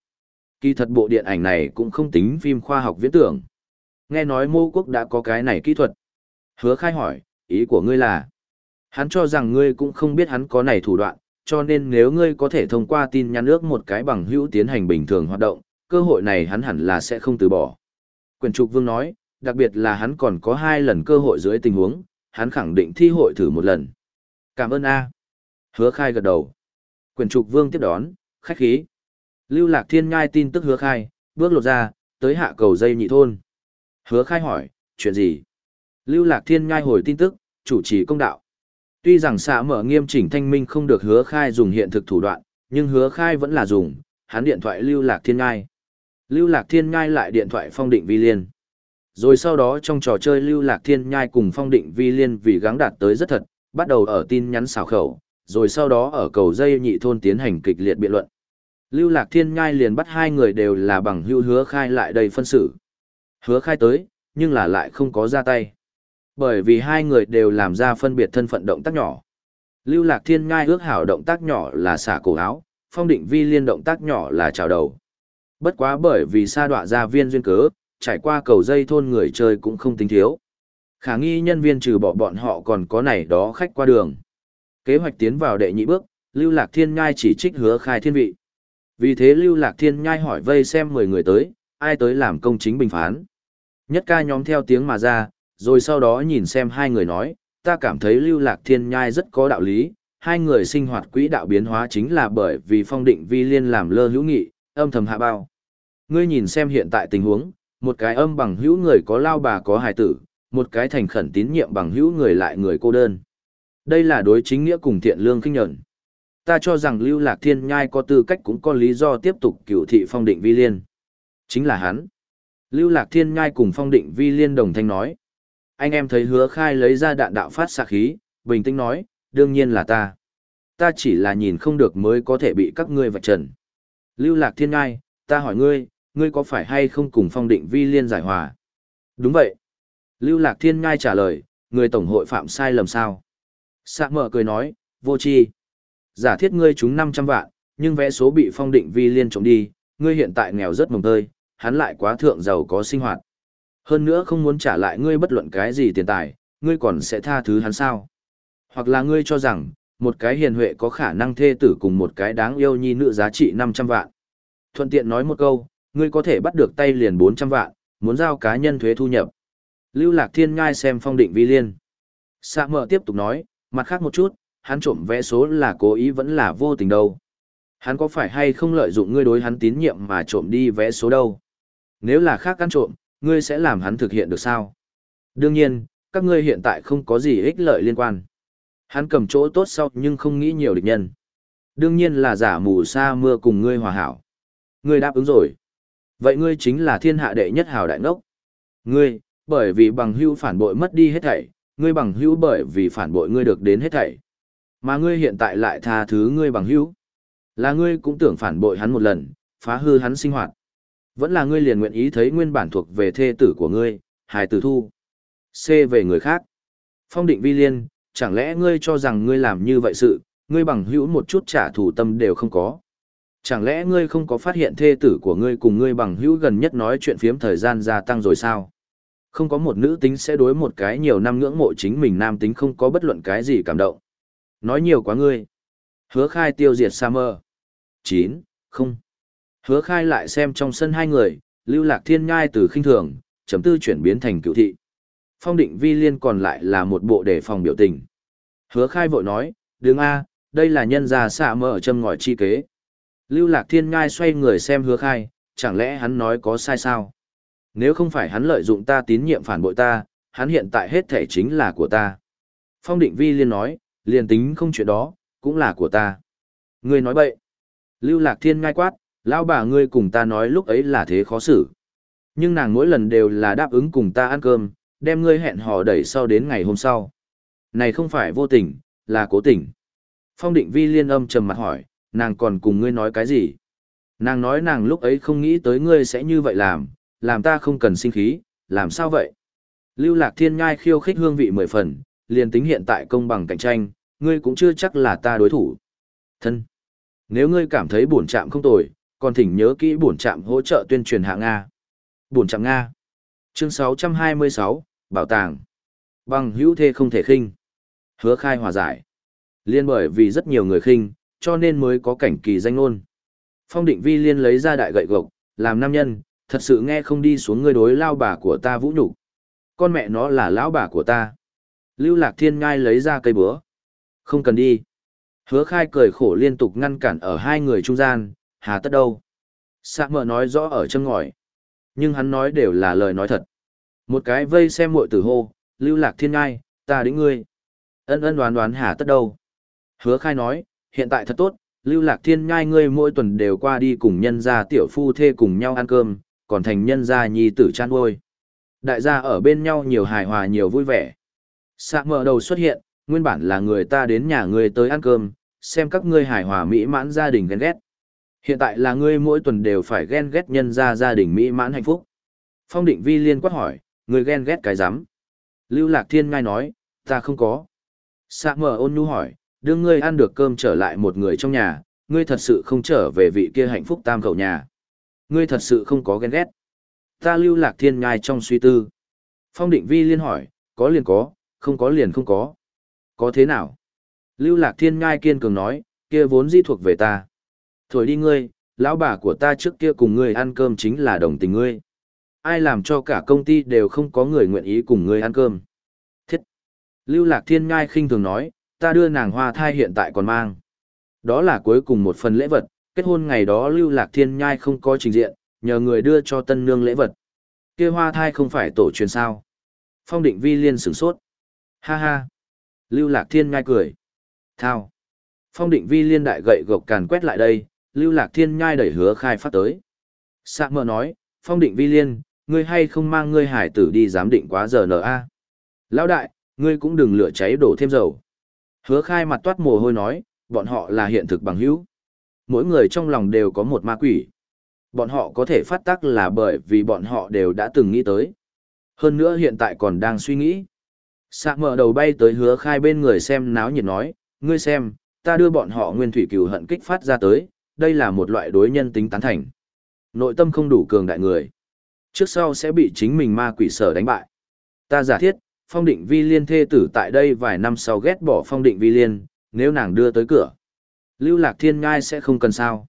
Kỳ thật bộ điện ảnh này cũng không tính phim khoa học viễn tưởng. Nghe nói mô quốc đã có cái này kỹ thuật. Hứa khai hỏi, ý của ngươi là, hắn cho rằng ngươi cũng không biết hắn có này thủ đoạn, cho nên nếu ngươi có thể thông qua tin nhắn ước một cái bằng hữu tiến hành bình thường hoạt động, cơ hội này hắn hẳn là sẽ không từ bỏ. Quyền trục vương nói, đặc biệt là hắn còn có hai lần cơ hội dưới tình huống, hắn khẳng định thi hội thử một lần. Cảm ơn A. Hứa khai gật đầu. Quyền trục vương tiếp đón, khách khí. Lưu lạc thiên ngai tin tức hứa khai, bước lột ra, tới hạ cầu dây nhị thôn. Hứa khai hỏi, chuyện gì? Lưu lạc thiên ngai hồi tin tức, chủ trì công đạo. Tuy rằng xã mở nghiêm chỉnh thanh minh không được hứa khai dùng hiện thực thủ đoạn, nhưng hứa khai vẫn là dùng, hắn điện thoại lưu lạc thiên ngai. Lưu lạc thiên ngai lại điện thoại phong định vi liên. Rồi sau đó trong trò chơi lưu lạc thiên nhai cùng phong định vi liên vì gắng đạt tới rất thật, bắt đầu ở tin nhắn xào khẩu, rồi sau đó ở cầu dây nhị thôn tiến hành kịch liệt biện luận. Lưu lạc thiên nhai liền bắt hai người đều là bằng hưu hứa khai lại đây phân xử. Hứa khai tới, nhưng là lại không có ra tay. Bởi vì hai người đều làm ra phân biệt thân phận động tác nhỏ. Lưu lạc thiên nhai ước hảo động tác nhỏ là xả cổ áo, phong định vi liên động tác nhỏ là chào đầu. Bất quá bởi vì sa đọa ra viên duyên cớ, trải qua cầu dây thôn người chơi cũng không tính thiếu. Khả nghi nhân viên trừ bỏ bọn họ còn có này đó khách qua đường. Kế hoạch tiến vào đệ nhị bước, Lưu Lạc Thiên Nhai chỉ trích hứa khai thiên vị. Vì thế Lưu Lạc Thiên Nhai hỏi vây xem 10 người tới, ai tới làm công chính bình phán. Nhất ca nhóm theo tiếng mà ra, rồi sau đó nhìn xem hai người nói, ta cảm thấy Lưu Lạc Thiên Nhai rất có đạo lý, hai người sinh hoạt quỹ đạo biến hóa chính là bởi vì phong định vi liên làm lơ hữu nghị, âm thầm hạ bao. Ngươi nhìn xem hiện tại tình huống, một cái âm bằng hữu người có lao bà có hài tử, một cái thành khẩn tín nhiệm bằng hữu người lại người cô đơn. Đây là đối chính nghĩa cùng thiện lương kinh nhận. Ta cho rằng Lưu Lạc Thiên Nhai có tư cách cũng có lý do tiếp tục cửu thị phong định vi liên. Chính là hắn. Lưu Lạc Thiên Nhai cùng phong định vi liên đồng thanh nói. Anh em thấy hứa khai lấy ra đạn đạo phát xạ khí, bình tĩnh nói, đương nhiên là ta. Ta chỉ là nhìn không được mới có thể bị các ngươi vạch trần. Lưu Lạc Thiên Nhai, ta hỏi ngươi, ngươi có phải hay không cùng phong định vi liên giải hòa? Đúng vậy. Lưu Lạc Thiên ngay trả lời, người tổng hội phạm sai lầm sao? Sạ mở cười nói, vô chi. Giả thiết ngươi trúng 500 vạn, nhưng vẽ số bị phong định vi liên trộm đi, ngươi hiện tại nghèo rất mồng tơi, hắn lại quá thượng giàu có sinh hoạt. Hơn nữa không muốn trả lại ngươi bất luận cái gì tiền tài, ngươi còn sẽ tha thứ hắn sao? Hoặc là ngươi cho rằng, một cái hiền huệ có khả năng thê tử cùng một cái đáng yêu nhi nữ giá trị 500 vạn. Thuận tiện nói một câu, ngươi có thể bắt được tay liền 400 vạn, muốn giao cá nhân thuế thu nhập. Lưu Lạc Thiên ngai xem phong định vi liên. Sạ mở tiếp tục nói, mặt khác một chút, hắn trộm vẽ số là cố ý vẫn là vô tình đâu. Hắn có phải hay không lợi dụng ngươi đối hắn tín nhiệm mà trộm đi vẽ số đâu? Nếu là khác ăn trộm, ngươi sẽ làm hắn thực hiện được sao? Đương nhiên, các ngươi hiện tại không có gì ích lợi liên quan. Hắn cầm chỗ tốt sau nhưng không nghĩ nhiều địch nhân. Đương nhiên là giả mù sa mưa cùng ngươi hòa hảo. Ngươi đáp ứng rồi. Vậy ngươi chính là thiên hạ đệ nhất hào đại ngốc. Ngươi, bởi vì bằng hữu phản bội mất đi hết thảy, ngươi bằng hữu bởi vì phản bội ngươi được đến hết thảy. Mà ngươi hiện tại lại tha thứ ngươi bằng hữu. Là ngươi cũng tưởng phản bội hắn một lần, phá hư hắn sinh hoạt. Vẫn là ngươi liền nguyện ý thấy nguyên bản thuộc về thê tử của ngươi, hài tử thu. C về người khác. Phong định vi liên, chẳng lẽ ngươi cho rằng ngươi làm như vậy sự, ngươi bằng hữu một chút trả thù tâm đều không có. Chẳng lẽ ngươi không có phát hiện thê tử của ngươi cùng ngươi bằng hữu gần nhất nói chuyện phiếm thời gian gia tăng rồi sao? Không có một nữ tính sẽ đối một cái nhiều năm ngưỡng mộ chính mình nam tính không có bất luận cái gì cảm động. Nói nhiều quá ngươi. Hứa khai tiêu diệt Summer. 9, không. Hứa khai lại xem trong sân hai người, lưu lạc thiên ngai từ khinh thường, chấm tư chuyển biến thành cựu thị. Phong định vi liên còn lại là một bộ đề phòng biểu tình. Hứa khai vội nói, đứng A, đây là nhân gia xạ mở châm ngòi chi kế. Lưu lạc thiên ngai xoay người xem hứa khai, chẳng lẽ hắn nói có sai sao? Nếu không phải hắn lợi dụng ta tín nhiệm phản bội ta, hắn hiện tại hết thể chính là của ta. Phong định vi liên nói, liền tính không chuyện đó, cũng là của ta. Ngươi nói bậy. Lưu lạc thiên ngai quát, lão bà ngươi cùng ta nói lúc ấy là thế khó xử. Nhưng nàng mỗi lần đều là đáp ứng cùng ta ăn cơm, đem ngươi hẹn hò đẩy sau đến ngày hôm sau. Này không phải vô tình, là cố tình. Phong định vi liên âm trầm mặt hỏi, nàng còn cùng ngươi nói cái gì? Nàng nói nàng lúc ấy không nghĩ tới ngươi sẽ như vậy làm, làm ta không cần sinh khí, làm sao vậy? Lưu lạc thiên nhai khiêu khích hương vị mười phần, liền tính hiện tại công bằng cạnh tranh, ngươi cũng chưa chắc là ta đối thủ. Thân! Nếu ngươi cảm thấy bổn trạm không tồi, còn thỉnh nhớ kỹ bổn trạm hỗ trợ tuyên truyền hạ Nga. Bổn trạm Nga. Chương 626, Bảo tàng. Bằng hữu thê không thể khinh. Hứa khai hòa giải. Liên bởi vì rất nhiều người khinh, cho nên mới có cảnh kỳ danh ngôn. Phong định vi liên lấy ra đại gậy gộc, làm nam nhân, thật sự nghe không đi xuống ngươi đối lao bà của ta vũ nhục Con mẹ nó là lão bà của ta. Lưu lạc thiên ngai lấy ra cây búa. Không cần đi. Hứa khai cười khổ liên tục ngăn cản ở hai người trung gian, hà tất đâu. Sạ mờ nói rõ ở chân ngòi. Nhưng hắn nói đều là lời nói thật. Một cái vây xem muội tử hô, lưu lạc thiên ngai, ta đến ngươi. Ân ân đoán đoán hà tất đâu. Hứa khai nói, hiện tại thật tốt, lưu lạc thiên nhai ngươi mỗi tuần đều qua đi cùng nhân gia tiểu phu thê cùng nhau ăn cơm, còn thành nhân gia nhi tử chan uôi. Đại gia ở bên nhau nhiều hài hòa nhiều vui vẻ. Sạ mở đầu xuất hiện, nguyên bản là người ta đến nhà ngươi tới ăn cơm, xem các ngươi hài hòa mỹ mãn gia đình ghen ghét. Hiện tại là ngươi mỗi tuần đều phải ghen ghét nhân gia gia đình mỹ mãn hạnh phúc. Phong định vi liên quát hỏi, ngươi ghen ghét cái rắm Lưu lạc thiên ngai nói, ta không có. Sạ mở ôn nhu hỏi, đưa ngươi ăn được cơm trở lại một người trong nhà, ngươi thật sự không trở về vị kia hạnh phúc tam khẩu nhà. Ngươi thật sự không có ghen ghét. Ta lưu lạc thiên nhai trong suy tư. Phong định vi liên hỏi, có liền có, không có liền không có. Có thế nào? Lưu lạc thiên nhai kiên cường nói, kia vốn di thuộc về ta. Thổi đi ngươi, lão bà của ta trước kia cùng ngươi ăn cơm chính là đồng tình ngươi. Ai làm cho cả công ty đều không có người nguyện ý cùng ngươi ăn cơm. Thiết! Lưu lạc thiên nhai khinh thường nói, ta đưa nàng hoa thai hiện tại còn mang. Đó là cuối cùng một phần lễ vật, kết hôn ngày đó lưu lạc thiên nhai không có trình diện, nhờ người đưa cho tân nương lễ vật. kia hoa thai không phải tổ truyền sao. Phong định vi liên sửng sốt. Ha ha. Lưu lạc thiên nhai cười. Thao. Phong định vi liên đại gậy gộc càn quét lại đây, lưu lạc thiên nhai đẩy hứa khai phát tới. Sạ mờ nói, phong định vi liên, ngươi hay không mang ngươi hải tử đi giám định quá giờ nở a Lão đại, ngươi cũng đừng lửa cháy đổ thêm dầu. Hứa khai mặt toát mồ hôi nói, bọn họ là hiện thực bằng hữu. Mỗi người trong lòng đều có một ma quỷ. Bọn họ có thể phát tác là bởi vì bọn họ đều đã từng nghĩ tới. Hơn nữa hiện tại còn đang suy nghĩ. Sạ mở đầu bay tới hứa khai bên người xem náo nhiệt nói, ngươi xem, ta đưa bọn họ nguyên thủy cừu hận kích phát ra tới, đây là một loại đối nhân tính tán thành. Nội tâm không đủ cường đại người. Trước sau sẽ bị chính mình ma quỷ sở đánh bại. Ta giả thiết, phong định vi liên thê tử tại đây vài năm sau ghét bỏ phong định vi liên, nếu nàng đưa tới cửa. Lưu lạc thiên ngai sẽ không cần sao.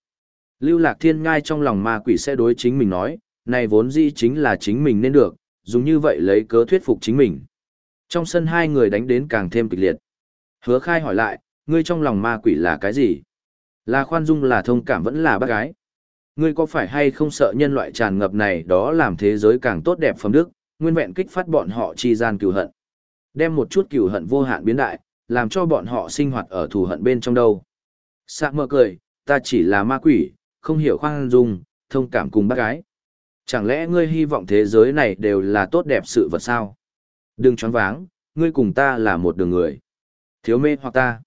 Lưu lạc thiên ngai trong lòng ma quỷ sẽ đối chính mình nói, này vốn dĩ chính là chính mình nên được, dùng như vậy lấy cớ thuyết phục chính mình. Trong sân hai người đánh đến càng thêm kịch liệt. Hứa khai hỏi lại, ngươi trong lòng ma quỷ là cái gì? Là khoan dung là thông cảm vẫn là bác gái. Ngươi có phải hay không sợ nhân loại tràn ngập này đó làm thế giới càng tốt đẹp phẩm đức, nguyên vẹn kích phát bọn họ chi gian cừu hận. Đem một chút cừu hận vô hạn biến đại, làm cho bọn họ sinh hoạt ở thù hận bên trong đâu. Sạ mơ cười, ta chỉ là ma quỷ, không hiểu khoan dung, thông cảm cùng bác gái. Chẳng lẽ ngươi hy vọng thế giới này đều là tốt đẹp sự vật sao? Đừng choáng váng, ngươi cùng ta là một đường người. Thiếu mê hoặc ta.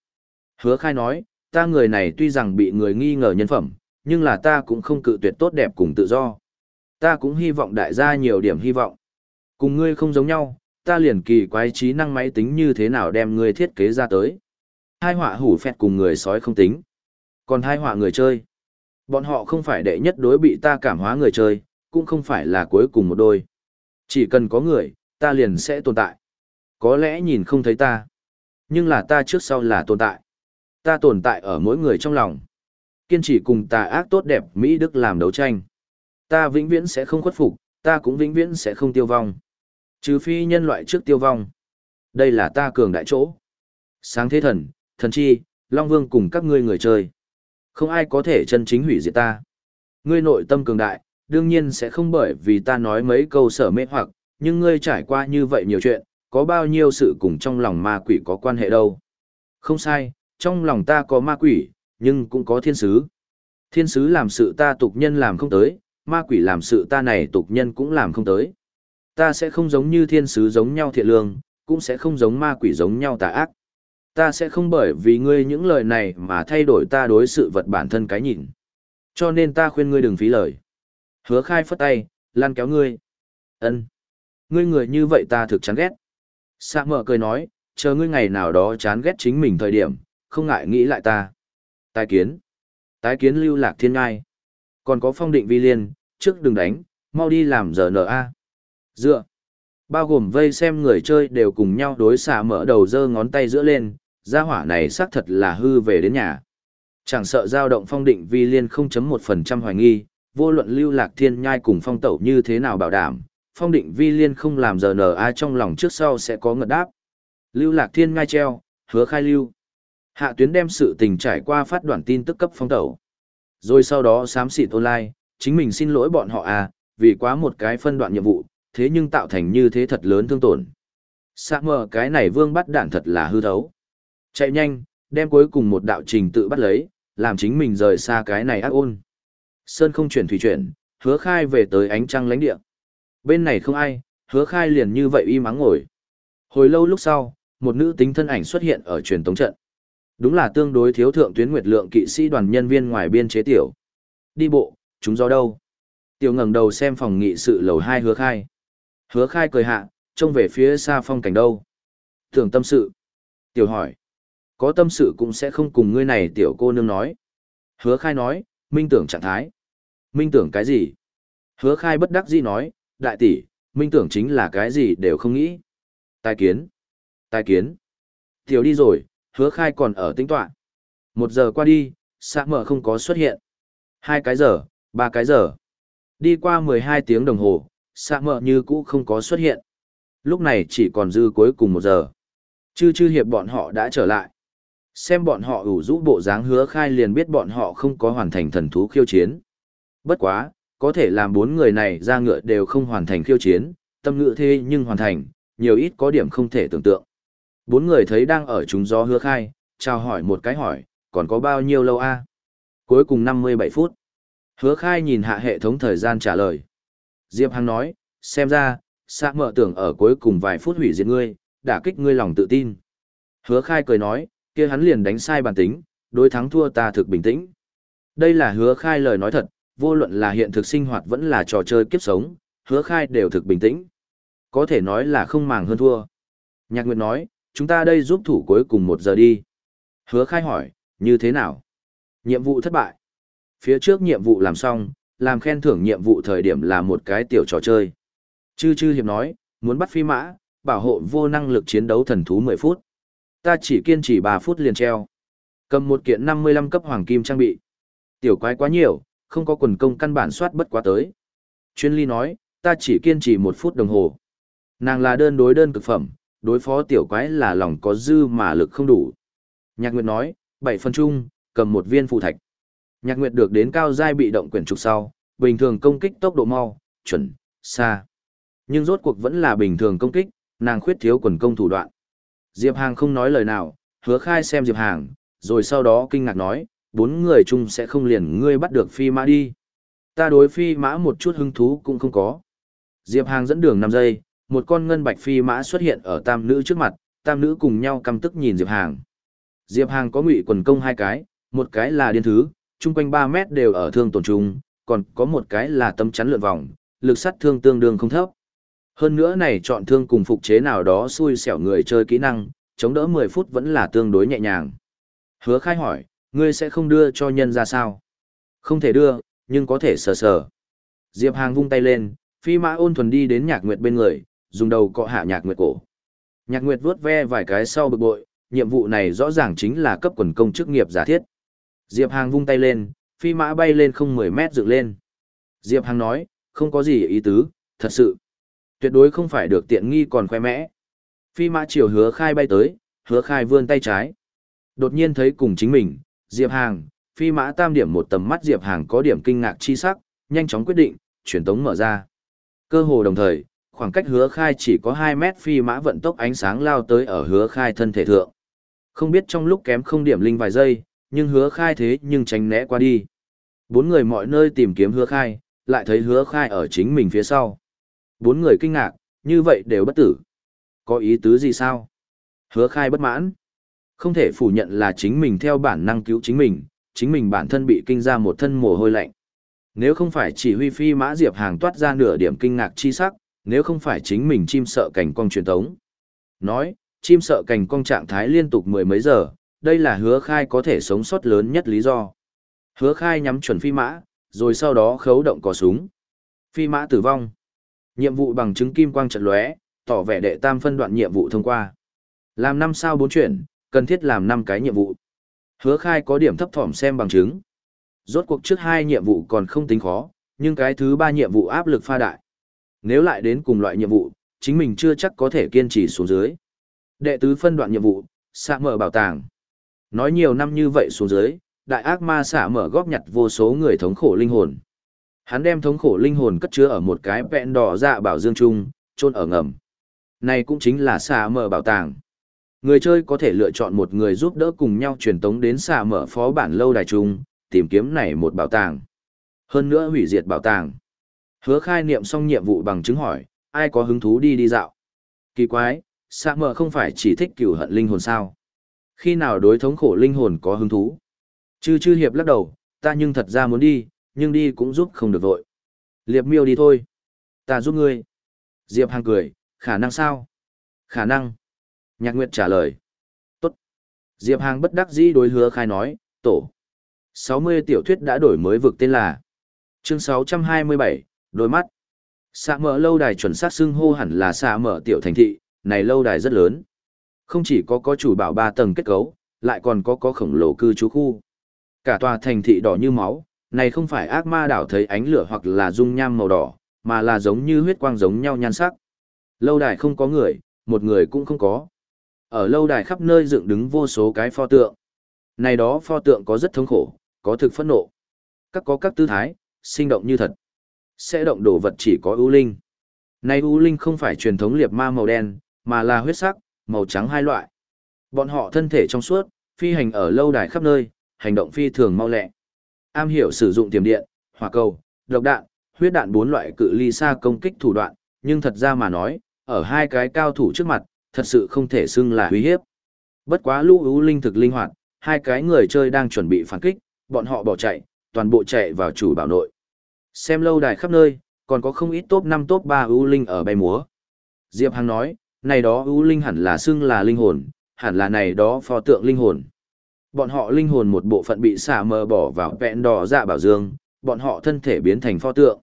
Hứa khai nói, ta người này tuy rằng bị người nghi ngờ nhân phẩm, nhưng là ta cũng không cự tuyệt tốt đẹp cùng tự do. Ta cũng hy vọng đại gia nhiều điểm hy vọng. Cùng ngươi không giống nhau, ta liền kỳ quái trí năng máy tính như thế nào đem ngươi thiết kế ra tới. Hai họa hủ phẹt cùng người sói không tính. Còn hai họa người chơi. Bọn họ không phải đệ nhất đối bị ta cảm hóa người chơi, cũng không phải là cuối cùng một đôi. Chỉ cần có người, ta liền sẽ tồn tại. Có lẽ nhìn không thấy ta, nhưng là ta trước sau là tồn tại. Ta tồn tại ở mỗi người trong lòng. Kiên trì cùng tà ác tốt đẹp Mỹ Đức làm đấu tranh. Ta vĩnh viễn sẽ không khuất phục, ta cũng vĩnh viễn sẽ không tiêu vong. Trừ phi nhân loại trước tiêu vong. Đây là ta cường đại chỗ. Sáng thế thần, thần chi, Long Vương cùng các ngươi người chơi. Không ai có thể chân chính hủy diệt ta. Ngươi nội tâm cường đại, đương nhiên sẽ không bởi vì ta nói mấy câu sở mê hoặc, nhưng ngươi trải qua như vậy nhiều chuyện, có bao nhiêu sự cùng trong lòng ma quỷ có quan hệ đâu. Không sai, trong lòng ta có ma quỷ, nhưng cũng có thiên sứ. Thiên sứ làm sự ta tục nhân làm không tới, ma quỷ làm sự ta này tục nhân cũng làm không tới. Ta sẽ không giống như thiên sứ giống nhau thiện lương, cũng sẽ không giống ma quỷ giống nhau tà ác. Ta sẽ không bởi vì ngươi những lời này mà thay đổi ta đối sự vật bản thân cái nhìn. Cho nên ta khuyên ngươi đừng phí lời. Hứa khai phất tay, lan kéo ngươi. ân Ngươi người như vậy ta thực chán ghét. Sạ mợ cười nói, chờ ngươi ngày nào đó chán ghét chính mình thời điểm, không ngại nghĩ lại ta. Tái kiến. Tái kiến lưu lạc thiên ngai. Còn có phong định vi liên, trước đừng đánh, mau đi làm giờ a. Dựa. Bao gồm vây xem người chơi đều cùng nhau đối xạ mở đầu giơ ngón tay giữa lên, gia hỏa này xác thật là hư về đến nhà. Chẳng sợ dao động phong định vi liên 0.1% hoài nghi, vô luận lưu lạc thiên nhai cùng phong tẩu như thế nào bảo đảm, phong định vi liên không làm giờ nở ai trong lòng trước sau sẽ có ngật đáp. Lưu lạc thiên ngai treo, hứa khai lưu. Hạ tuyến đem sự tình trải qua phát đoạn tin tức cấp phong tẩu. Rồi sau đó xám xịt online, chính mình xin lỗi bọn họ à, vì quá một cái phân đoạn nhiệm vụ, thế nhưng tạo thành như thế thật lớn thương tổn. Sạ mờ cái này vương bắt đạn thật là hư thấu. Chạy nhanh, đem cuối cùng một đạo trình tự bắt lấy, làm chính mình rời xa cái này ác ôn. Sơn không chuyển thủy chuyển, hứa khai về tới ánh trăng lãnh địa. Bên này không ai, hứa khai liền như vậy y mắng ngồi. Hồi lâu lúc sau, một nữ tính thân ảnh xuất hiện ở truyền tống trận. Đúng là tương đối thiếu thượng tuyến nguyệt lượng kỵ sĩ đoàn nhân viên ngoài biên chế tiểu. Đi bộ, chúng do đâu? Tiểu ngẩng đầu xem phòng nghị sự lầu hai hứa khai. Hứa khai cười hạ, trông về phía xa phong cảnh đâu. Tưởng tâm sự. Tiểu hỏi. Có tâm sự cũng sẽ không cùng ngươi này tiểu cô nương nói. Hứa khai nói, minh tưởng trạng thái. Minh tưởng cái gì? Hứa khai bất đắc dĩ nói, đại tỷ, minh tưởng chính là cái gì đều không nghĩ. Tài kiến. Tài kiến. Tiểu đi rồi, hứa khai còn ở tính toạn. Một giờ qua đi, xã mở không có xuất hiện. Hai cái giờ, ba cái giờ. Đi qua 12 tiếng đồng hồ, xạ mờ như cũ không có xuất hiện. Lúc này chỉ còn dư cuối cùng một giờ. Chư chư hiệp bọn họ đã trở lại. Xem bọn họ ủ rũ bộ dáng hứa khai liền biết bọn họ không có hoàn thành thần thú khiêu chiến. Bất quá, có thể làm bốn người này ra ngựa đều không hoàn thành khiêu chiến, tâm ngựa thế nhưng hoàn thành, nhiều ít có điểm không thể tưởng tượng. Bốn người thấy đang ở chúng gió hứa khai, chào hỏi một cái hỏi, còn có bao nhiêu lâu a Cuối cùng 57 phút. Hứa khai nhìn hạ hệ thống thời gian trả lời. Diệp Hằng nói, xem ra, sạc mở tưởng ở cuối cùng vài phút hủy diệt ngươi, đả kích ngươi lòng tự tin. Hứa khai cười nói, kia hắn liền đánh sai bản tính, đối thắng thua ta thực bình tĩnh. Đây là hứa khai lời nói thật, vô luận là hiện thực sinh hoạt vẫn là trò chơi kiếp sống, hứa khai đều thực bình tĩnh. Có thể nói là không màng hơn thua. Nhạc Nguyệt nói, chúng ta đây giúp thủ cuối cùng một giờ đi. Hứa khai hỏi, như thế nào? Nhiệm vụ thất bại. Phía trước nhiệm vụ làm xong, làm khen thưởng nhiệm vụ thời điểm là một cái tiểu trò chơi. Chư chư hiệp nói, muốn bắt phi mã, bảo hộ vô năng lực chiến đấu thần thú 10 phút. Ta chỉ kiên trì 3 phút liền treo. Cầm một kiện 55 cấp hoàng kim trang bị. Tiểu quái quá nhiều, không có quần công căn bản soát bất quá tới. Chuyên ly nói, ta chỉ kiên trì một phút đồng hồ. Nàng là đơn đối đơn cực phẩm, đối phó tiểu quái là lòng có dư mà lực không đủ. Nhạc Nguyệt nói, bảy phần chung, cầm một viên phụ thạch. Nhạc Nguyệt được đến cao giai bị động quyển trục sau, bình thường công kích tốc độ mau, chuẩn, xa. Nhưng rốt cuộc vẫn là bình thường công kích, nàng khuyết thiếu quần công thủ đoạn. Diệp Hàng không nói lời nào, hứa khai xem Diệp Hàng, rồi sau đó kinh ngạc nói, bốn người chung sẽ không liền ngươi bắt được phi mã đi. Ta đối phi mã một chút hứng thú cũng không có. Diệp Hàng dẫn đường 5 giây, một con ngân bạch phi mã xuất hiện ở tam nữ trước mặt, tam nữ cùng nhau căm tức nhìn Diệp Hàng. Diệp Hàng có ngụy quần công hai cái, một cái là điên thứ, chung quanh 3 mét đều ở thương tổn trung, còn có một cái là tâm chắn lượn vòng, lực sát thương tương đương không thấp. Hơn nữa này chọn thương cùng phục chế nào đó xui xẻo người chơi kỹ năng, chống đỡ 10 phút vẫn là tương đối nhẹ nhàng. Hứa khai hỏi, ngươi sẽ không đưa cho nhân ra sao? Không thể đưa, nhưng có thể sờ sờ. Diệp Hàng vung tay lên, phi mã ôn thuần đi đến nhạc nguyệt bên người, dùng đầu cọ hạ nhạc nguyệt cổ. Nhạc nguyệt vuốt ve vài cái sau bực bội, nhiệm vụ này rõ ràng chính là cấp quần công chức nghiệp giả thiết. Diệp Hàng vung tay lên, phi mã bay lên không 10 mét dựng lên. Diệp Hàng nói, không có gì ý tứ, thật sự. Tuyệt đối không phải được tiện nghi còn khoe mẽ. Phi mã chiều hứa khai bay tới, hứa khai vươn tay trái. Đột nhiên thấy cùng chính mình, Diệp Hàng, phi mã tam điểm một tầm mắt Diệp Hàng có điểm kinh ngạc chi sắc, nhanh chóng quyết định, chuyển tống mở ra. Cơ hồ đồng thời, khoảng cách hứa khai chỉ có 2 mét phi mã vận tốc ánh sáng lao tới ở hứa khai thân thể thượng. Không biết trong lúc kém không điểm linh vài giây, nhưng hứa khai thế nhưng tránh né qua đi. Bốn người mọi nơi tìm kiếm hứa khai, lại thấy hứa khai ở chính mình phía sau. Bốn người kinh ngạc, như vậy đều bất tử. Có ý tứ gì sao? Hứa khai bất mãn. Không thể phủ nhận là chính mình theo bản năng cứu chính mình, chính mình bản thân bị kinh ra một thân mồ hôi lạnh. Nếu không phải chỉ huy phi mã diệp hàng toát ra nửa điểm kinh ngạc chi sắc, nếu không phải chính mình chim sợ cảnh cong truyền thống. Nói, chim sợ cảnh cong trạng thái liên tục mười mấy giờ, đây là hứa khai có thể sống sót lớn nhất lý do. Hứa khai nhắm chuẩn phi mã, rồi sau đó khấu động cò súng. Phi mã tử vong. Nhiệm vụ bằng chứng kim quang trận lóe, tỏ vẻ đệ tam phân đoạn nhiệm vụ thông qua. Làm năm sao bốn chuyển, cần thiết làm năm cái nhiệm vụ. Hứa khai có điểm thấp thỏm xem bằng chứng. Rốt cuộc trước hai nhiệm vụ còn không tính khó, nhưng cái thứ ba nhiệm vụ áp lực pha đại. Nếu lại đến cùng loại nhiệm vụ, chính mình chưa chắc có thể kiên trì xuống dưới. Đệ tứ phân đoạn nhiệm vụ, xạ mở bảo tàng. Nói nhiều năm như vậy xuống dưới, đại ác ma xạ mở góp nhặt vô số người thống khổ linh hồn. Hắn đem thống khổ linh hồn cất chứa ở một cái vẹn đỏ dạ bảo dương trung, chôn ở ngầm. Này cũng chính là xạ mở bảo tàng. Người chơi có thể lựa chọn một người giúp đỡ cùng nhau truyền tống đến xạ mở phó bản lâu đài trung, tìm kiếm này một bảo tàng. Hơn nữa hủy diệt bảo tàng. Hứa khai niệm xong nhiệm vụ bằng chứng hỏi, ai có hứng thú đi đi dạo. Kỳ quái, xạ mở không phải chỉ thích cửu hận linh hồn sao. Khi nào đối thống khổ linh hồn có hứng thú? Chư chư hiệp lắc đầu, ta nhưng thật ra muốn đi, nhưng đi cũng giúp không được vội. Liệp miêu đi thôi. Ta giúp ngươi. Diệp Hàng cười, khả năng sao? Khả năng. Nhạc Nguyệt trả lời. Tốt. Diệp Hàng bất đắc dĩ đối hứa khai nói, tổ. 60 tiểu thuyết đã đổi mới vực tên là. Chương 627, đôi mắt. Xạ mở lâu đài chuẩn xác xưng hô hẳn là xạ mở tiểu thành thị, này lâu đài rất lớn. Không chỉ có có chủ bảo ba tầng kết cấu, lại còn có có khổng lồ cư trú khu. Cả tòa thành thị đỏ như máu, này không phải ác ma đảo thấy ánh lửa hoặc là dung nham màu đỏ, mà là giống như huyết quang giống nhau nhan sắc. Lâu đài không có người, một người cũng không có. Ở lâu đài khắp nơi dựng đứng vô số cái pho tượng. Này đó pho tượng có rất thống khổ, có thực phẫn nộ. Các có các tư thái, sinh động như thật. Sẽ động đồ vật chỉ có ưu linh. Này ưu linh không phải truyền thống liệt ma màu đen, mà là huyết sắc, màu trắng hai loại. Bọn họ thân thể trong suốt, phi hành ở lâu đài khắp nơi, hành động phi thường mau lẹ. Am hiểu sử dụng tiềm điện, hỏa cầu, độc đạn, huyết đạn bốn loại cự ly xa công kích thủ đoạn, nhưng thật ra mà nói, ở hai cái cao thủ trước mặt, thật sự không thể xưng là uy hiếp. Bất quá lũ ưu linh thực linh hoạt, hai cái người chơi đang chuẩn bị phản kích, bọn họ bỏ chạy, toàn bộ chạy vào chủ bảo nội. Xem lâu đài khắp nơi, còn có không ít top 5 top 3 ưu linh ở bay múa. Diệp Hằng nói, này đó ưu linh hẳn là xưng là linh hồn, hẳn là này đó pho tượng linh hồn. Bọn họ linh hồn một bộ phận bị xả mờ bỏ vào vẹn đỏ dạ bảo dương, bọn họ thân thể biến thành pho tượng.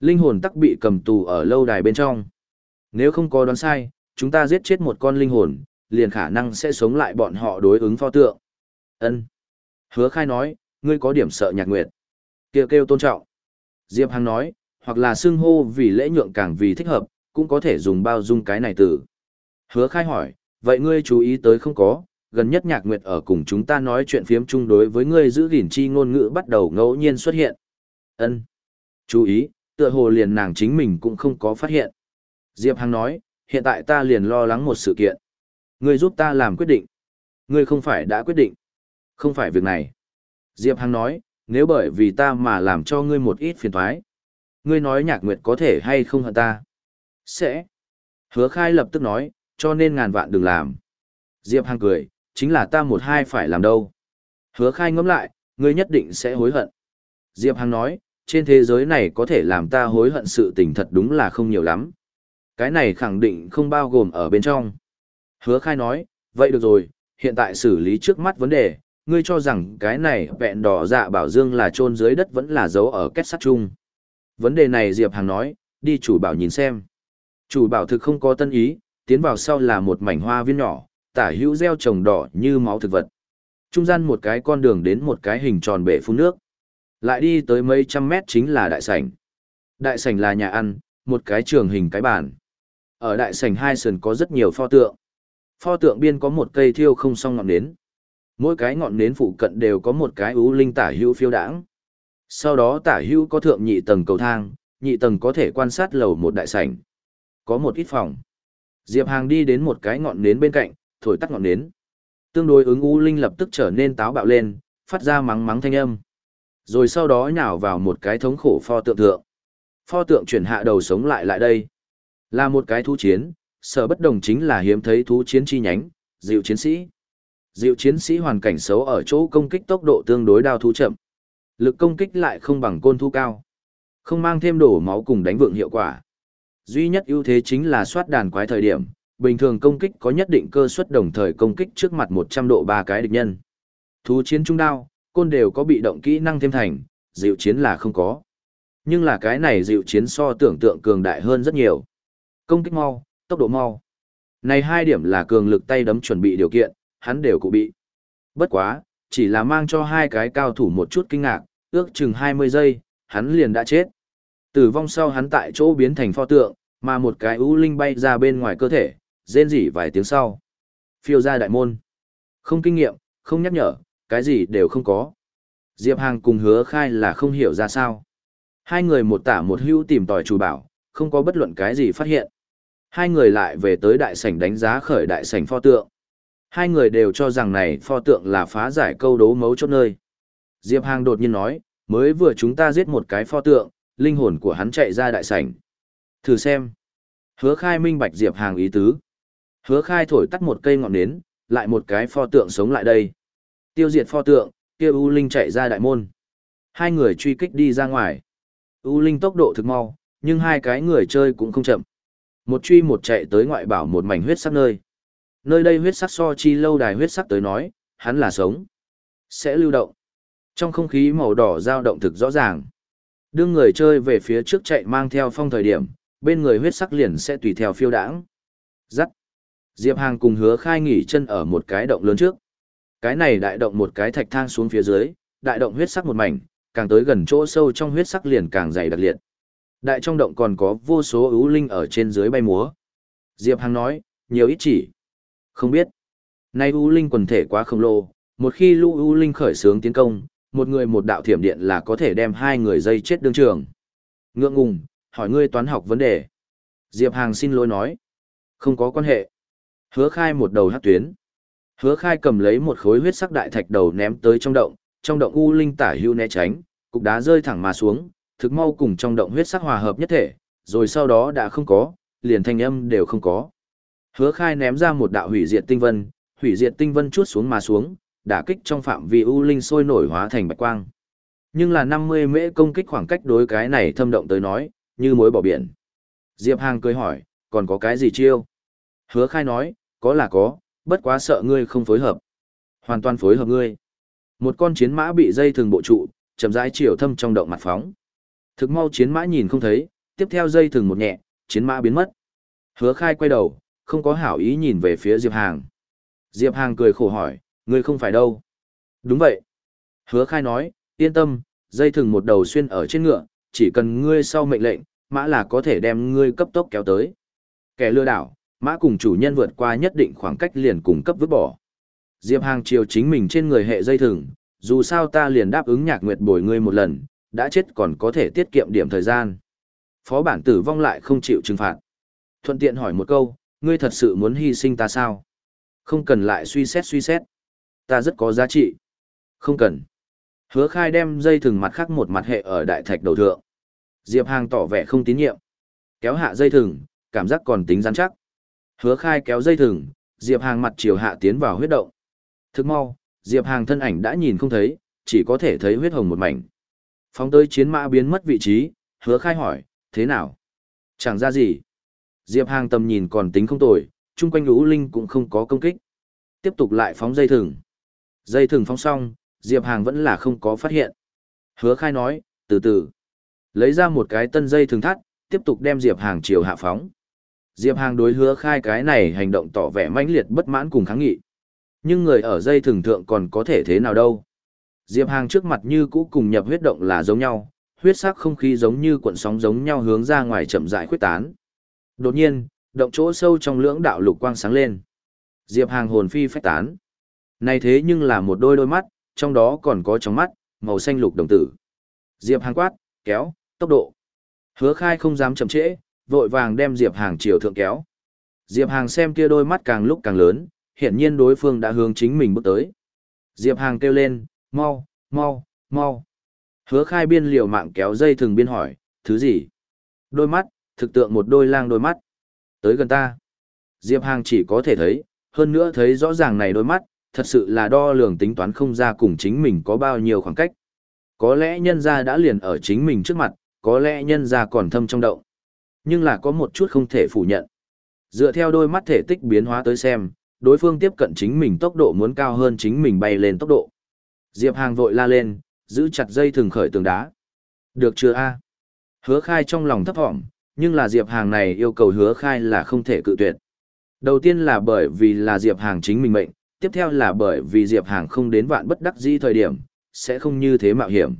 Linh hồn tắc bị cầm tù ở lâu đài bên trong. Nếu không có đoán sai, chúng ta giết chết một con linh hồn, liền khả năng sẽ sống lại bọn họ đối ứng pho tượng. Ân. Hứa khai nói, ngươi có điểm sợ nhạc nguyệt. kêu kêu tôn trọng. Diệp Hằng nói, hoặc là xưng hô vì lễ nhượng càng vì thích hợp, cũng có thể dùng bao dung cái này từ. Hứa khai hỏi, vậy ngươi chú ý tới không có, gần nhất nhạc nguyệt ở cùng chúng ta nói chuyện phiếm chung đối với ngươi giữ gìn chi ngôn ngữ bắt đầu ngẫu nhiên xuất hiện. ân Chú ý, tựa hồ liền nàng chính mình cũng không có phát hiện. Diệp Hằng nói, hiện tại ta liền lo lắng một sự kiện. Ngươi giúp ta làm quyết định. Ngươi không phải đã quyết định. Không phải việc này. Diệp Hằng nói, nếu bởi vì ta mà làm cho ngươi một ít phiền toái, ngươi nói nhạc nguyệt có thể hay không hận ta? Sẽ. Hứa khai lập tức nói, cho nên ngàn vạn đừng làm. Diệp Hằng cười, chính là ta một hai phải làm đâu. Hứa khai ngẫm lại, ngươi nhất định sẽ hối hận. Diệp Hằng nói, trên thế giới này có thể làm ta hối hận sự tình thật đúng là không nhiều lắm. Cái này khẳng định không bao gồm ở bên trong. Hứa khai nói, vậy được rồi, hiện tại xử lý trước mắt vấn đề, ngươi cho rằng cái này vẹn đỏ dạ bảo dương là chôn dưới đất vẫn là giấu ở kết sắt chung. Vấn đề này Diệp Hàng nói, đi chủ bảo nhìn xem. Chủ bảo thực không có tân ý, tiến vào sau là một mảnh hoa viên nhỏ, tả hữu gieo trồng đỏ như máu thực vật. Trung gian một cái con đường đến một cái hình tròn bể phun nước. Lại đi tới mấy trăm mét chính là đại sảnh. Đại sảnh là nhà ăn, một cái trường hình cái bàn. Ở đại sảnh hai sườn có rất nhiều pho tượng. Pho tượng biên có một cây thiêu không song ngọn nến. Mỗi cái ngọn nến phụ cận đều có một cái ú linh tả hữu phiêu đãng. Sau đó tả hữu có thượng nhị tầng cầu thang, nhị tầng có thể quan sát lầu một đại sảnh. Có một ít phòng. Diệp Hàng đi đến một cái ngọn nến bên cạnh, thổi tắt ngọn nến. Tương đối ứng U linh lập tức trở nên táo bạo lên, phát ra mắng mắng thanh âm. Rồi sau đó nhào vào một cái thống khổ pho tượng thượng. Pho tượng chuyển hạ đầu sống lại lại đây. Là một cái thú chiến, sở bất đồng chính là hiếm thấy thú chiến chi nhánh, dịu chiến sĩ. Dịu chiến sĩ hoàn cảnh xấu ở chỗ công kích tốc độ tương đối đao thú chậm. Lực công kích lại không bằng côn thú cao. Không mang thêm đổ máu cùng đánh vượng hiệu quả. Duy nhất ưu thế chính là soát đàn quái thời điểm, bình thường công kích có nhất định cơ suất đồng thời công kích trước mặt 100 độ ba cái địch nhân. Thú chiến trung đao, côn đều có bị động kỹ năng thêm thành, dịu chiến là không có. Nhưng là cái này dịu chiến so tưởng tượng cường đại hơn rất nhiều. Công kích mau, tốc độ mau. Này hai điểm là cường lực tay đấm chuẩn bị điều kiện, hắn đều cụ bị. Bất quá, chỉ là mang cho hai cái cao thủ một chút kinh ngạc, ước chừng 20 giây, hắn liền đã chết. Tử vong sau hắn tại chỗ biến thành pho tượng, mà một cái ưu linh bay ra bên ngoài cơ thể, rên rỉ vài tiếng sau. Phiêu ra đại môn. Không kinh nghiệm, không nhắc nhở, cái gì đều không có. Diệp Hàng cùng hứa khai là không hiểu ra sao. Hai người một tả một hưu tìm tòi chủ bảo, không có bất luận cái gì phát hiện. Hai người lại về tới đại sảnh đánh giá khởi đại sảnh pho tượng. Hai người đều cho rằng này pho tượng là phá giải câu đố mấu chốt nơi. Diệp Hàng đột nhiên nói, mới vừa chúng ta giết một cái pho tượng, linh hồn của hắn chạy ra đại sảnh. Thử xem. Hứa khai minh bạch Diệp Hàng ý tứ. Hứa khai thổi tắt một cây ngọn nến, lại một cái pho tượng sống lại đây. Tiêu diệt pho tượng, kia U Linh chạy ra đại môn. Hai người truy kích đi ra ngoài. U Linh tốc độ thực mau, nhưng hai cái người chơi cũng không chậm. Một truy một chạy tới ngoại bảo một mảnh huyết sắc nơi. Nơi đây huyết sắc so chi lâu đài huyết sắc tới nói, hắn là sống. Sẽ lưu động. Trong không khí màu đỏ dao động thực rõ ràng. Đương người chơi về phía trước chạy mang theo phong thời điểm, bên người huyết sắc liền sẽ tùy theo phiêu đãng. Dắt. Diệp Hàng cùng hứa khai nghỉ chân ở một cái động lớn trước. Cái này đại động một cái thạch thang xuống phía dưới, đại động huyết sắc một mảnh, càng tới gần chỗ sâu trong huyết sắc liền càng dày đặc liệt. Đại trong động còn có vô số ưu linh ở trên dưới bay múa. Diệp Hằng nói, nhiều ít chỉ. Không biết. Nay ưu linh quần thể quá khổng lồ, một khi lũ ưu linh khởi sướng tiến công, một người một đạo thiểm điện là có thể đem hai người dây chết đương trường. Ngượng ngùng, hỏi ngươi toán học vấn đề. Diệp Hàng xin lỗi nói. Không có quan hệ. Hứa khai một đầu hát tuyến. Hứa khai cầm lấy một khối huyết sắc đại thạch đầu ném tới trong động, trong động u linh tả hưu né tránh, cục đá rơi thẳng mà xuống, thực mau cùng trong động huyết sắc hòa hợp nhất thể, rồi sau đó đã không có, liền thanh âm đều không có. Hứa khai ném ra một đạo hủy diệt tinh vân, hủy diệt tinh vân chuốt xuống mà xuống, đả kích trong phạm vi u linh sôi nổi hóa thành bạch quang. Nhưng là 50 mễ công kích khoảng cách đối cái này thâm động tới nói, như mối bỏ biển. Diệp Hàng cười hỏi, còn có cái gì chiêu? Hứa khai nói, có là có, bất quá sợ ngươi không phối hợp. Hoàn toàn phối hợp ngươi. Một con chiến mã bị dây thường bộ trụ, chậm rãi chiều thâm trong động mặt phóng. Thực mau chiến mã nhìn không thấy, tiếp theo dây thường một nhẹ, chiến mã biến mất. Hứa khai quay đầu, không có hảo ý nhìn về phía Diệp Hàng. Diệp Hàng cười khổ hỏi, ngươi không phải đâu. Đúng vậy. Hứa khai nói, yên tâm, dây thừng một đầu xuyên ở trên ngựa, chỉ cần ngươi sau mệnh lệnh, mã là có thể đem ngươi cấp tốc kéo tới. Kẻ lừa đảo, mã cùng chủ nhân vượt qua nhất định khoảng cách liền cùng cấp vứt bỏ. Diệp Hàng chiều chính mình trên người hệ dây thừng, dù sao ta liền đáp ứng nhạc nguyệt bồi ngươi một lần, đã chết còn có thể tiết kiệm điểm thời gian. Phó bản tử vong lại không chịu trừng phạt. Thuận tiện hỏi một câu, ngươi thật sự muốn hy sinh ta sao? Không cần lại suy xét suy xét. Ta rất có giá trị. Không cần. Hứa khai đem dây thừng mặt khác một mặt hệ ở đại thạch đầu thượng. Diệp Hàng tỏ vẻ không tín nhiệm. Kéo hạ dây thừng, cảm giác còn tính rắn chắc. Hứa khai kéo dây thừng, Diệp Hàng mặt chiều hạ tiến vào huyết động. Thức mau, Diệp Hàng thân ảnh đã nhìn không thấy, chỉ có thể thấy huyết hồng một mảnh. Phóng tới chiến mã biến mất vị trí, hứa khai hỏi, thế nào? Chẳng ra gì. Diệp Hàng tầm nhìn còn tính không tồi, chung quanh Ú Linh cũng không có công kích. Tiếp tục lại phóng dây thừng. Dây thừng phóng xong, Diệp Hàng vẫn là không có phát hiện. Hứa khai nói, từ từ. Lấy ra một cái tân dây thừng thắt, tiếp tục đem Diệp Hàng chiều hạ phóng. Diệp Hàng đối hứa khai cái này hành động tỏ vẻ mãnh liệt bất mãn cùng kháng nghị. Nhưng người ở dây thừng thượng còn có thể thế nào đâu. Diệp Hàng trước mặt như cũ cùng nhập huyết động là giống nhau, huyết sắc không khí giống như cuộn sóng giống nhau hướng ra ngoài chậm rãi khuyết tán. Đột nhiên, động chỗ sâu trong lưỡng đạo lục quang sáng lên. Diệp Hàng hồn phi phách tán. Này thế nhưng là một đôi đôi mắt, trong đó còn có trong mắt, màu xanh lục đồng tử. Diệp Hàng quát, kéo, tốc độ. Hứa khai không dám chậm trễ, vội vàng đem Diệp Hàng chiều thượng kéo. Diệp Hàng xem kia đôi mắt càng lúc càng lớn, hiển nhiên đối phương đã hướng chính mình bước tới. Diệp Hàng kêu lên, mau, mau, mau. Hứa khai biên liều mạng kéo dây thường biên hỏi, thứ gì? Đôi mắt, thực tượng một đôi lang đôi mắt. Tới gần ta. Diệp Hàng chỉ có thể thấy, hơn nữa thấy rõ ràng này đôi mắt, thật sự là đo lường tính toán không ra cùng chính mình có bao nhiêu khoảng cách. Có lẽ nhân ra đã liền ở chính mình trước mặt, có lẽ nhân ra còn thâm trong động. Nhưng là có một chút không thể phủ nhận. Dựa theo đôi mắt thể tích biến hóa tới xem, đối phương tiếp cận chính mình tốc độ muốn cao hơn chính mình bay lên tốc độ. Diệp Hàng vội la lên, giữ chặt dây thừng khởi tường đá. Được chưa a? Hứa khai trong lòng thấp thỏm, nhưng là Diệp Hàng này yêu cầu hứa khai là không thể cự tuyệt. Đầu tiên là bởi vì là Diệp Hàng chính mình mệnh, tiếp theo là bởi vì Diệp Hàng không đến vạn bất đắc dĩ thời điểm, sẽ không như thế mạo hiểm.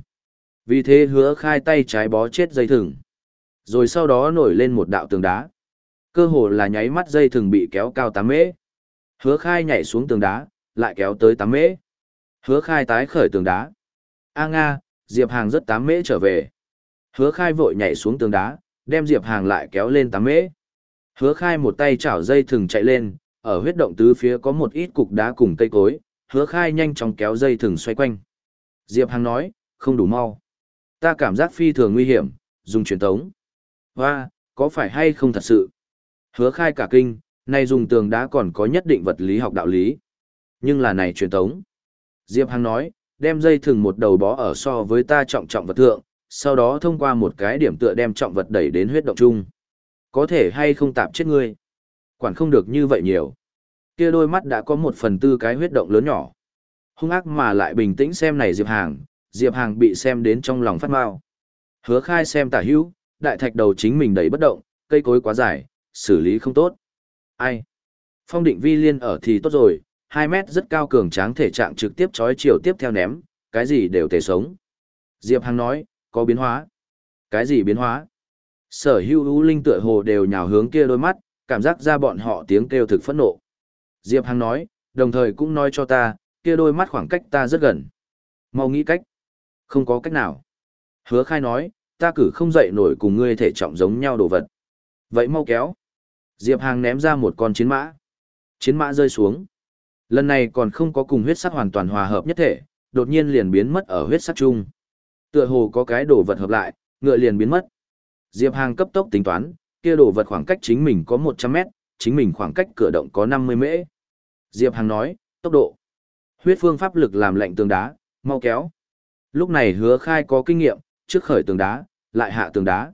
Vì thế hứa khai tay trái bó chết dây thừng. Rồi sau đó nổi lên một đạo tường đá. Cơ hồ là nháy mắt dây thừng bị kéo cao 8 mễ. Hứa khai nhảy xuống tường đá, lại kéo tới 8 mễ. Hứa khai tái khởi tường đá. A Nga, Diệp Hàng rất 8 mễ trở về. Hứa khai vội nhảy xuống tường đá, đem Diệp Hàng lại kéo lên 8 mễ. Hứa khai một tay chảo dây thừng chạy lên, ở huyết động tứ phía có một ít cục đá cùng cây cối, hứa khai nhanh chóng kéo dây thừng xoay quanh. Diệp Hằng nói, không đủ mau. Ta cảm giác phi thường nguy hiểm, dùng truyền tống. Hoa, có phải hay không thật sự? Hứa khai cả kinh, này dùng tường đá còn có nhất định vật lý học đạo lý. Nhưng là này truyền tống. Diệp Hằng nói, đem dây thừng một đầu bó ở so với ta trọng trọng vật thượng, sau đó thông qua một cái điểm tựa đem trọng vật đẩy đến huyết động chung. Có thể hay không tạp chết ngươi. Quản không được như vậy nhiều. Kia đôi mắt đã có một phần tư cái huyết động lớn nhỏ. Hung ác mà lại bình tĩnh xem này Diệp Hàng, Diệp Hàng bị xem đến trong lòng phát mau. Hứa khai xem tả hữu, đại thạch đầu chính mình đẩy bất động, cây cối quá dài, xử lý không tốt. Ai? Phong định vi liên ở thì tốt rồi, 2 mét rất cao cường tráng thể trạng trực tiếp chói chiều tiếp theo ném, cái gì đều thể sống. Diệp Hằng nói, có biến hóa. Cái gì biến hóa? Sở hữu ưu linh tựa hồ đều nhào hướng kia đôi mắt, cảm giác ra bọn họ tiếng kêu thực phẫn nộ. Diệp Hằng nói, đồng thời cũng nói cho ta, kia đôi mắt khoảng cách ta rất gần. Mau nghĩ cách. Không có cách nào. Hứa khai nói, ta cử không dậy nổi cùng ngươi thể trọng giống nhau đồ vật. Vậy mau kéo. Diệp Hàng ném ra một con chiến mã. Chiến mã rơi xuống. Lần này còn không có cùng huyết sắc hoàn toàn hòa hợp nhất thể, đột nhiên liền biến mất ở huyết sắc chung. Tựa hồ có cái đồ vật hợp lại, ngựa liền biến mất. Diệp Hàng cấp tốc tính toán, kia đồ vật khoảng cách chính mình có 100 mét, chính mình khoảng cách cửa động có 50 mễ. Diệp Hằng nói, tốc độ. Huyết phương pháp lực làm lạnh tường đá, mau kéo. Lúc này hứa khai có kinh nghiệm, trước khởi tường đá, lại hạ tường đá.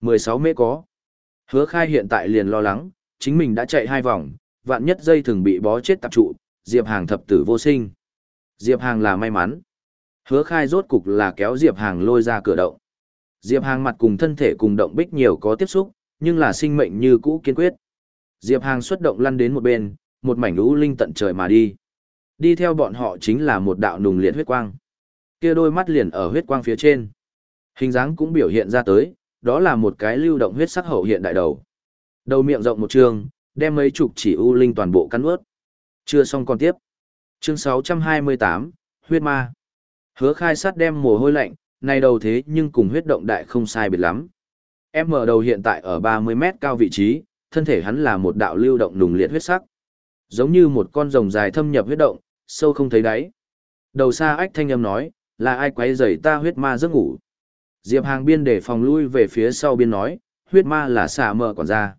16 mễ có. Hứa khai hiện tại liền lo lắng, chính mình đã chạy hai vòng, vạn nhất dây thường bị bó chết tạp trụ, Diệp Hàng thập tử vô sinh. Diệp Hàng là may mắn. Hứa khai rốt cục là kéo Diệp Hàng lôi ra cửa động. Diệp Hàng mặt cùng thân thể cùng động bích nhiều có tiếp xúc, nhưng là sinh mệnh như cũ kiên quyết. Diệp Hàng xuất động lăn đến một bên, một mảnh lũ linh tận trời mà đi. Đi theo bọn họ chính là một đạo nùng liệt huyết quang. Kia đôi mắt liền ở huyết quang phía trên. Hình dáng cũng biểu hiện ra tới, đó là một cái lưu động huyết sắc hậu hiện đại đầu. Đầu miệng rộng một trường, đem mấy chục chỉ u linh toàn bộ cắn ướt. Chưa xong còn tiếp. Chương 628, huyết ma. Hứa khai sát đem mồ hôi lạnh, này đầu thế nhưng cùng huyết động đại không sai biệt lắm. Em mở đầu hiện tại ở 30 mét cao vị trí, thân thể hắn là một đạo lưu động nùng liệt huyết sắc. Giống như một con rồng dài thâm nhập huyết động, sâu không thấy đáy. Đầu xa ách thanh âm nói, là ai quấy rầy ta huyết ma giấc ngủ. Diệp Hàng biên để phòng lui về phía sau biên nói, huyết ma là xà mở còn ra.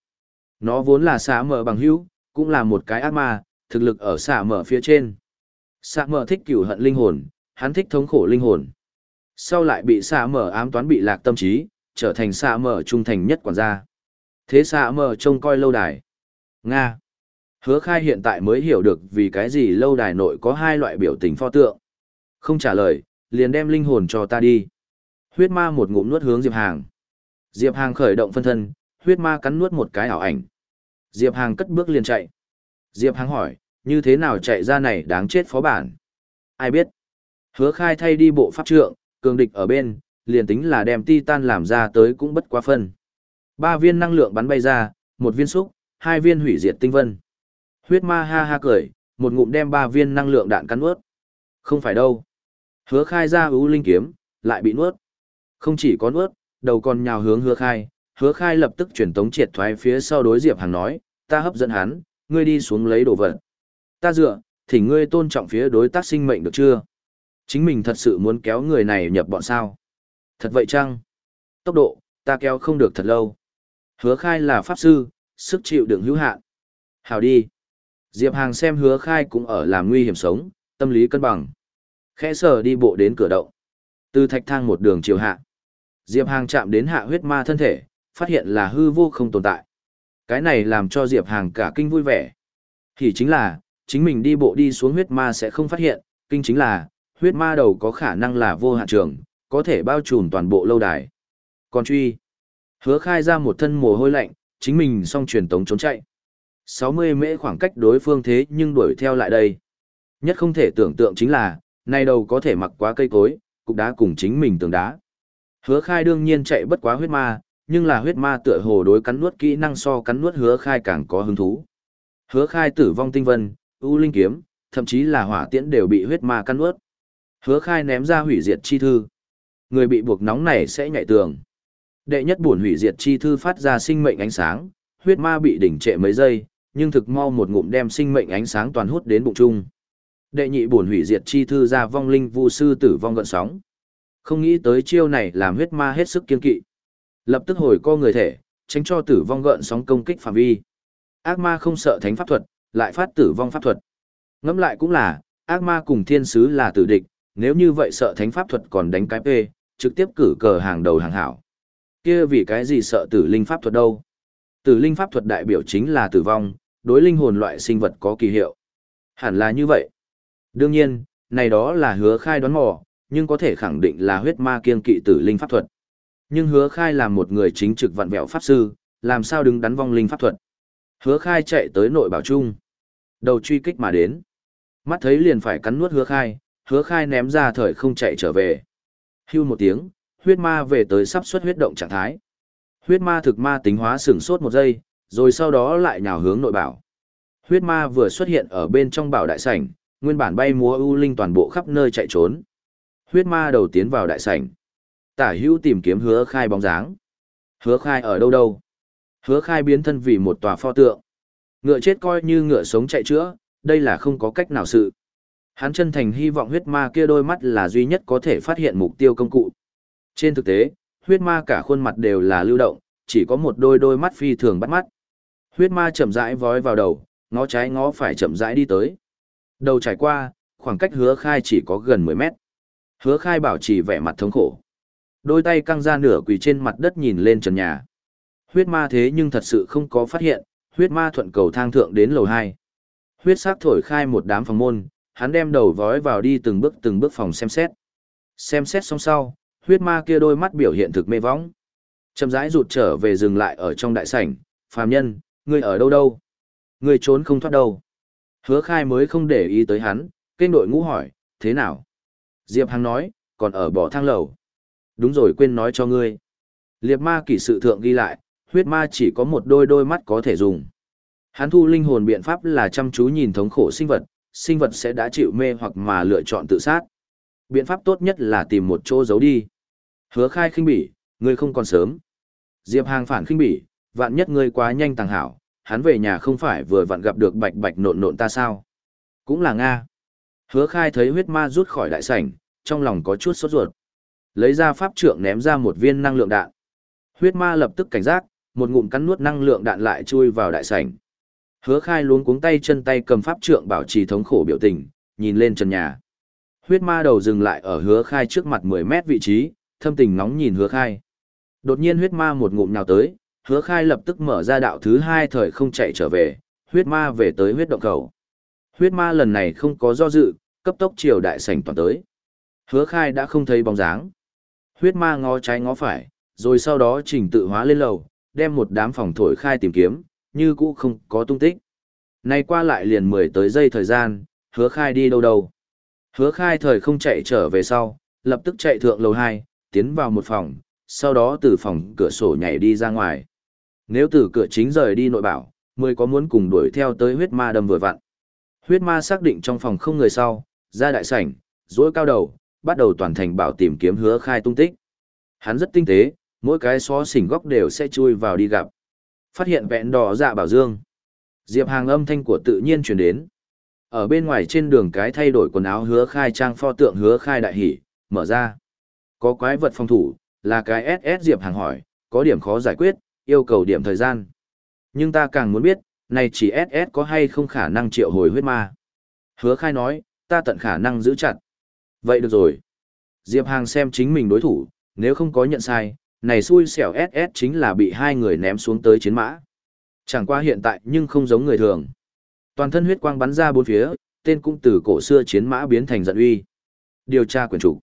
Nó vốn là xà mở bằng hữu, cũng là một cái ác ma, thực lực ở xà mở phía trên. Xà mở thích cửu hận linh hồn, hắn thích thống khổ linh hồn. Sau lại bị xà mở ám toán bị lạc tâm trí, trở thành xạ mở trung thành nhất quản gia. Thế xạ mờ trông coi lâu đài. Nga. Hứa khai hiện tại mới hiểu được vì cái gì lâu đài nội có hai loại biểu tình pho tượng. Không trả lời, liền đem linh hồn cho ta đi. Huyết ma một ngụm nuốt hướng Diệp Hàng. Diệp Hàng khởi động phân thân, huyết ma cắn nuốt một cái ảo ảnh. Diệp Hàng cất bước liền chạy. Diệp Hàng hỏi, như thế nào chạy ra này đáng chết phó bản? Ai biết? Hứa khai thay đi bộ pháp trượng, cường địch ở bên, liền tính là đem titan làm ra tới cũng bất quá phân. Ba viên năng lượng bắn bay ra, một viên xúc, hai viên hủy diệt tinh vân. Huyết ma ha ha cười, một ngụm đem ba viên năng lượng đạn cắn nuốt. Không phải đâu. Hứa khai ra ưu linh kiếm, lại bị nuốt. Không chỉ có nuốt, đầu còn nhào hướng hứa khai, hứa khai lập tức chuyển tống triệt thoái phía sau đối diệp hàng nói, ta hấp dẫn hắn, ngươi đi xuống lấy đồ vật. Ta dựa, thì ngươi tôn trọng phía đối tác sinh mệnh được chưa? Chính mình thật sự muốn kéo người này nhập bọn sao? Thật vậy chăng? Tốc độ, ta kéo không được thật lâu. Hứa khai là pháp sư, sức chịu đựng hữu hạn. Hào đi. Diệp Hàng xem hứa khai cũng ở làm nguy hiểm sống, tâm lý cân bằng. Khẽ sờ đi bộ đến cửa động. Từ thạch thang một đường chiều hạ. Diệp Hàng chạm đến hạ huyết ma thân thể, phát hiện là hư vô không tồn tại. Cái này làm cho Diệp Hàng cả kinh vui vẻ. Thì chính là, chính mình đi bộ đi xuống huyết ma sẽ không phát hiện, kinh chính là, huyết ma đầu có khả năng là vô hạn trường, có thể bao trùm toàn bộ lâu đài. Còn truy, hứa khai ra một thân mồ hôi lạnh, chính mình xong truyền tống trốn chạy. 60 mễ khoảng cách đối phương thế nhưng đuổi theo lại đây. Nhất không thể tưởng tượng chính là, nay đầu có thể mặc quá cây cối, cục đá cùng chính mình tường đá. Hứa khai đương nhiên chạy bất quá huyết ma, nhưng là huyết ma tựa hồ đối cắn nuốt kỹ năng so cắn nuốt hứa khai càng có hứng thú. Hứa khai tử vong tinh vân, ưu linh kiếm, thậm chí là hỏa tiễn đều bị huyết ma cắn nuốt. Hứa khai ném ra hủy diệt chi thư. Người bị buộc nóng này sẽ nhạy tường. Đệ nhất buồn hủy diệt chi thư phát ra sinh mệnh ánh sáng, huyết ma bị đỉnh trệ mấy giây, nhưng thực mau một ngụm đem sinh mệnh ánh sáng toàn hút đến bụng chung. Đệ nhị buồn hủy diệt chi thư ra vong linh vu sư tử vong gợn sóng. Không nghĩ tới chiêu này làm huyết ma hết sức kiên kỵ. Lập tức hồi co người thể, tránh cho tử vong gợn sóng công kích phạm vi. Ác ma không sợ thánh pháp thuật, lại phát tử vong pháp thuật. Ngẫm lại cũng là, ác ma cùng thiên sứ là tử địch, nếu như vậy sợ thánh pháp thuật còn đánh cái P, trực tiếp cử cờ hàng đầu hàng hảo. Kia vì cái gì sợ tử linh pháp thuật đâu? Tử linh pháp thuật đại biểu chính là tử vong, đối linh hồn loại sinh vật có kỳ hiệu. Hẳn là như vậy. Đương nhiên, này đó là hứa khai đoán mò, nhưng có thể khẳng định là huyết ma kiên kỵ tử linh pháp thuật. Nhưng hứa khai là một người chính trực vặn vẹo pháp sư, làm sao đứng đắn vong linh pháp thuật. Hứa khai chạy tới nội bảo trung. Đầu truy kích mà đến. Mắt thấy liền phải cắn nuốt hứa khai, hứa khai ném ra thời không chạy trở về. Hưu một tiếng, huyết ma về tới sắp xuất huyết động trạng thái. Huyết ma thực ma tính hóa sửng sốt một giây, rồi sau đó lại nhào hướng nội bảo. Huyết ma vừa xuất hiện ở bên trong bảo đại sảnh, nguyên bản bay múa ưu linh toàn bộ khắp nơi chạy trốn. Huyết ma đầu tiến vào đại sảnh. Tả Hưu tìm kiếm hứa khai bóng dáng. Hứa khai ở đâu đâu? Hứa khai biến thân vì một tòa pho tượng. Ngựa chết coi như ngựa sống chạy chữa, đây là không có cách nào sự. Hắn chân thành hy vọng huyết ma kia đôi mắt là duy nhất có thể phát hiện mục tiêu công cụ. Trên thực tế, huyết ma cả khuôn mặt đều là lưu động, chỉ có một đôi đôi mắt phi thường bắt mắt. Huyết ma chậm rãi vói vào đầu, ngó trái ngó phải chậm rãi đi tới. Đầu trải qua, khoảng cách hứa khai chỉ có gần 10 mét. Hứa khai bảo trì vẻ mặt thống khổ. Đôi tay căng ra nửa quỳ trên mặt đất nhìn lên trần nhà. Huyết ma thế nhưng thật sự không có phát hiện, huyết ma thuận cầu thang thượng đến lầu 2. Huyết sắc thổi khai một đám phòng môn, hắn đem đầu vói vào đi từng bước từng bước phòng xem xét. Xem xét xong sau, huyết ma kia đôi mắt biểu hiện thực mê võng. Chậm rãi rụt trở về dừng lại ở trong đại sảnh, phàm nhân, ngươi ở đâu đâu? Ngươi trốn không thoát đâu. Hứa khai mới không để ý tới hắn, kênh đội ngũ hỏi, thế nào? Diệp Hằng nói, còn ở bỏ thang lầu. Đúng rồi quên nói cho ngươi. Liệp ma kỷ sự thượng ghi lại, huyết ma chỉ có một đôi đôi mắt có thể dùng. Hắn thu linh hồn biện pháp là chăm chú nhìn thống khổ sinh vật, sinh vật sẽ đã chịu mê hoặc mà lựa chọn tự sát. Biện pháp tốt nhất là tìm một chỗ giấu đi. Hứa khai khinh bỉ, ngươi không còn sớm. Diệp Hàng phản khinh bỉ, vạn nhất ngươi quá nhanh tàng hảo, hắn về nhà không phải vừa vặn gặp được bạch bạch nộn nộn ta sao. Cũng là Nga. Hứa khai thấy huyết ma rút khỏi đại sảnh, trong lòng có chút sốt ruột. Lấy ra pháp trượng ném ra một viên năng lượng đạn. Huyết ma lập tức cảnh giác, một ngụm cắn nuốt năng lượng đạn lại chui vào đại sảnh. Hứa khai luống cuống tay chân tay cầm pháp trượng bảo trì thống khổ biểu tình, nhìn lên trần nhà. Huyết ma đầu dừng lại ở hứa khai trước mặt 10 mét vị trí, thâm tình nóng nhìn hứa khai. Đột nhiên huyết ma một ngụm nào tới, hứa khai lập tức mở ra đạo thứ hai thời không chạy trở về, huyết ma về tới huyết động cầu. Huyết ma lần này không có do dự, cấp tốc chiều đại sảnh toàn tới. Hứa khai đã không thấy bóng dáng. Huyết ma ngó trái ngó phải, rồi sau đó trình tự hóa lên lầu, đem một đám phòng thổi khai tìm kiếm, như cũ không có tung tích. Nay qua lại liền 10 tới giây thời gian, hứa khai đi đâu đâu. Hứa khai thời không chạy trở về sau, lập tức chạy thượng lầu 2, tiến vào một phòng, sau đó từ phòng cửa sổ nhảy đi ra ngoài. Nếu từ cửa chính rời đi nội bảo, mười có muốn cùng đuổi theo tới huyết ma đâm vừa vặn. Huyết ma xác định trong phòng không người sau, ra đại sảnh, dối cao đầu, bắt đầu toàn thành bảo tìm kiếm hứa khai tung tích. Hắn rất tinh tế, mỗi cái xó xỉnh góc đều sẽ chui vào đi gặp. Phát hiện vẹn đỏ dạ bảo dương. Diệp hàng âm thanh của tự nhiên truyền đến. Ở bên ngoài trên đường cái thay đổi quần áo hứa khai trang pho tượng hứa khai đại hỷ, mở ra. Có quái vật phòng thủ, là cái SS Diệp hàng hỏi, có điểm khó giải quyết, yêu cầu điểm thời gian. Nhưng ta càng muốn biết, này chỉ SS có hay không khả năng triệu hồi huyết ma. Hứa khai nói, ta tận khả năng giữ chặt. Vậy được rồi. Diệp Hàng xem chính mình đối thủ, nếu không có nhận sai, này xui xẻo SS chính là bị hai người ném xuống tới chiến mã. Chẳng qua hiện tại nhưng không giống người thường. Toàn thân huyết quang bắn ra bốn phía, tên cũng từ cổ xưa chiến mã biến thành giận uy. Điều tra quyền chủ.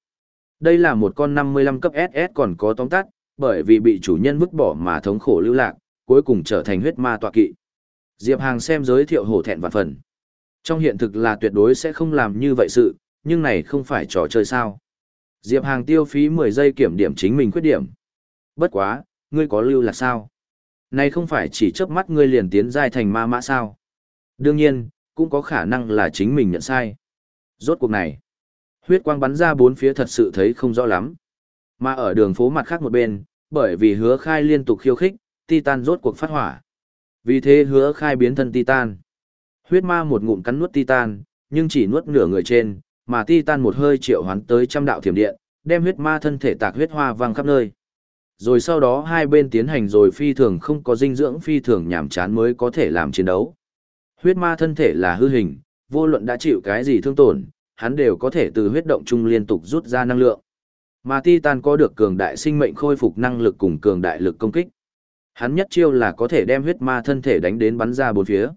Đây là một con 55 cấp SS còn có tóm tắt, bởi vì bị chủ nhân vứt bỏ mà thống khổ lưu lạc, cuối cùng trở thành huyết ma tọa kỵ. Diệp Hàng xem giới thiệu hổ thẹn vạn phần. Trong hiện thực là tuyệt đối sẽ không làm như vậy sự, nhưng này không phải trò chơi sao. Diệp Hàng tiêu phí 10 giây kiểm điểm chính mình khuyết điểm. Bất quá, ngươi có lưu là sao? Này không phải chỉ chớp mắt ngươi liền tiến giai thành ma mã sao? Đương nhiên, cũng có khả năng là chính mình nhận sai. Rốt cuộc này, huyết quang bắn ra bốn phía thật sự thấy không rõ lắm. Mà ở đường phố mặt khác một bên, bởi vì hứa khai liên tục khiêu khích, Titan rốt cuộc phát hỏa. Vì thế hứa khai biến thân Titan. Huyết ma một ngụm cắn nuốt Titan, nhưng chỉ nuốt nửa người trên, mà Titan một hơi triệu hoán tới trăm đạo thiểm điện, đem huyết ma thân thể tạc huyết hoa vang khắp nơi. Rồi sau đó hai bên tiến hành rồi phi thường không có dinh dưỡng phi thường nhảm chán mới có thể làm chiến đấu. Huyết ma thân thể là hư hình, vô luận đã chịu cái gì thương tổn, hắn đều có thể từ huyết động chung liên tục rút ra năng lượng. Mà Titan có được cường đại sinh mệnh khôi phục năng lực cùng cường đại lực công kích. Hắn nhất chiêu là có thể đem huyết ma thân thể đánh đến bắn ra bốn phía.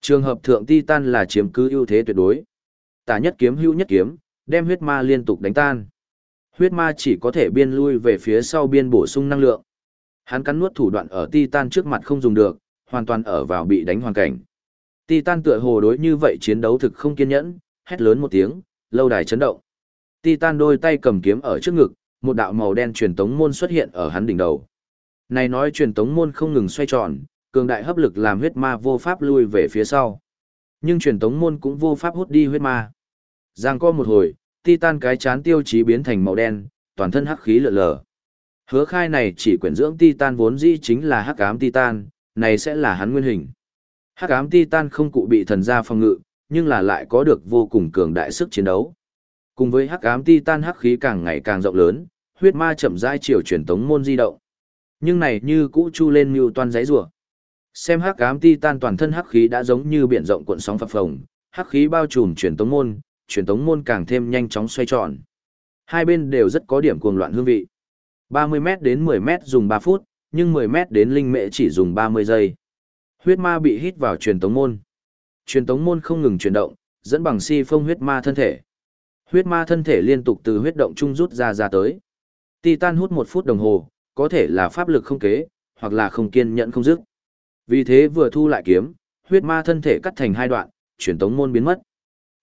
Trường hợp thượng Titan là chiếm cứ ưu thế tuyệt đối. Tả nhất kiếm hữu nhất kiếm, đem huyết ma liên tục đánh tan. Huyết ma chỉ có thể biên lui về phía sau biên bổ sung năng lượng. Hắn cắn nuốt thủ đoạn ở Titan trước mặt không dùng được, hoàn toàn ở vào bị đánh hoàn cảnh. Titan tựa hồ đối như vậy chiến đấu thực không kiên nhẫn, hét lớn một tiếng, lâu đài chấn động. Titan đôi tay cầm kiếm ở trước ngực, một đạo màu đen truyền tống môn xuất hiện ở hắn đỉnh đầu. Này nói truyền tống môn không ngừng xoay tròn, cường đại hấp lực làm huyết ma vô pháp lui về phía sau. Nhưng truyền tống môn cũng vô pháp hút đi huyết ma. Giang co một hồi, Titan cái chán tiêu chí biến thành màu đen, toàn thân hắc khí lượn lờ. Hứa khai này chỉ quyển dưỡng Titan vốn dĩ chính là hắc ám Titan, này sẽ là hắn nguyên hình. Hắc ám Titan không cụ bị thần gia phòng ngự, nhưng là lại có được vô cùng cường đại sức chiến đấu. Cùng với hắc ám Titan hắc khí càng ngày càng rộng lớn, huyết ma chậm rãi chiều truyền tống môn di động. Nhưng này như cũ chu lên mưu toàn giấy rủa. Xem hắc ám Titan toàn thân hắc khí đã giống như biển rộng cuộn sóng phập phồng, hắc khí bao trùm truyền tống môn, truyền tống môn càng thêm nhanh chóng xoay tròn. Hai bên đều rất có điểm cuồng loạn hương vị. 30m đến 10m dùng 3 phút, nhưng 10m đến linh mệ chỉ dùng 30 giây. Huyết ma bị hít vào truyền tống môn. Truyền tống môn không ngừng chuyển động, dẫn bằng si phong huyết ma thân thể. Huyết ma thân thể liên tục từ huyết động trung rút ra ra tới. Titan hút một phút đồng hồ, có thể là pháp lực không kế, hoặc là không kiên nhẫn không dứt. Vì thế vừa thu lại kiếm, huyết ma thân thể cắt thành hai đoạn, truyền tống môn biến mất.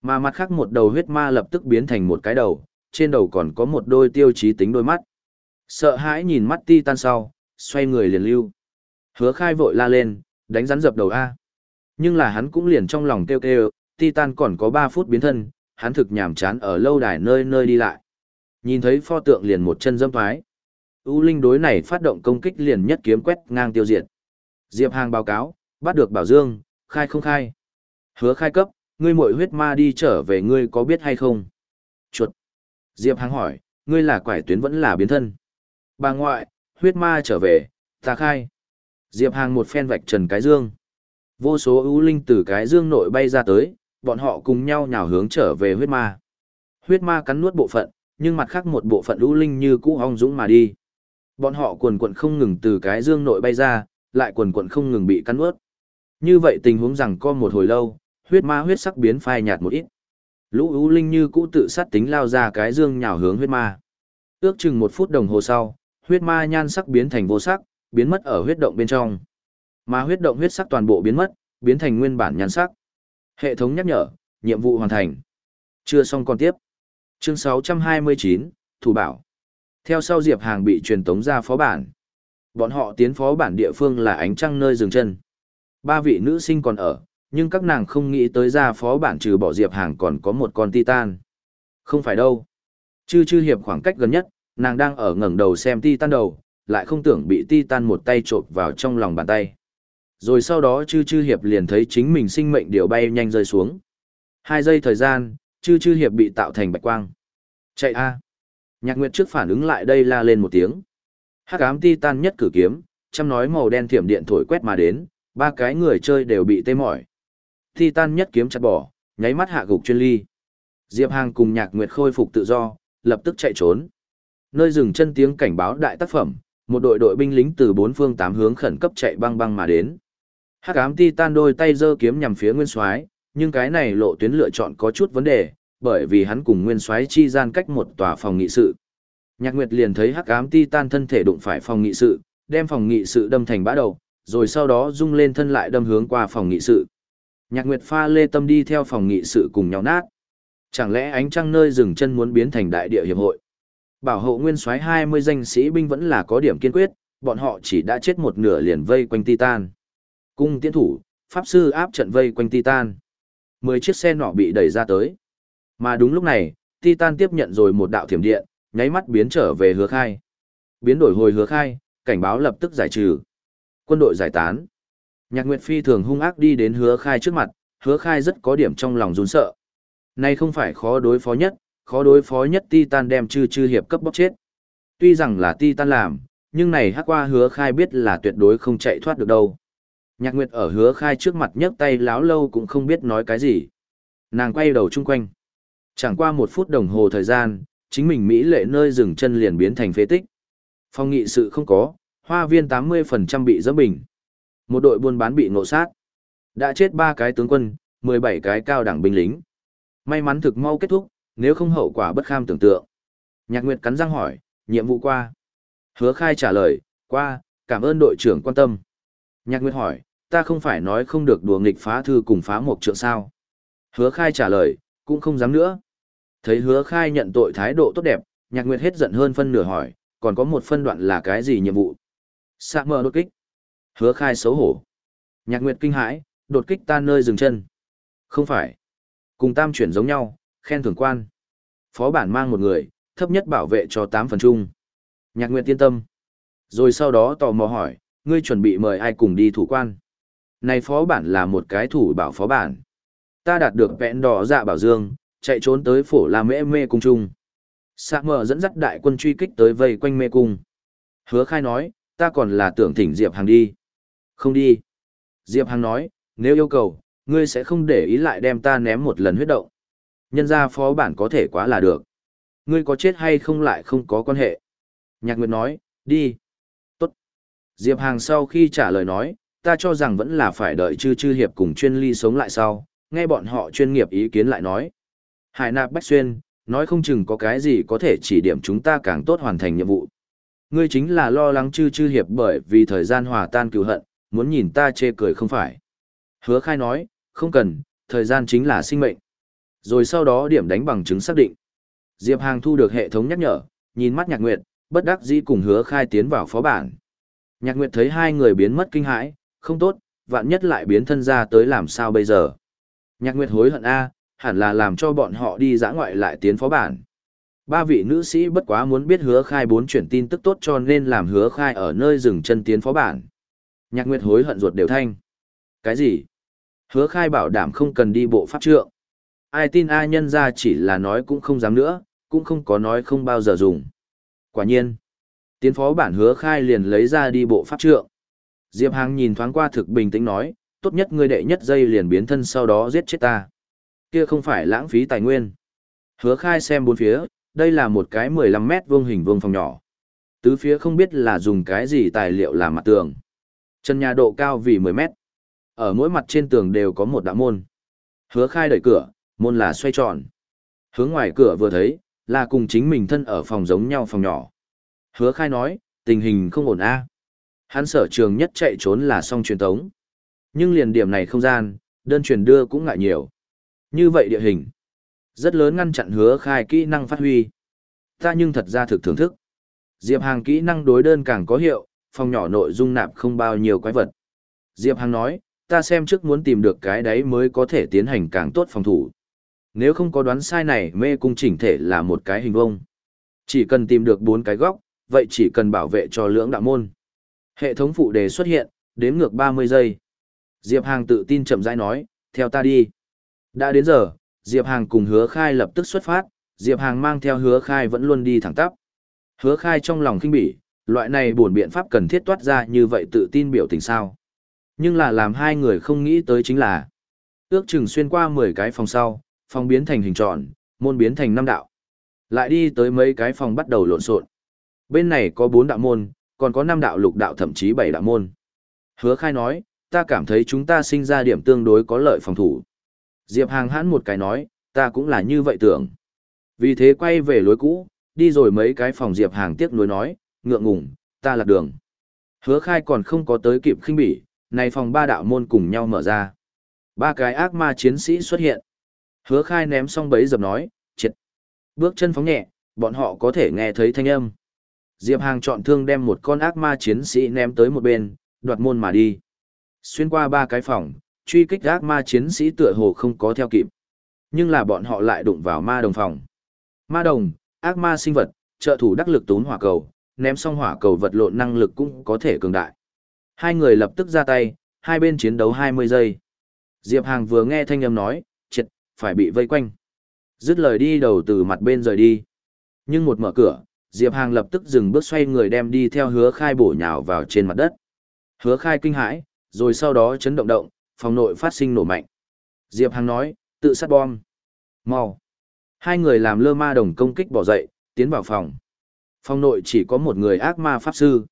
Mà mặt khác một đầu huyết ma lập tức biến thành một cái đầu, trên đầu còn có một đôi tiêu chí tính đôi mắt. Sợ hãi nhìn mắt Titan sau, xoay người liền lưu. Hứa khai vội la lên, đánh rắn dập đầu A. Nhưng là hắn cũng liền trong lòng kêu kêu, Titan còn có 3 phút biến thân, hắn thực nhàm chán ở lâu đài nơi nơi đi lại. Nhìn thấy pho tượng liền một chân dâm thoái. U Linh đối này phát động công kích liền nhất kiếm quét ngang tiêu diệt. Diệp Hàng báo cáo, bắt được Bảo Dương, khai không khai. Hứa khai cấp, ngươi muội huyết ma đi trở về ngươi có biết hay không? Chuột. Diệp Hàng hỏi, ngươi là quải tuyến vẫn là biến thân? Bà ngoại, huyết ma trở về, ta khai. Diệp Hàng một phen vạch trần cái dương. Vô số ưu linh từ cái dương nội bay ra tới, bọn họ cùng nhau nhào hướng trở về huyết ma. Huyết ma cắn nuốt bộ phận, nhưng mặt khác một bộ phận ưu linh như cũ ong dũng mà đi. Bọn họ quần quần không ngừng từ cái dương nội bay ra, lại quần quần không ngừng bị cắn nuốt. Như vậy tình huống rằng có một hồi lâu, huyết ma huyết sắc biến phai nhạt một ít. Lũ ưu linh như cũ tự sát tính lao ra cái dương nhào hướng huyết ma. Ước chừng một phút đồng hồ sau, huyết ma nhan sắc biến thành vô sắc, biến mất ở huyết động bên trong. Mà huyết động huyết sắc toàn bộ biến mất, biến thành nguyên bản nhan sắc. Hệ thống nhắc nhở, nhiệm vụ hoàn thành. Chưa xong còn tiếp. Chương 629, Thủ bảo. Theo sau Diệp Hàng bị truyền tống ra phó bản. Bọn họ tiến phó bản địa phương là ánh trăng nơi dừng chân. Ba vị nữ sinh còn ở, nhưng các nàng không nghĩ tới ra phó bản trừ bỏ Diệp Hàng còn có một con titan. Không phải đâu. Chư chư hiệp khoảng cách gần nhất, nàng đang ở ngẩng đầu xem titan đầu, lại không tưởng bị titan một tay trộn vào trong lòng bàn tay. Rồi sau đó chư chư hiệp liền thấy chính mình sinh mệnh điều bay nhanh rơi xuống. Hai giây thời gian, chư chư hiệp bị tạo thành bạch quang. Chạy a Nhạc Nguyệt trước phản ứng lại đây la lên một tiếng. Hắc ám titan nhất cử kiếm, chăm nói màu đen thiểm điện thổi quét mà đến, ba cái người chơi đều bị tê mỏi. Titan nhất kiếm chặt bỏ, nháy mắt hạ gục chuyên ly. Diệp Hàng cùng Nhạc Nguyệt khôi phục tự do, lập tức chạy trốn. Nơi dừng chân tiếng cảnh báo đại tác phẩm, một đội đội binh lính từ bốn phương tám hướng khẩn cấp chạy băng băng mà đến. Hắc ám Titan đôi tay giơ kiếm nhằm phía Nguyên Soái, nhưng cái này lộ tuyến lựa chọn có chút vấn đề, bởi vì hắn cùng Nguyên Soái chi gian cách một tòa phòng nghị sự. Nhạc Nguyệt liền thấy Hắc ám Titan thân thể đụng phải phòng nghị sự, đem phòng nghị sự đâm thành bã đầu, rồi sau đó rung lên thân lại đâm hướng qua phòng nghị sự. Nhạc Nguyệt pha lê tâm đi theo phòng nghị sự cùng nhau nát. Chẳng lẽ ánh trăng nơi dừng chân muốn biến thành đại địa hiệp hội? Bảo hộ nguyên soái 20 danh sĩ binh vẫn là có điểm kiên quyết, bọn họ chỉ đã chết một nửa liền vây quanh Titan. Cung tiến thủ, pháp sư áp trận vây quanh Titan. 10 chiếc xe nọ bị đẩy ra tới. Mà đúng lúc này, Titan tiếp nhận rồi một đạo thiểm điện, nháy mắt biến trở về hứa khai. Biến đổi hồi hứa khai, cảnh báo lập tức giải trừ. Quân đội giải tán. Nhạc Nguyệt Phi thường hung ác đi đến hứa khai trước mặt, hứa khai rất có điểm trong lòng run sợ. Này không phải khó đối phó nhất, khó đối phó nhất Titan đem chư chư hiệp cấp bóc chết. Tuy rằng là Titan làm, nhưng này hắc qua hứa khai biết là tuyệt đối không chạy thoát được đâu. Nhạc Nguyệt ở hứa khai trước mặt nhấc tay láo lâu cũng không biết nói cái gì. Nàng quay đầu chung quanh. Chẳng qua một phút đồng hồ thời gian, chính mình Mỹ lệ nơi dừng chân liền biến thành phế tích. Phong nghị sự không có, hoa viên 80% bị dỡ bình. Một đội buôn bán bị ngộ sát. Đã chết ba cái tướng quân, 17 cái cao đẳng binh lính. May mắn thực mau kết thúc, nếu không hậu quả bất kham tưởng tượng. Nhạc Nguyệt cắn răng hỏi, nhiệm vụ qua. Hứa khai trả lời, qua, cảm ơn đội trưởng quan tâm. Nhạc Nguyệt hỏi, ta không phải nói không được đùa nghịch phá thư cùng phá một trượng sao. Hứa khai trả lời, cũng không dám nữa. Thấy hứa khai nhận tội thái độ tốt đẹp, nhạc nguyệt hết giận hơn phân nửa hỏi, còn có một phân đoạn là cái gì nhiệm vụ? Sạ mờ đột kích. Hứa khai xấu hổ. Nhạc nguyệt kinh hãi, đột kích ta nơi dừng chân. Không phải. Cùng tam chuyển giống nhau, khen thưởng quan. Phó bản mang một người, thấp nhất bảo vệ cho 8 phần chung. Nhạc nguyệt yên tâm. Rồi sau đó tò mò hỏi, ngươi chuẩn bị mời ai cùng đi thủ quan. Này phó bản là một cái thủ bảo phó bản. Ta đạt được vẹn đỏ dạ bảo dương, chạy trốn tới phổ la mễ mê cung trung. Sạ mờ dẫn dắt đại quân truy kích tới vây quanh mê cung. Hứa khai nói, ta còn là tưởng thỉnh Diệp Hàng đi. Không đi. Diệp Hằng nói, nếu yêu cầu, ngươi sẽ không để ý lại đem ta ném một lần huyết động. Nhân ra phó bản có thể quá là được. Ngươi có chết hay không lại không có quan hệ. Nhạc Nguyệt nói, đi. Tốt. Diệp Hàng sau khi trả lời nói, ta cho rằng vẫn là phải đợi chư chư hiệp cùng chuyên ly sống lại sau, nghe bọn họ chuyên nghiệp ý kiến lại nói. Hải nạp bách xuyên, nói không chừng có cái gì có thể chỉ điểm chúng ta càng tốt hoàn thành nhiệm vụ. Ngươi chính là lo lắng chư chư hiệp bởi vì thời gian hòa tan cựu hận, muốn nhìn ta chê cười không phải. Hứa khai nói, không cần, thời gian chính là sinh mệnh. Rồi sau đó điểm đánh bằng chứng xác định. Diệp Hàng thu được hệ thống nhắc nhở, nhìn mắt nhạc nguyệt, bất đắc dĩ cùng hứa khai tiến vào phó bản. Nhạc nguyệt thấy hai người biến mất kinh hãi, không tốt, vạn nhất lại biến thân ra tới làm sao bây giờ. Nhạc nguyệt hối hận A, hẳn là làm cho bọn họ đi giã ngoại lại tiến phó bản. Ba vị nữ sĩ bất quá muốn biết hứa khai bốn chuyển tin tức tốt cho nên làm hứa khai ở nơi rừng chân tiến phó bản. Nhạc Nguyệt hối hận ruột đều thanh. Cái gì? Hứa khai bảo đảm không cần đi bộ pháp trượng. Ai tin ai nhân ra chỉ là nói cũng không dám nữa, cũng không có nói không bao giờ dùng. Quả nhiên. Tiến phó bản hứa khai liền lấy ra đi bộ pháp trượng. Diệp Hàng nhìn thoáng qua thực bình tĩnh nói, tốt nhất ngươi đệ nhất dây liền biến thân sau đó giết chết ta. Kia không phải lãng phí tài nguyên. Hứa khai xem bốn phía, đây là một cái 15 mét vuông hình vuông phòng nhỏ. Tứ phía không biết là dùng cái gì tài liệu làm mặt tường. Chân nhà độ cao vì 10 mét. Ở mỗi mặt trên tường đều có một đạo môn. Hứa khai đẩy cửa, môn là xoay tròn. Hướng ngoài cửa vừa thấy, là cùng chính mình thân ở phòng giống nhau phòng nhỏ. Hứa khai nói, tình hình không ổn a Hắn sở trường nhất chạy trốn là song truyền tống. Nhưng liền điểm này không gian, đơn truyền đưa cũng ngại nhiều. Như vậy địa hình, rất lớn ngăn chặn hứa khai kỹ năng phát huy. Ta nhưng thật ra thực thưởng thức. Diệp Hàng kỹ năng đối đơn càng có hiệu, phòng nhỏ nội dung nạp không bao nhiêu quái vật. Diệp Hằng nói, ta xem trước muốn tìm được cái đấy mới có thể tiến hành càng tốt phòng thủ. Nếu không có đoán sai này mê cung chỉnh thể là một cái hình vông. Chỉ cần tìm được bốn cái góc, vậy chỉ cần bảo vệ cho lưỡng đạo môn. Hệ thống phụ đề xuất hiện, đếm ngược 30 giây. Diệp Hàng tự tin chậm rãi nói, theo ta đi. Đã đến giờ, Diệp Hàng cùng hứa khai lập tức xuất phát, Diệp Hàng mang theo hứa khai vẫn luôn đi thẳng tắp. Hứa khai trong lòng kinh bỉ, loại này buồn biện pháp cần thiết toát ra như vậy tự tin biểu tình sao. Nhưng là làm hai người không nghĩ tới chính là ước chừng xuyên qua 10 cái phòng sau, phòng biến thành hình tròn, môn biến thành năm đạo. Lại đi tới mấy cái phòng bắt đầu lộn xộn. Bên này có 4 đạo môn, còn có 5 đạo lục đạo thậm chí 7 đạo môn. Hứa khai nói, ta cảm thấy chúng ta sinh ra điểm tương đối có lợi phòng thủ. Diệp Hàng hãn một cái nói, ta cũng là như vậy tưởng. Vì thế quay về lối cũ, đi rồi mấy cái phòng Diệp Hàng tiếc nuối nói, ngượng ngùng, ta lạc đường. Hứa khai còn không có tới kịp khinh bỉ, này phòng ba đạo môn cùng nhau mở ra. Ba cái ác ma chiến sĩ xuất hiện. Hứa khai ném xong bấy dập nói, triệt. Bước chân phóng nhẹ, bọn họ có thể nghe thấy thanh âm. Diệp Hàng chọn thương đem một con ác ma chiến sĩ ném tới một bên, đoạt môn mà đi. Xuyên qua ba cái phòng, truy kích ác ma chiến sĩ tựa hồ không có theo kịp. Nhưng là bọn họ lại đụng vào ma đồng phòng. Ma đồng, ác ma sinh vật, trợ thủ đắc lực tốn hỏa cầu, ném xong hỏa cầu vật lộn năng lực cũng có thể cường đại. Hai người lập tức ra tay, hai bên chiến đấu 20 giây. Diệp Hàng vừa nghe thanh âm nói, triệt, phải bị vây quanh. Dứt lời đi đầu từ mặt bên rời đi. Nhưng một mở cửa, Diệp Hàng lập tức dừng bước xoay người đem đi theo hứa khai bổ nhào vào trên mặt đất. Hứa khai kinh hãi, rồi sau đó chấn động động, phòng nội phát sinh nổ mạnh. Diệp Hàng nói, tự sát bom. mau Hai người làm lơ ma đồng công kích bỏ dậy, tiến vào phòng. Phòng nội chỉ có một người ác ma pháp sư.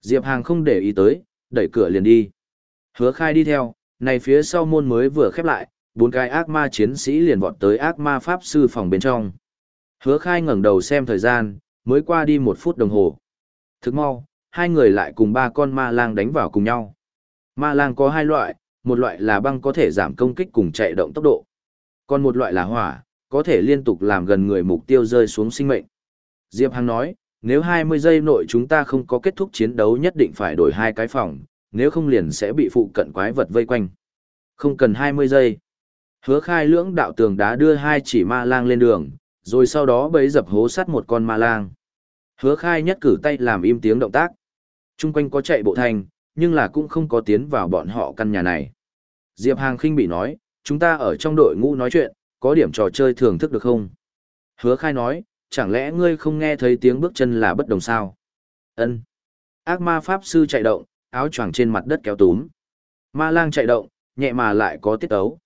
Diệp Hàng không để ý tới, đẩy cửa liền đi. Hứa khai đi theo, này phía sau môn mới vừa khép lại, bốn cái ác ma chiến sĩ liền vọt tới ác ma pháp sư phòng bên trong. Hứa khai ngẩng đầu xem thời gian, mới qua đi một phút đồng hồ. Thức mau, hai người lại cùng ba con ma lang đánh vào cùng nhau. Ma lang có hai loại, một loại là băng có thể giảm công kích cùng chạy động tốc độ. Còn một loại là hỏa, có thể liên tục làm gần người mục tiêu rơi xuống sinh mệnh. Diệp Hằng nói, nếu 20 giây nội chúng ta không có kết thúc chiến đấu nhất định phải đổi hai cái phòng, nếu không liền sẽ bị phụ cận quái vật vây quanh. Không cần 20 giây. Hứa khai lưỡng đạo tường đá đưa hai chỉ ma lang lên đường, rồi sau đó bấy dập hố sắt một con ma lang. Hứa khai nhất cử tay làm im tiếng động tác. Trung quanh có chạy bộ thành, nhưng là cũng không có tiến vào bọn họ căn nhà này. Diệp Hàng khinh bị nói, chúng ta ở trong đội ngũ nói chuyện, có điểm trò chơi thưởng thức được không? Hứa khai nói, chẳng lẽ ngươi không nghe thấy tiếng bước chân là bất đồng sao? ân Ác ma pháp sư chạy động, áo choàng trên mặt đất kéo túm. Ma lang chạy động, nhẹ mà lại có tiết ấu.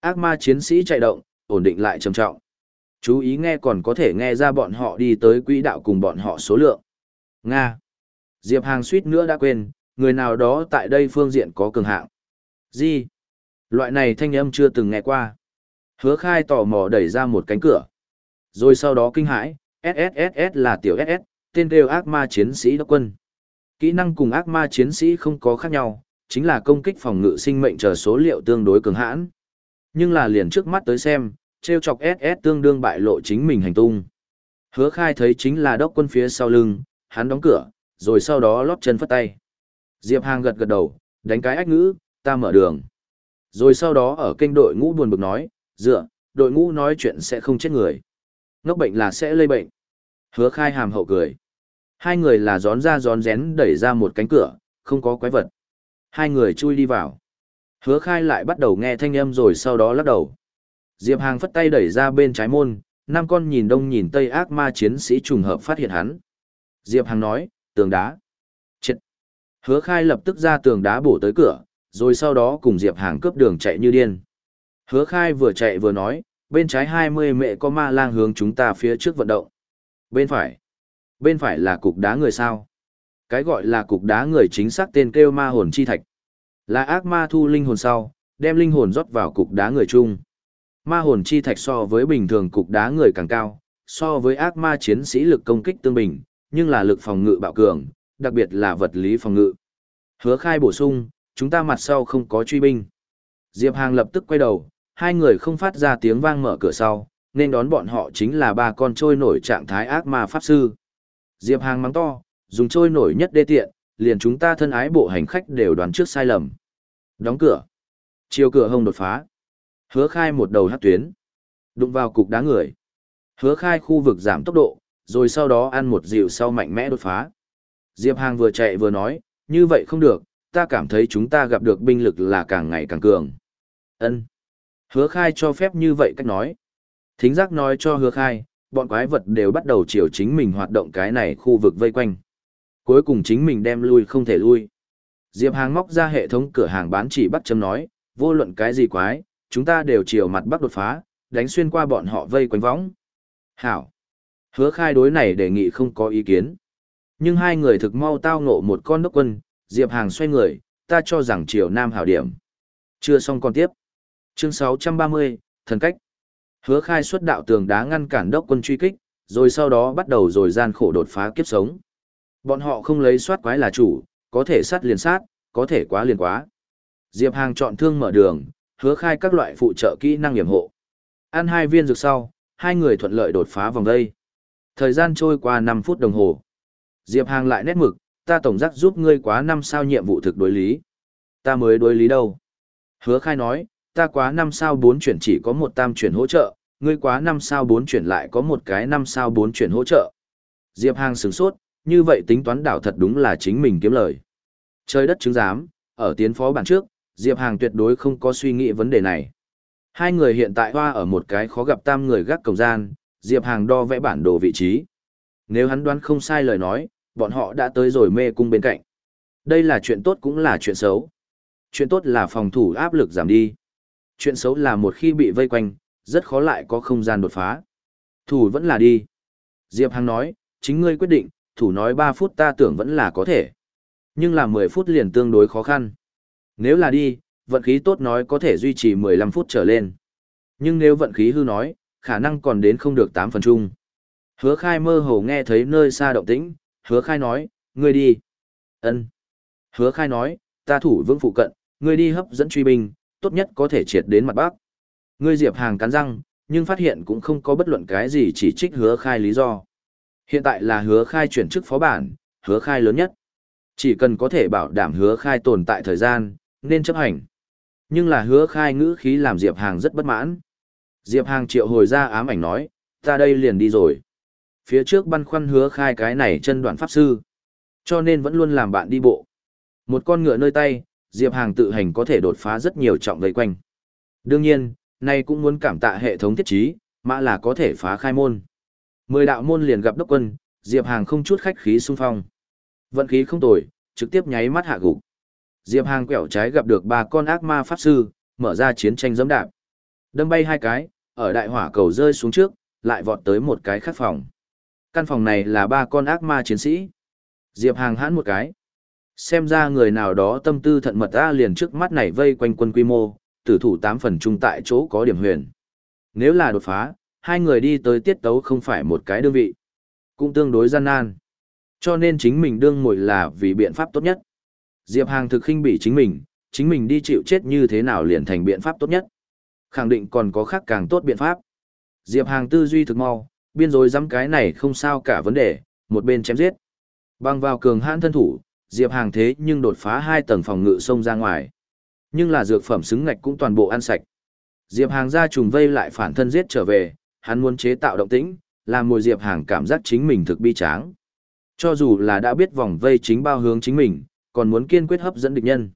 Ác ma chiến sĩ chạy động, ổn định lại trầm trọng. Chú ý nghe còn có thể nghe ra bọn họ đi tới quỹ đạo cùng bọn họ số lượng. Nga. Diệp Hàng suýt nữa đã quên, người nào đó tại đây phương diện có cường hạng. Gì? Loại này thanh âm chưa từng nghe qua. Hứa khai tò mò đẩy ra một cánh cửa. Rồi sau đó kinh hãi, SSSS là tiểu SS, tên đều ác ma chiến sĩ đốc quân. Kỹ năng cùng ác ma chiến sĩ không có khác nhau, chính là công kích phòng ngự sinh mệnh chờ số liệu tương đối cường hãn. Nhưng là liền trước mắt tới xem, treo chọc SS tương đương bại lộ chính mình hành tung. Hứa khai thấy chính là đốc quân phía sau lưng, hắn đóng cửa, rồi sau đó lót chân phất tay. Diệp Hàng gật gật đầu, đánh cái ách ngữ, ta mở đường. Rồi sau đó ở kênh đội ngũ buồn bực nói, dựa, đội ngũ nói chuyện sẽ không chết người. Ngốc bệnh là sẽ lây bệnh. Hứa khai hàm hậu cười. Hai người là gión ra gión rén đẩy ra một cánh cửa, không có quái vật. Hai người chui đi vào. Hứa khai lại bắt đầu nghe thanh âm rồi sau đó lắc đầu. Diệp Hàng phất tay đẩy ra bên trái môn, năm con nhìn đông nhìn tây ác ma chiến sĩ trùng hợp phát hiện hắn. Diệp Hàng nói, tường đá. Chết. Hứa khai lập tức ra tường đá bổ tới cửa, rồi sau đó cùng Diệp Hàng cướp đường chạy như điên. Hứa khai vừa chạy vừa nói, bên trái 20 mẹ có ma lang hướng chúng ta phía trước vận động. Bên phải. Bên phải là cục đá người sao? Cái gọi là cục đá người chính xác tên kêu ma hồn chi thạch. Là ác ma thu linh hồn sau, đem linh hồn rót vào cục đá người chung. Ma hồn chi thạch so với bình thường cục đá người càng cao, so với ác ma chiến sĩ lực công kích tương bình, nhưng là lực phòng ngự bạo cường, đặc biệt là vật lý phòng ngự. Hứa khai bổ sung, chúng ta mặt sau không có truy binh. Diệp Hàng lập tức quay đầu, hai người không phát ra tiếng vang mở cửa sau, nên đón bọn họ chính là ba con trôi nổi trạng thái ác ma pháp sư. Diệp Hàng mắng to, dùng trôi nổi nhất đê tiện, liền chúng ta thân ái bộ hành khách đều đoán trước sai lầm. Đóng cửa. Chiều cửa hông đột phá. Hứa khai một đầu hát tuyến. Đụng vào cục đá người. Hứa khai khu vực giảm tốc độ, rồi sau đó ăn một dịu sau mạnh mẽ đột phá. Diệp Hàng vừa chạy vừa nói, như vậy không được, ta cảm thấy chúng ta gặp được binh lực là càng ngày càng cường. ân Hứa khai cho phép như vậy cách nói. Thính giác nói cho hứa khai, bọn quái vật đều bắt đầu chiều chính mình hoạt động cái này khu vực vây quanh. Cuối cùng chính mình đem lui không thể lui. Diệp Hàng móc ra hệ thống cửa hàng bán chỉ bắt châm nói, vô luận cái gì quái, chúng ta đều chiều mặt bắc đột phá, đánh xuyên qua bọn họ vây quanh võng. Hảo. Hứa khai đối này đề nghị không có ý kiến. Nhưng hai người thực mau tao ngộ một con đốc quân, Diệp Hàng xoay người, ta cho rằng chiều nam hảo điểm. Chưa xong còn tiếp. Chương 630, thần cách. Hứa khai xuất đạo tường đá ngăn cản đốc quân truy kích, rồi sau đó bắt đầu rồi gian khổ đột phá kiếp sống. Bọn họ không lấy soát quái là chủ, có thể sát liền sát, có thể quá liền quá. Diệp Hàng chọn thương mở đường, hứa khai các loại phụ trợ kỹ năng hiểm hộ. Ăn hai viên dược sau, hai người thuận lợi đột phá vòng đây. Thời gian trôi qua 5 phút đồng hồ. Diệp Hàng lại nét mực, ta tổng giác giúp ngươi quá năm sao nhiệm vụ thực đối lý. Ta mới đối lý đâu. Hứa khai nói, ta quá năm sao bốn chuyển chỉ có một tam chuyển hỗ trợ, ngươi quá năm sao bốn chuyển lại có một cái năm sao bốn chuyển hỗ trợ. Diệp Hàng sửng sốt, như vậy tính toán đảo thật đúng là chính mình kiếm lời. Trời đất chứng giám, ở tiến phó bản trước, Diệp Hàng tuyệt đối không có suy nghĩ vấn đề này. Hai người hiện tại hoa ở một cái khó gặp tam người gác cổng gian, Diệp Hàng đo vẽ bản đồ vị trí. Nếu hắn đoán không sai lời nói, bọn họ đã tới rồi mê cung bên cạnh. Đây là chuyện tốt cũng là chuyện xấu. Chuyện tốt là phòng thủ áp lực giảm đi. Chuyện xấu là một khi bị vây quanh, rất khó lại có không gian đột phá. Thủ vẫn là đi. Diệp Hằng nói, chính ngươi quyết định, thủ nói 3 phút ta tưởng vẫn là có thể. Nhưng là 10 phút liền tương đối khó khăn. Nếu là đi, vận khí tốt nói có thể duy trì 15 phút trở lên. Nhưng nếu vận khí hư nói, khả năng còn đến không được 8 phần chung. Hứa khai mơ hồ nghe thấy nơi xa động tĩnh, hứa khai nói, ngươi đi. ân Hứa khai nói, ta thủ vững phụ cận, ngươi đi hấp dẫn truy binh, tốt nhất có thể triệt đến mặt bắc. Ngươi Diệp Hàng cắn răng, nhưng phát hiện cũng không có bất luận cái gì chỉ trích hứa khai lý do. Hiện tại là hứa khai chuyển chức phó bản, hứa khai lớn nhất. Chỉ cần có thể bảo đảm hứa khai tồn tại thời gian, nên chấp hành. Nhưng là hứa khai ngữ khí làm Diệp Hàng rất bất mãn. Diệp Hàng triệu hồi ra ám ảnh nói, ta đây liền đi rồi. Phía trước băn khoăn hứa khai cái này chân đoạn pháp sư. Cho nên vẫn luôn làm bạn đi bộ. Một con ngựa nơi tay, Diệp Hàng tự hành có thể đột phá rất nhiều trọng vây quanh. Đương nhiên, nay cũng muốn cảm tạ hệ thống thiết trí, mã là có thể phá khai môn. Mười đạo môn liền gặp đốc quân, Diệp Hàng không chút khách khí xung phong. Vận khí không tồi, trực tiếp nháy mắt hạ gục. Diệp Hàng quẹo trái gặp được ba con ác ma pháp sư, mở ra chiến tranh dẫm đạp. Đâm bay hai cái, ở đại hỏa cầu rơi xuống trước, lại vọt tới một cái khác phòng. Căn phòng này là ba con ác ma chiến sĩ. Diệp Hàng hãn một cái. Xem ra người nào đó tâm tư thận mật ra liền trước mắt này vây quanh quân quy mô, tử thủ 8 phần trung tại chỗ có điểm huyền. Nếu là đột phá, hai người đi tới tiết tấu không phải một cái đơn vị. Cũng tương đối gian nan. Cho nên chính mình đương ngồi là vì biện pháp tốt nhất. Diệp Hàng thực khinh bị chính mình, chính mình đi chịu chết như thế nào liền thành biện pháp tốt nhất. Khẳng định còn có khác càng tốt biện pháp. Diệp Hàng tư duy thực mau, biên rồi dám cái này không sao cả vấn đề, một bên chém giết. Băng vào cường hãn thân thủ, Diệp Hàng thế nhưng đột phá hai tầng phòng ngự sông ra ngoài. Nhưng là dược phẩm xứng ngạch cũng toàn bộ ăn sạch. Diệp Hàng ra trùng vây lại phản thân giết trở về, hắn muốn chế tạo động tĩnh, làm mồi Diệp Hàng cảm giác chính mình thực bi tráng. Cho dù là đã biết vòng vây chính bao hướng chính mình, còn muốn kiên quyết hấp dẫn địch nhân.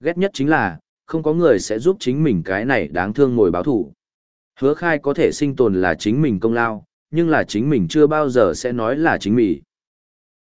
Ghét nhất chính là, không có người sẽ giúp chính mình cái này đáng thương ngồi báo thủ. Hứa khai có thể sinh tồn là chính mình công lao, nhưng là chính mình chưa bao giờ sẽ nói là chính mình.